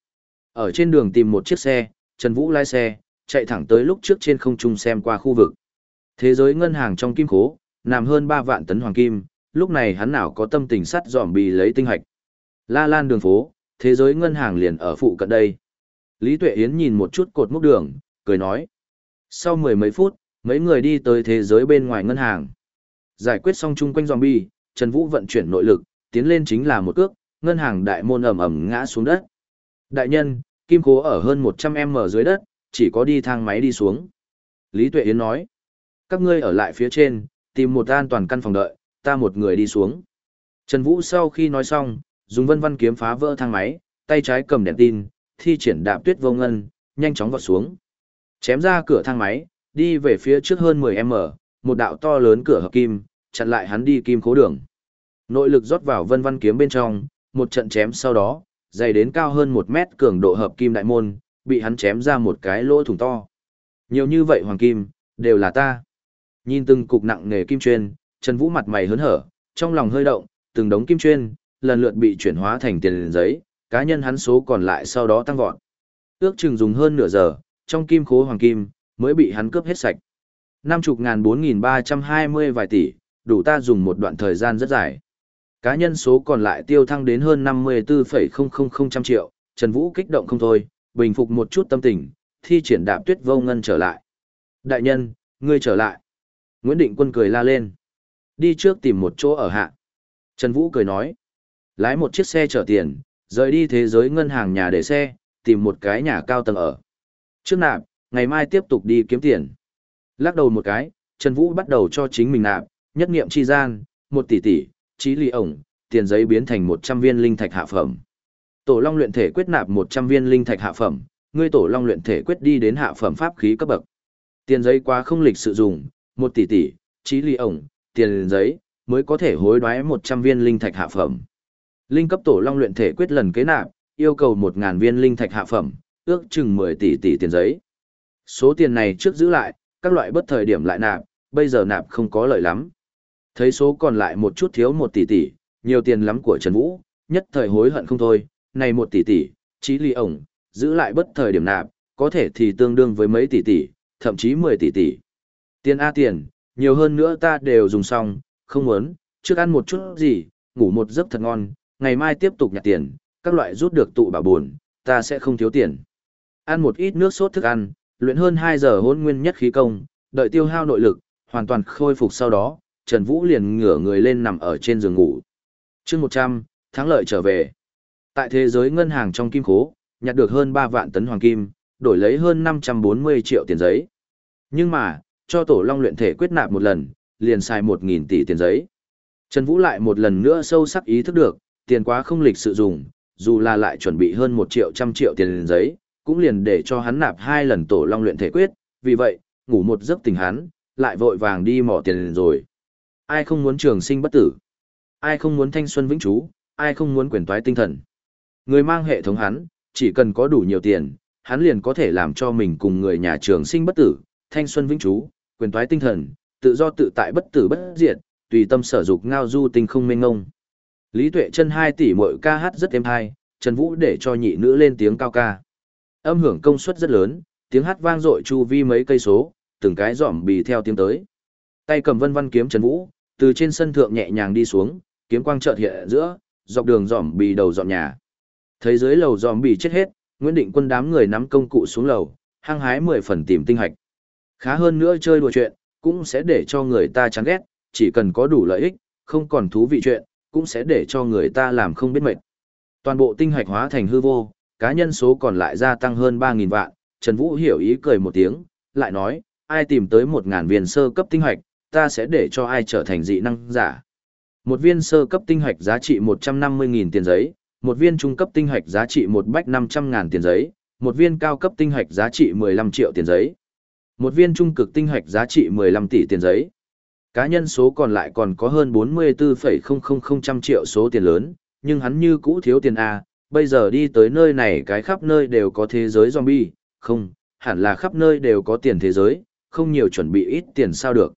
Ở trên đường tìm một chiếc xe, Trần Vũ lái xe, chạy thẳng tới lúc trước trên không trung xem qua khu vực. Thế giới ngân hàng trong kim khố, nằm hơn 3 vạn tấn hoàng kim, lúc này hắn nào có tâm tình sắt dòm bì lấy tinh hạch. La lan đường phố, thế giới ngân hàng liền ở phụ cận đây. Lý Tuệ Yến nhìn một chút cột mốc đường, cười nói. Sau mười mấy phút, mấy người đi tới thế giới bên ngoài ngân hàng. Giải quyết xong chung quanh zombie, Trần Vũ vận chuyển nội lực, tiến lên chính là một cước, ngân hàng đại môn ầm ầm ngã xuống đất. Đại nhân, kim cố ở hơn 100m dưới đất, chỉ có đi thang máy đi xuống. Lý Tuệ Yến nói, các ngươi ở lại phía trên, tìm một an toàn căn phòng đợi, ta một người đi xuống. Trần Vũ sau khi nói xong, dùng vân Văn kiếm phá vỡ thang máy, tay trái cầm đèn tin, thi triển đạp tuyết vô ngân, nhanh chóng vọt xuống. Chém ra cửa thang máy, đi về phía trước hơn 10m, một đạo to lớn cửa hợp kim, chặn lại hắn đi kim cố đường. Nội lực rót vào vân Văn kiếm bên trong, một trận chém sau đó, dày đến cao hơn một mét cường độ hợp kim đại môn, bị hắn chém ra một cái lỗ thủng to. Nhiều như vậy hoàng kim, đều là ta. Nhìn từng cục nặng nghề kim chuyên, Trần Vũ mặt mày hớn hở, trong lòng hơi động, từng đống kim chuyên, lần lượt bị chuyển hóa thành tiền giấy, cá nhân hắn số còn lại sau đó tăng vọt. Ước chừng dùng hơn nửa giờ, trong kim khố hoàng kim, mới bị hắn cướp hết sạch. Năm chục ngàn bốn nghìn ba trăm hai mươi vài tỷ, đủ ta dùng một đoạn thời gian rất dài. Cá nhân số còn lại tiêu thăng đến hơn năm mươi 54,000 triệu, Trần Vũ kích động không thôi, bình phục một chút tâm tình, thi triển đạp tuyết vô ngân trở lại. Đại nhân, ngươi trở lại. Nguyễn Định Quân cười la lên. Đi trước tìm một chỗ ở hạ. Trần Vũ cười nói. Lái một chiếc xe chở tiền, rời đi thế giới ngân hàng nhà để xe, tìm một cái nhà cao tầng ở. Trước nạp, ngày mai tiếp tục đi kiếm tiền. Lắc đầu một cái, Trần Vũ bắt đầu cho chính mình nạp, nhất nghiệm chi gian, một tỷ tỷ, trí lì ổng, tiền giấy biến thành 100 viên linh thạch hạ phẩm. Tổ Long luyện thể quyết nạp 100 viên linh thạch hạ phẩm, ngươi Tổ Long luyện thể quyết đi đến hạ phẩm pháp khí cấp bậc. Tiền giấy quá không lịch sự dùng, một tỷ tỷ, trí lì ổng, tiền giấy, mới có thể hối đoái 100 viên linh thạch hạ phẩm. Linh cấp Tổ Long luyện thể quyết lần kế nạp, yêu cầu 1000 viên linh thạch hạ phẩm, ước chừng 10 tỷ tỷ tiền giấy. Số tiền này trước giữ lại, các loại bất thời điểm lại nạp, bây giờ nạp không có lợi lắm. Thấy số còn lại một chút thiếu một tỷ tỷ, nhiều tiền lắm của Trần Vũ, nhất thời hối hận không thôi, này một tỷ tỷ, chí ly ổng, giữ lại bất thời điểm nạp, có thể thì tương đương với mấy tỷ tỷ, thậm chí 10 tỷ tỷ. Tiền A tiền, nhiều hơn nữa ta đều dùng xong, không muốn, trước ăn một chút gì, ngủ một giấc thật ngon, ngày mai tiếp tục nhặt tiền, các loại rút được tụ bảo buồn, ta sẽ không thiếu tiền. Ăn một ít nước sốt thức ăn, luyện hơn 2 giờ hôn nguyên nhất khí công, đợi tiêu hao nội lực, hoàn toàn khôi phục sau đó, Trần Vũ liền ngửa người lên nằm ở trên giường ngủ. chương 100, thắng lợi trở về. Tại thế giới ngân hàng trong kim khố, nhặt được hơn 3 vạn tấn hoàng kim, đổi lấy hơn 540 triệu tiền giấy. Nhưng mà, cho tổ long luyện thể quyết nạp một lần, liền xài 1.000 tỷ tiền giấy. Trần Vũ lại một lần nữa sâu sắc ý thức được, tiền quá không lịch sự dùng, dù là lại chuẩn bị hơn 1 triệu trăm triệu tiền liền giấy, cũng liền để cho hắn nạp hai lần tổ long luyện thể quyết, vì vậy, ngủ một giấc tỉnh hắn, lại vội vàng đi mỏ tiền liền rồi. Ai không muốn trường sinh bất tử? Ai không muốn thanh xuân vĩnh trú? Ai không muốn quyền toái tinh thần? Người mang hệ thống hắn, chỉ cần có đủ nhiều tiền, hắn liền có thể làm cho mình cùng người nhà trường sinh bất tử, thanh xuân vĩnh trú, quyền toái tinh thần, tự do tự tại bất tử bất diệt, tùy tâm sở dục ngao du tinh không mênh ngông. Lý Tuệ chân hai tỷ muội ca hát rất êm hay, Trần Vũ để cho nhị nữ lên tiếng cao ca. Âm hưởng công suất rất lớn, tiếng hát vang dội chu vi mấy cây số, từng cái giỏm bì theo tiếng tới. Tay cầm vân vân kiếm Trần Vũ, từ trên sân thượng nhẹ nhàng đi xuống, kiếm quang chợt hiện giữa, dọc đường giỏm bì đầu dọn nhà. Thấy dưới lầu giỏm bì chết hết, Nguyễn Định Quân đám người nắm công cụ xuống lầu, hăng hái mười phần tìm tinh hạch. Khá hơn nữa chơi đùa chuyện, cũng sẽ để cho người ta chán ghét, chỉ cần có đủ lợi ích, không còn thú vị chuyện, cũng sẽ để cho người ta làm không biết mệt. Toàn bộ tinh hạch hóa thành hư vô, cá nhân số còn lại gia tăng hơn 3.000 vạn, Trần Vũ hiểu ý cười một tiếng, lại nói, ai tìm tới 1.000 viên sơ cấp tinh hạch, ta sẽ để cho ai trở thành dị năng giả. Một viên sơ cấp tinh hạch giá trị 150.000 tiền giấy, một viên trung cấp tinh hạch giá trị một bách 500.000 tiền giấy, một viên cao cấp tinh hạch giá trị 15 triệu tiền giấy. Một viên trung cực tinh hạch giá trị 15 tỷ tiền giấy. Cá nhân số còn lại còn có hơn 44,000 triệu số tiền lớn, nhưng hắn như cũ thiếu tiền A, bây giờ đi tới nơi này cái khắp nơi đều có thế giới zombie, không, hẳn là khắp nơi đều có tiền thế giới, không nhiều chuẩn bị ít tiền sao được.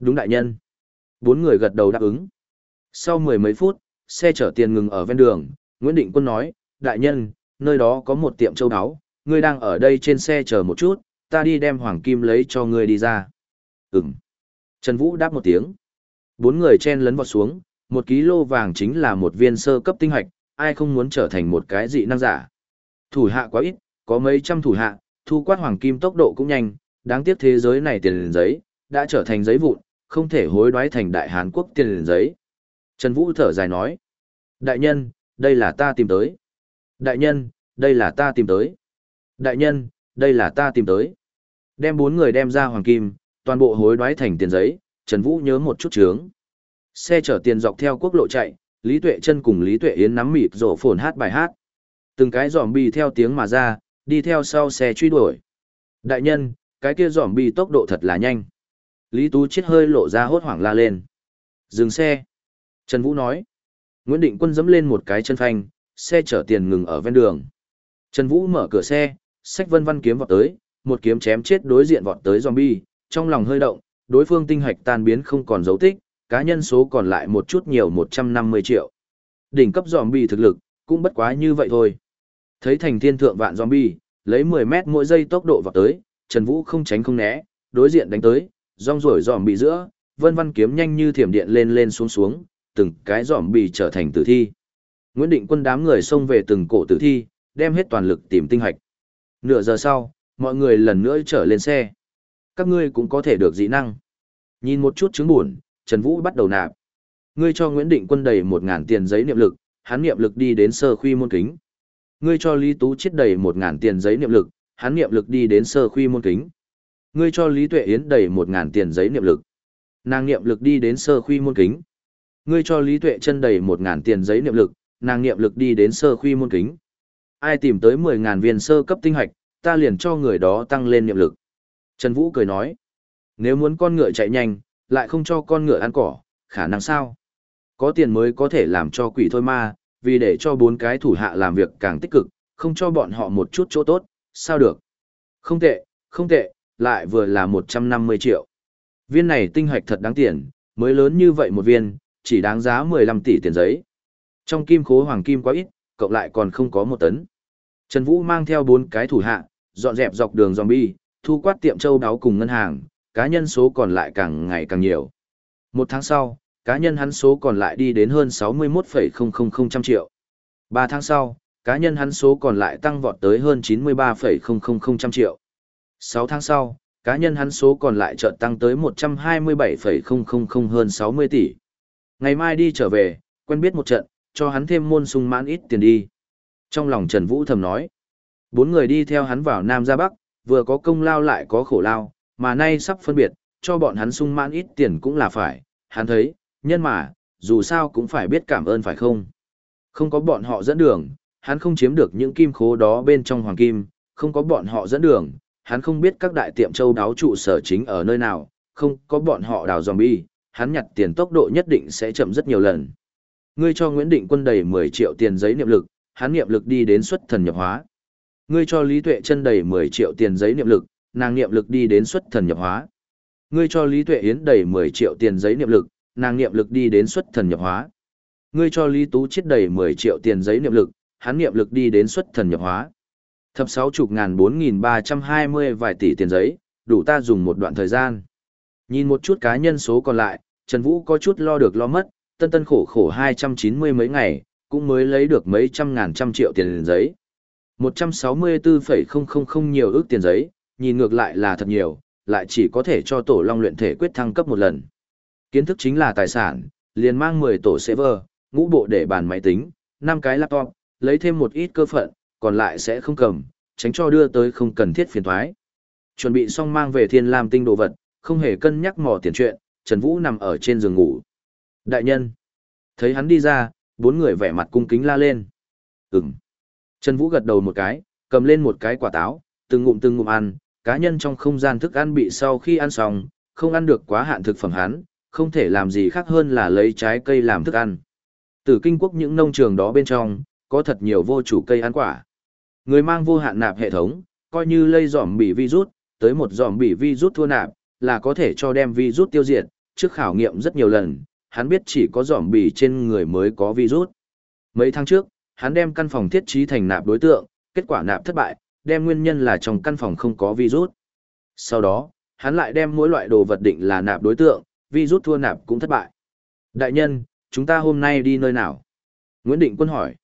Đúng đại nhân. Bốn người gật đầu đáp ứng. Sau mười mấy phút, xe chở tiền ngừng ở ven đường, Nguyễn Định Quân nói, đại nhân, nơi đó có một tiệm châu áo, ngươi đang ở đây trên xe chờ một chút, ta đi đem hoàng kim lấy cho ngươi đi ra. Ừm. Trần Vũ đáp một tiếng. Bốn người chen lấn vọt xuống, một ký lô vàng chính là một viên sơ cấp tinh hoạch, ai không muốn trở thành một cái dị năng giả. Thủ hạ quá ít, có mấy trăm thủ hạ, thu quát hoàng kim tốc độ cũng nhanh, đáng tiếc thế giới này tiền giấy, đã trở thành giấy vụn, không thể hối đoái thành đại Hán quốc tiền giấy. Trần Vũ thở dài nói, đại nhân, đây là ta tìm tới. Đại nhân, đây là ta tìm tới. Đại nhân, đây là ta tìm tới. Đem bốn người đem ra hoàng kim, toàn bộ hối đoái thành tiền giấy, Trần Vũ nhớ một chút chướng. Xe chở tiền dọc theo quốc lộ chạy, Lý Tuệ chân cùng Lý Tuệ Yến nắm mịt rổ phồn hát bài hát. Từng cái zombie theo tiếng mà ra, đi theo sau xe truy đuổi. Đại nhân, cái kia zombie tốc độ thật là nhanh. Lý Tú chết hơi lộ ra hốt hoảng la lên. Dừng xe. Trần Vũ nói. Nguyễn Định Quân dẫm lên một cái chân phanh, xe chở tiền ngừng ở ven đường. Trần Vũ mở cửa xe, sách vân văn kiếm vọt tới, một kiếm chém chết đối diện vọt tới zombie, trong lòng hơi động, đối phương tinh hạch tan biến không còn dấu tích, cá nhân số còn lại một chút nhiều 150 triệu. Đỉnh cấp zombie thực lực, cũng bất quá như vậy thôi. Thấy thành thiên thượng vạn zombie, lấy 10 mét mỗi giây tốc độ vào tới, Trần Vũ không tránh không né, đối diện đánh tới, rong rổi zombie giữa, vân văn kiếm nhanh như thiểm điện lên lên xuống xuống, từng cái zombie trở thành tử thi. Nguyễn Định Quân đám người xông về từng cổ tử thi, đem hết toàn lực tìm tinh hạch. Nửa giờ sau, mọi người lần nữa trở lên xe. Các ngươi cũng có thể được dị năng. Nhìn một chút chứng buồn, Trần Vũ bắt đầu nạp. Ngươi cho Nguyễn Định Quân đầy 1000 tiền giấy niệm lực, hắn niệm lực đi đến sơ khuy môn kính. Ngươi cho Lý Tú chết đầy 1000 tiền giấy niệm lực, hắn niệm lực đi đến sơ khuy môn kính. Ngươi cho Lý Tuệ Yến đầy 1000 tiền giấy niệm lực. Nàng niệm lực đi đến sơ khuy môn kính. Ngươi cho Lý Tuệ chân đầy 1000 tiền giấy niệm lực, nàng niệm lực đi đến sơ khuy môn kính. Ai tìm tới 10000 viên sơ cấp tinh hạch, ta liền cho người đó tăng lên niệm lực. Trần Vũ cười nói, nếu muốn con ngựa chạy nhanh, lại không cho con ngựa ăn cỏ, khả năng sao? Có tiền mới có thể làm cho quỷ thôi ma, vì để cho bốn cái thủ hạ làm việc càng tích cực, không cho bọn họ một chút chỗ tốt, sao được? Không tệ, không tệ, lại vừa là 150 triệu. Viên này tinh hạch thật đáng tiền, mới lớn như vậy một viên, chỉ đáng giá 15 tỷ tiền giấy. Trong kim khố hoàng kim quá ít, cộng lại còn không có một tấn. Trần Vũ mang theo bốn cái thủ hạ, dọn dẹp dọc đường zombie, thu quát tiệm châu đáo cùng ngân hàng, cá nhân số còn lại càng ngày càng nhiều. Một tháng sau, cá nhân hắn số còn lại đi đến hơn 61,000 triệu. Ba tháng sau, cá nhân hắn số còn lại tăng vọt tới hơn 93,000 triệu. Sáu tháng sau, cá nhân hắn số còn lại chợt tăng tới 127,000 hơn 60 tỷ. Ngày mai đi trở về, quen biết một trận, cho hắn thêm môn sung mãn ít tiền đi. Trong lòng Trần Vũ thầm nói, bốn người đi theo hắn vào Nam ra Bắc, vừa có công lao lại có khổ lao, mà nay sắp phân biệt, cho bọn hắn sung mãn ít tiền cũng là phải, hắn thấy, nhân mà, dù sao cũng phải biết cảm ơn phải không. Không có bọn họ dẫn đường, hắn không chiếm được những kim khố đó bên trong hoàng kim, không có bọn họ dẫn đường, hắn không biết các đại tiệm châu đáo trụ sở chính ở nơi nào, không có bọn họ đào zombie, hắn nhặt tiền tốc độ nhất định sẽ chậm rất nhiều lần. Ngươi cho Nguyễn Định Quân đầy 10 triệu tiền giấy niệm lực, hắn niệm lực đi đến xuất thần nhập hóa. Ngươi cho Lý Tuệ chân đầy 10 triệu tiền giấy niệm lực, nàng niệm lực đi đến xuất thần nhập hóa. Ngươi cho Lý Tuệ Yến đầy 10 triệu tiền giấy niệm lực, nàng niệm lực đi đến xuất thần nhập hóa. Ngươi cho Lý Tú chết đầy 10 triệu tiền giấy niệm lực, hắn niệm lực đi đến xuất thần nhập hóa. Thập sáu chục ngàn bốn nghìn ba trăm hai mươi vài tỷ tiền giấy, đủ ta dùng một đoạn thời gian. Nhìn một chút cá nhân số còn lại, Trần Vũ có chút lo được lo mất, tân tân khổ khổ 290 mấy ngày, cũng mới lấy được mấy trăm ngàn trăm triệu tiền giấy. 164,000 nhiều ước tiền giấy, nhìn ngược lại là thật nhiều, lại chỉ có thể cho tổ long luyện thể quyết thăng cấp một lần. Kiến thức chính là tài sản, liền mang 10 tổ server, ngũ bộ để bàn máy tính, 5 cái laptop, lấy thêm một ít cơ phận, còn lại sẽ không cầm, tránh cho đưa tới không cần thiết phiền thoái. Chuẩn bị xong mang về thiên lam tinh đồ vật, không hề cân nhắc mò tiền chuyện, Trần Vũ nằm ở trên giường ngủ. Đại nhân. Thấy hắn đi ra, bốn người vẻ mặt cung kính la lên. Ừm. Trần Vũ gật đầu một cái, cầm lên một cái quả táo, từng ngụm từng ngụm ăn, cá nhân trong không gian thức ăn bị sau khi ăn xong, không ăn được quá hạn thực phẩm hắn, không thể làm gì khác hơn là lấy trái cây làm thức ăn. Từ kinh quốc những nông trường đó bên trong, có thật nhiều vô chủ cây ăn quả. Người mang vô hạn nạp hệ thống, coi như lây dòm bị virus, tới một dòm bị virus thua nạp, là có thể cho đem virus tiêu diệt, trước khảo nghiệm rất nhiều lần, hắn biết chỉ có dòm bị trên người mới có virus. Mấy tháng trước, hắn đem căn phòng thiết trí thành nạp đối tượng, kết quả nạp thất bại, đem nguyên nhân là trong căn phòng không có virus. Sau đó, hắn lại đem mỗi loại đồ vật định là nạp đối tượng, virus thua nạp cũng thất bại. Đại nhân, chúng ta hôm nay đi nơi nào? Nguyễn Định Quân hỏi.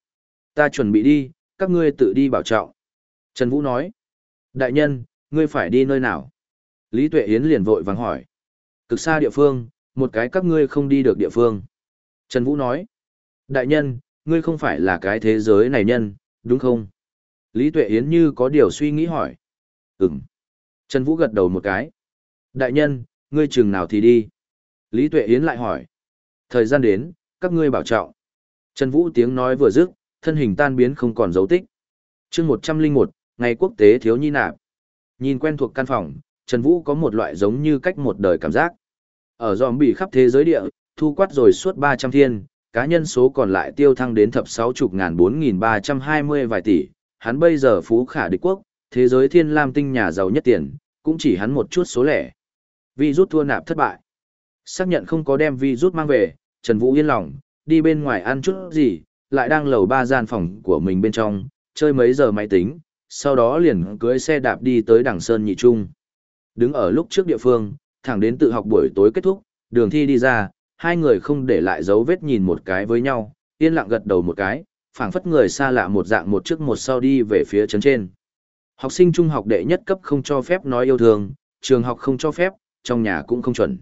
Ta chuẩn bị đi, các ngươi tự đi bảo trọng. Trần Vũ nói. Đại nhân, ngươi phải đi nơi nào? Lý Tuệ Yến liền vội vàng hỏi. Cực xa địa phương, một cái các ngươi không đi được địa phương. Trần Vũ nói. Đại nhân, ngươi không phải là cái thế giới này nhân, đúng không? Lý Tuệ Yến như có điều suy nghĩ hỏi. Ừm. Trần Vũ gật đầu một cái. Đại nhân, ngươi chừng nào thì đi? Lý Tuệ Yến lại hỏi. Thời gian đến, các ngươi bảo trọng. Trần Vũ tiếng nói vừa dứt, thân hình tan biến không còn dấu tích. chương 101, ngày quốc tế thiếu nhi nạp. Nhìn quen thuộc căn phòng, Trần Vũ có một loại giống như cách một đời cảm giác. Ở giòm bị khắp thế giới địa, thu quát rồi suốt 300 thiên, cá nhân số còn lại tiêu thăng đến thập 60 ngàn 4.320 vài tỷ. Hắn bây giờ phú khả địch quốc, thế giới thiên lam tinh nhà giàu nhất tiền, cũng chỉ hắn một chút số lẻ. Vi rút thua nạp thất bại. Xác nhận không có đem vi rút mang về, Trần Vũ yên lòng, đi bên ngoài ăn chút gì, lại đang lầu ba gian phòng của mình bên trong, chơi mấy giờ máy tính, sau đó liền cưới xe đạp đi tới đằng Sơn Nhị Trung. Đứng ở lúc trước địa phương, thẳng đến tự học buổi tối kết thúc, đường thi đi ra, hai người không để lại dấu vết nhìn một cái với nhau, yên lặng gật đầu một cái, phảng phất người xa lạ một dạng một trước một sau đi về phía trấn trên. Học sinh trung học đệ nhất cấp không cho phép nói yêu thương, trường học không cho phép, trong nhà cũng không chuẩn.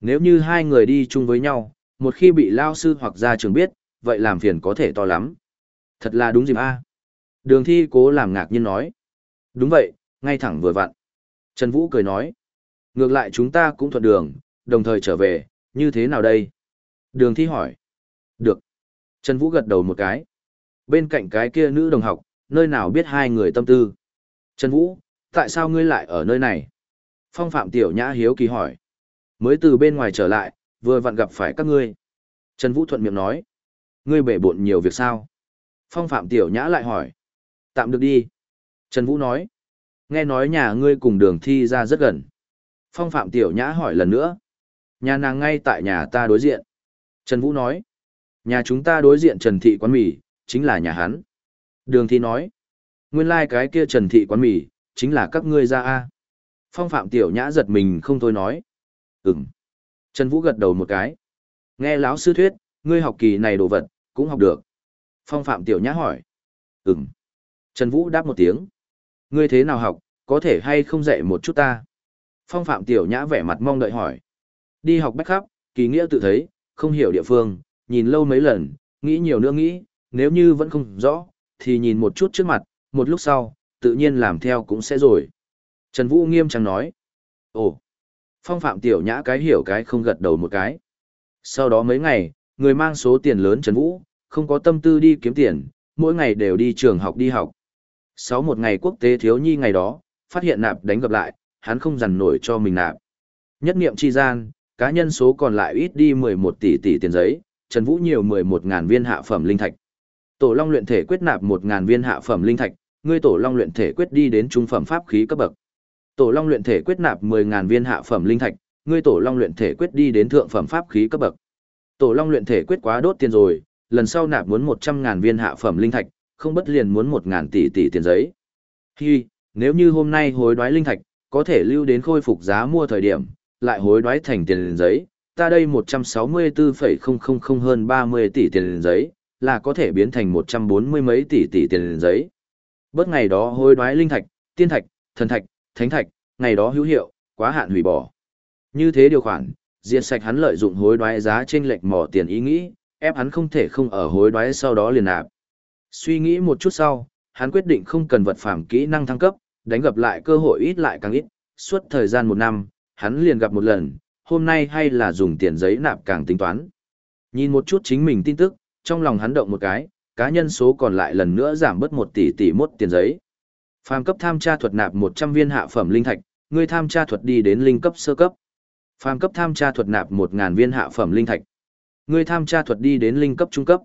Nếu như hai người đi chung với nhau, một khi bị lao sư hoặc gia trường biết, vậy làm phiền có thể to lắm. Thật là đúng dịp a. Đường thi cố làm ngạc nhiên nói. Đúng vậy, ngay thẳng vừa vặn. Trần Vũ cười nói. Ngược lại chúng ta cũng thuận đường, đồng thời trở về, như thế nào đây? Đường thi hỏi. Được. Trần Vũ gật đầu một cái. Bên cạnh cái kia nữ đồng học, nơi nào biết hai người tâm tư. Trần Vũ, tại sao ngươi lại ở nơi này? Phong Phạm Tiểu Nhã hiếu kỳ hỏi. Mới từ bên ngoài trở lại, vừa vặn gặp phải các ngươi. Trần Vũ thuận miệng nói. Ngươi bể bộn nhiều việc sao? Phong Phạm Tiểu Nhã lại hỏi. Tạm được đi. Trần Vũ nói. Nghe nói nhà ngươi cùng đường thi ra rất gần. Phong Phạm Tiểu Nhã hỏi lần nữa. Nhà nàng ngay tại nhà ta đối diện. Trần Vũ nói. Nhà chúng ta đối diện Trần Thị Quán Mì, chính là nhà hắn. Đường Thi nói. Nguyên lai like cái kia Trần Thị Quán Mì, chính là các ngươi ra a Phong Phạm Tiểu Nhã giật mình không thôi nói. Ừm. Trần Vũ gật đầu một cái. Nghe lão sư thuyết, ngươi học kỳ này đồ vật, cũng học được. Phong Phạm Tiểu Nhã hỏi. Ừm. Trần Vũ đáp một tiếng. Ngươi thế nào học, có thể hay không dạy một chút ta? Phong Phạm Tiểu Nhã vẻ mặt mong đợi hỏi. Đi học bách khắp, kỳ nghĩa tự thấy, không hiểu địa phương, nhìn lâu mấy lần, nghĩ nhiều nữa nghĩ, nếu như vẫn không rõ, thì nhìn một chút trước mặt, một lúc sau, tự nhiên làm theo cũng sẽ rồi. Trần Vũ nghiêm trang nói. Ồ, phong phạm tiểu nhã cái hiểu cái không gật đầu một cái. Sau đó mấy ngày, người mang số tiền lớn Trần Vũ, không có tâm tư đi kiếm tiền, mỗi ngày đều đi trường học đi học. Sáu một ngày quốc tế thiếu nhi ngày đó, phát hiện nạp đánh gặp lại, hắn không dằn nổi cho mình nạp. Nhất niệm chi gian, cá nhân số còn lại ít đi 11 tỷ tỷ tiền giấy, Trần Vũ nhiều 11.000 viên hạ phẩm linh thạch. Tổ Long luyện thể quyết nạp 1.000 viên hạ phẩm linh thạch, ngươi Tổ Long luyện thể quyết đi đến trung phẩm pháp khí cấp bậc. Tổ Long luyện thể quyết nạp 10000 viên hạ phẩm linh thạch, ngươi Tổ Long luyện thể quyết đi đến thượng phẩm pháp khí cấp bậc. Tổ Long luyện thể quyết quá đốt tiền rồi, lần sau nạp muốn 100000 viên hạ phẩm linh thạch, không bất liền muốn 1000 tỷ tỷ tiền giấy. Hi, nếu như hôm nay hối đoái linh thạch, có thể lưu đến khôi phục giá mua thời điểm, lại hối đoái thành tiền giấy, ta đây 164,000 hơn 30 tỷ tiền giấy, là có thể biến thành 140 mấy tỷ tỷ tiền giấy. Bất ngày đó hối đoái linh thạch, tiên thạch, thần thạch, thánh thạch, ngày đó hữu hiệu, quá hạn hủy bỏ. Như thế điều khoản, diệt sạch hắn lợi dụng hối đoái giá trên lệch mỏ tiền ý nghĩ, ép hắn không thể không ở hối đoái sau đó liền nạp. Suy nghĩ một chút sau, hắn quyết định không cần vật phẩm kỹ năng thăng cấp, đánh gặp lại cơ hội ít lại càng ít, suốt thời gian một năm, hắn liền gặp một lần, hôm nay hay là dùng tiền giấy nạp càng tính toán. Nhìn một chút chính mình tin tức, trong lòng hắn động một cái, cá nhân số còn lại lần nữa giảm bớt một tỷ tỷ mốt tiền giấy. Phàm cấp tham tra thuật nạp 100 viên hạ phẩm linh thạch, người tham tra thuật đi đến linh cấp sơ cấp. Phàm cấp tham tra thuật nạp 1000 viên hạ phẩm linh thạch. Người tham tra thuật đi đến linh cấp trung cấp.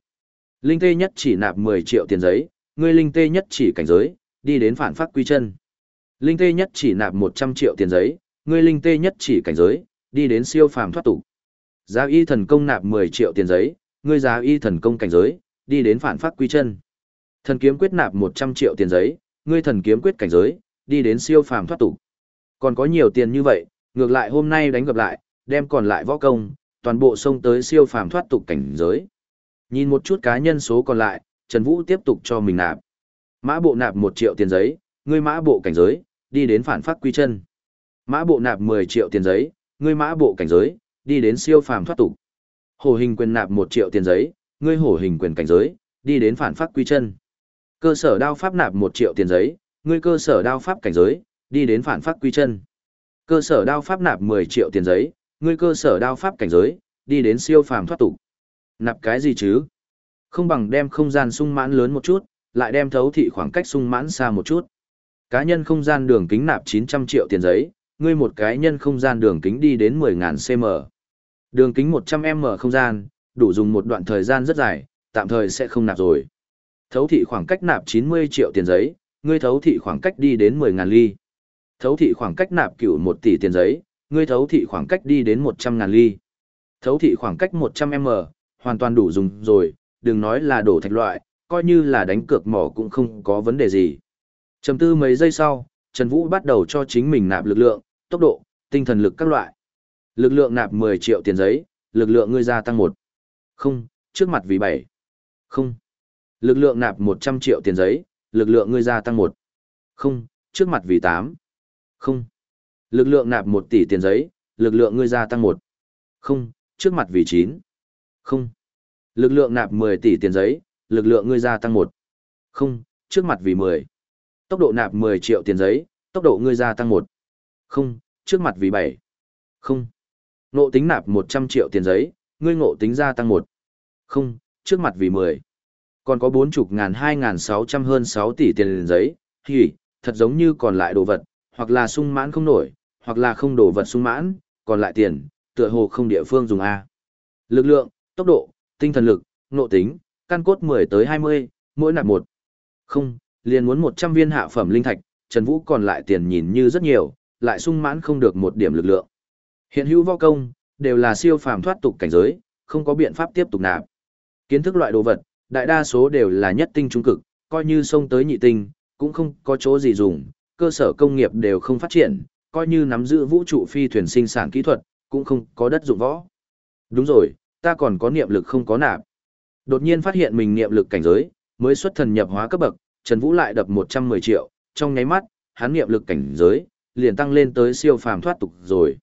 Linh tê nhất chỉ nạp 10 triệu tiền giấy, người linh tê nhất chỉ cảnh giới, đi đến phản phát quy chân. Linh tê nhất chỉ nạp 100 triệu tiền giấy, Ngươi linh tê nhất chỉ cảnh giới, đi đến siêu phàm thoát tục. Giá y thần công nạp 10 triệu tiền giấy, Ngươi giá y thần công cảnh giới, đi đến phản pháp quy chân. Thần kiếm quyết nạp 100 triệu tiền giấy, ngươi thần kiếm quyết cảnh giới, đi đến siêu phàm thoát tục. Còn có nhiều tiền như vậy, ngược lại hôm nay đánh gặp lại, đem còn lại võ công, toàn bộ xông tới siêu phàm thoát tục cảnh giới. Nhìn một chút cá nhân số còn lại, Trần Vũ tiếp tục cho mình nạp. Mã bộ nạp 1 triệu tiền giấy, ngươi mã bộ cảnh giới, đi đến phản pháp quy chân. Mã bộ nạp 10 triệu tiền giấy, ngươi mã bộ cảnh giới, đi đến siêu phàm thoát tục. Hổ hình quyền nạp 1 triệu tiền giấy, ngươi hổ hình quyền cảnh giới, đi đến phản pháp quy chân. Cơ sở đao pháp nạp 1 triệu tiền giấy, ngươi cơ sở đao pháp cảnh giới, đi đến phản pháp quy chân. Cơ sở đao pháp nạp 10 triệu tiền giấy, ngươi cơ sở đao pháp cảnh giới, đi đến siêu phàm thoát tục. Nạp cái gì chứ? Không bằng đem không gian sung mãn lớn một chút, lại đem thấu thị khoảng cách sung mãn xa một chút. Cá nhân không gian đường kính nạp 900 triệu tiền giấy, ngươi một cái nhân không gian đường kính đi đến 10.000 cm. Đường kính 100m không gian, đủ dùng một đoạn thời gian rất dài, tạm thời sẽ không nạp rồi. Thấu thị khoảng cách nạp 90 triệu tiền giấy, ngươi thấu thị khoảng cách đi đến 10.000 ly. Thấu thị khoảng cách nạp cửu 1 tỷ tiền giấy, ngươi thấu thị khoảng cách đi đến 100.000 ly. Thấu thị khoảng cách 100m, hoàn toàn đủ dùng rồi, đừng nói là đổ thạch loại, coi như là đánh cược mỏ cũng không có vấn đề gì. Chầm tư mấy giây sau, Trần Vũ bắt đầu cho chính mình nạp lực lượng, tốc độ, tinh thần lực các loại. Lực lượng nạp 10 triệu tiền giấy, lực lượng ngươi gia tăng 1. Không, trước mặt vì 7. Không. Lực lượng nạp 100 triệu tiền giấy, lực lượng ngươi gia tăng 1. Không, trước mặt vì 8. Không. Lực lượng nạp 1 tỷ tiền giấy, lực lượng ngươi gia tăng 1. Không, trước mặt vì 9. Không. Lực lượng nạp 10 tỷ tiền giấy, lực lượng ngươi gia tăng 1. Không, trước mặt vì 10. Tốc độ nạp 10 triệu tiền giấy, tốc độ ngươi gia tăng 1. Không, trước mặt vì bảy Không. Ngộ tính nạp 100 triệu tiền giấy, ngươi ngộ tính gia tăng một Không, trước mặt vì 10. Còn có 40 ngàn 2.600 hơn sáu tỷ tiền giấy, thì, thật giống như còn lại đồ vật, hoặc là sung mãn không nổi, hoặc là không đồ vật sung mãn, còn lại tiền, tựa hồ không địa phương dùng A. Lực lượng, tốc độ, tinh thần lực, nộ tính, căn cốt 10 tới 20, mỗi nạp một. Không, liền muốn 100 viên hạ phẩm linh thạch, Trần Vũ còn lại tiền nhìn như rất nhiều, lại sung mãn không được một điểm lực lượng. Hiện hữu võ công, đều là siêu phàm thoát tục cảnh giới, không có biện pháp tiếp tục nạp. Kiến thức loại đồ vật, đại đa số đều là nhất tinh trung cực, coi như xông tới nhị tinh, cũng không có chỗ gì dùng, cơ sở công nghiệp đều không phát triển, coi như nắm giữ vũ trụ phi thuyền sinh sản kỹ thuật, cũng không có đất dụng võ. Đúng rồi, ta còn có niệm lực không có nạp. Đột nhiên phát hiện mình niệm lực cảnh giới, mới xuất thần nhập hóa cấp bậc, Trần Vũ lại đập 110 triệu, trong nháy mắt, hắn niệm lực cảnh giới, liền tăng lên tới siêu phàm thoát tục rồi.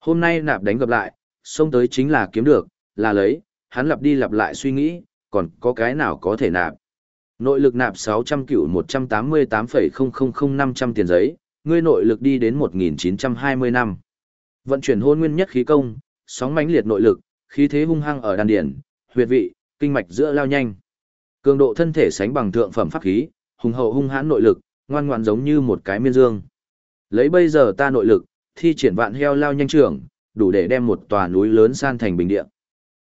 Hôm nay nạp đánh gặp lại, xông tới chính là kiếm được, là lấy, hắn lặp đi lặp lại suy nghĩ, còn có cái nào có thể nạp. Nội lực nạp 600 cửu 188,000500 tiền giấy, ngươi nội lực đi đến 1920 năm. Vận chuyển hôn nguyên nhất khí công, sóng mãnh liệt nội lực, khí thế hung hăng ở đan điển, huyệt vị, kinh mạch giữa lao nhanh. Cường độ thân thể sánh bằng thượng phẩm pháp khí, hùng hậu hung hãn nội lực, ngoan ngoãn giống như một cái miên dương. Lấy bây giờ ta nội lực, thi triển vạn heo lao nhanh trưởng, đủ để đem một tòa núi lớn san thành bình địa.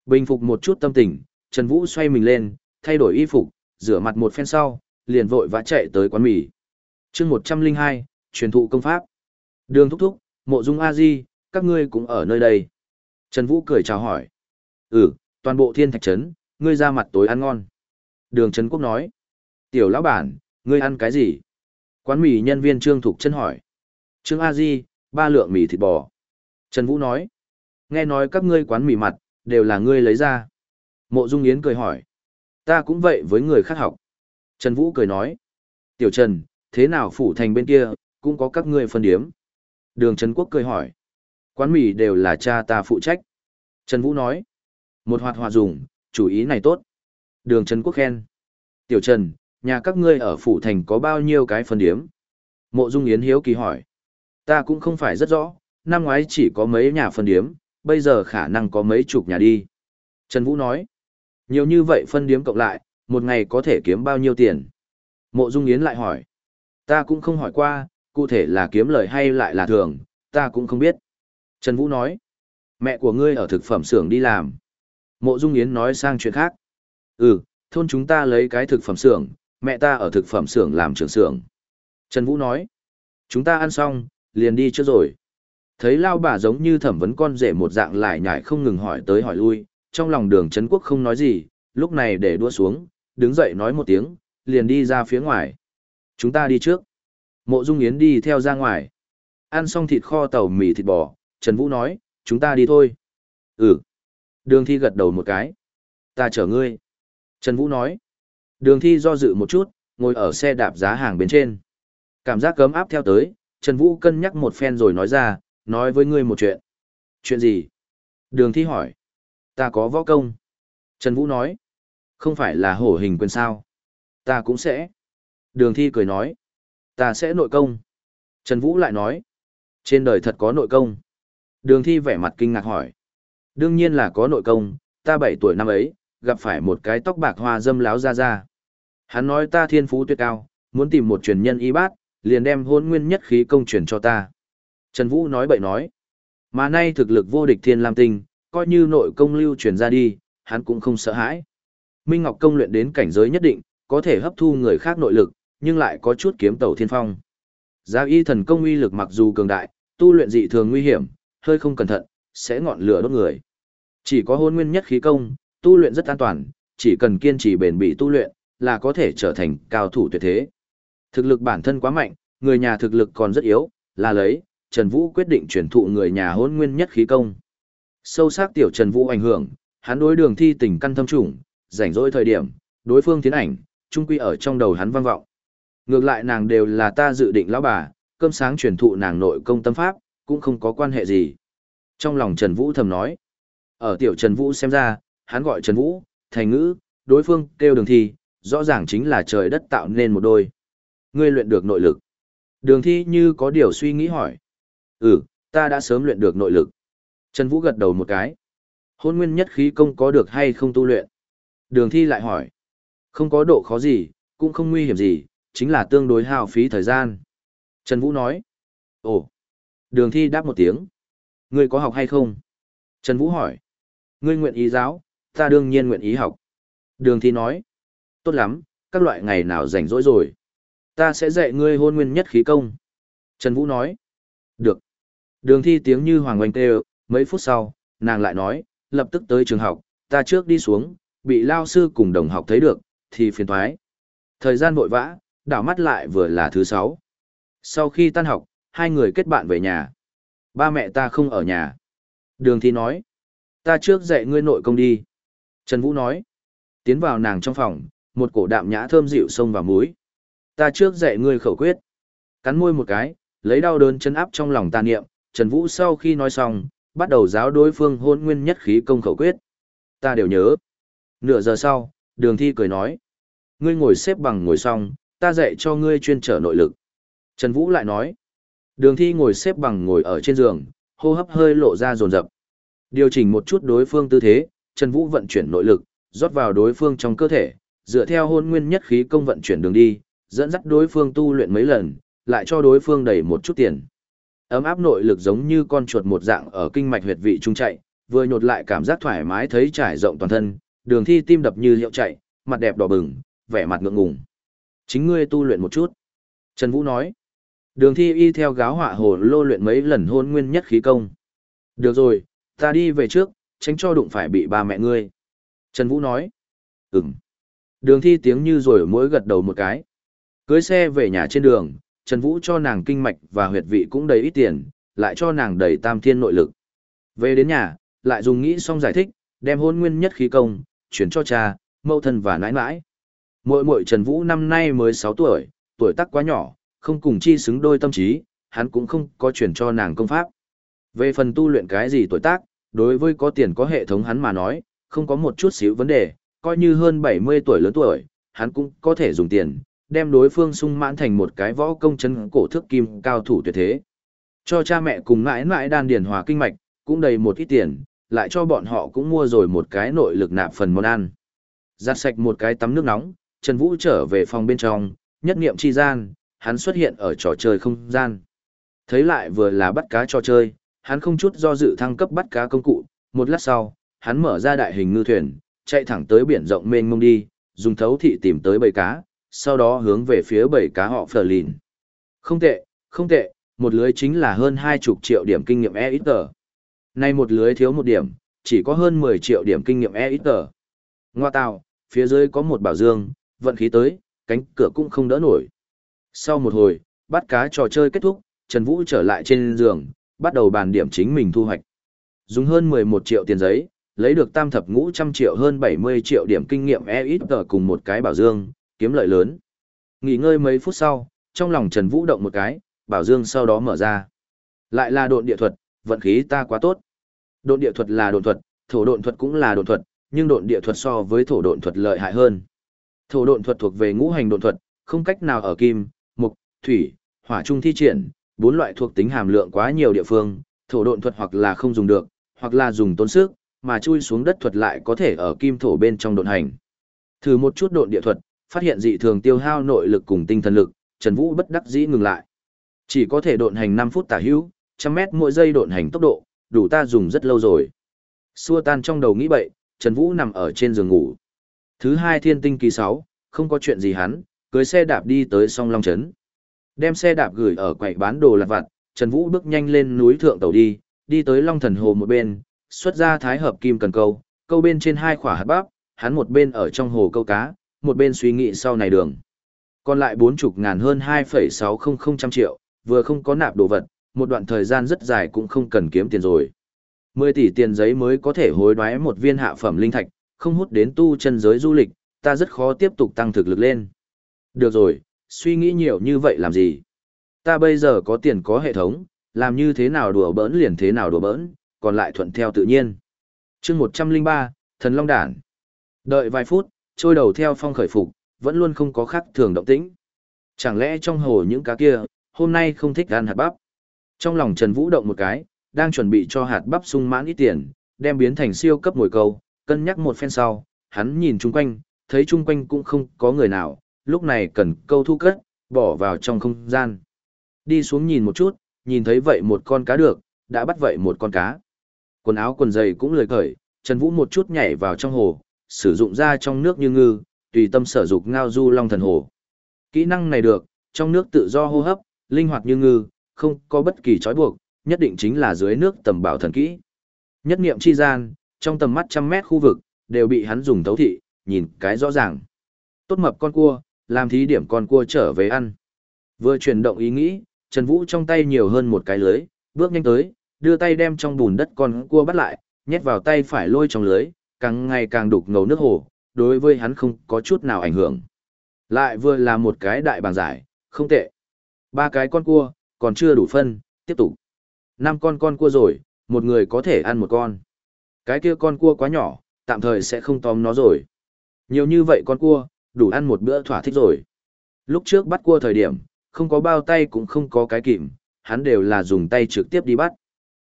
Bình phục một chút tâm tình, Trần Vũ xoay mình lên, thay đổi y phục, rửa mặt một phen sau, liền vội vã chạy tới quán mì. Chương 102, truyền thụ công pháp. Đường thúc thúc, Mộ Dung A Di, các ngươi cũng ở nơi đây. Trần Vũ cười chào hỏi. Ừ, toàn bộ thiên thạch trấn, ngươi ra mặt tối ăn ngon. Đường Trấn Quốc nói. Tiểu lão bản, ngươi ăn cái gì? Quán mì nhân viên Trương Thục chân hỏi. Trương A Di, ba lượng mì thịt bò. Trần Vũ nói. Nghe nói các ngươi quán mì mặt, đều là ngươi lấy ra. Mộ Dung Yến cười hỏi. Ta cũng vậy với người khác học. Trần Vũ cười nói. Tiểu Trần, thế nào phủ thành bên kia, cũng có các ngươi phân điếm. Đường Trần Quốc cười hỏi. Quán mì đều là cha ta phụ trách. Trần Vũ nói. Một hoạt hòa dùng, chủ ý này tốt. Đường Trần Quốc khen. Tiểu Trần, nhà các ngươi ở phủ thành có bao nhiêu cái phân điếm? Mộ Dung Yến hiếu kỳ hỏi. Ta cũng không phải rất rõ, năm ngoái chỉ có mấy nhà phân điếm, bây giờ khả năng có mấy chục nhà đi. Trần Vũ nói, nhiều như vậy phân điếm cộng lại, một ngày có thể kiếm bao nhiêu tiền? Mộ Dung Yến lại hỏi, ta cũng không hỏi qua, cụ thể là kiếm lời hay lại là thường, ta cũng không biết. Trần Vũ nói, mẹ của ngươi ở thực phẩm xưởng đi làm. Mộ Dung Yến nói sang chuyện khác. Ừ, thôn chúng ta lấy cái thực phẩm xưởng, mẹ ta ở thực phẩm xưởng làm trưởng xưởng. Trần Vũ nói, chúng ta ăn xong, liền đi trước rồi. Thấy lao bà giống như thẩm vấn con rể một dạng lại nhải không ngừng hỏi tới hỏi lui, trong lòng đường Trấn Quốc không nói gì, lúc này để đua xuống, đứng dậy nói một tiếng, liền đi ra phía ngoài. Chúng ta đi trước. Mộ Dung Yến đi theo ra ngoài. Ăn xong thịt kho tàu mì thịt bò, Trần Vũ nói, chúng ta đi thôi. Ừ. Đường thi gật đầu một cái. Ta chở ngươi. Trần Vũ nói. Đường thi do dự một chút, ngồi ở xe đạp giá hàng bên trên. Cảm giác cấm áp theo tới, Trần Vũ cân nhắc một phen rồi nói ra, nói với ngươi một chuyện. Chuyện gì? Đường thi hỏi. Ta có võ công. Trần Vũ nói. Không phải là hổ hình quyền sao. Ta cũng sẽ. Đường thi cười nói. Ta sẽ nội công. Trần Vũ lại nói. Trên đời thật có nội công. Đường thi vẻ mặt kinh ngạc hỏi. Đương nhiên là có nội công, ta 7 tuổi năm ấy, gặp phải một cái tóc bạc hoa dâm láo ra ra. Hắn nói ta thiên phú tuyệt cao, muốn tìm một truyền nhân y bát, liền đem hôn nguyên nhất khí công truyền cho ta. Trần Vũ nói bậy nói. Mà nay thực lực vô địch thiên lam tinh, coi như nội công lưu truyền ra đi, hắn cũng không sợ hãi. Minh Ngọc công luyện đến cảnh giới nhất định, có thể hấp thu người khác nội lực, nhưng lại có chút kiếm tẩu thiên phong. Giao y thần công uy lực mặc dù cường đại, tu luyện dị thường nguy hiểm, hơi không cẩn thận, sẽ ngọn lửa đốt người. Chỉ có hôn nguyên nhất khí công, tu luyện rất an toàn, chỉ cần kiên trì bền bỉ tu luyện, là có thể trở thành cao thủ tuyệt thế. Thực lực bản thân quá mạnh, người nhà thực lực còn rất yếu, là lấy, Trần Vũ quyết định chuyển thụ người nhà hôn nguyên nhất khí công. Sâu sắc tiểu Trần Vũ ảnh hưởng, hắn đối đường thi tình căn thâm trùng, rảnh rỗi thời điểm, đối phương tiến ảnh, trung quy ở trong đầu hắn vang vọng. Ngược lại nàng đều là ta dự định lão bà, cơm sáng truyền thụ nàng nội công tâm pháp, cũng không có quan hệ gì. Trong lòng Trần Vũ thầm nói. Ở tiểu Trần Vũ xem ra, hắn gọi Trần Vũ, thành ngữ, đối phương kêu đường thi, rõ ràng chính là trời đất tạo nên một đôi. Ngươi luyện được nội lực. Đường thi như có điều suy nghĩ hỏi. Ừ, ta đã sớm luyện được nội lực. Trần Vũ gật đầu một cái. Hôn nguyên nhất khí công có được hay không tu luyện? Đường thi lại hỏi. Không có độ khó gì, cũng không nguy hiểm gì, chính là tương đối hao phí thời gian. Trần Vũ nói. Ồ. Đường thi đáp một tiếng. Ngươi có học hay không? Trần Vũ hỏi. Ngươi nguyện ý giáo, ta đương nhiên nguyện ý học. Đường thi nói. Tốt lắm, các loại ngày nào rảnh rỗi rồi. Ta sẽ dạy ngươi hôn nguyên nhất khí công. Trần Vũ nói. Được. Đường thi tiếng như hoàng oanh tê mấy phút sau, nàng lại nói, lập tức tới trường học, ta trước đi xuống, bị lao sư cùng đồng học thấy được, thì phiền thoái. Thời gian vội vã, đảo mắt lại vừa là thứ sáu. Sau khi tan học, hai người kết bạn về nhà. Ba mẹ ta không ở nhà. Đường thi nói, ta trước dạy ngươi nội công đi. Trần Vũ nói, tiến vào nàng trong phòng, một cổ đạm nhã thơm dịu sông vào mũi. Ta trước dạy ngươi khẩu quyết. Cắn môi một cái, lấy đau đớn chân áp trong lòng ta niệm, Trần Vũ sau khi nói xong, bắt đầu giáo đối phương hôn nguyên nhất khí công khẩu quyết. Ta đều nhớ. Nửa giờ sau, đường thi cười nói. Ngươi ngồi xếp bằng ngồi xong, ta dạy cho ngươi chuyên trở nội lực. Trần Vũ lại nói. Đường thi ngồi xếp bằng ngồi ở trên giường, hô hấp hơi lộ ra rồn rập. Điều chỉnh một chút đối phương tư thế, Trần Vũ vận chuyển nội lực, rót vào đối phương trong cơ thể, dựa theo hôn nguyên nhất khí công vận chuyển đường đi, dẫn dắt đối phương tu luyện mấy lần, lại cho đối phương đầy một chút tiền. Ấm áp nội lực giống như con chuột một dạng ở kinh mạch huyệt vị trung chạy, vừa nhột lại cảm giác thoải mái thấy trải rộng toàn thân, đường thi tim đập như hiệu chạy, mặt đẹp đỏ bừng, vẻ mặt ngượng ngùng. Chính ngươi tu luyện một chút. Trần Vũ nói. Đường thi y theo gáo họa hồ lô luyện mấy lần hôn nguyên nhất khí công. Được rồi, ta đi về trước, tránh cho đụng phải bị ba mẹ ngươi. Trần Vũ nói. Ừm. Đường thi tiếng như rồi mỗi gật đầu một cái. Cưới xe về nhà trên đường, Trần Vũ cho nàng kinh mạch và huyệt vị cũng đầy ít tiền, lại cho nàng đầy tam thiên nội lực. Về đến nhà, lại dùng nghĩ xong giải thích, đem hôn nguyên nhất khí công, chuyển cho cha, mẫu thân và nãi nãi. Muội muội Trần Vũ năm nay mới 6 tuổi, tuổi tác quá nhỏ, không cùng chi xứng đôi tâm trí, hắn cũng không có chuyển cho nàng công pháp. Về phần tu luyện cái gì tuổi tác, đối với có tiền có hệ thống hắn mà nói, không có một chút xíu vấn đề, coi như hơn 70 tuổi lớn tuổi, hắn cũng có thể dùng tiền, đem đối phương sung mãn thành một cái võ công chân cổ thước kim cao thủ tuyệt thế. Cho cha mẹ cùng mãi mãi đan điền hòa kinh mạch, cũng đầy một ít tiền, lại cho bọn họ cũng mua rồi một cái nội lực nạp phần món ăn. Giặt sạch một cái tắm nước nóng, Trần Vũ trở về phòng bên trong, nhất niệm chi gian, hắn xuất hiện ở trò chơi không gian. Thấy lại vừa là bắt cá trò chơi, hắn không chút do dự thăng cấp bắt cá công cụ, một lát sau, hắn mở ra đại hình ngư thuyền, chạy thẳng tới biển rộng mênh mông đi, dùng thấu thị tìm tới bầy cá, sau đó hướng về phía bảy cá họ phờ lìn. Không tệ, không tệ, một lưới chính là hơn hai chục triệu điểm kinh nghiệm e ít tờ. Nay một lưới thiếu một điểm, chỉ có hơn 10 triệu điểm kinh nghiệm e ít tờ. Ngoa tạo, phía dưới có một bảo dương, vận khí tới, cánh cửa cũng không đỡ nổi. Sau một hồi, bắt cá trò chơi kết thúc, Trần Vũ trở lại trên giường, bắt đầu bàn điểm chính mình thu hoạch. Dùng hơn 11 triệu tiền giấy, lấy được tam thập ngũ trăm triệu hơn 70 triệu điểm kinh nghiệm e ít tờ cùng một cái bảo dương, kiếm lợi lớn. Nghỉ ngơi mấy phút sau, trong lòng Trần Vũ động một cái, bảo dương sau đó mở ra. Lại là độn địa thuật, vận khí ta quá tốt. Độn địa thuật là độn thuật, thổ độn thuật cũng là độn thuật, nhưng độn địa thuật so với thổ độn thuật lợi hại hơn. Thổ độn thuật thuộc về ngũ hành độn thuật, không cách nào ở kim, mộc, thủy, hỏa trung thi triển, bốn loại thuộc tính hàm lượng quá nhiều địa phương, thổ độn thuật hoặc là không dùng được, hoặc là dùng tốn sức, mà chui xuống đất thuật lại có thể ở kim thổ bên trong độn hành. Thử một chút độn địa thuật, phát hiện dị thường tiêu hao nội lực cùng tinh thần lực, Trần Vũ bất đắc dĩ ngừng lại. Chỉ có thể độn hành 5 phút tả hữu, trăm mét mỗi giây độn hành tốc độ, đủ ta dùng rất lâu rồi. Xua tan trong đầu nghĩ bậy, Trần Vũ nằm ở trên giường ngủ. Thứ hai thiên tinh kỳ 6, không có chuyện gì hắn, cưới xe đạp đi tới song long trấn. Đem xe đạp gửi ở quầy bán đồ lặt vặt, Trần Vũ bước nhanh lên núi thượng tàu đi, đi tới long thần hồ một bên, xuất ra thái hợp kim cần câu, câu bên trên hai khỏa hạt bắp, hắn một bên ở trong hồ câu cá, một bên suy nghĩ sau này đường. Còn lại bốn chục ngàn hơn 2,600 triệu, vừa không có nạp đồ vật, một đoạn thời gian rất dài cũng không cần kiếm tiền rồi. 10 tỷ tiền giấy mới có thể hối đoái một viên hạ phẩm linh thạch, không hút đến tu chân giới du lịch, ta rất khó tiếp tục tăng thực lực lên. Được rồi, suy nghĩ nhiều như vậy làm gì? Ta bây giờ có tiền có hệ thống, làm như thế nào đùa bỡn liền thế nào đùa bỡn, còn lại thuận theo tự nhiên. chương 103, Thần Long Đản. Đợi vài phút, trôi đầu theo phong khởi phục, vẫn luôn không có khác thường động tĩnh. Chẳng lẽ trong hồ những cá kia, hôm nay không thích ăn hạt bắp? Trong lòng Trần Vũ động một cái, đang chuẩn bị cho hạt bắp sung mãn ít tiền, đem biến thành siêu cấp mồi câu, cân nhắc một phen sau, hắn nhìn chung quanh, thấy chung quanh cũng không có người nào, lúc này cần câu thu cất, bỏ vào trong không gian. Đi xuống nhìn một chút, nhìn thấy vậy một con cá được, đã bắt vậy một con cá. Quần áo quần giày cũng lười cởi, Trần Vũ một chút nhảy vào trong hồ, sử dụng ra trong nước như ngư, tùy tâm sở dục ngao du long thần hồ. Kỹ năng này được, trong nước tự do hô hấp, linh hoạt như ngư, không có bất kỳ trói buộc, nhất định chính là dưới nước tầm bảo thần kỹ. Nhất niệm chi gian, trong tầm mắt trăm mét khu vực, đều bị hắn dùng thấu thị, nhìn cái rõ ràng. Tốt mập con cua, làm thí điểm con cua trở về ăn. Vừa chuyển động ý nghĩ, Trần Vũ trong tay nhiều hơn một cái lưới, bước nhanh tới, đưa tay đem trong bùn đất con cua bắt lại, nhét vào tay phải lôi trong lưới, càng ngày càng đục ngầu nước hồ, đối với hắn không có chút nào ảnh hưởng. Lại vừa là một cái đại bàng giải, không tệ. Ba cái con cua, còn chưa đủ phân, tiếp tục. Năm con con cua rồi, một người có thể ăn một con. Cái kia con cua quá nhỏ, tạm thời sẽ không tóm nó rồi. Nhiều như vậy con cua, đủ ăn một bữa thỏa thích rồi. Lúc trước bắt cua thời điểm, không có bao tay cũng không có cái kìm, hắn đều là dùng tay trực tiếp đi bắt.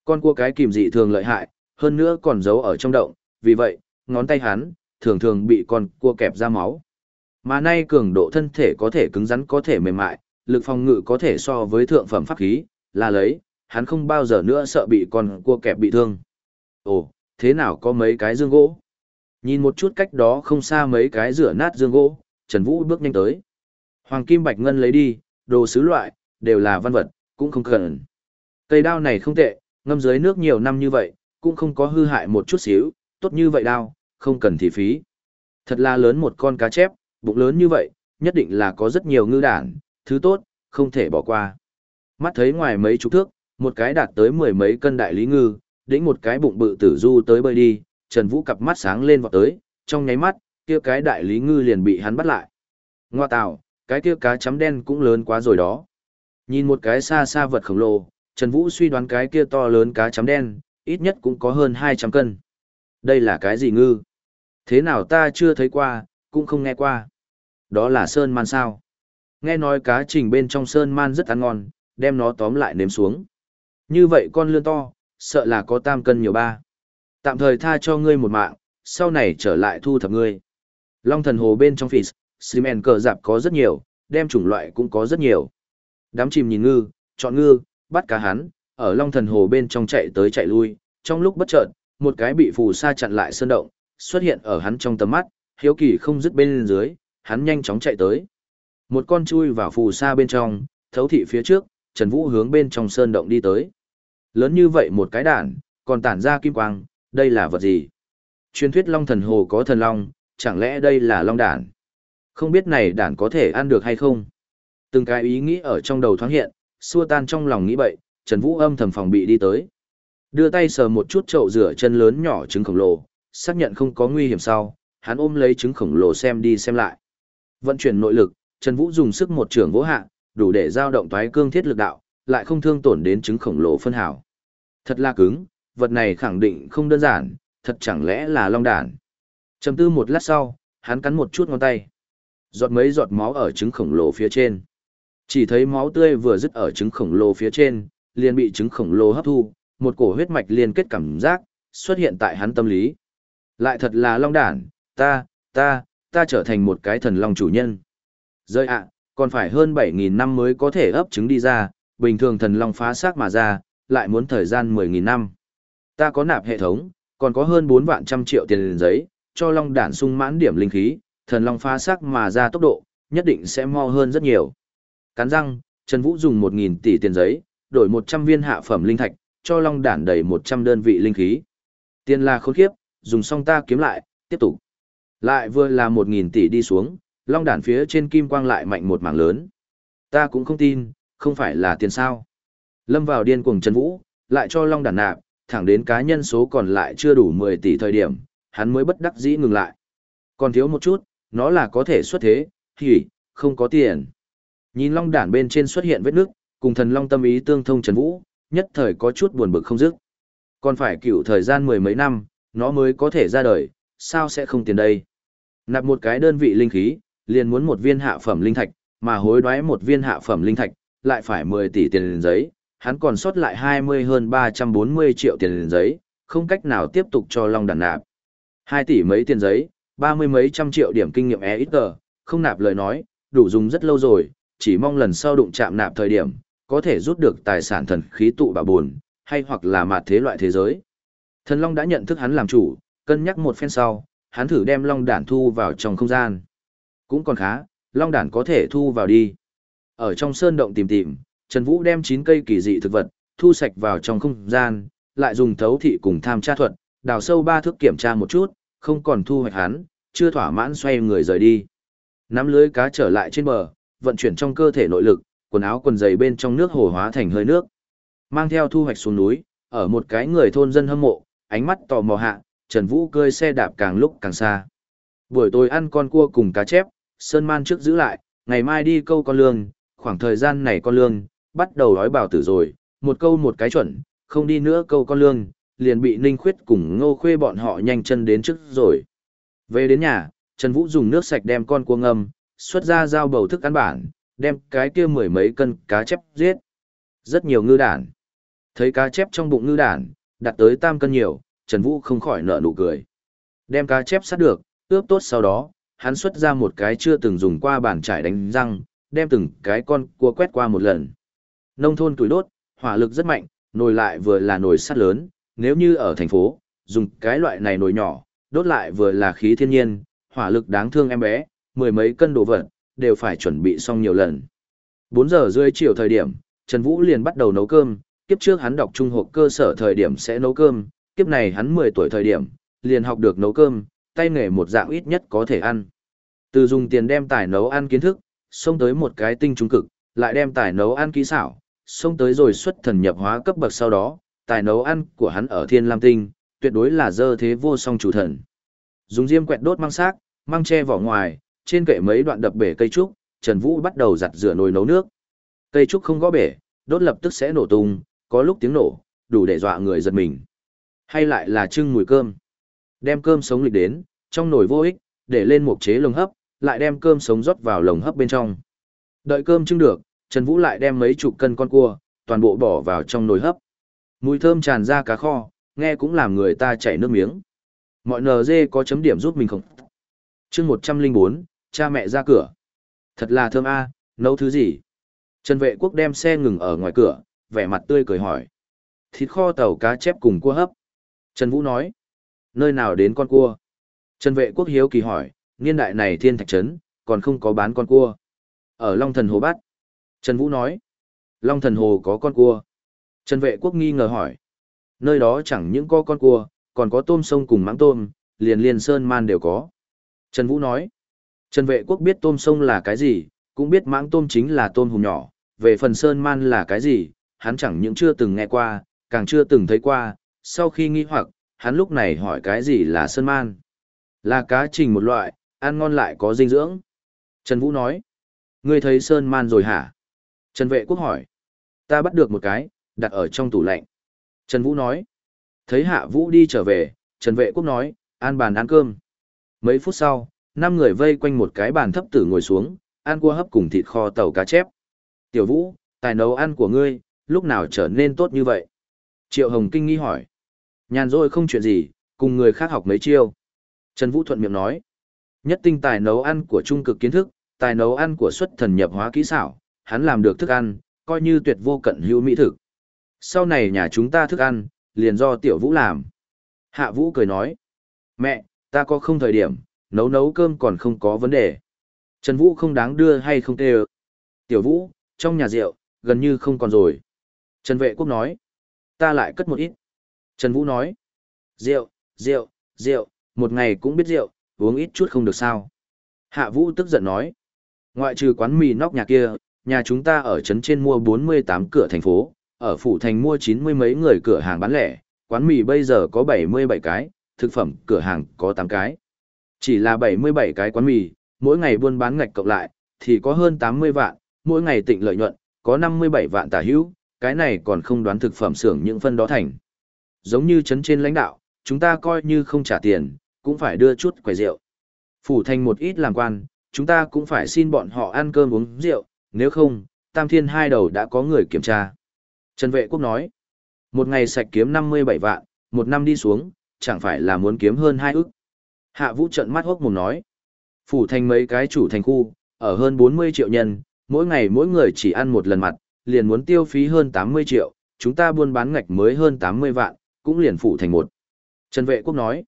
Con cua cái kìm dị thường lợi hại, hơn nữa còn giấu ở trong động, vì vậy, ngón tay hắn, thường thường bị con cua kẹp ra máu. Mà nay cường độ thân thể có thể cứng rắn có thể mềm mại, lực phòng ngự có thể so với thượng phẩm pháp khí, là lấy, hắn không bao giờ nữa sợ bị con cua kẹp bị thương. Ồ, thế nào có mấy cái dương gỗ? Nhìn một chút cách đó không xa mấy cái rửa nát dương gỗ, Trần Vũ bước nhanh tới. Hoàng Kim Bạch Ngân lấy đi, đồ sứ loại, đều là văn vật, cũng không cần. Cây đao này không tệ, ngâm dưới nước nhiều năm như vậy, cũng không có hư hại một chút xíu, tốt như vậy đao, không cần thị phí. Thật là lớn một con cá chép, bụng lớn như vậy, nhất định là có rất nhiều ngư đản, thứ tốt, không thể bỏ qua. Mắt thấy ngoài mấy chục thước, một cái đạt tới mười mấy cân đại lý ngư, đĩnh một cái bụng bự tử du tới bơi đi, Trần Vũ cặp mắt sáng lên vọt tới, trong nháy mắt, kia cái đại lý ngư liền bị hắn bắt lại. Ngoa tào, cái kia cá chấm đen cũng lớn quá rồi đó. Nhìn một cái xa xa vật khổng lồ, Trần Vũ suy đoán cái kia to lớn cá chấm đen, ít nhất cũng có hơn 200 cân. Đây là cái gì ngư? Thế nào ta chưa thấy qua, cũng không nghe qua. Đó là sơn man sao. Nghe nói cá trình bên trong sơn man rất ăn ngon, đem nó tóm lại nếm xuống. Như vậy con lươn to, sợ là có tam cân nhiều ba. Tạm thời tha cho ngươi một mạng, sau này trở lại thu thập ngươi. Long thần hồ bên trong phì, Simen cờ dạp có rất nhiều, đem chủng loại cũng có rất nhiều. Đám chìm nhìn ngư, chọn ngư, bắt cá hắn, ở long thần hồ bên trong chạy tới chạy lui, trong lúc bất chợt, một cái bị phù sa chặn lại sơn động, xuất hiện ở hắn trong tầm mắt, hiếu kỳ không dứt bên dưới, hắn nhanh chóng chạy tới. Một con chui vào phù sa bên trong, thấu thị phía trước, Trần Vũ hướng bên trong sơn động đi tới. Lớn như vậy một cái đàn, còn tản ra kim quang, đây là vật gì? Truyền thuyết long thần hồ có thần long, chẳng lẽ đây là long đàn? Không biết này đàn có thể ăn được hay không? Từng cái ý nghĩ ở trong đầu thoáng hiện, xua tan trong lòng nghĩ bậy, Trần Vũ âm thầm phòng bị đi tới. Đưa tay sờ một chút chậu rửa chân lớn nhỏ trứng khổng lồ, xác nhận không có nguy hiểm sau, hắn ôm lấy trứng khổng lồ xem đi xem lại. Vận chuyển nội lực, Trần Vũ dùng sức một trường vỗ hạ, đủ để giao động toái cương thiết lực đạo, lại không thương tổn đến trứng khổng lồ phân hảo. Thật là cứng, vật này khẳng định không đơn giản, thật chẳng lẽ là long đản. Trầm tư một lát sau, hắn cắn một chút ngón tay. Giọt mấy giọt máu ở trứng khổng lồ phía trên. Chỉ thấy máu tươi vừa dứt ở trứng khổng lồ phía trên, liền bị trứng khổng lồ hấp thu, một cổ huyết mạch liên kết cảm giác, xuất hiện tại hắn tâm lý. Lại thật là long đản, ta, ta, ta trở thành một cái thần long chủ nhân. Rơi ạ, còn phải hơn 7.000 năm mới có thể ấp trứng đi ra, bình thường thần long phá xác mà ra, lại muốn thời gian 10.000 năm. Ta có nạp hệ thống, còn có hơn 4 vạn trăm triệu tiền giấy, cho long đản sung mãn điểm linh khí, thần long phá xác mà ra tốc độ, nhất định sẽ mo hơn rất nhiều. Cắn răng, Trần Vũ dùng 1.000 tỷ tiền giấy, đổi 100 viên hạ phẩm linh thạch, cho long đản đầy 100 đơn vị linh khí. Tiền là khốn kiếp, dùng xong ta kiếm lại, tiếp tục. Lại vừa là 1.000 tỷ đi xuống, long đản phía trên kim quang lại mạnh một mảng lớn. Ta cũng không tin, không phải là tiền sao. Lâm vào điên cuồng Trần Vũ, lại cho long đản nạp, thẳng đến cá nhân số còn lại chưa đủ 10 tỷ thời điểm, hắn mới bất đắc dĩ ngừng lại. Còn thiếu một chút, nó là có thể xuất thế, thì, không có tiền. Nhìn long đản bên trên xuất hiện vết nước, cùng thần long tâm ý tương thông Trần Vũ, nhất thời có chút buồn bực không dứt. Còn phải cựu thời gian mười mấy năm, nó mới có thể ra đời, sao sẽ không tiền đây? Nạp một cái đơn vị linh khí, liền muốn một viên hạ phẩm linh thạch, mà hối đoái một viên hạ phẩm linh thạch, lại phải 10 tỷ tiền liền giấy, hắn còn sót lại 20 hơn 340 triệu tiền liền giấy, không cách nào tiếp tục cho Long đàn nạp. 2 tỷ mấy tiền giấy, 30 mấy trăm triệu điểm kinh nghiệm EXG, không nạp lời nói, đủ dùng rất lâu rồi, chỉ mong lần sau đụng chạm nạp thời điểm, có thể rút được tài sản thần khí tụ bảo buồn, hay hoặc là mạt thế loại thế giới. Thần Long đã nhận thức hắn làm chủ, cân nhắc một phen sau, hắn thử đem Long đản thu vào trong không gian. Cũng còn khá, Long đản có thể thu vào đi. Ở trong sơn động tìm tìm, Trần Vũ đem 9 cây kỳ dị thực vật, thu sạch vào trong không gian, lại dùng thấu thị cùng tham tra thuật, đào sâu ba thước kiểm tra một chút, không còn thu hoạch hắn, chưa thỏa mãn xoay người rời đi. Nắm lưới cá trở lại trên bờ, vận chuyển trong cơ thể nội lực, quần áo quần dày bên trong nước hồ hóa thành hơi nước. Mang theo thu hoạch xuống núi, ở một cái người thôn dân hâm mộ, ánh mắt tò mò hạ, Trần Vũ cơi xe đạp càng lúc càng xa. Buổi tối ăn con cua cùng cá chép, Sơn Man trước giữ lại, ngày mai đi câu con lương, khoảng thời gian này con lương, bắt đầu đói bảo tử rồi, một câu một cái chuẩn, không đi nữa câu con lương, liền bị Ninh Khuyết cùng Ngô Khuê bọn họ nhanh chân đến trước rồi. Về đến nhà, Trần Vũ dùng nước sạch đem con cua ngâm, xuất ra dao bầu thức ăn bản, đem cái kia mười mấy cân cá chép giết. Rất nhiều ngư đản. Thấy cá chép trong bụng ngư đản, đạt tới tam cân nhiều, Trần Vũ không khỏi nở nụ cười. Đem cá chép sát được, ướp tốt sau đó, hắn xuất ra một cái chưa từng dùng qua bàn trải đánh răng, đem từng cái con cua quét qua một lần. Nông thôn tuổi đốt, hỏa lực rất mạnh, nồi lại vừa là nồi sắt lớn, nếu như ở thành phố, dùng cái loại này nồi nhỏ, đốt lại vừa là khí thiên nhiên, hỏa lực đáng thương em bé, mười mấy cân đồ vật, đều phải chuẩn bị xong nhiều lần. 4 giờ rưỡi chiều thời điểm, Trần Vũ liền bắt đầu nấu cơm, kiếp trước hắn đọc trung học cơ sở thời điểm sẽ nấu cơm, kiếp này hắn 10 tuổi thời điểm, liền học được nấu cơm, tay nghề một dạng ít nhất có thể ăn. Từ dùng tiền đem tài nấu ăn kiến thức, xông tới một cái tinh trung cực, lại đem tài nấu ăn kỹ xảo, xông tới rồi xuất thần nhập hóa cấp bậc sau đó, tài nấu ăn của hắn ở Thiên Lam Tinh, tuyệt đối là dơ thế vô song chủ thần. Dùng diêm quẹt đốt mang xác, mang che vỏ ngoài, trên kệ mấy đoạn đập bể cây trúc, Trần Vũ bắt đầu giặt rửa nồi nấu nước. Cây trúc không gõ bể, đốt lập tức sẽ nổ tung, có lúc tiếng nổ, đủ để dọa người giật mình. Hay lại là trưng mùi cơm. Đem cơm sống lịch đến, trong nồi vô ích, để lên một chế lồng hấp, lại đem cơm sống rót vào lồng hấp bên trong. Đợi cơm trưng được, Trần Vũ lại đem mấy chục cân con cua, toàn bộ bỏ vào trong nồi hấp. Mùi thơm tràn ra cá kho, nghe cũng làm người ta chảy nước miếng. Mọi NG có chấm điểm giúp mình không? chương 104, cha mẹ ra cửa. Thật là thơm a, nấu thứ gì? Trần vệ quốc đem xe ngừng ở ngoài cửa, vẻ mặt tươi cười hỏi. Thịt kho tàu cá chép cùng cua hấp. Trần Vũ nói. Nơi nào đến con cua? Trần vệ quốc hiếu kỳ hỏi, niên đại này thiên thạch trấn, còn không có bán con cua. Ở Long Thần Hồ Bát. Trần Vũ nói. Long Thần Hồ có con cua. Trần vệ quốc nghi ngờ hỏi. Nơi đó chẳng những có con cua, còn có tôm sông cùng mãng tôm, liền liền sơn man đều có. Trần Vũ nói. Trần vệ quốc biết tôm sông là cái gì, cũng biết mãng tôm chính là tôm hùm nhỏ, về phần sơn man là cái gì, hắn chẳng những chưa từng nghe qua, càng chưa từng thấy qua, sau khi nghi hoặc, hắn lúc này hỏi cái gì là sơn man. Là cá trình một loại, ăn ngon lại có dinh dưỡng. Trần Vũ nói, ngươi thấy sơn man rồi hả? Trần vệ quốc hỏi, ta bắt được một cái, đặt ở trong tủ lạnh. Trần Vũ nói, thấy hạ Vũ đi trở về, Trần vệ quốc nói, ăn bàn ăn cơm. Mấy phút sau, năm người vây quanh một cái bàn thấp tử ngồi xuống, ăn cua hấp cùng thịt kho tàu cá chép. Tiểu Vũ, tài nấu ăn của ngươi, lúc nào trở nên tốt như vậy? Triệu Hồng kinh nghi hỏi. Nhàn rồi không chuyện gì, cùng người khác học mấy chiêu. Trần Vũ thuận miệng nói. Nhất tinh tài nấu ăn của trung cực kiến thức, tài nấu ăn của xuất thần nhập hóa kỹ xảo, hắn làm được thức ăn, coi như tuyệt vô cận hữu mỹ thực. Sau này nhà chúng ta thức ăn, liền do Tiểu Vũ làm. Hạ Vũ cười nói. Mẹ, ta có không thời điểm, nấu nấu cơm còn không có vấn đề. Trần Vũ không đáng đưa hay không tê Tiểu Vũ, trong nhà rượu, gần như không còn rồi. Trần Vệ Quốc nói, ta lại cất một ít. Trần Vũ nói, rượu, rượu, rượu, một ngày cũng biết rượu, uống ít chút không được sao. Hạ Vũ tức giận nói, ngoại trừ quán mì nóc nhà kia, nhà chúng ta ở trấn trên mua 48 cửa thành phố, ở phủ thành mua 90 mấy người cửa hàng bán lẻ, quán mì bây giờ có 77 cái, thực phẩm cửa hàng có 8 cái. Chỉ là 77 cái quán mì, mỗi ngày buôn bán ngạch cộng lại, thì có hơn 80 vạn, mỗi ngày tịnh lợi nhuận, có 57 vạn tả hữu, cái này còn không đoán thực phẩm xưởng những phân đó thành. Giống như chấn trên lãnh đạo, chúng ta coi như không trả tiền, cũng phải đưa chút quầy rượu. Phủ thành một ít làm quan, chúng ta cũng phải xin bọn họ ăn cơm uống rượu, nếu không, tam thiên hai đầu đã có người kiểm tra. Trần Vệ Quốc nói, một ngày sạch kiếm 57 vạn, một năm đi xuống, chẳng phải là muốn kiếm hơn hai ức. Hạ Vũ trận mắt hốc mồm nói, phủ thành mấy cái chủ thành khu, ở hơn 40 triệu nhân, mỗi ngày mỗi người chỉ ăn một lần mặt, liền muốn tiêu phí hơn 80 triệu, chúng ta buôn bán ngạch mới hơn 80 vạn, cũng liền phủ thành một. Trần Vệ Quốc nói,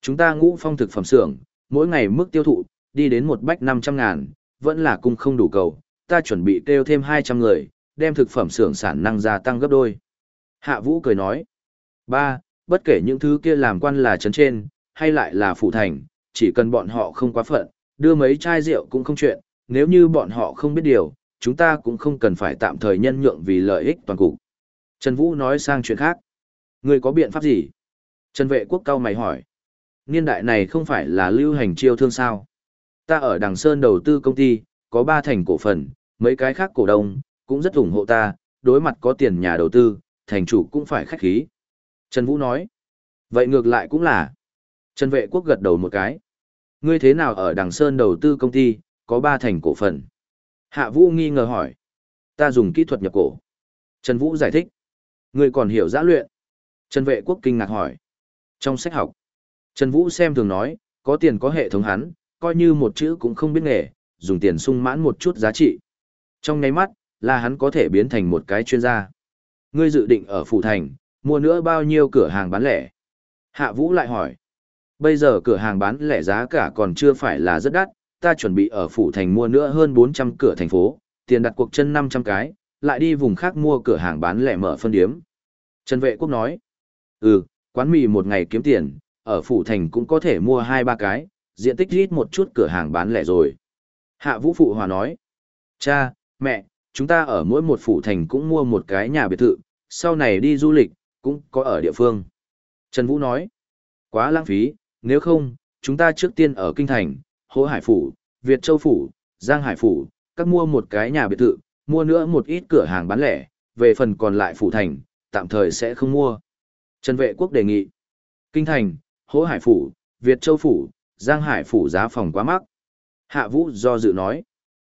chúng ta ngũ phong thực phẩm xưởng, mỗi ngày mức tiêu thụ, đi đến một bách 500 ngàn, vẫn là cung không đủ cầu, ta chuẩn bị kêu thêm 200 người, đem thực phẩm xưởng sản năng gia tăng gấp đôi. Hạ Vũ cười nói, ba, bất kể những thứ kia làm quan là trấn trên, hay lại là phủ thành, chỉ cần bọn họ không quá phận, đưa mấy chai rượu cũng không chuyện, nếu như bọn họ không biết điều, chúng ta cũng không cần phải tạm thời nhân nhượng vì lợi ích toàn cục. Trần Vũ nói sang chuyện khác. Người có biện pháp gì? Trần vệ quốc cao mày hỏi. Niên đại này không phải là lưu hành chiêu thương sao? Ta ở Đằng Sơn đầu tư công ty, có ba thành cổ phần, mấy cái khác cổ đông, cũng rất ủng hộ ta, đối mặt có tiền nhà đầu tư, thành chủ cũng phải khách khí. Trần Vũ nói. Vậy ngược lại cũng là. Trần vệ quốc gật đầu một cái. Ngươi thế nào ở Đằng Sơn đầu tư công ty, có ba thành cổ phần? Hạ Vũ nghi ngờ hỏi. Ta dùng kỹ thuật nhập cổ. Trần Vũ giải thích. Ngươi còn hiểu giã luyện. Trần vệ quốc kinh ngạc hỏi. Trong sách học, Trần Vũ xem thường nói, có tiền có hệ thống hắn, coi như một chữ cũng không biết nghề, dùng tiền sung mãn một chút giá trị. Trong nháy mắt, là hắn có thể biến thành một cái chuyên gia. Ngươi dự định ở Phủ Thành, mua nữa bao nhiêu cửa hàng bán lẻ? Hạ Vũ lại hỏi. Bây giờ cửa hàng bán lẻ giá cả còn chưa phải là rất đắt, ta chuẩn bị ở Phủ Thành mua nữa hơn 400 cửa thành phố, tiền đặt cuộc chân 500 cái, lại đi vùng khác mua cửa hàng bán lẻ mở phân điếm. Trần Vệ Quốc nói, ừ, quán mì một ngày kiếm tiền, ở Phủ Thành cũng có thể mua 2-3 cái, diện tích ít một chút cửa hàng bán lẻ rồi. Hạ Vũ Phụ Hòa nói, cha, mẹ, chúng ta ở mỗi một Phủ Thành cũng mua một cái nhà biệt thự, sau này đi du lịch, cũng có ở địa phương. Trần Vũ nói, quá lãng phí, nếu không, chúng ta trước tiên ở Kinh Thành, Hồ Hải Phủ, Việt Châu Phủ, Giang Hải Phủ, các mua một cái nhà biệt thự, mua nữa một ít cửa hàng bán lẻ, về phần còn lại Phủ Thành, tạm thời sẽ không mua. Trần Vệ Quốc đề nghị, Kinh Thành, Hồ Hải Phủ, Việt Châu Phủ, Giang Hải Phủ giá phòng quá mắc. Hạ Vũ do dự nói,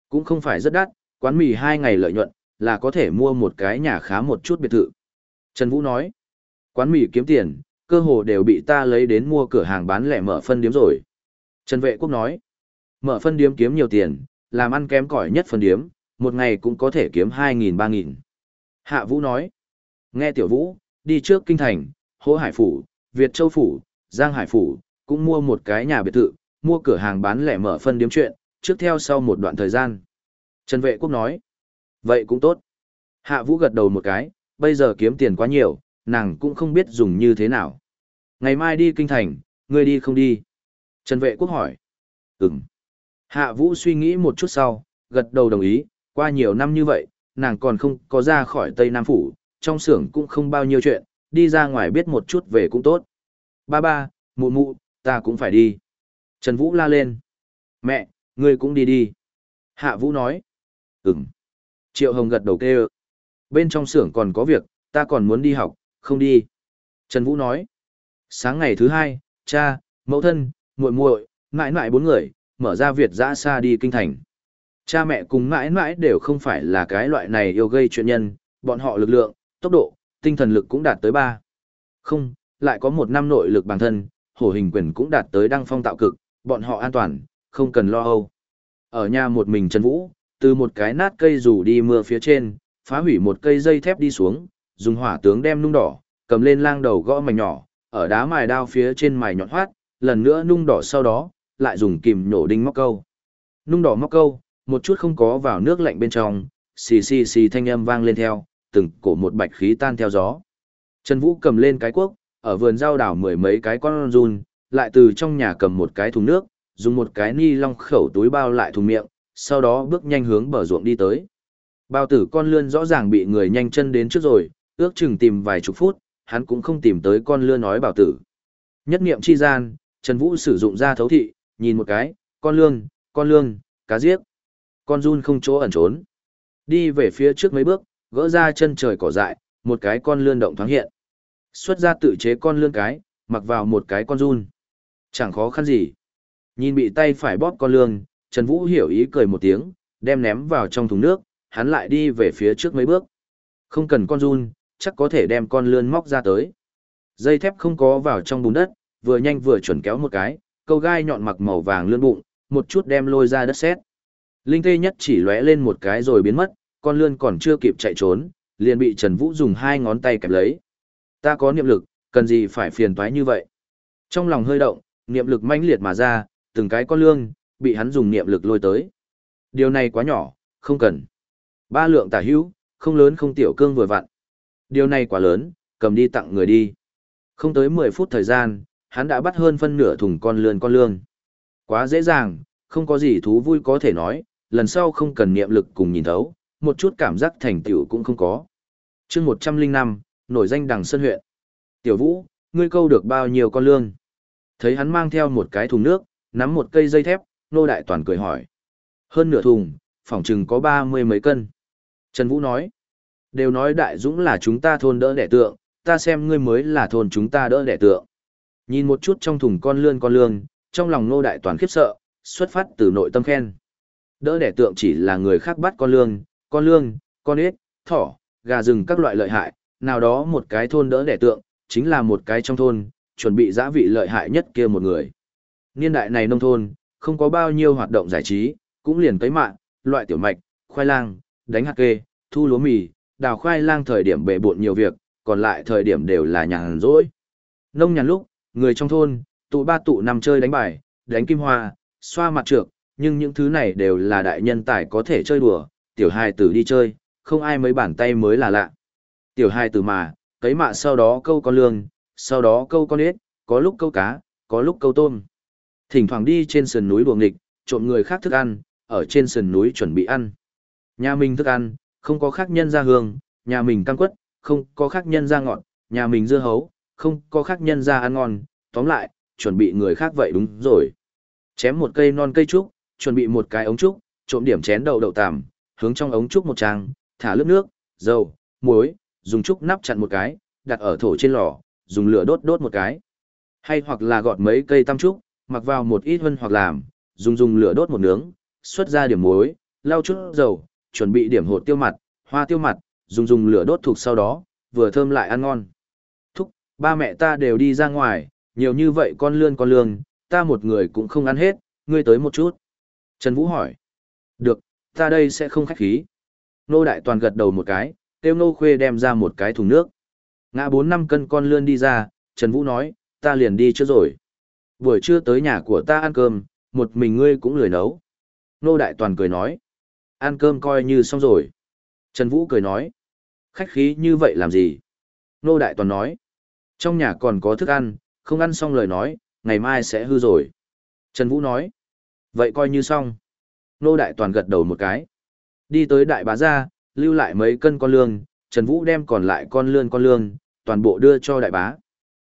cũng không phải rất đắt, quán mì hai ngày lợi nhuận, là có thể mua một cái nhà khá một chút biệt thự. Trần Vũ nói, quán mì kiếm tiền, cơ hồ đều bị ta lấy đến mua cửa hàng bán lẻ mở phân điếm rồi. Trần Vệ Quốc nói, mở phân điếm kiếm nhiều tiền, làm ăn kém cỏi nhất phân điếm, một ngày cũng có thể kiếm 2.000-3.000. Hạ Vũ nói, nghe Tiểu Vũ, đi trước Kinh Thành, Hỗ Hải Phủ, Việt Châu Phủ, Giang Hải Phủ, cũng mua một cái nhà biệt thự, mua cửa hàng bán lẻ mở phân điếm chuyện, trước theo sau một đoạn thời gian. Trần Vệ Quốc nói, vậy cũng tốt. Hạ Vũ gật đầu một cái, bây giờ kiếm tiền quá nhiều, nàng cũng không biết dùng như thế nào. Ngày mai đi Kinh Thành, ngươi đi không đi? Trần Vệ Quốc hỏi. Ừm. Hạ Vũ suy nghĩ một chút sau, gật đầu đồng ý, qua nhiều năm như vậy, nàng còn không có ra khỏi Tây Nam Phủ, trong xưởng cũng không bao nhiêu chuyện, đi ra ngoài biết một chút về cũng tốt. Ba ba, mụ mụ, ta cũng phải đi. Trần Vũ la lên. Mẹ, ngươi cũng đi đi. Hạ Vũ nói. Ừm. Triệu Hồng gật đầu kêu. Bên trong xưởng còn có việc, ta còn muốn đi học, không đi. Trần Vũ nói. Sáng ngày thứ hai, cha, mẫu thân, muội muội, mãi mãi bốn người, mở ra Việt dã xa đi kinh thành. Cha mẹ cùng mãi mãi đều không phải là cái loại này yêu gây chuyện nhân, bọn họ lực lượng, tốc độ, tinh thần lực cũng đạt tới ba. Không, lại có một năm nội lực bản thân, hổ hình quyền cũng đạt tới đăng phong tạo cực, bọn họ an toàn, không cần lo âu. Ở nhà một mình Trần Vũ, từ một cái nát cây rủ đi mưa phía trên, phá hủy một cây dây thép đi xuống, dùng hỏa tướng đem nung đỏ, cầm lên lang đầu gõ mảnh nhỏ, ở đá mài đao phía trên mài nhọn hoát, lần nữa nung đỏ sau đó, lại dùng kìm nhổ đinh móc câu. Nung đỏ móc câu, một chút không có vào nước lạnh bên trong, xì xì xì thanh âm vang lên theo, từng cổ một bạch khí tan theo gió. Trần Vũ cầm lên cái cuốc, ở vườn rau đảo mười mấy cái con run, lại từ trong nhà cầm một cái thùng nước, dùng một cái ni lông khẩu túi bao lại thùng miệng, sau đó bước nhanh hướng bờ ruộng đi tới. Bao tử con lươn rõ ràng bị người nhanh chân đến trước rồi, ước chừng tìm vài chục phút, hắn cũng không tìm tới con lươn nói bảo tử. Nhất niệm chi gian, Trần Vũ sử dụng ra thấu thị, nhìn một cái, con lương, con lương, cá giết. Con run không chỗ ẩn trốn. Đi về phía trước mấy bước, gỡ ra chân trời cỏ dại, một cái con lươn động thoáng hiện. Xuất ra tự chế con lươn cái, mặc vào một cái con run. Chẳng khó khăn gì. Nhìn bị tay phải bóp con lương, Trần Vũ hiểu ý cười một tiếng, đem ném vào trong thùng nước, hắn lại đi về phía trước mấy bước. Không cần con run, chắc có thể đem con lươn móc ra tới. Dây thép không có vào trong bùn đất, vừa nhanh vừa chuẩn kéo một cái, câu gai nhọn mặc màu vàng lươn bụng, một chút đem lôi ra đất sét. Linh tê nhất chỉ lóe lên một cái rồi biến mất, con lươn còn chưa kịp chạy trốn, liền bị Trần Vũ dùng hai ngón tay kẹp lấy. Ta có niệm lực, cần gì phải phiền toái như vậy? Trong lòng hơi động, niệm lực mãnh liệt mà ra, từng cái con lương, bị hắn dùng niệm lực lôi tới. Điều này quá nhỏ, không cần. Ba lượng tả hữu, không lớn không tiểu cương vừa vặn. Điều này quá lớn, cầm đi tặng người đi. Không tới 10 phút thời gian, hắn đã bắt hơn phân nửa thùng con lươn con lương. Quá dễ dàng, không có gì thú vui có thể nói, lần sau không cần niệm lực cùng nhìn thấu, một chút cảm giác thành tựu cũng không có. chương 105, nổi danh đằng sân huyện. Tiểu vũ, ngươi câu được bao nhiêu con lương? Thấy hắn mang theo một cái thùng nước, nắm một cây dây thép, nô đại toàn cười hỏi. Hơn nửa thùng, phỏng chừng có ba mươi mấy cân. Trần Vũ nói, đều nói đại dũng là chúng ta thôn đỡ đẻ tượng, ta xem ngươi mới là thôn chúng ta đỡ đẻ tượng. Nhìn một chút trong thùng con lươn con lương, trong lòng nô đại toàn khiếp sợ, xuất phát từ nội tâm khen. Đỡ đẻ tượng chỉ là người khác bắt con lương, con lương, con ếch, thỏ, gà rừng các loại lợi hại, nào đó một cái thôn đỡ đẻ tượng, chính là một cái trong thôn, chuẩn bị giã vị lợi hại nhất kia một người. Niên đại này nông thôn, không có bao nhiêu hoạt động giải trí, cũng liền tới mạng, loại tiểu mạch, khoai lang, đánh hạt kê, thu lúa mì, đào khoai lang thời điểm bề bộn nhiều việc, còn lại thời điểm đều là nhàn rỗi. Nông nhàn lúc, người trong thôn, tụ ba tụ nằm chơi đánh bài, đánh kim hoa, xoa mặt trược, nhưng những thứ này đều là đại nhân tài có thể chơi đùa, tiểu hài tử đi chơi, không ai mấy bàn tay mới là lạ. Tiểu hài tử mà, cấy mạ sau đó câu con lương, sau đó câu con ếch, có lúc câu cá, có lúc câu tôm. Thỉnh thoảng đi trên sườn núi đùa nghịch, trộm người khác thức ăn, ở trên sườn núi chuẩn bị ăn. Nhà mình thức ăn, không có khác nhân ra hương, nhà mình căng quất, không có khác nhân ra ngọt, nhà mình dưa hấu, không có khác nhân ra ăn ngon, tóm lại, chuẩn bị người khác vậy đúng rồi. Chém một cây non cây trúc, chuẩn bị một cái ống trúc, trộm điểm chén đậu đậu tằm, hướng trong ống trúc một trang, thả lớp nước, dầu, muối, dùng trúc nắp chặn một cái, đặt ở thổ trên lò, dùng lửa đốt đốt một cái. Hay hoặc là gọt mấy cây tam trúc, mặc vào một ít vân hoặc làm, dùng dùng lửa đốt một nướng, xuất ra điểm muối, lau chút dầu, chuẩn bị điểm hột tiêu mặt, hoa tiêu mặt, dùng dùng lửa đốt thuộc sau đó, vừa thơm lại ăn ngon. Thúc, ba mẹ ta đều đi ra ngoài, nhiều như vậy con lươn con lương, ta một người cũng không ăn hết, ngươi tới một chút. Trần Vũ hỏi. Được, ta đây sẽ không khách khí. Nô Đại Toàn gật đầu một cái, tiêu nô khuê đem ra một cái thùng nước. Ngã bốn năm cân con lươn đi ra, Trần Vũ nói, ta liền đi trước rồi. Buổi trưa tới nhà của ta ăn cơm, một mình ngươi cũng lười nấu. Nô Đại Toàn cười nói, ăn cơm coi như xong rồi. Trần Vũ cười nói, khách khí như vậy làm gì? Nô Đại Toàn nói, trong nhà còn có thức ăn, không ăn xong lời nói, ngày mai sẽ hư rồi. Trần Vũ nói, vậy coi như xong. Nô Đại Toàn gật đầu một cái. Đi tới Đại Bá Gia, lưu lại mấy cân con lương, Trần Vũ đem còn lại con lươn con lương, toàn bộ đưa cho Đại Bá.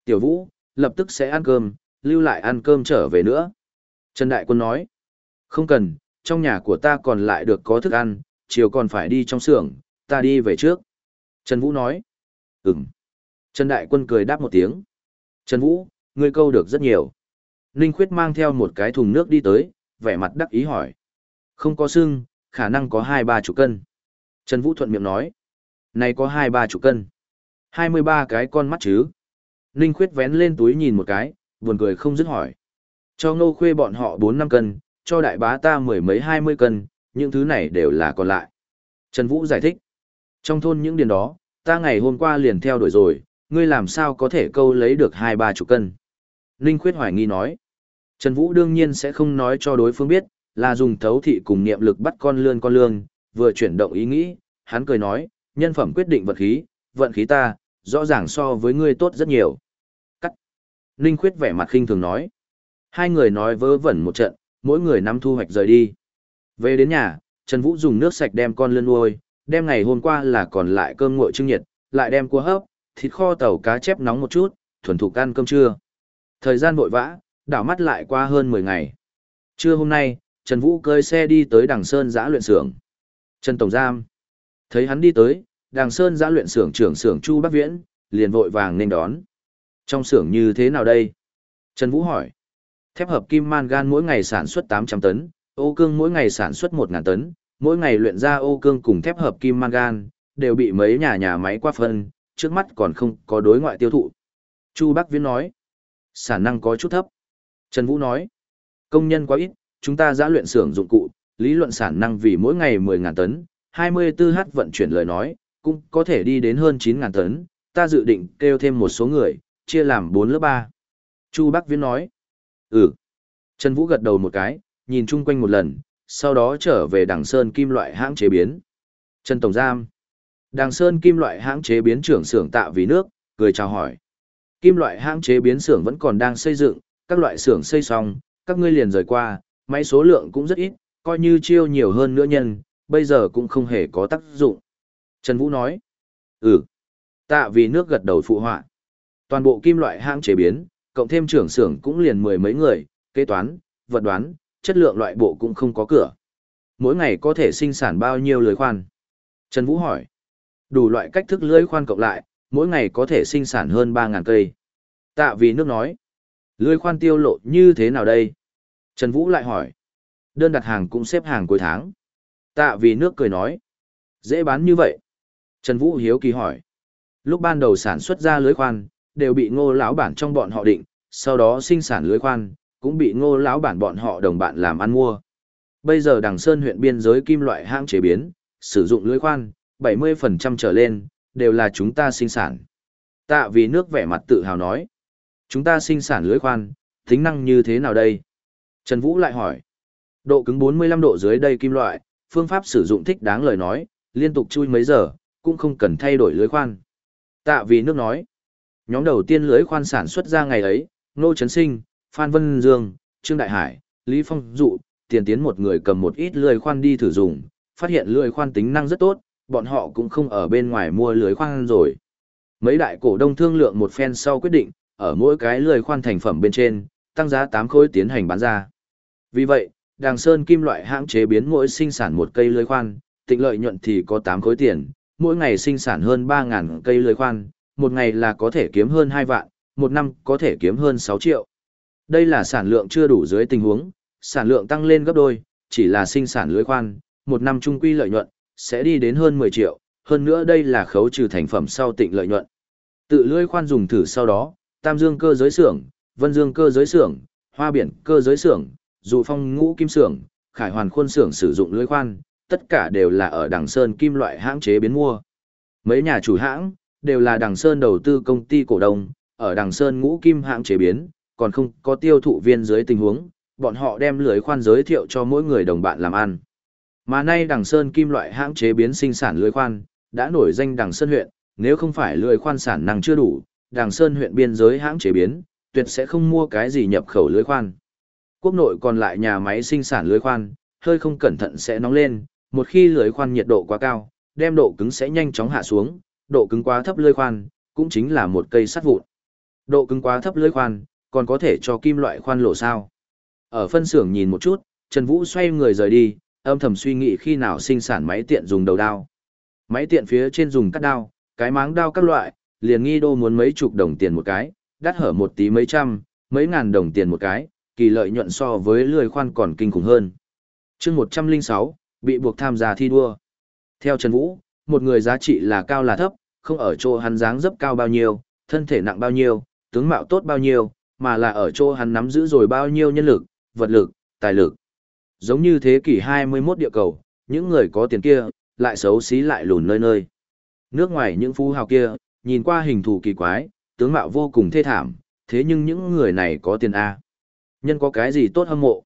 Tiểu Vũ, lập tức sẽ ăn cơm, lưu lại ăn cơm trở về nữa. Trần Đại Quân nói, không cần, trong nhà của ta còn lại được có thức ăn, chiều còn phải đi trong xưởng, ta đi về trước. Trần Vũ nói, ừm. Trần Đại Quân cười đáp một tiếng. Trần Vũ, ngươi câu được rất nhiều. Ninh Khuyết mang theo một cái thùng nước đi tới, vẻ mặt đắc ý hỏi. Không có xương, khả năng có hai ba chục cân. Trần Vũ thuận miệng nói. Này có hai ba chục cân. Hai mươi ba cái con mắt chứ. Ninh Khuyết vén lên túi nhìn một cái, buồn cười không dứt hỏi. Cho ngô khuê bọn họ bốn năm cân, cho đại bá ta mười mấy hai mươi cân, những thứ này đều là còn lại. Trần Vũ giải thích. Trong thôn những điền đó, ta ngày hôm qua liền theo đuổi rồi, ngươi làm sao có thể câu lấy được hai ba chục cân. Ninh Khuyết hoài nghi nói. Trần Vũ đương nhiên sẽ không nói cho đối phương biết, là dùng thấu thị cùng niệm lực bắt con lươn con lương, vừa chuyển động ý nghĩ, hắn cười nói, nhân phẩm quyết định vận khí, vận khí ta, rõ ràng so với ngươi tốt rất nhiều. Cắt. Ninh Khuyết vẻ mặt khinh thường nói. Hai người nói vớ vẩn một trận, mỗi người nắm thu hoạch rời đi. Về đến nhà, Trần Vũ dùng nước sạch đem con lươn nuôi, đem ngày hôm qua là còn lại cơm nguội trưng nhiệt, lại đem cua hấp, thịt kho tàu cá chép nóng một chút, thuần thục ăn cơm trưa. Thời gian vội vã, đảo mắt lại qua hơn 10 ngày. Trưa hôm nay, Trần Vũ cơi xe đi tới Đằng Sơn giã luyện xưởng. Trần Tổng Giam. Thấy hắn đi tới, Đằng Sơn giã luyện xưởng trưởng xưởng Chu Bắc Viễn, liền vội vàng nên đón. Trong xưởng như thế nào đây? Trần Vũ hỏi. Thép hợp kim mangan mỗi ngày sản xuất 800 tấn, ô cương mỗi ngày sản xuất 1.000 tấn, mỗi ngày luyện ra ô cương cùng thép hợp kim mangan, đều bị mấy nhà nhà máy qua phân, trước mắt còn không có đối ngoại tiêu thụ. Chu Bắc Viễn nói. Sản năng có chút thấp. Trần Vũ nói. Công nhân quá ít, chúng ta giã luyện xưởng dụng cụ, lý luận sản năng vì mỗi ngày 10.000 tấn, 24h vận chuyển lời nói, cũng có thể đi đến hơn 9.000 tấn, ta dự định kêu thêm một số người, chia làm 4 lớp 3. Chu Bắc Viễn nói, ừ. Trần Vũ gật đầu một cái, nhìn chung quanh một lần, sau đó trở về Đằng Sơn kim loại hãng chế biến. Trần Tổng Giam, Đằng Sơn kim loại hãng chế biến trưởng xưởng tạ vì nước, cười chào hỏi. Kim loại hãng chế biến xưởng vẫn còn đang xây dựng, các loại xưởng xây xong, các ngươi liền rời qua, máy số lượng cũng rất ít, coi như chiêu nhiều hơn nữa nhân, bây giờ cũng không hề có tác dụng. Trần Vũ nói, ừ, tạ vì nước gật đầu phụ họa. Toàn bộ kim loại hãng chế biến, cộng thêm trưởng xưởng cũng liền mười mấy người, kế toán, vật đoán, chất lượng loại bộ cũng không có cửa. Mỗi ngày có thể sinh sản bao nhiêu lưới khoan? Trần Vũ hỏi. Đủ loại cách thức lưới khoan cộng lại, mỗi ngày có thể sinh sản hơn 3.000 cây. Tạ vì nước nói. Lưới khoan tiêu lộ như thế nào đây? Trần Vũ lại hỏi. Đơn đặt hàng cũng xếp hàng cuối tháng. Tạ vì nước cười nói. Dễ bán như vậy. Trần Vũ hiếu kỳ hỏi. Lúc ban đầu sản xuất ra lưới khoan, đều bị ngô lão bản trong bọn họ định, sau đó sinh sản lưới khoan, cũng bị ngô lão bản bọn họ đồng bạn làm ăn mua. Bây giờ đằng Sơn huyện biên giới kim loại hãng chế biến, sử dụng lưới khoan, 70% trở lên, đều là chúng ta sinh sản. Tạ vì nước vẻ mặt tự hào nói. Chúng ta sinh sản lưới khoan, tính năng như thế nào đây? Trần Vũ lại hỏi. Độ cứng 45 độ dưới đây kim loại, phương pháp sử dụng thích đáng lời nói, liên tục chui mấy giờ, cũng không cần thay đổi lưới khoan. Tạ vì nước nói. Nhóm đầu tiên lưới khoan sản xuất ra ngày ấy, Nô Trấn Sinh, Phan Vân Dương, Trương Đại Hải, Lý Phong Dụ, tiền tiến một người cầm một ít lưới khoan đi thử dùng, phát hiện lưới khoan tính năng rất tốt, bọn họ cũng không ở bên ngoài mua lưới khoan rồi. Mấy đại cổ đông thương lượng một phen sau quyết định, ở mỗi cái lưới khoan thành phẩm bên trên, tăng giá 8 khối tiến hành bán ra. Vì vậy, Đàng Sơn kim loại hãng chế biến mỗi sinh sản một cây lưới khoan, tịnh lợi nhuận thì có 8 khối tiền, mỗi ngày sinh sản hơn 3.000 cây lưới khoan, một ngày là có thể kiếm hơn 2 vạn, một năm có thể kiếm hơn 6 triệu. Đây là sản lượng chưa đủ dưới tình huống, sản lượng tăng lên gấp đôi, chỉ là sinh sản lưới khoan, một năm trung quy lợi nhuận, sẽ đi đến hơn 10 triệu, hơn nữa đây là khấu trừ thành phẩm sau tịnh lợi nhuận. Tự lưới khoan dùng thử sau đó, Tam Dương cơ giới xưởng, Vân Dương cơ giới xưởng, Hoa Biển cơ giới xưởng, Dụ Phong ngũ kim xưởng, Khải Hoàn khuôn xưởng sử dụng lưới khoan, tất cả đều là ở Đằng Sơn kim loại hãng chế biến mua. Mấy nhà chủ hãng đều là Đằng Sơn đầu tư công ty cổ đông, ở Đằng Sơn ngũ kim hãng chế biến, còn không có tiêu thụ viên dưới tình huống, bọn họ đem lưới khoan giới thiệu cho mỗi người đồng bạn làm ăn. Mà nay Đằng Sơn kim loại hãng chế biến sinh sản lưới khoan, đã nổi danh Đằng Sơn huyện, nếu không phải lưới khoan sản năng chưa đủ, Đằng Sơn huyện biên giới hãng chế biến, tuyệt sẽ không mua cái gì nhập khẩu lưới khoan. Quốc nội còn lại nhà máy sinh sản lưới khoan, hơi không cẩn thận sẽ nóng lên, một khi lưới khoan nhiệt độ quá cao, đem độ cứng sẽ nhanh chóng hạ xuống, độ cứng quá thấp lưỡi khoan, cũng chính là một cây sắt vụn. Độ cứng quá thấp lưỡi khoan, còn có thể cho kim loại khoan lỗ sao. Ở phân xưởng nhìn một chút, Trần Vũ xoay người rời đi, âm thầm suy nghĩ khi nào sinh sản máy tiện dùng đầu đao. Máy tiện phía trên dùng cắt đao, cái máng đao các loại, liền nghi đô muốn mấy chục đồng tiền một cái, đắt hở một tí mấy trăm, mấy ngàn đồng tiền một cái, kỳ lợi nhuận so với lười khoan còn kinh khủng hơn. chương 106, bị buộc tham gia thi đua. Theo Trần Vũ, một người giá trị là cao là thấp, không ở chỗ hắn dáng dấp cao bao nhiêu, thân thể nặng bao nhiêu, tướng mạo tốt bao nhiêu, mà là ở chỗ hắn nắm giữ rồi bao nhiêu nhân lực, vật lực, tài lực. Giống như thế kỷ 21 địa cầu, những người có tiền kia, lại xấu xí lại lùn nơi nơi. Nước ngoài những phú hào kia, nhìn qua hình thù kỳ quái, tướng mạo vô cùng thê thảm, thế nhưng những người này có tiền A. Nhân có cái gì tốt hâm mộ?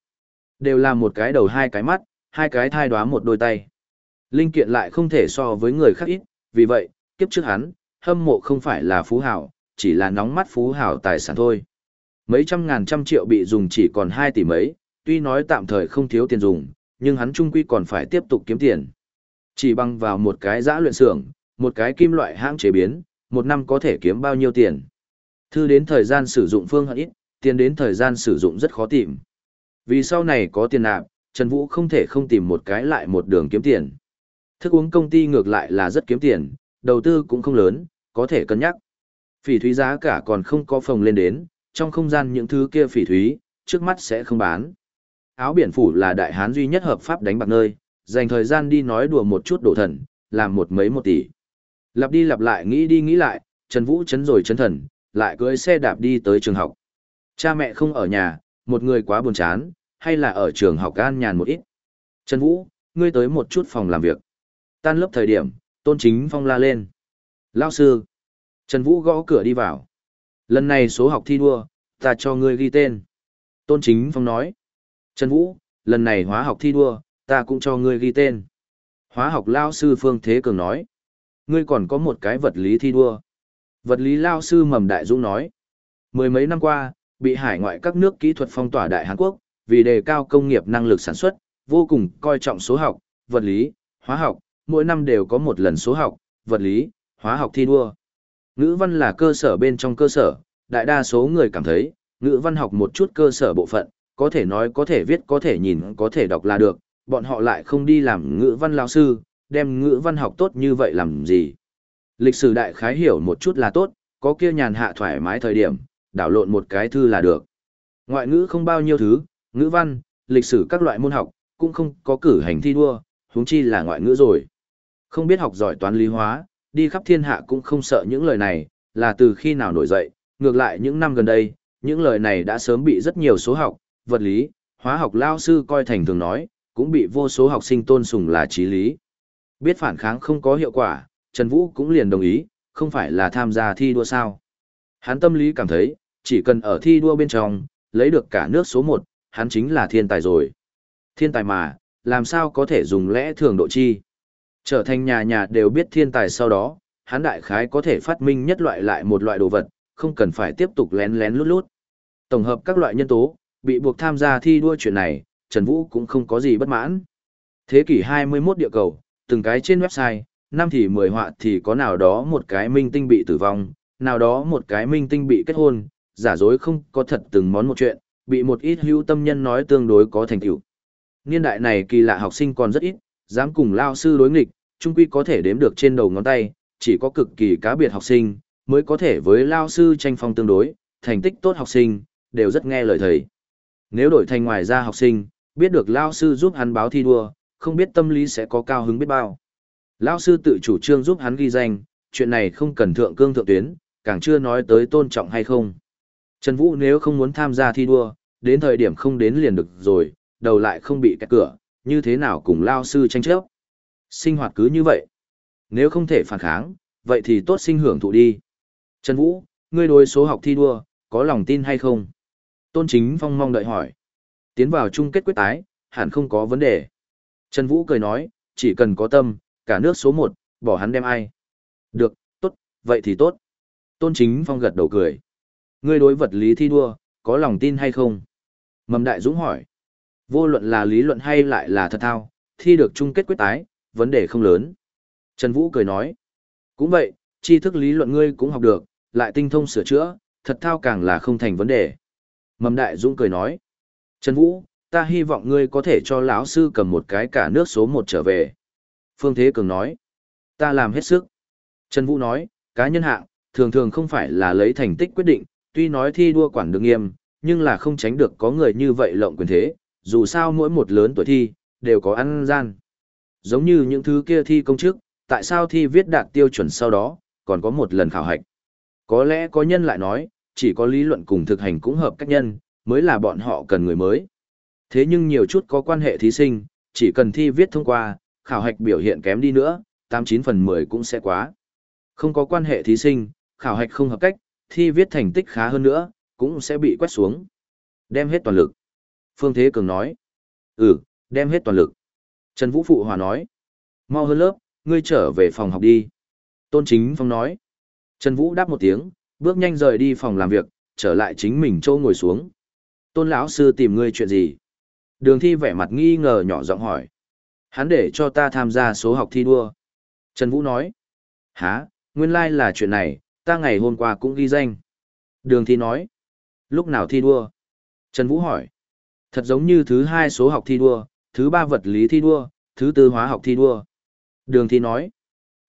Đều là một cái đầu hai cái mắt, hai cái thai đoá một đôi tay. Linh kiện lại không thể so với người khác ít, vì vậy, kiếp trước hắn, hâm mộ không phải là phú hảo, chỉ là nóng mắt phú hảo tài sản thôi. Mấy trăm ngàn trăm triệu bị dùng chỉ còn 2 tỷ mấy, tuy nói tạm thời không thiếu tiền dùng, nhưng hắn trung quy còn phải tiếp tục kiếm tiền. Chỉ bằng vào một cái giã luyện xưởng, một cái kim loại hãng chế biến, một năm có thể kiếm bao nhiêu tiền. Thư đến thời gian sử dụng phương hận ít, tiền đến thời gian sử dụng rất khó tìm. Vì sau này có tiền nạp, Trần Vũ không thể không tìm một cái lại một đường kiếm tiền. Thức uống công ty ngược lại là rất kiếm tiền, đầu tư cũng không lớn, có thể cân nhắc. Phỉ thúy giá cả còn không có phòng lên đến, trong không gian những thứ kia phỉ thúy, trước mắt sẽ không bán. Áo biển phủ là đại hán duy nhất hợp pháp đánh bạc nơi, dành thời gian đi nói đùa một chút đổ thần, làm một mấy một tỷ. Lặp đi lặp lại nghĩ đi nghĩ lại, Trần Vũ chấn rồi chấn thần, lại cưỡi xe đạp đi tới trường học. Cha mẹ không ở nhà, một người quá buồn chán, hay là ở trường học an nhàn một ít. Trần Vũ, ngươi tới một chút phòng làm việc. Tan lớp thời điểm, Tôn Chính Phong la lên. Lao sư. Trần Vũ gõ cửa đi vào. Lần này số học thi đua, ta cho ngươi ghi tên. Tôn Chính Phong nói. Trần Vũ, lần này hóa học thi đua, ta cũng cho ngươi ghi tên. Hóa học Lao sư Phương Thế Cường nói. Ngươi còn có một cái vật lý thi đua. Vật lý Lao sư Mầm Đại Dũng nói. Mười mấy năm qua, bị hải ngoại các nước kỹ thuật phong tỏa Đại Hàn Quốc, vì đề cao công nghiệp năng lực sản xuất, vô cùng coi trọng số học, vật lý, hóa học, mỗi năm đều có một lần số học, vật lý, hóa học thi đua. Ngữ văn là cơ sở bên trong cơ sở, đại đa số người cảm thấy, ngữ văn học một chút cơ sở bộ phận, có thể nói có thể viết có thể nhìn có thể đọc là được, bọn họ lại không đi làm ngữ văn lao sư, đem ngữ văn học tốt như vậy làm gì. Lịch sử đại khái hiểu một chút là tốt, có kia nhàn hạ thoải mái thời điểm, đảo lộn một cái thư là được. Ngoại ngữ không bao nhiêu thứ, ngữ văn, lịch sử các loại môn học, cũng không có cử hành thi đua, huống chi là ngoại ngữ rồi. Không biết học giỏi toán lý hóa, đi khắp thiên hạ cũng không sợ những lời này, là từ khi nào nổi dậy, ngược lại những năm gần đây, những lời này đã sớm bị rất nhiều số học, vật lý, hóa học lao sư coi thành thường nói, cũng bị vô số học sinh tôn sùng là trí lý. Biết phản kháng không có hiệu quả, Trần Vũ cũng liền đồng ý, không phải là tham gia thi đua sao. Hắn tâm lý cảm thấy, chỉ cần ở thi đua bên trong, lấy được cả nước số 1, hắn chính là thiên tài rồi. Thiên tài mà, làm sao có thể dùng lẽ thường độ chi. Trở thành nhà nhà đều biết thiên tài sau đó, hắn đại khái có thể phát minh nhất loại lại một loại đồ vật, không cần phải tiếp tục lén lén lút lút. Tổng hợp các loại nhân tố, bị buộc tham gia thi đua chuyện này, Trần Vũ cũng không có gì bất mãn. Thế kỷ 21 địa cầu, từng cái trên website, năm thì 10 họa thì có nào đó một cái minh tinh bị tử vong, nào đó một cái minh tinh bị kết hôn, giả dối không có thật từng món một chuyện, bị một ít hữu tâm nhân nói tương đối có thành tựu. Niên đại này kỳ lạ học sinh còn rất ít, dám cùng lao sư đối nghịch, trung quy có thể đếm được trên đầu ngón tay, chỉ có cực kỳ cá biệt học sinh, mới có thể với lao sư tranh phong tương đối, thành tích tốt học sinh, đều rất nghe lời thầy. Nếu đổi thành ngoài ra học sinh, biết được lao sư giúp hắn báo thi đua, không biết tâm lý sẽ có cao hứng biết bao. Lao sư tự chủ trương giúp hắn ghi danh, chuyện này không cần thượng cương thượng tuyến, càng chưa nói tới tôn trọng hay không. Trần Vũ nếu không muốn tham gia thi đua, đến thời điểm không đến liền được rồi, đầu lại không bị cắt cửa, như thế nào cùng lao sư tranh chấp. Sinh hoạt cứ như vậy. Nếu không thể phản kháng, vậy thì tốt sinh hưởng thụ đi. Trần Vũ, ngươi đối số học thi đua, có lòng tin hay không? Tôn Chính Phong mong đợi hỏi. Tiến vào chung kết quyết tái, hẳn không có vấn đề. Trần Vũ cười nói, chỉ cần có tâm, cả nước số 1, bỏ hắn đem ai. Được, tốt, vậy thì tốt. Tôn Chính Phong gật đầu cười. Ngươi đối vật lý thi đua, có lòng tin hay không? Mầm Đại Dũng hỏi. Vô luận là lý luận hay lại là thật thao, thi được chung kết quyết tái, vấn đề không lớn. Trần Vũ cười nói. Cũng vậy, tri thức lý luận ngươi cũng học được, lại tinh thông sửa chữa, thật thao càng là không thành vấn đề. Mầm Đại Dũng cười nói. Trần Vũ, ta hy vọng ngươi có thể cho lão sư cầm một cái cả nước số một trở về. Phương Thế Cường nói. Ta làm hết sức. Trần Vũ nói, cá nhân hạng, thường thường không phải là lấy thành tích quyết định, tuy nói thi đua quản được nghiêm, nhưng là không tránh được có người như vậy lộng quyền thế, dù sao mỗi một lớn tuổi thi, đều có ăn gian. Giống như những thứ kia thi công chức, tại sao thi viết đạt tiêu chuẩn sau đó, còn có một lần khảo hạch. Có lẽ có nhân lại nói, chỉ có lý luận cùng thực hành cũng hợp cách nhân, mới là bọn họ cần người mới. Thế nhưng nhiều chút có quan hệ thí sinh, chỉ cần thi viết thông qua, khảo hạch biểu hiện kém đi nữa, 89 phần 10 cũng sẽ quá. Không có quan hệ thí sinh, khảo hạch không hợp cách, thi viết thành tích khá hơn nữa, cũng sẽ bị quét xuống. Đem hết toàn lực. Phương Thế Cường nói. Ừ, đem hết toàn lực. Trần Vũ Phụ Hòa nói. Mau hơn lớp, ngươi trở về phòng học đi. Tôn Chính Phong nói. Trần Vũ đáp một tiếng, bước nhanh rời đi phòng làm việc, trở lại chính mình châu ngồi xuống. Tôn lão sư tìm ngươi chuyện gì? Đường thi vẻ mặt nghi ngờ nhỏ giọng hỏi. Hắn để cho ta tham gia số học thi đua. Trần Vũ nói. Hả, nguyên lai là chuyện này, ta ngày hôm qua cũng ghi danh. Đường thi nói. Lúc nào thi đua? Trần Vũ hỏi. Thật giống như thứ hai số học thi đua, thứ ba vật lý thi đua, thứ tư hóa học thi đua. Đường thi nói.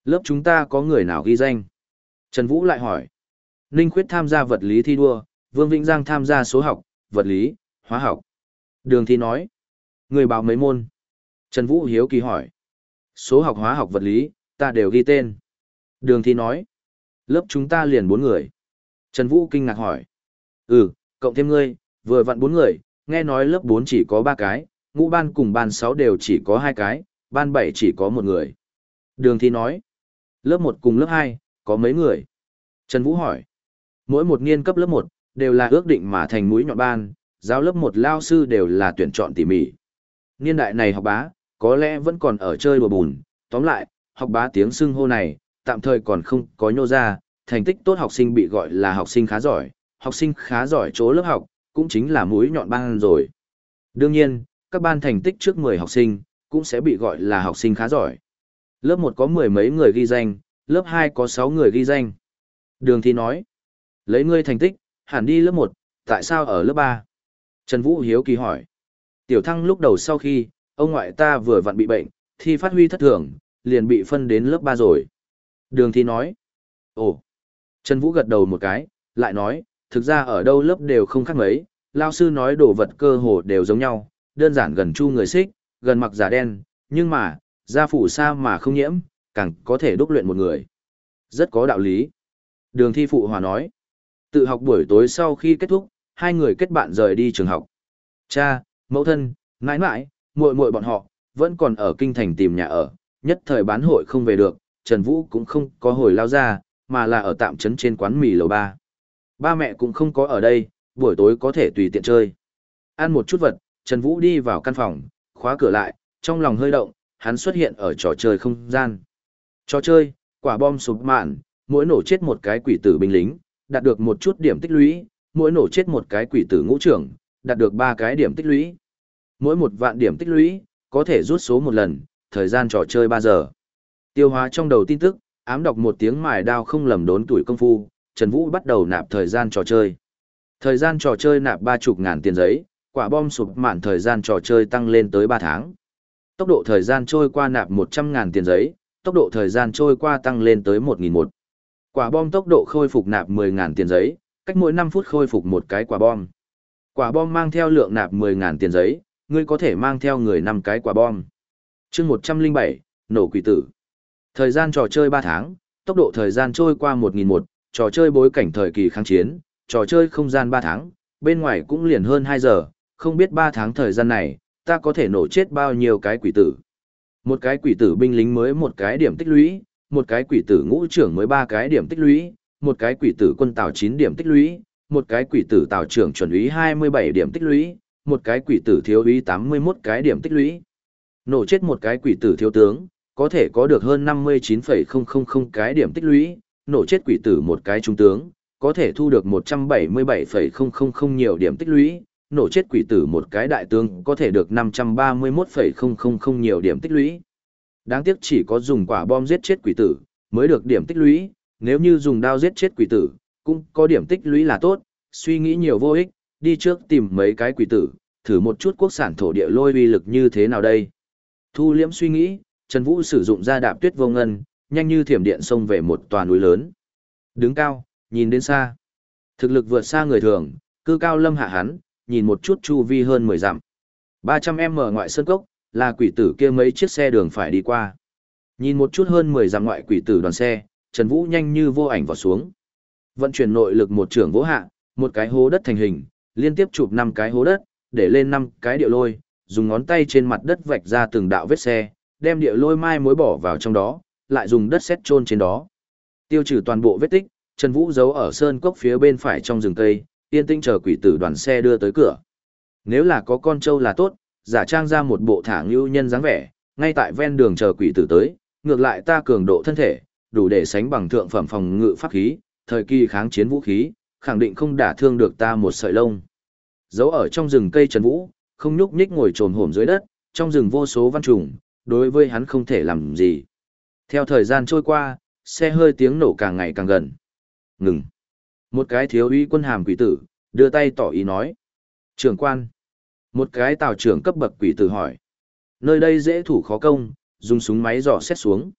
Lớp chúng ta có người nào ghi danh? Trần Vũ lại hỏi. Ninh Khuyết tham gia vật lý thi đua, Vương Vĩnh Giang tham gia số học, vật lý, hóa học. Đường thi nói. Người báo mấy môn? Trần Vũ hiếu kỳ hỏi. Số học hóa học vật lý, ta đều ghi tên. Đường thi nói. Lớp chúng ta liền bốn người. Trần Vũ kinh ngạc hỏi. Ừ, cộng thêm ngươi, vừa vặn bốn người, nghe nói lớp bốn chỉ có ba cái, ngũ ban cùng ban sáu đều chỉ có hai cái, ban bảy chỉ có một người. Đường thi nói. Lớp một cùng lớp hai, có mấy người? Trần Vũ hỏi. Mỗi một niên cấp lớp một, đều là ước định mà thành mũi nhọn ban, giáo lớp một lao sư đều là tuyển chọn tỉ mỉ. Niên đại này học bá, có lẽ vẫn còn ở chơi đùa bùn, tóm lại, học bá tiếng xưng hô này, tạm thời còn không có nhô ra, thành tích tốt học sinh bị gọi là học sinh khá giỏi, học sinh khá giỏi chỗ lớp học, cũng chính là mũi nhọn ban rồi. Đương nhiên, các ban thành tích trước 10 học sinh, cũng sẽ bị gọi là học sinh khá giỏi. Lớp 1 có mười mấy người ghi danh, lớp 2 có 6 người ghi danh. Đường thi nói, lấy ngươi thành tích, hẳn đi lớp 1, tại sao ở lớp 3? Trần Vũ Hiếu kỳ hỏi. Tiểu thăng lúc đầu sau khi, ông ngoại ta vừa vặn bị bệnh, thì phát huy thất thường, liền bị phân đến lớp 3 rồi. Đường thi nói. Ồ. Trần Vũ gật đầu một cái, lại nói, thực ra ở đâu lớp đều không khác mấy, lao sư nói đồ vật cơ hồ đều giống nhau, đơn giản gần chu người xích, gần mặc giả đen, nhưng mà, da phủ sa mà không nhiễm, càng có thể đúc luyện một người. Rất có đạo lý. Đường thi phụ hòa nói. Tự học buổi tối sau khi kết thúc, hai người kết bạn rời đi trường học. Cha, mẫu thân, nãi nãi, muội muội bọn họ, vẫn còn ở kinh thành tìm nhà ở, nhất thời bán hội không về được, Trần Vũ cũng không có hồi lao ra, mà là ở tạm trấn trên quán mì lầu ba. Ba mẹ cũng không có ở đây, buổi tối có thể tùy tiện chơi. Ăn một chút vật, Trần Vũ đi vào căn phòng, khóa cửa lại, trong lòng hơi động, hắn xuất hiện ở trò chơi không gian. Trò chơi, quả bom sụp mạn, mỗi nổ chết một cái quỷ tử binh lính, đạt được một chút điểm tích lũy, mỗi nổ chết một cái quỷ tử ngũ trưởng, đạt được ba cái điểm tích lũy. Mỗi một vạn điểm tích lũy, có thể rút số một lần, thời gian trò chơi 3 giờ. Tiêu hóa trong đầu tin tức, ám đọc một tiếng mài đao không lầm đốn tuổi công phu, Trần Vũ bắt đầu nạp thời gian trò chơi. Thời gian trò chơi nạp ba chục ngàn tiền giấy, quả bom sụp mạn thời gian trò chơi tăng lên tới 3 tháng. Tốc độ thời gian trôi qua nạp 100.000 tiền giấy, tốc độ thời gian trôi qua tăng lên tới 1.001. Quả bom tốc độ khôi phục nạp 10.000 tiền giấy, cách mỗi 5 phút khôi phục một cái quả bom. Quả bom mang theo lượng nạp 10.000 tiền giấy, ngươi có thể mang theo người 5 cái quả bom. chương 107, nổ quỷ tử. Thời gian trò chơi 3 tháng, tốc độ thời gian trôi qua 1.001. trò chơi bối cảnh thời kỳ kháng chiến, trò chơi không gian 3 tháng, bên ngoài cũng liền hơn 2 giờ, không biết ba tháng thời gian này, ta có thể nổ chết bao nhiêu cái quỷ tử. Một cái quỷ tử binh lính mới một cái điểm tích lũy, một cái quỷ tử ngũ trưởng mới ba cái điểm tích lũy, một cái quỷ tử quân tàu 9 điểm tích lũy, một cái quỷ tử tàu trưởng chuẩn úy 27 điểm tích lũy, một cái quỷ tử thiếu úy 81 cái điểm tích lũy. Nổ chết một cái quỷ tử thiếu tướng, có thể có được hơn 59,000 cái điểm tích lũy, nổ chết quỷ tử một cái trung tướng, có thể thu được 177,000 nhiều điểm tích lũy, nổ chết quỷ tử một cái đại tướng có thể được 531,000 nhiều điểm tích lũy. Đáng tiếc chỉ có dùng quả bom giết chết quỷ tử, mới được điểm tích lũy, nếu như dùng đao giết chết quỷ tử, cũng có điểm tích lũy là tốt, suy nghĩ nhiều vô ích, đi trước tìm mấy cái quỷ tử, thử một chút quốc sản thổ địa lôi uy lực như thế nào đây. Thu liễm suy nghĩ, Trần Vũ sử dụng ra đạp tuyết vô ngân, nhanh như thiểm điện xông về một tòa núi lớn. Đứng cao, nhìn đến xa. Thực lực vượt xa người thường, cư cao lâm hạ hắn, nhìn một chút chu vi hơn 10 dặm. 300m ngoại sơn cốc, là quỷ tử kia mấy chiếc xe đường phải đi qua. Nhìn một chút hơn 10 dặm ngoại quỷ tử đoàn xe, Trần Vũ nhanh như vô ảnh vào xuống. Vận chuyển nội lực một trưởng vỗ hạ, một cái hố đất thành hình, liên tiếp chụp năm cái hố đất, để lên năm cái điệu lôi, dùng ngón tay trên mặt đất vạch ra từng đạo vết xe, đem điệu lôi mai mối bỏ vào trong đó, lại dùng đất sét chôn trên đó. Tiêu trừ toàn bộ vết tích, Trần Vũ giấu ở sơn cốc phía bên phải trong rừng cây, yên tĩnh chờ quỷ tử đoàn xe đưa tới cửa. Nếu là có con trâu là tốt, giả trang ra một bộ thả ngưu nhân dáng vẻ, ngay tại ven đường chờ quỷ tử tới, ngược lại ta cường độ thân thể, đủ để sánh bằng thượng phẩm phòng ngự pháp khí, thời kỳ kháng chiến vũ khí, khẳng định không đả thương được ta một sợi lông. Giấu ở trong rừng cây Trần Vũ, không nhúc nhích ngồi trồn hổm dưới đất, trong rừng vô số văn trùng, đối với hắn không thể làm gì. Theo thời gian trôi qua, xe hơi tiếng nổ càng ngày càng gần. Ngừng. Một cái thiếu uy quân hàm quỷ tử, đưa tay tỏ ý nói. Trưởng quan. Một cái tào trưởng cấp bậc quỷ tử hỏi. Nơi đây dễ thủ khó công, dùng súng máy dò xét xuống.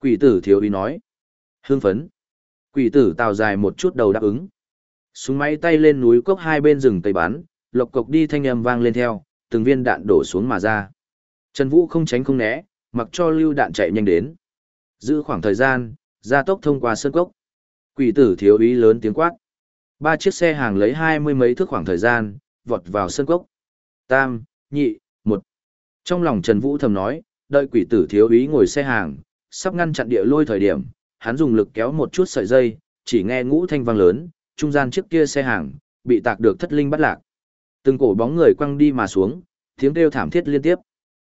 Quỷ tử thiếu uy nói. Hương phấn. Quỷ tử tào dài một chút đầu đáp ứng. Súng máy tay lên núi cốc hai bên rừng tây bắn, lộc cộc đi thanh âm vang lên theo, từng viên đạn đổ xuống mà ra. Trần Vũ không tránh không né, mặc cho lưu đạn chạy nhanh đến. Giữ khoảng thời gian, gia tốc thông qua sơn cốc. Quỷ tử thiếu ý lớn tiếng quát. Ba chiếc xe hàng lấy hai mươi mấy thước khoảng thời gian, vọt vào sân cốc. Tam, nhị, một. Trong lòng Trần Vũ thầm nói, đợi quỷ tử thiếu ý ngồi xe hàng, sắp ngăn chặn địa lôi thời điểm, hắn dùng lực kéo một chút sợi dây, chỉ nghe ngũ thanh vang lớn, trung gian chiếc kia xe hàng, bị tạc được thất linh bắt lạc. Từng cổ bóng người quăng đi mà xuống, tiếng kêu thảm thiết liên tiếp.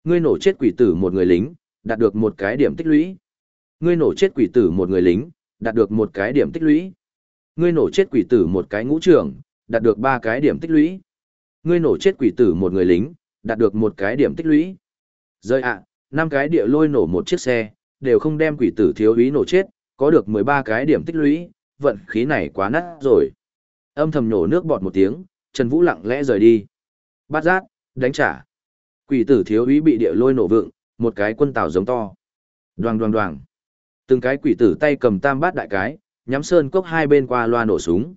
Ngươi nổ chết quỷ tử một người lính, đạt được một cái điểm tích lũy. Ngươi nổ chết quỷ tử một người lính, đạt được một cái điểm tích lũy. Ngươi nổ chết quỷ tử một cái ngũ trưởng, đạt được ba cái điểm tích lũy. Ngươi nổ chết quỷ tử một người lính, đạt được một cái điểm tích lũy. Rơi ạ, năm cái địa lôi nổ một chiếc xe, đều không đem quỷ tử thiếu úy nổ chết, có được 13 cái điểm tích lũy, vận khí này quá nát rồi. Âm thầm nổ nước bọt một tiếng, Trần Vũ lặng lẽ rời đi. Bắt giác, đánh trả. Quỷ tử thiếu úy bị địa lôi nổ vượng, một cái quân tàu giống to. Đoàng đoàng đoàng. Từng cái quỷ tử tay cầm tam bát đại cái, nhắm sơn cốc hai bên qua loa nổ súng.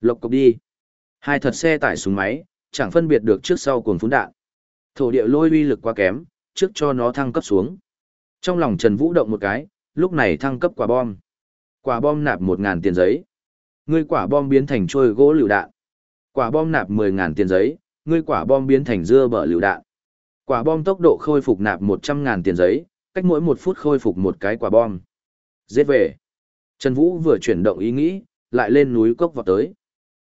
Lộc cốc đi. Hai thật xe tải súng máy, chẳng phân biệt được trước sau cuồng phún đạn. Thổ địa lôi uy lực quá kém, trước cho nó thăng cấp xuống. Trong lòng Trần Vũ động một cái, lúc này thăng cấp quả bom. Quả bom nạp một ngàn tiền giấy. Ngươi quả bom biến thành trôi gỗ lựu đạn. Quả bom nạp mười ngàn tiền giấy, ngươi quả bom biến thành dưa bở lựu đạn. Quả bom tốc độ khôi phục nạp 100.000 tiền giấy, cách mỗi một phút khôi phục một cái quả bom. Giết về. Trần Vũ vừa chuyển động ý nghĩ, lại lên núi cốc vào tới.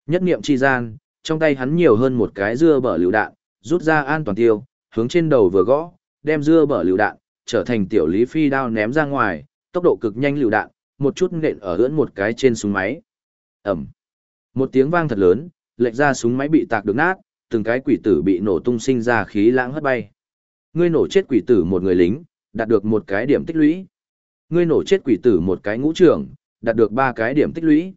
Nhất niệm chi gian, trong tay hắn nhiều hơn một cái dưa bở lựu đạn, rút ra an toàn tiêu, hướng trên đầu vừa gõ, đem dưa bở lựu đạn, trở thành tiểu lý phi đao ném ra ngoài, tốc độ cực nhanh lựu đạn, một chút nện ở ưỡn một cái trên súng máy. Ẩm. Một tiếng vang thật lớn, lệch ra súng máy bị tạc được nát, từng cái quỷ tử bị nổ tung sinh ra khí lãng hất bay. Ngươi nổ chết quỷ tử một người lính, đạt được một cái điểm tích lũy. Ngươi nổ chết quỷ tử một cái ngũ trưởng, đạt được ba cái điểm tích lũy.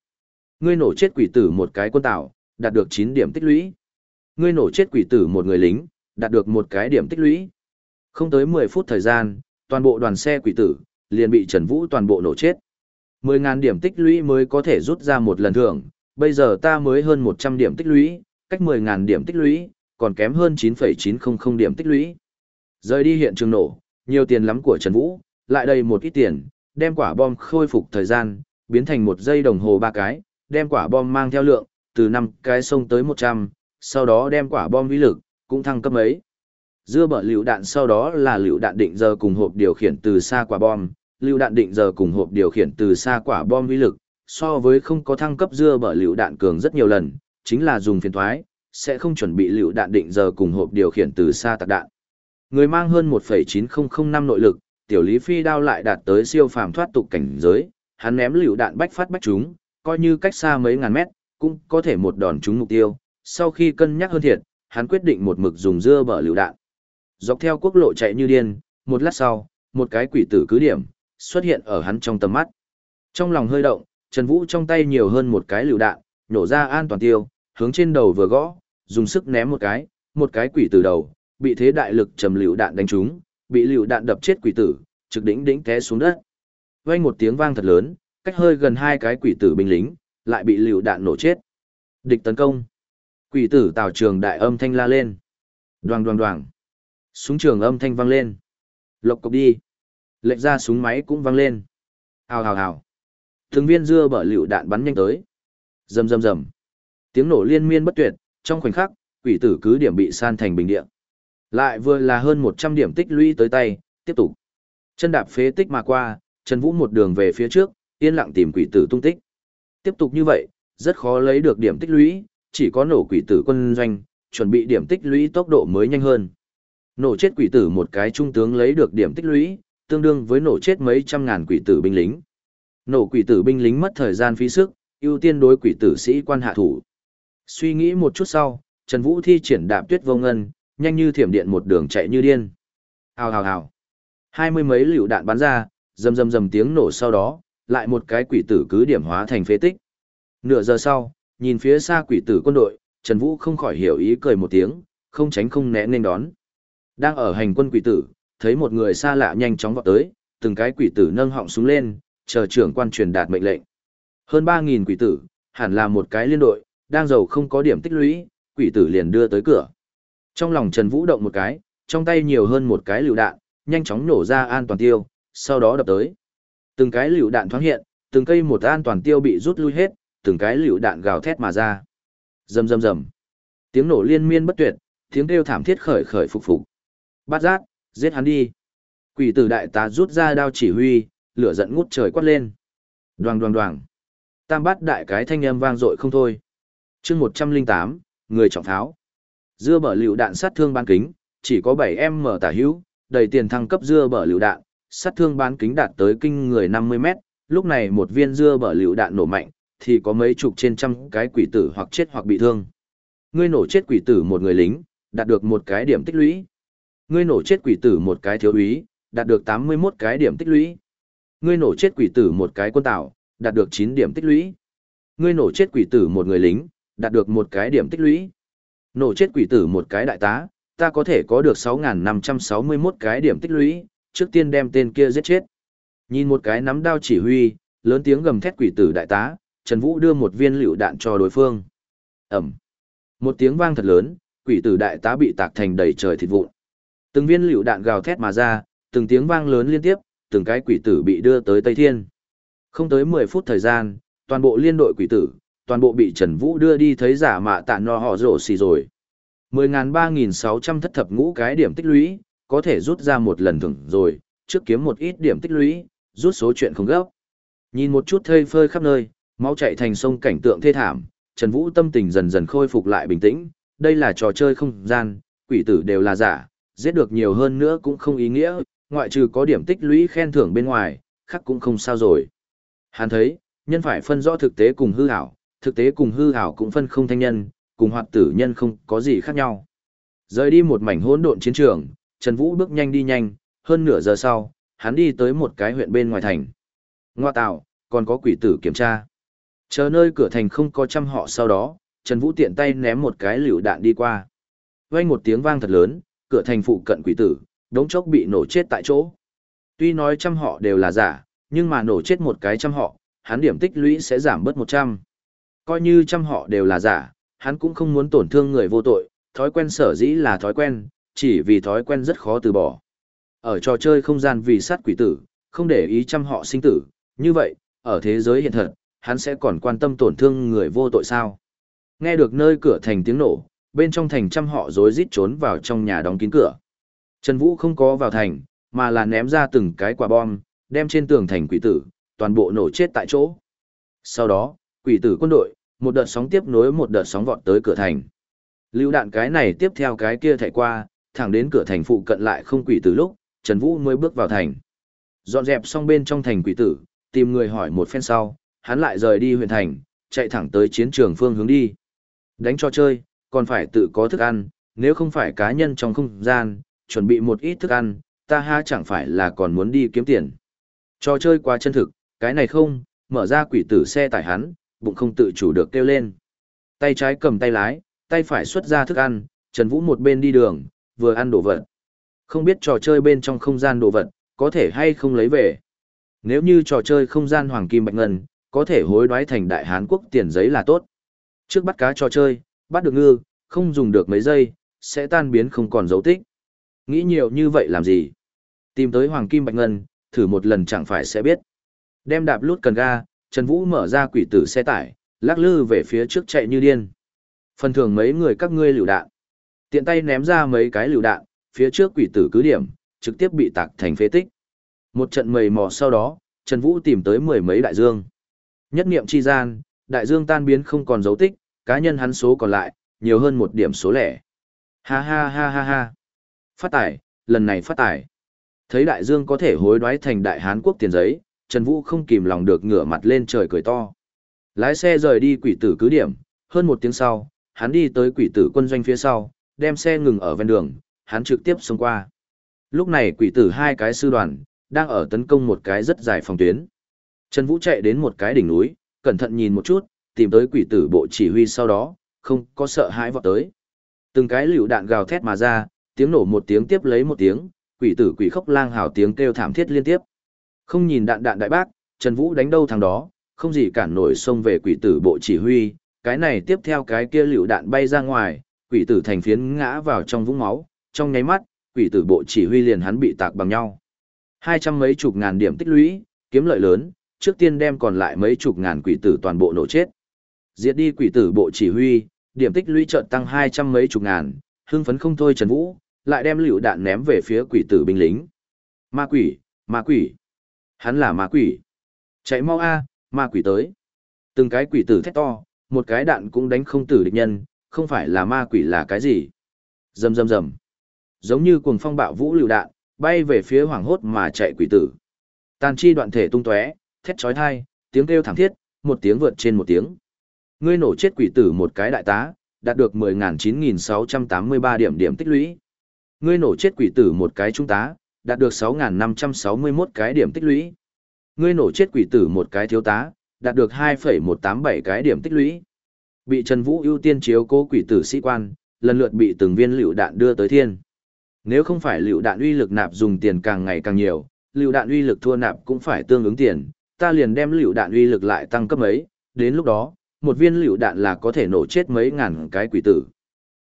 Ngươi nổ chết quỷ tử một cái quân tạo, đạt được 9 điểm tích lũy. Ngươi nổ chết quỷ tử một người lính, đạt được một cái điểm tích lũy. Không tới 10 phút thời gian, toàn bộ đoàn xe quỷ tử, liền bị Trần Vũ toàn bộ nổ chết. 10.000 điểm tích lũy mới có thể rút ra một lần thưởng, bây giờ ta mới hơn 100 điểm tích lũy, cách 10.000 điểm tích lũy, còn kém hơn 9,900 điểm tích lũy. Rời đi hiện trường nổ, nhiều tiền lắm của Trần Vũ, lại đầy một ít tiền, đem quả bom khôi phục thời gian, biến thành một giây đồng hồ ba cái, đem quả bom mang theo lượng, từ 5 cái sông tới 100, sau đó đem quả bom uy lực, cũng thăng cấp ấy. Dưa bở lựu đạn sau đó là lựu đạn định giờ cùng hộp điều khiển từ xa quả bom, lựu đạn định giờ cùng hộp điều khiển từ xa quả bom uy lực, so với không có thăng cấp dưa bở lựu đạn cường rất nhiều lần, chính là dùng phiền thoái, sẽ không chuẩn bị lựu đạn định giờ cùng hộp điều khiển từ xa tạc đạn. Người mang hơn 1,9005 nội lực, tiểu lý phi đao lại đạt tới siêu phàm thoát tục cảnh giới, hắn ném lựu đạn bách phát bách chúng, coi như cách xa mấy ngàn mét, cũng có thể một đòn trúng mục tiêu. Sau khi cân nhắc hơn thiệt, hắn quyết định một mực dùng dưa bở lựu đạn. Dọc theo quốc lộ chạy như điên, một lát sau, một cái quỷ tử cứ điểm, xuất hiện ở hắn trong tầm mắt. Trong lòng hơi động, Trần Vũ trong tay nhiều hơn một cái lựu đạn, nhổ ra an toàn tiêu, hướng trên đầu vừa gõ, dùng sức ném một cái, một cái quỷ tử đầu, bị thế đại lực trầm lựu đạn đánh trúng, bị lựu đạn đập chết quỷ tử, trực đỉnh đỉnh té xuống đất. Vang một tiếng vang thật lớn, cách hơi gần hai cái quỷ tử binh lính, lại bị lựu đạn nổ chết. Địch tấn công. Quỷ tử Tào Trường đại âm thanh la lên. Đoàng đoàng đoàng. Súng trường âm thanh vang lên. Lộc cục đi. Lệnh ra súng máy cũng vang lên. Hào hào hào. thường viên dưa bở lựu đạn bắn nhanh tới. Rầm rầm rầm. Tiếng nổ liên miên bất tuyệt, trong khoảnh khắc, quỷ tử cứ điểm bị san thành bình địa. Lại vừa là hơn 100 điểm tích lũy tới tay, tiếp tục. Chân đạp phế tích mà qua, Trần Vũ một đường về phía trước, yên lặng tìm quỷ tử tung tích. Tiếp tục như vậy, rất khó lấy được điểm tích lũy, chỉ có nổ quỷ tử quân doanh, chuẩn bị điểm tích lũy tốc độ mới nhanh hơn. Nổ chết quỷ tử một cái trung tướng lấy được điểm tích lũy, tương đương với nổ chết mấy trăm ngàn quỷ tử binh lính. Nổ quỷ tử binh lính mất thời gian phí sức, ưu tiên đối quỷ tử sĩ quan hạ thủ. Suy nghĩ một chút sau, Trần Vũ thi triển đạp tuyết vô ngân, nhanh như thiểm điện một đường chạy như điên. Hào hào hào. Hai mươi mấy liều đạn bắn ra, rầm rầm rầm tiếng nổ sau đó, lại một cái quỷ tử cứ điểm hóa thành phế tích. Nửa giờ sau, nhìn phía xa quỷ tử quân đội, Trần Vũ không khỏi hiểu ý cười một tiếng, không tránh không né nên đón. Đang ở hành quân quỷ tử, thấy một người xa lạ nhanh chóng vọt tới, từng cái quỷ tử nâng họng súng lên, chờ trưởng quan truyền đạt mệnh lệnh. Hơn 3000 quỷ tử, hẳn là một cái liên đội, đang giàu không có điểm tích lũy, quỷ tử liền đưa tới cửa. Trong lòng Trần Vũ động một cái, trong tay nhiều hơn một cái lựu đạn, nhanh chóng nổ ra an toàn tiêu, sau đó đập tới. Từng cái lựu đạn thoáng hiện, từng cây một an toàn tiêu bị rút lui hết, từng cái lựu đạn gào thét mà ra. Rầm rầm rầm. Tiếng nổ liên miên bất tuyệt, tiếng kêu thảm thiết khởi khởi phục phục. Bát giác, giết hắn đi. Quỷ tử đại tá rút ra đao chỉ huy, lửa giận ngút trời quát lên. Đoàng đoàng đoàng. Tam bát đại cái thanh âm vang dội không thôi. chương 108, người trọng tháo. Dưa bở lựu đạn sát thương bán kính, chỉ có 7M tả hữu, đầy tiền thăng cấp dưa bở lựu đạn, sát thương bán kính đạt tới kinh người 50 mét, lúc này một viên dưa bở lựu đạn nổ mạnh, thì có mấy chục trên trăm cái quỷ tử hoặc chết hoặc bị thương. Ngươi nổ chết quỷ tử một người lính, đạt được một cái điểm tích lũy. Ngươi nổ chết quỷ tử một cái thiếu úy, đạt được 81 cái điểm tích lũy. Ngươi nổ chết quỷ tử một cái quân tạo, đạt được 9 điểm tích lũy. Ngươi nổ chết quỷ tử một người lính, đạt được một cái điểm tích lũy. Nổ chết quỷ tử một cái đại tá, ta có thể có được 6.561 cái điểm tích lũy, trước tiên đem tên kia giết chết. Nhìn một cái nắm đao chỉ huy, lớn tiếng gầm thét quỷ tử đại tá, Trần Vũ đưa một viên lựu đạn cho đối phương. Ẩm. Một tiếng vang thật lớn, quỷ tử đại tá bị tạc thành đầy trời thịt vụn. Từng viên lựu đạn gào thét mà ra, từng tiếng vang lớn liên tiếp, từng cái quỷ tử bị đưa tới Tây Thiên. Không tới 10 phút thời gian, toàn bộ liên đội quỷ tử, toàn bộ bị Trần Vũ đưa đi thấy giả mạ tạ no họ rổ xì rồi. 10.000-3.600 thất thập ngũ cái điểm tích lũy, có thể rút ra một lần thưởng rồi, trước kiếm một ít điểm tích lũy, rút số chuyện không gấp. Nhìn một chút thơi phơi khắp nơi, máu chạy thành sông cảnh tượng thê thảm, Trần Vũ tâm tình dần dần khôi phục lại bình tĩnh, đây là trò chơi không gian, quỷ tử đều là giả, giết được nhiều hơn nữa cũng không ý nghĩa, ngoại trừ có điểm tích lũy khen thưởng bên ngoài, khác cũng không sao rồi. Hắn thấy, nhân phải phân rõ thực tế cùng hư ảo, thực tế cùng hư ảo cũng phân không thanh nhân, cùng hoạt tử nhân không có gì khác nhau. Rời đi một mảnh hỗn độn chiến trường, Trần Vũ bước nhanh đi nhanh, hơn nửa giờ sau, hắn đi tới một cái huyện bên ngoài thành. Ngoa tạo, còn có quỷ tử kiểm tra. Chờ nơi cửa thành không có trăm họ sau đó, Trần Vũ tiện tay ném một cái liều đạn đi qua. Vang một tiếng vang thật lớn, cửa thành phụ cận quỷ tử, đống chốc bị nổ chết tại chỗ. Tuy nói trăm họ đều là giả, nhưng mà nổ chết một cái trăm họ, hắn điểm tích lũy sẽ giảm bớt 100. Coi như trăm họ đều là giả, hắn cũng không muốn tổn thương người vô tội, thói quen sở dĩ là thói quen, chỉ vì thói quen rất khó từ bỏ. Ở trò chơi không gian vì sát quỷ tử, không để ý trăm họ sinh tử, như vậy, ở thế giới hiện thật, hắn sẽ còn quan tâm tổn thương người vô tội sao. Nghe được nơi cửa thành tiếng nổ, bên trong thành trăm họ rối rít trốn vào trong nhà đóng kín cửa. Trần Vũ không có vào thành, mà là ném ra từng cái quả bom, đem trên tường thành quỷ tử, toàn bộ nổ chết tại chỗ. Sau đó, quỷ tử quân đội, một đợt sóng tiếp nối một đợt sóng vọt tới cửa thành. Lưu đạn cái này tiếp theo cái kia thảy qua, thẳng đến cửa thành phụ cận lại không quỷ tử lúc, Trần Vũ mới bước vào thành. Dọn dẹp xong bên trong thành quỷ tử, tìm người hỏi một phen sau, hắn lại rời đi huyện thành, chạy thẳng tới chiến trường phương hướng đi. Đánh cho chơi, còn phải tự có thức ăn, nếu không phải cá nhân trong không gian, chuẩn bị một ít thức ăn, ta ha chẳng phải là còn muốn đi kiếm tiền. Trò chơi quá chân thực, cái này không, mở ra quỷ tử xe tải hắn, bụng không tự chủ được kêu lên. Tay trái cầm tay lái, tay phải xuất ra thức ăn, Trần Vũ một bên đi đường, vừa ăn đồ vật. Không biết trò chơi bên trong không gian đồ vật, có thể hay không lấy về. Nếu như trò chơi không gian hoàng kim bạch ngân, có thể hối đoái thành đại Hán quốc tiền giấy là tốt. Trước bắt cá trò chơi, bắt được ngư, không dùng được mấy giây, sẽ tan biến không còn dấu tích. Nghĩ nhiều như vậy làm gì? Tìm tới hoàng kim bạch ngân, thử một lần chẳng phải sẽ biết. Đem đạp lút cần ga, Trần Vũ mở ra quỷ tử xe tải, lắc lư về phía trước chạy như điên. Phần thường mấy người các ngươi lựu đạn. Tiện tay ném ra mấy cái lựu đạn, phía trước quỷ tử cứ điểm, trực tiếp bị tạc thành phế tích. Một trận mầy mò sau đó, Trần Vũ tìm tới mười mấy đại dương. Nhất niệm chi gian, đại dương tan biến không còn dấu tích, cá nhân hắn số còn lại, nhiều hơn một điểm số lẻ. Ha ha ha ha ha. Phát tải, lần này phát tải. Thấy đại dương có thể hối đoái thành đại Hán quốc tiền giấy, Trần Vũ không kìm lòng được ngửa mặt lên trời cười to. Lái xe rời đi quỷ tử cứ điểm, hơn một tiếng sau, hắn đi tới quỷ tử quân doanh phía sau, đem xe ngừng ở ven đường, hắn trực tiếp xông qua. Lúc này quỷ tử hai cái sư đoàn, đang ở tấn công một cái rất dài phòng tuyến. Trần Vũ chạy đến một cái đỉnh núi, cẩn thận nhìn một chút, tìm tới quỷ tử bộ chỉ huy sau đó, không có sợ hãi vọt tới. Từng cái liều đạn gào thét mà ra, tiếng nổ một tiếng tiếp lấy một tiếng, quỷ tử quỷ khốc lang hào tiếng kêu thảm thiết liên tiếp. Không nhìn đạn đạn đại bác, Trần Vũ đánh đâu thằng đó, không gì cản nổi xông về quỷ tử bộ chỉ huy, cái này tiếp theo cái kia liều đạn bay ra ngoài, quỷ tử thành phiến ngã vào trong vũng máu, trong nháy mắt, quỷ tử bộ chỉ huy liền hắn bị tạc bằng nhau. Hai trăm mấy chục ngàn điểm tích lũy, kiếm lợi lớn, trước tiên đem còn lại mấy chục ngàn quỷ tử toàn bộ nổ chết. Diệt đi quỷ tử bộ chỉ huy, điểm tích lũy chợt tăng hai trăm mấy chục ngàn, hưng phấn không thôi Trần Vũ, lại đem lựu đạn ném về phía quỷ tử binh lính. Ma quỷ, ma quỷ. Hắn là ma quỷ. Chạy mau a, ma quỷ tới. Từng cái quỷ tử thét to, một cái đạn cũng đánh không tử địch nhân, không phải là ma quỷ là cái gì. Rầm rầm rầm. Giống như cuồng phong bạo vũ lựu đạn, bay về phía hoàng hốt mà chạy quỷ tử. Tàn chi đoạn thể tung tóe, thét chói tai, tiếng kêu thảm thiết, một tiếng vượt trên một tiếng. Ngươi nổ chết quỷ tử một cái đại tá, đạt được 10.9683 điểm điểm tích lũy. Ngươi nổ chết quỷ tử một cái trung tá, đạt được 6.561 cái điểm tích lũy. Ngươi nổ chết quỷ tử một cái thiếu tá, đạt được 2,187 cái điểm tích lũy. Bị Trần Vũ ưu tiên chiếu cố quỷ tử sĩ quan, lần lượt bị từng viên lựu đạn đưa tới thiên. Nếu không phải lựu đạn uy lực nạp dùng tiền càng ngày càng nhiều, lựu đạn uy lực thua nạp cũng phải tương ứng tiền, ta liền đem lựu đạn uy lực lại tăng cấp mấy, đến lúc đó, một viên lựu đạn là có thể nổ chết mấy ngàn cái quỷ tử.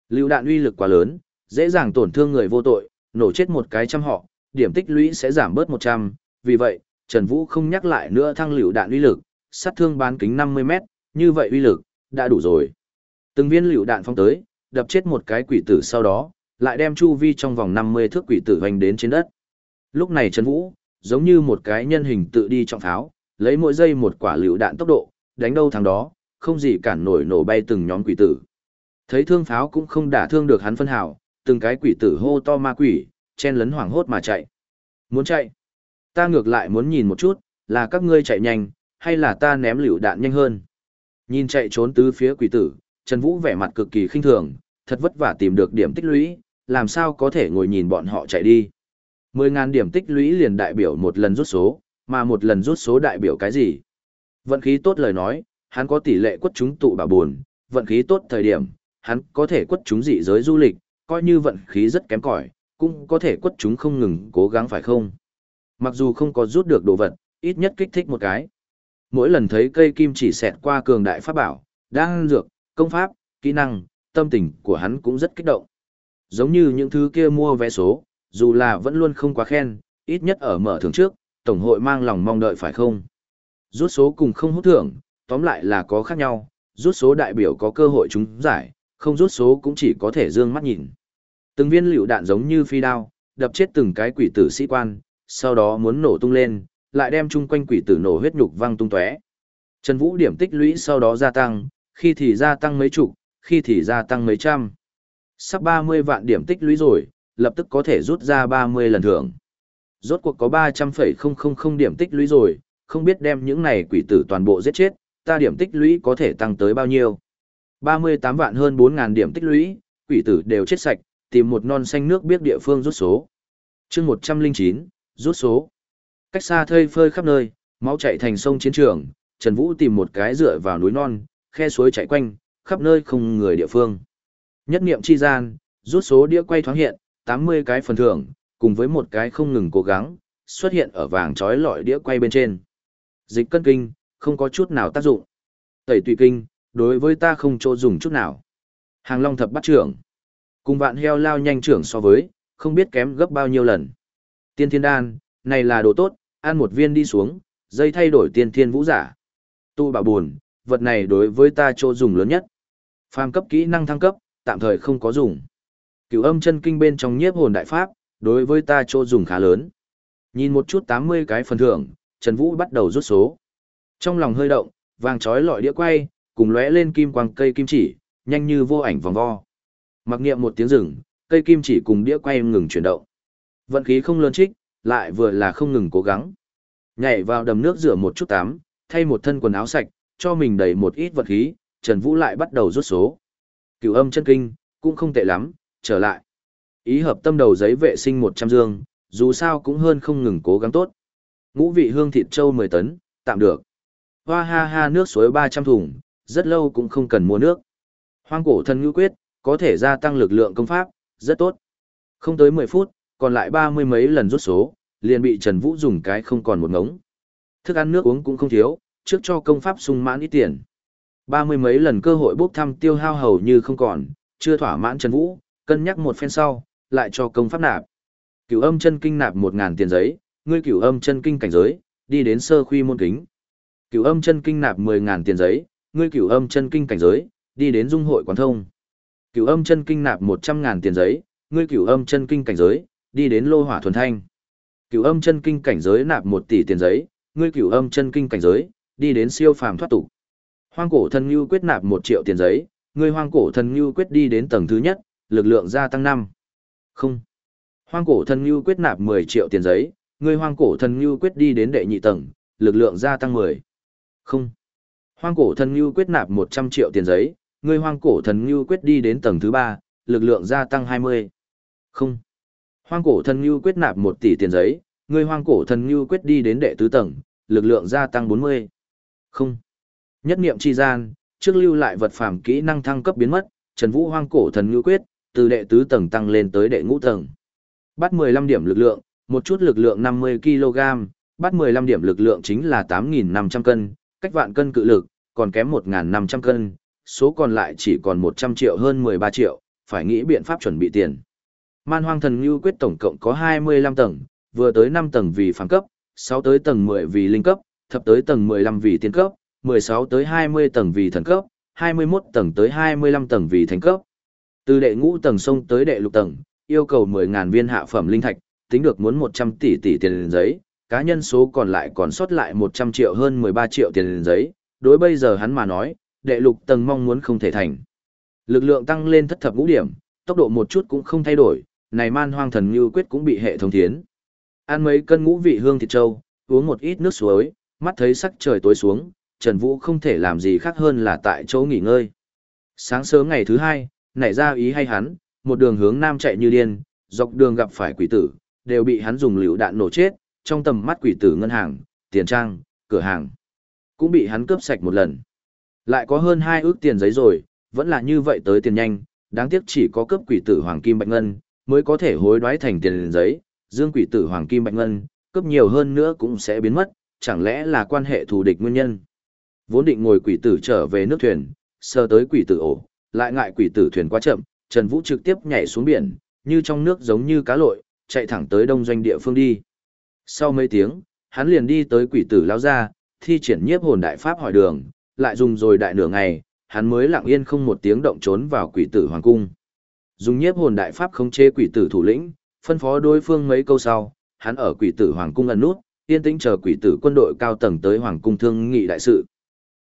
Lựu đạn uy lực quá lớn, dễ dàng tổn thương người vô tội, nổ chết một cái trăm họ, điểm tích lũy sẽ giảm bớt 100, vì vậy, Trần Vũ không nhắc lại nữa thăng lựu đạn uy lực, sát thương bán kính 50 mét, như vậy uy lực đã đủ rồi. Từng viên lựu đạn phong tới, đập chết một cái quỷ tử sau đó, lại đem chu vi trong vòng 50 thước quỷ tử hoành đến trên đất. Lúc này Trần Vũ, giống như một cái nhân hình tự đi trong tháo, lấy mỗi giây một quả lựu đạn tốc độ, đánh đâu thằng đó, không gì cản nổi nổ bay từng nhóm quỷ tử. Thấy thương pháo cũng không đả thương được hắn phân hào, từng cái quỷ tử hô to ma quỷ, chen lấn hoảng hốt mà chạy. Muốn chạy? Ta ngược lại muốn nhìn một chút, là các ngươi chạy nhanh, hay là ta ném lựu đạn nhanh hơn? Nhìn chạy trốn tứ phía quỷ tử, Trần Vũ vẻ mặt cực kỳ khinh thường, thật vất vả tìm được điểm tích lũy, làm sao có thể ngồi nhìn bọn họ chạy đi. 10.000 điểm tích lũy liền đại biểu một lần rút số, mà một lần rút số đại biểu cái gì? Vận khí tốt lời nói, hắn có tỷ lệ quất chúng tụ bảo buồn, vận khí tốt thời điểm, hắn có thể quất chúng dị giới du lịch, coi như vận khí rất kém cỏi, cũng có thể quất chúng không ngừng cố gắng phải không? Mặc dù không có rút được đồ vật, ít nhất kích thích một cái. Mỗi lần thấy cây kim chỉ xẹt qua cường đại pháp bảo, đang dược, công pháp, kỹ năng, tâm tình của hắn cũng rất kích động. Giống như những thứ kia mua vé số, dù là vẫn luôn không quá khen, ít nhất ở mở thưởng trước, Tổng hội mang lòng mong đợi phải không? Rút số cùng không hút thưởng, tóm lại là có khác nhau, rút số đại biểu có cơ hội trúng giải, không rút số cũng chỉ có thể dương mắt nhìn. Từng viên lựu đạn giống như phi đao, đập chết từng cái quỷ tử sĩ quan, sau đó muốn nổ tung lên, lại đem chung quanh quỷ tử nổ huyết nhục văng tung tóe. Trần Vũ điểm tích lũy sau đó gia tăng, khi thì gia tăng mấy chục, khi thì gia tăng mấy trăm. Sắp 30 vạn điểm tích lũy rồi, lập tức có thể rút ra 30 lần thưởng. Rốt cuộc có 300,000 điểm tích lũy rồi, không biết đem những này quỷ tử toàn bộ giết chết, ta điểm tích lũy có thể tăng tới bao nhiêu. 38 vạn hơn 4.000 điểm tích lũy, quỷ tử đều chết sạch, tìm một non xanh nước biết địa phương rút số. chương 109, rút số. Cách xa thơi phơi khắp nơi, máu chạy thành sông chiến trường, Trần Vũ tìm một cái dựa vào núi non, khe suối chạy quanh, khắp nơi không người địa phương. Nhất niệm chi gian, rút số đĩa quay thoáng hiện, 80 cái phần thưởng, cùng với một cái không ngừng cố gắng, xuất hiện ở vàng trói lọi đĩa quay bên trên. Dịch cân kinh, không có chút nào tác dụng. Tẩy tùy kinh, đối với ta không chỗ dùng chút nào. Hàng long thập bắt trưởng. Cùng vạn heo lao nhanh trưởng so với, không biết kém gấp bao nhiêu lần. Tiên thiên đan, này là đồ tốt, ăn một viên đi xuống, dây thay đổi tiên thiên vũ giả. Tu bảo buồn, vật này đối với ta chỗ dùng lớn nhất. Phàm cấp kỹ năng thăng cấp, tạm thời không có dùng. Cửu âm chân kinh bên trong nhiếp hồn đại pháp, đối với ta chỗ dùng khá lớn. Nhìn một chút 80 cái phần thưởng, Trần Vũ bắt đầu rút số. Trong lòng hơi động, vàng trói lọi đĩa quay, cùng lóe lên kim quang cây kim chỉ, nhanh như vô ảnh vòng vo. Mặc niệm một tiếng rừng, cây kim chỉ cùng đĩa quay ngừng chuyển động. Vận khí không lớn trích, lại vừa là không ngừng cố gắng. Nhảy vào đầm nước rửa một chút tắm, thay một thân quần áo sạch, cho mình đầy một ít vật khí, Trần Vũ lại bắt đầu rút số. Cửu âm chân kinh, cũng không tệ lắm, trở lại. Ý hợp tâm đầu giấy vệ sinh 100 dương, dù sao cũng hơn không ngừng cố gắng tốt. Ngũ vị hương thịt trâu 10 tấn, tạm được. Hoa ha ha nước suối 300 thùng, rất lâu cũng không cần mua nước. Hoang cổ thần ngữ quyết, có thể gia tăng lực lượng công pháp, rất tốt. Không tới 10 phút, còn lại ba mươi mấy lần rút số, liền bị Trần Vũ dùng cái không còn một ngống. Thức ăn nước uống cũng không thiếu, trước cho công pháp sung mãn ít tiền. Ba mươi mấy lần cơ hội bốc thăm tiêu hao hầu như không còn, chưa thỏa mãn Trần Vũ, cân nhắc một phen sau, lại cho công pháp nạp. Cửu âm chân kinh nạp một ngàn tiền giấy, ngươi cửu âm chân kinh cảnh giới, đi đến sơ khuy môn kính. Cửu âm chân kinh nạp mười ngàn tiền giấy, ngươi cửu âm chân kinh cảnh giới, đi đến dung hội quán thông. Cửu âm chân kinh nạp một trăm ngàn tiền giấy, ngươi cửu âm chân kinh cảnh giới, đi đến lô hỏa thuần thanh. Cửu âm chân kinh cảnh giới nạp một tỷ tiền giấy, ngươi cửu âm chân kinh cảnh giới, đi đến siêu phàm thoát tục. Hoang cổ thần lưu quyết nạp một triệu tiền giấy, ngươi hoang cổ thần lưu quyết đi đến tầng thứ nhất, lực lượng gia tăng năm. Không. Hoang cổ thần lưu quyết nạp 10 triệu tiền giấy, ngươi hoang cổ thần lưu quyết đi đến đệ nhị tầng, lực lượng gia tăng 10. Không. Hoang cổ thần lưu quyết nạp 100 triệu tiền giấy, ngươi hoang cổ thần lưu quyết đi đến tầng thứ ba, lực lượng gia tăng 20. Không. Hoang cổ thần lưu quyết nạp một tỷ tiền giấy, ngươi hoang cổ thần lưu quyết đi đến đệ tứ tầng, lực lượng gia tăng 40. Không. Nhất niệm chi gian, trước lưu lại vật phẩm kỹ năng thăng cấp biến mất, Trần Vũ hoang cổ thần lưu quyết, từ đệ tứ tầng tăng lên tới đệ ngũ tầng. Bắt 15 điểm lực lượng, một chút lực lượng 50 kg, bắt 15 điểm lực lượng chính là 8.500 cân, cách vạn cân cự lực, còn kém 1.500 cân, số còn lại chỉ còn 100 triệu hơn 13 triệu, phải nghĩ biện pháp chuẩn bị tiền. Man hoang thần như quyết tổng cộng có 25 tầng, vừa tới 5 tầng vì phàm cấp, 6 tới tầng 10 vì linh cấp, thập tới tầng 15 vì tiên cấp, 16 tới 20 tầng vì thần cấp, 21 tầng tới 25 tầng vì thánh cấp. Từ đệ ngũ tầng sông tới đệ lục tầng, yêu cầu 10.000 viên hạ phẩm linh thạch, tính được muốn 100 tỷ tỷ tiền giấy, cá nhân số còn lại còn sót lại 100 triệu hơn 13 triệu tiền giấy, đối bây giờ hắn mà nói, đệ lục tầng mong muốn không thể thành. Lực lượng tăng lên thất thập ngũ điểm, tốc độ một chút cũng không thay đổi, này man hoang thần như quyết cũng bị hệ thống thiến. Ăn mấy cân ngũ vị hương thịt trâu, uống một ít nước suối, mắt thấy sắc trời tối xuống, Trần Vũ không thể làm gì khác hơn là tại chỗ nghỉ ngơi. Sáng sớm ngày thứ hai, nảy ra ý hay hắn, một đường hướng nam chạy như điên, dọc đường gặp phải quỷ tử, đều bị hắn dùng lựu đạn nổ chết, trong tầm mắt quỷ tử ngân hàng, tiền trang, cửa hàng, cũng bị hắn cướp sạch một lần. Lại có hơn hai ước tiền giấy rồi, vẫn là như vậy tới tiền nhanh, đáng tiếc chỉ có cướp quỷ tử hoàng kim bạch ngân, mới có thể hối đoái thành tiền giấy, dương quỷ tử hoàng kim bạch ngân, cướp nhiều hơn nữa cũng sẽ biến mất, chẳng lẽ là quan hệ thù địch nguyên nhân. Vốn định ngồi quỷ tử trở về nước thuyền, sơ tới quỷ tử ổ, lại ngại quỷ tử thuyền quá chậm, Trần Vũ trực tiếp nhảy xuống biển, như trong nước giống như cá lội, chạy thẳng tới đông doanh địa phương đi. Sau mấy tiếng, hắn liền đi tới quỷ tử lao ra, thi triển nhiếp hồn đại pháp hỏi đường, lại dùng rồi đại nửa ngày, hắn mới lặng yên không một tiếng động trốn vào quỷ tử hoàng cung. Dùng nhiếp hồn đại pháp khống chế quỷ tử thủ lĩnh, phân phó đối phương mấy câu sau, hắn ở quỷ tử hoàng cung ẩn nút, yên tĩnh chờ quỷ tử quân đội cao tầng tới hoàng cung thương nghị đại sự.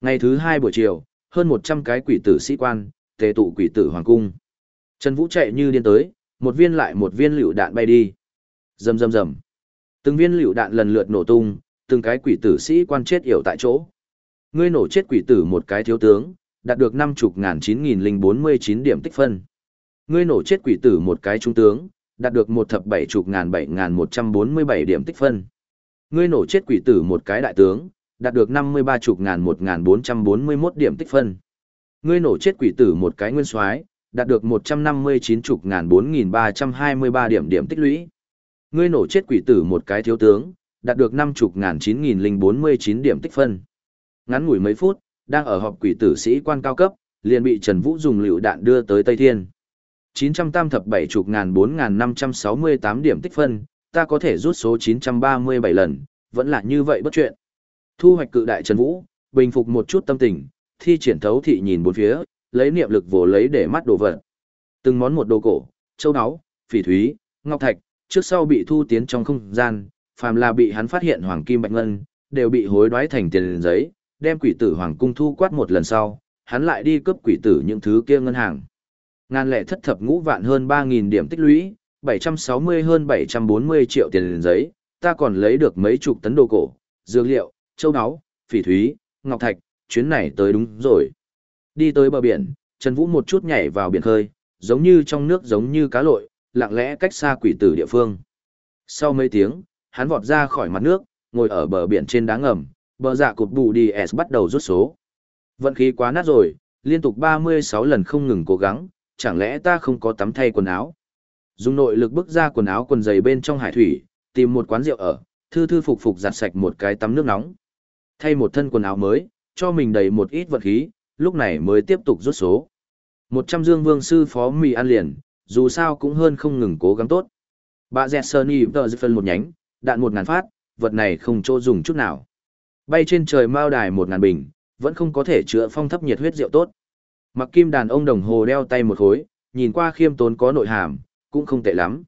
Ngày thứ hai buổi chiều, hơn 100 cái quỷ tử sĩ quan, tề tụ quỷ tử hoàng cung. Trần Vũ chạy như điên tới, một viên lại một viên lựu đạn bay đi. Rầm rầm rầm. Từng viên lựu đạn lần lượt nổ tung, từng cái quỷ tử sĩ quan chết yểu tại chỗ. Ngươi nổ chết quỷ tử một cái thiếu tướng, đạt được năm chục ngàn chín nghìn linh bốn mươi chín điểm tích phân. Ngươi nổ chết quỷ tử một cái trung tướng, đạt được một thập bảy chục ngàn bảy ngàn một trăm bốn mươi bảy điểm tích phân. Ngươi nổ chết quỷ tử một cái đại tướng, đạt được năm mươi ba chục ngàn một ngàn bốn trăm bốn mươi 141 điểm tích phân. Ngươi nổ chết quỷ tử một cái nguyên soái, đạt được một trăm năm mươi chín chục ngàn bốn nghìn ba trăm hai mươi ba điểm điểm tích lũy. Ngươi nổ chết quỷ tử một cái thiếu tướng, đạt được năm chục ngàn chín nghìn linh bốn mươi chín điểm tích phân. Ngắn ngủi mấy phút, đang ở họp quỷ tử sĩ quan cao cấp, liền bị Trần Vũ dùng lựu đạn đưa tới Tây Thiên. Chín trăm tam thập bảy chục ngàn bốn ngàn năm trăm sáu mươi tám điểm tích phân, ta có thể rút số chín trăm ba mươi bảy lần, vẫn là như vậy bất chuyện. Thu hoạch cự đại Trần Vũ, bình phục một chút tâm tình, thi triển thấu thị nhìn bốn phía, lấy niệm lực vồ lấy để mắt đồ vật. Từng món một đồ cổ, châu áo, phỉ thúy, ngọc thạch, trước sau bị thu tiến trong không gian, phàm là bị hắn phát hiện hoàng kim bạch ngân, đều bị hối đoái thành tiền giấy, đem quỷ tử hoàng cung thu quát một lần sau, hắn lại đi cướp quỷ tử những thứ kia ngân hàng. Ngàn lẻ thất thập ngũ vạn hơn 3.000 điểm tích lũy, 760 hơn 740 triệu tiền giấy, ta còn lấy được mấy chục tấn đồ cổ, dược liệu, châu áo, phỉ thúy, ngọc thạch, chuyến này tới đúng rồi. Đi tới bờ biển, Trần Vũ một chút nhảy vào biển khơi, giống như trong nước giống như cá lội, lặng lẽ cách xa quỷ tử địa phương. Sau mấy tiếng, hắn vọt ra khỏi mặt nước, ngồi ở bờ biển trên đá ngầm, bờ dạ cột bù đi S bắt đầu rút số. Vận khí quá nát rồi, liên tục 36 lần không ngừng cố gắng, chẳng lẽ ta không có tắm thay quần áo. Dùng nội lực bức ra quần áo quần giày bên trong hải thủy, tìm một quán rượu ở, thư thư phục phục giặt sạch một cái tắm nước nóng. Thay một thân quần áo mới, cho mình đầy một ít vật khí, lúc này mới tiếp tục rút số. 100 dương vương sư phó mì ăn liền, dù sao cũng hơn không ngừng cố gắng tốt. Bà dẹt sơn y tờ phân một nhánh, đạn một ngàn phát, vật này không chỗ dùng chút nào. Bay trên trời mao đài một ngàn bình, vẫn không có thể chữa phong thấp nhiệt huyết rượu tốt. Mặc kim đàn ông đồng hồ đeo tay một khối, nhìn qua khiêm tốn có nội hàm, cũng không tệ lắm.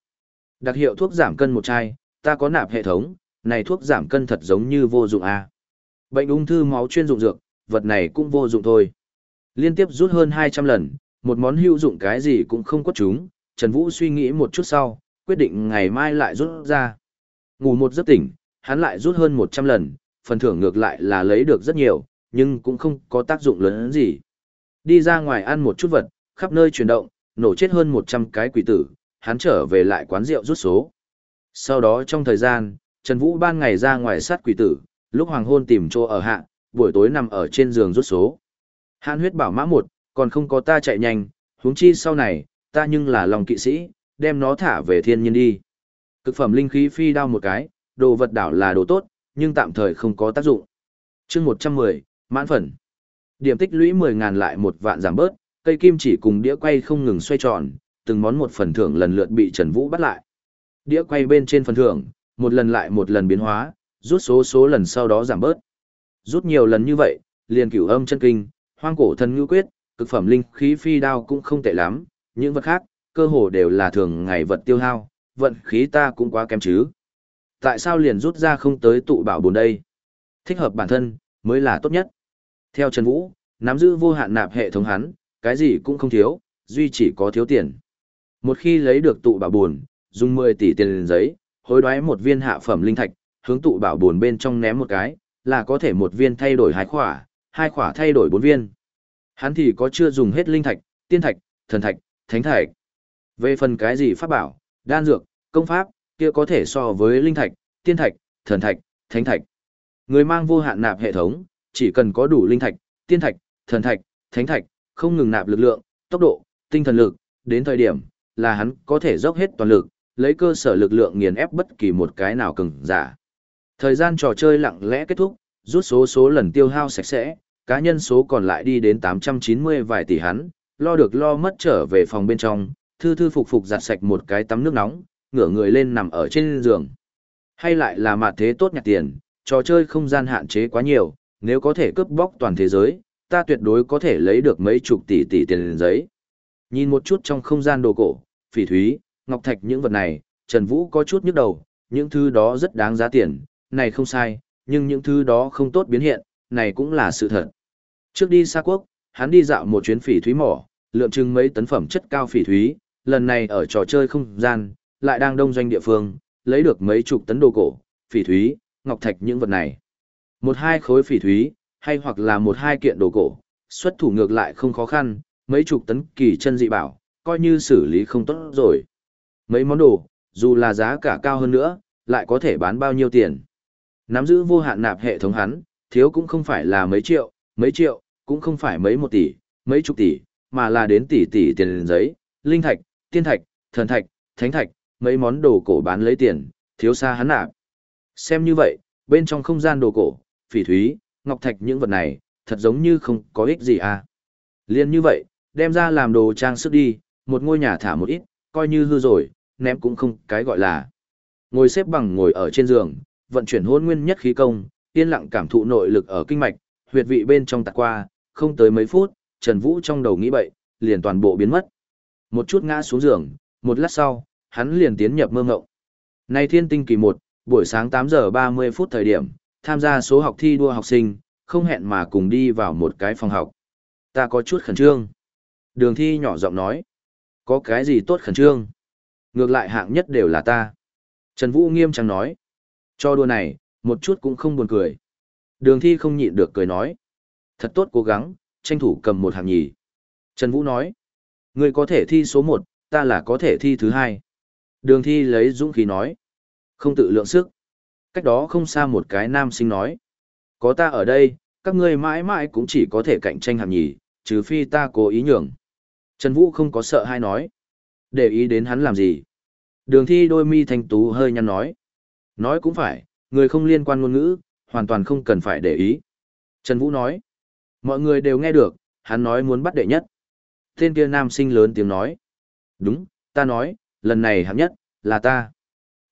Đặc hiệu thuốc giảm cân một chai, ta có nạp hệ thống, này thuốc giảm cân thật giống như vô dụng a. Bệnh ung thư máu chuyên dụng dược, vật này cũng vô dụng thôi. Liên tiếp rút hơn 200 lần, một món hữu dụng cái gì cũng không có chúng, Trần Vũ suy nghĩ một chút sau, quyết định ngày mai lại rút ra. Ngủ một giấc tỉnh, hắn lại rút hơn 100 lần, phần thưởng ngược lại là lấy được rất nhiều, nhưng cũng không có tác dụng lớn gì. Đi ra ngoài ăn một chút vật, khắp nơi chuyển động, nổ chết hơn 100 cái quỷ tử, hắn trở về lại quán rượu rút số. Sau đó trong thời gian, Trần Vũ ban ngày ra ngoài sát quỷ tử, lúc hoàng hôn tìm chỗ ở hạ, buổi tối nằm ở trên giường rút số. Hãn huyết bảo mã một, còn không có ta chạy nhanh, huống chi sau này, ta nhưng là lòng kỵ sĩ, đem nó thả về thiên nhiên đi. Cực phẩm linh khí phi đao một cái, đồ vật đảo là đồ tốt, nhưng tạm thời không có tác dụng. chương 110, mãn phần. Điểm tích lũy 10.000 lại một vạn giảm bớt, cây kim chỉ cùng đĩa quay không ngừng xoay tròn, từng món một phần thưởng lần lượt bị Trần Vũ bắt lại. Đĩa quay bên trên phần thưởng, một lần lại một lần biến hóa, rút số số lần sau đó giảm bớt. Rút nhiều lần như vậy, liền cửu âm chân kinh, hoang cổ thần ngư quyết, cực phẩm linh khí phi đao cũng không tệ lắm, những vật khác, cơ hồ đều là thường ngày vật tiêu hao, vận khí ta cũng quá kém chứ. Tại sao liền rút ra không tới tụ bảo bồn đây? Thích hợp bản thân, mới là tốt nhất. Theo Trần Vũ, nắm giữ vô hạn nạp hệ thống hắn, cái gì cũng không thiếu, duy chỉ có thiếu tiền. Một khi lấy được tụ bảo buồn, dùng 10 tỷ tiền giấy, hối đoái một viên hạ phẩm linh thạch, hướng tụ bảo buồn bên trong ném một cái, là có thể một viên thay đổi hai khỏa, hai khỏa thay đổi bốn viên. Hắn thì có chưa dùng hết linh thạch, tiên thạch, thần thạch, thánh thạch. Về phần cái gì pháp bảo, đan dược, công pháp, kia có thể so với linh thạch, tiên thạch, thần thạch, thánh thạch. Người mang vô hạn nạp hệ thống, chỉ cần có đủ linh thạch, tiên thạch, thần thạch, thánh thạch, không ngừng nạp lực lượng, tốc độ, tinh thần lực, đến thời điểm là hắn có thể dốc hết toàn lực, lấy cơ sở lực lượng nghiền ép bất kỳ một cái nào cường giả. Thời gian trò chơi lặng lẽ kết thúc, rút số số lần tiêu hao sạch sẽ, cá nhân số còn lại đi đến 890 vài tỷ hắn, lo được lo mất trở về phòng bên trong, thư thư phục phục giặt sạch một cái tắm nước nóng, ngửa người lên nằm ở trên giường. Hay lại là mặt thế tốt nhặt tiền, trò chơi không gian hạn chế quá nhiều, nếu có thể cướp bóc toàn thế giới, ta tuyệt đối có thể lấy được mấy chục tỷ tỷ tiền giấy. Nhìn một chút trong không gian đồ cổ, phỉ thúy, ngọc thạch những vật này, Trần Vũ có chút nhức đầu, những thứ đó rất đáng giá tiền, này không sai, nhưng những thứ đó không tốt biến hiện, này cũng là sự thật. Trước đi xa quốc, hắn đi dạo một chuyến phỉ thúy mỏ, lượng trưng mấy tấn phẩm chất cao phỉ thúy, lần này ở trò chơi không gian, lại đang đông doanh địa phương, lấy được mấy chục tấn đồ cổ, phỉ thúy, ngọc thạch những vật này. Một hai khối phỉ thúy, hay hoặc là một hai kiện đồ cổ, xuất thủ ngược lại không khó khăn, mấy chục tấn kỳ chân dị bảo, coi như xử lý không tốt rồi. Mấy món đồ, dù là giá cả cao hơn nữa, lại có thể bán bao nhiêu tiền. Nắm giữ vô hạn nạp hệ thống hắn, thiếu cũng không phải là mấy triệu, mấy triệu, cũng không phải mấy một tỷ, mấy chục tỷ, mà là đến tỷ tỷ tiền giấy, linh thạch, tiên thạch, thần thạch, thánh thạch, mấy món đồ cổ bán lấy tiền, thiếu xa hắn nạp. Xem như vậy, bên trong không gian đồ cổ, phỉ thúy, ngọc thạch những vật này, thật giống như không có ích gì à. Liên như vậy, đem ra làm đồ trang sức đi, một ngôi nhà thả một ít, coi như hư rồi, ném cũng không cái gọi là. Ngồi xếp bằng ngồi ở trên giường, vận chuyển hôn nguyên nhất khí công, yên lặng cảm thụ nội lực ở kinh mạch, huyệt vị bên trong tạc qua, không tới mấy phút, Trần Vũ trong đầu nghĩ bậy, liền toàn bộ biến mất. Một chút ngã xuống giường, một lát sau, hắn liền tiến nhập mơ ngộng. Nay thiên tinh kỳ 1, buổi sáng 8 giờ 30 phút thời điểm, tham gia số học thi đua học sinh, không hẹn mà cùng đi vào một cái phòng học. Ta có chút khẩn trương. Đường thi nhỏ giọng nói. Có cái gì tốt khẩn trương? Ngược lại hạng nhất đều là ta. Trần Vũ nghiêm trang nói. Cho đua này, một chút cũng không buồn cười. Đường thi không nhịn được cười nói. Thật tốt cố gắng, tranh thủ cầm một hạng nhì. Trần Vũ nói. Người có thể thi số 1, ta là có thể thi thứ hai. Đường thi lấy dũng khí nói. Không tự lượng sức. Cách đó không xa một cái nam sinh nói. Có ta ở đây, các ngươi mãi mãi cũng chỉ có thể cạnh tranh hạng nhì, trừ phi ta cố ý nhường. Trần Vũ không có sợ hay nói. Để ý đến hắn làm gì? Đường thi đôi mi thanh tú hơi nhăn nói. Nói cũng phải, người không liên quan ngôn ngữ, hoàn toàn không cần phải để ý. Trần Vũ nói. Mọi người đều nghe được, hắn nói muốn bắt đệ nhất. Tên kia nam sinh lớn tiếng nói. Đúng, ta nói, lần này hạng nhất, là ta.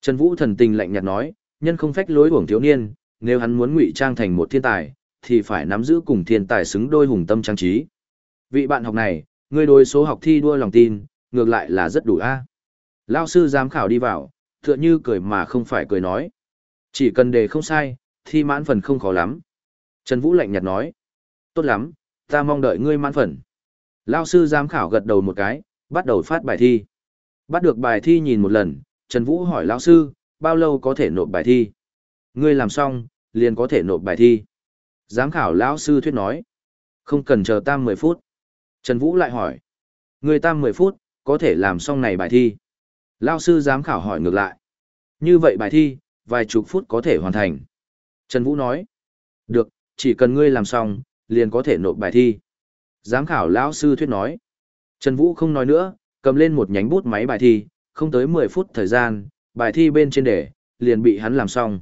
Trần Vũ thần tình lạnh nhạt nói, nhân không phách lối uổng thiếu niên, nếu hắn muốn ngụy trang thành một thiên tài, thì phải nắm giữ cùng thiên tài xứng đôi hùng tâm trang trí. Vị bạn học này, người đối số học thi đua lòng tin, ngược lại là rất đủ a. À. Lao sư giám khảo đi vào, tựa như cười mà không phải cười nói. Chỉ cần đề không sai, thi mãn phần không khó lắm. Trần Vũ lạnh nhạt nói. Tốt lắm, ta mong đợi ngươi mãn phần. Lao sư giám khảo gật đầu một cái, bắt đầu phát bài thi. Bắt được bài thi nhìn một lần, Trần Vũ hỏi lão sư, bao lâu có thể nộp bài thi? Ngươi làm xong, liền có thể nộp bài thi. Giám khảo lão sư thuyết nói. Không cần chờ tam 10 phút. Trần Vũ lại hỏi. Ngươi tam 10 phút, có thể làm xong này bài thi. Lão sư giám khảo hỏi ngược lại. Như vậy bài thi, vài chục phút có thể hoàn thành. Trần Vũ nói. Được, chỉ cần ngươi làm xong, liền có thể nộp bài thi. Giám khảo lão sư thuyết nói. Trần Vũ không nói nữa, cầm lên một nhánh bút máy bài thi, không tới 10 phút thời gian, bài thi bên trên đề, liền bị hắn làm xong.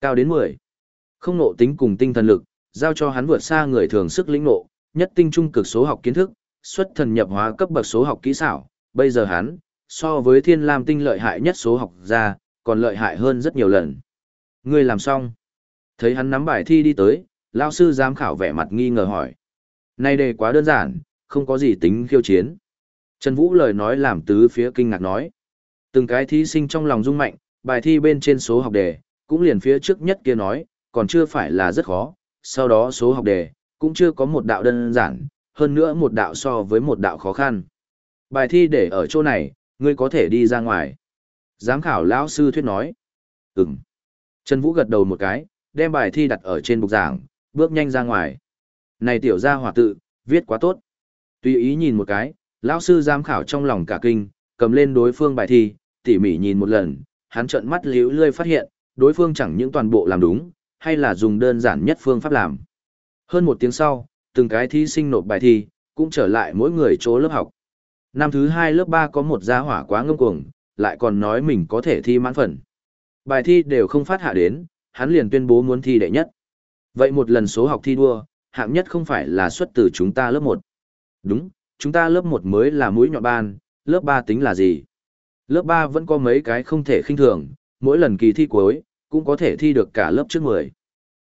Cao đến 10. Không nộ tính cùng tinh thần lực, giao cho hắn vượt xa người thường sức lĩnh nộ, nhất tinh trung cực số học kiến thức, xuất thần nhập hóa cấp bậc số học kỹ xảo. Bây giờ hắn, so với thiên lam tinh lợi hại nhất số học ra, còn lợi hại hơn rất nhiều lần. Ngươi làm xong. Thấy hắn nắm bài thi đi tới, lao sư giám khảo vẻ mặt nghi ngờ hỏi. Này đề quá đơn giản, không có gì tính khiêu chiến. Trần Vũ lời nói làm tứ phía kinh ngạc nói. Từng cái thí sinh trong lòng rung mạnh, bài thi bên trên số học đề, cũng liền phía trước nhất kia nói, còn chưa phải là rất khó, sau đó số học đề, cũng chưa có một đạo đơn giản, hơn nữa một đạo so với một đạo khó khăn. Bài thi để ở chỗ này, ngươi có thể đi ra ngoài. Giám khảo lão sư thuyết nói. Ừm. Trần Vũ gật đầu một cái, đem bài thi đặt ở trên bục giảng, bước nhanh ra ngoài. Này tiểu gia hỏa tự, viết quá tốt. Tùy ý nhìn một cái, lão sư giám khảo trong lòng cả kinh, cầm lên đối phương bài thi, tỉ mỉ nhìn một lần, hắn trợn mắt liễu lươi phát hiện, đối phương chẳng những toàn bộ làm đúng, hay là dùng đơn giản nhất phương pháp làm. Hơn một tiếng sau, từng cái thí sinh nộp bài thi, cũng trở lại mỗi người chỗ lớp học. Năm thứ hai lớp ba có một gia hỏa quá ngông cuồng, lại còn nói mình có thể thi mãn phần. Bài thi đều không phát hạ đến, hắn liền tuyên bố muốn thi đệ nhất. Vậy một lần số học thi đua, hạng nhất không phải là xuất từ chúng ta lớp một? Đúng, chúng ta lớp 1 mới là mũi nhọn ban, lớp 3 tính là gì? Lớp 3 vẫn có mấy cái không thể khinh thường, mỗi lần kỳ thi cuối, cũng có thể thi được cả lớp trước 10.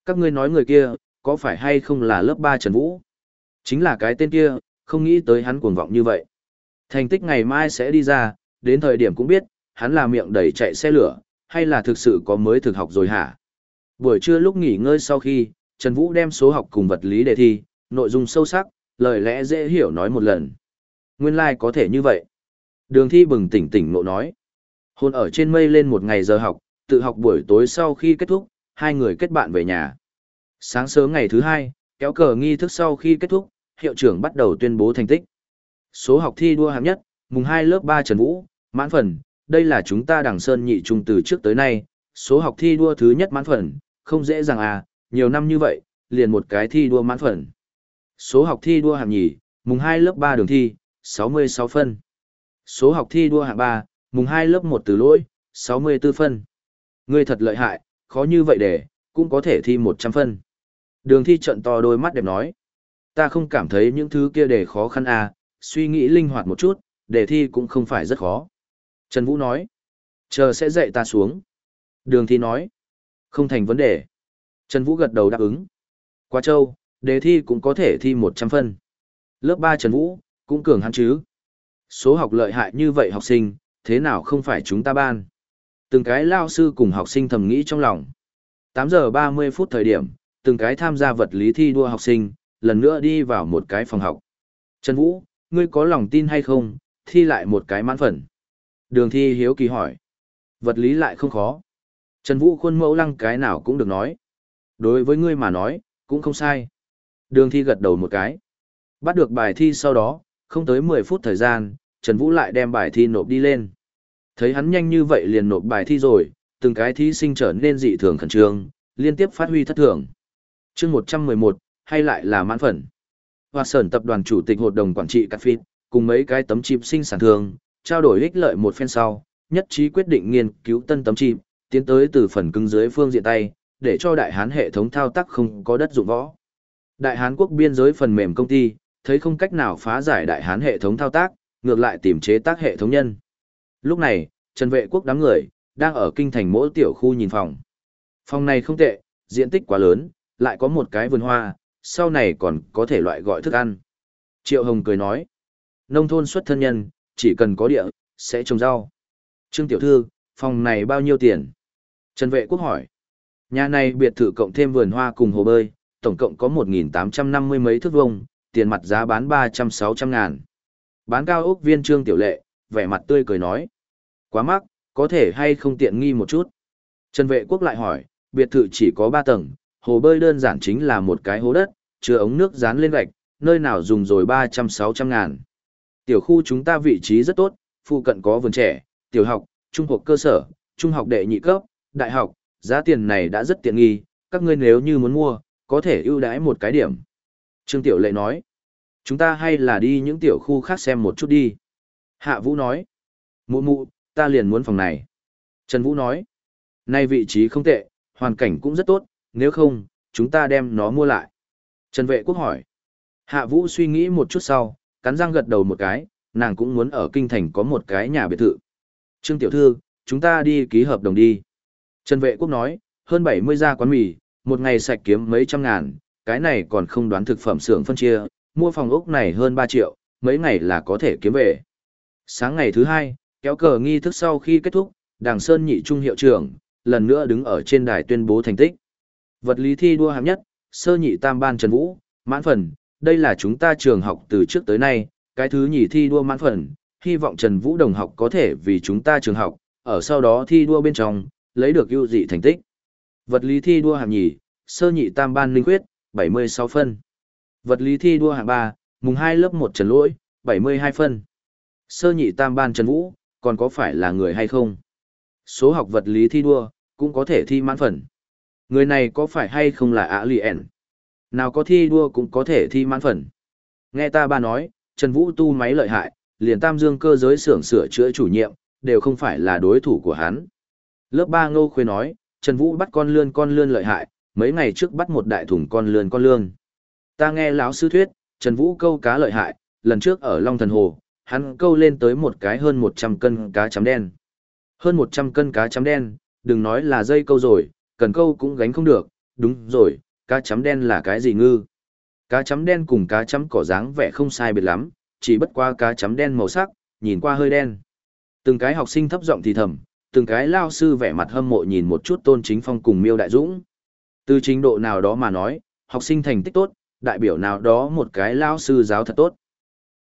Các ngươi nói người kia, có phải hay không là lớp 3 Trần Vũ? Chính là cái tên kia, không nghĩ tới hắn cuồng vọng như vậy. Thành tích ngày mai sẽ đi ra, đến thời điểm cũng biết, hắn là miệng đầy chạy xe lửa, hay là thực sự có mới thực học rồi hả? Buổi trưa lúc nghỉ ngơi sau khi, Trần Vũ đem số học cùng vật lý đề thi, nội dung sâu sắc, lời lẽ dễ hiểu nói một lần. Nguyên lai like có thể như vậy. Đường thi bừng tỉnh tỉnh nộ nói. Hôn ở trên mây lên một ngày giờ học, tự học buổi tối sau khi kết thúc, hai người kết bạn về nhà. Sáng sớm ngày thứ hai, kéo cờ nghi thức sau khi kết thúc, hiệu trưởng bắt đầu tuyên bố thành tích. Số học thi đua hạng nhất, mùng 2 lớp 3 Trần Vũ, mãn phần, đây là chúng ta đằng sơn nhị trung từ trước tới nay, số học thi đua thứ nhất mãn phần, không dễ dàng à, nhiều năm như vậy, liền một cái thi đua mãn phần. Số học thi đua hạng nhì, mùng 2 lớp 3 đường thi, 66 phân. Số học thi đua hạng 3, mùng 2 lớp 1 từ lỗi, 64 phân. Ngươi thật lợi hại, khó như vậy để, cũng có thể thi 100 phân. Đường thi trận to đôi mắt đẹp nói. Ta không cảm thấy những thứ kia để khó khăn à, suy nghĩ linh hoạt một chút, đề thi cũng không phải rất khó. Trần Vũ nói. Chờ sẽ dạy ta xuống. Đường thi nói. Không thành vấn đề. Trần Vũ gật đầu đáp ứng. Qua châu, đề thi cũng có thể thi 100 phân. Lớp 3 Trần Vũ, cũng cường hắn chứ. Số học lợi hại như vậy học sinh, thế nào không phải chúng ta ban. Từng cái lao sư cùng học sinh thầm nghĩ trong lòng. 8 giờ 30 phút thời điểm, từng cái tham gia vật lý thi đua học sinh, lần nữa đi vào một cái phòng học. Trần Vũ, ngươi có lòng tin hay không, thi lại một cái mãn phần. Đường thi hiếu kỳ hỏi. Vật lý lại không khó. Trần Vũ khuôn mẫu lăng cái nào cũng được nói. Đối với ngươi mà nói, cũng không sai. Đường thi gật đầu một cái. Bắt được bài thi sau đó, không tới 10 phút thời gian, Trần Vũ lại đem bài thi nộp đi lên. Thấy hắn nhanh như vậy liền nộp bài thi rồi, từng cái thí sinh trở nên dị thường khẩn trương, liên tiếp phát huy thất thường. chương 111, hay lại là mãn phần. Hoa Sởn tập đoàn chủ tịch hội đồng quản trị Cát Phi, cùng mấy cái tấm chip sinh sản thường, trao đổi ích lợi một phen sau, nhất trí quyết định nghiên cứu tân tấm chip, tiến tới từ phần cứng dưới phương diện tay, để cho đại hán hệ thống thao tác không có đất dụng võ. Đại hán quốc biên giới phần mềm công ty, thấy không cách nào phá giải đại hán hệ thống thao tác, ngược lại tìm chế tác hệ thống nhân. Lúc này, Trần Vệ Quốc đám người, đang ở kinh thành mỗi tiểu khu nhìn phòng. Phòng này không tệ, diện tích quá lớn, lại có một cái vườn hoa, sau này còn có thể loại gọi thức ăn. Triệu Hồng cười nói, nông thôn xuất thân nhân, chỉ cần có địa, sẽ trồng rau. Trương Tiểu Thư, phòng này bao nhiêu tiền? Trần Vệ Quốc hỏi. Nhà này biệt thự cộng thêm vườn hoa cùng hồ bơi, tổng cộng có 1.850 mấy thước vông, tiền mặt giá bán 300-600 ngàn. Bán cao ốc viên Trương Tiểu Lệ, vẻ mặt tươi cười nói. Quá mắc, có thể hay không tiện nghi một chút. Trần Vệ Quốc lại hỏi, biệt thự chỉ có 3 tầng, hồ bơi đơn giản chính là một cái hố đất, chứa ống nước dán lên gạch, nơi nào dùng rồi 300-600 ngàn. Tiểu khu chúng ta vị trí rất tốt, phụ cận có vườn trẻ, tiểu học, trung học cơ sở, trung học đệ nhị cấp, đại học, giá tiền này đã rất tiện nghi, các ngươi nếu như muốn mua, có thể ưu đãi một cái điểm. Trương Tiểu Lệ nói, chúng ta hay là đi những tiểu khu khác xem một chút đi. Hạ Vũ nói, mụ mụ, ta liền muốn phòng này. Trần Vũ nói, nay vị trí không tệ, hoàn cảnh cũng rất tốt, nếu không, chúng ta đem nó mua lại. Trần Vệ Quốc hỏi, Hạ Vũ suy nghĩ một chút sau, cắn răng gật đầu một cái, nàng cũng muốn ở kinh thành có một cái nhà biệt thự. Trương Tiểu Thư, chúng ta đi ký hợp đồng đi. Trần Vệ Quốc nói, hơn 70 gia quán mì, một ngày sạch kiếm mấy trăm ngàn, cái này còn không đoán thực phẩm xưởng phân chia, mua phòng ốc này hơn 3 triệu, mấy ngày là có thể kiếm về. Sáng ngày thứ hai, kéo cờ nghi thức sau khi kết thúc, Đảng Sơn nhị trung hiệu trưởng, lần nữa đứng ở trên đài tuyên bố thành tích. Vật lý thi đua hạng nhất, sơ nhị tam ban Trần Vũ, mãn phần, đây là chúng ta trường học từ trước tới nay, cái thứ nhì thi đua mãn phần, hy vọng Trần Vũ đồng học có thể vì chúng ta trường học, ở sau đó thi đua bên trong, lấy được ưu dị thành tích. Vật lý thi đua hạng nhì, sơ nhị tam ban linh quyết, 76 phân. Vật lý thi đua hạng 3, mùng 2 lớp 1 Trần Lỗi, 72 phân. Sơ nhị tam ban Trần Vũ, còn có phải là người hay không? Số học vật lý thi đua, cũng có thể thi mãn phần. Người này có phải hay không là ạ lì ẻn? Nào có thi đua cũng có thể thi mãn phần. Nghe ta ba nói, Trần Vũ tu máy lợi hại, liền tam dương cơ giới xưởng sửa chữa chủ nhiệm, đều không phải là đối thủ của hắn. Lớp 3 ngô khuê nói, Trần Vũ bắt con lươn con lươn lợi hại, mấy ngày trước bắt một đại thùng con lươn con lươn. Ta nghe lão sư thuyết, Trần Vũ câu cá lợi hại, lần trước ở Long Thần Hồ, hắn câu lên tới một cái hơn 100 cân cá chấm đen. Hơn 100 cân cá chấm đen, đừng nói là dây câu rồi, cần câu cũng gánh không được, đúng rồi, cá chấm đen là cái gì ngư? Cá chấm đen cùng cá chấm cỏ dáng vẻ không sai biệt lắm, chỉ bất qua cá chấm đen màu sắc, nhìn qua hơi đen. Từng cái học sinh thấp giọng thì thầm, từng cái lao sư vẻ mặt hâm mộ nhìn một chút Tôn Chính Phong cùng Miêu Đại Dũng. Từ trình độ nào đó mà nói, học sinh thành tích tốt, đại biểu nào đó một cái lao sư giáo thật tốt.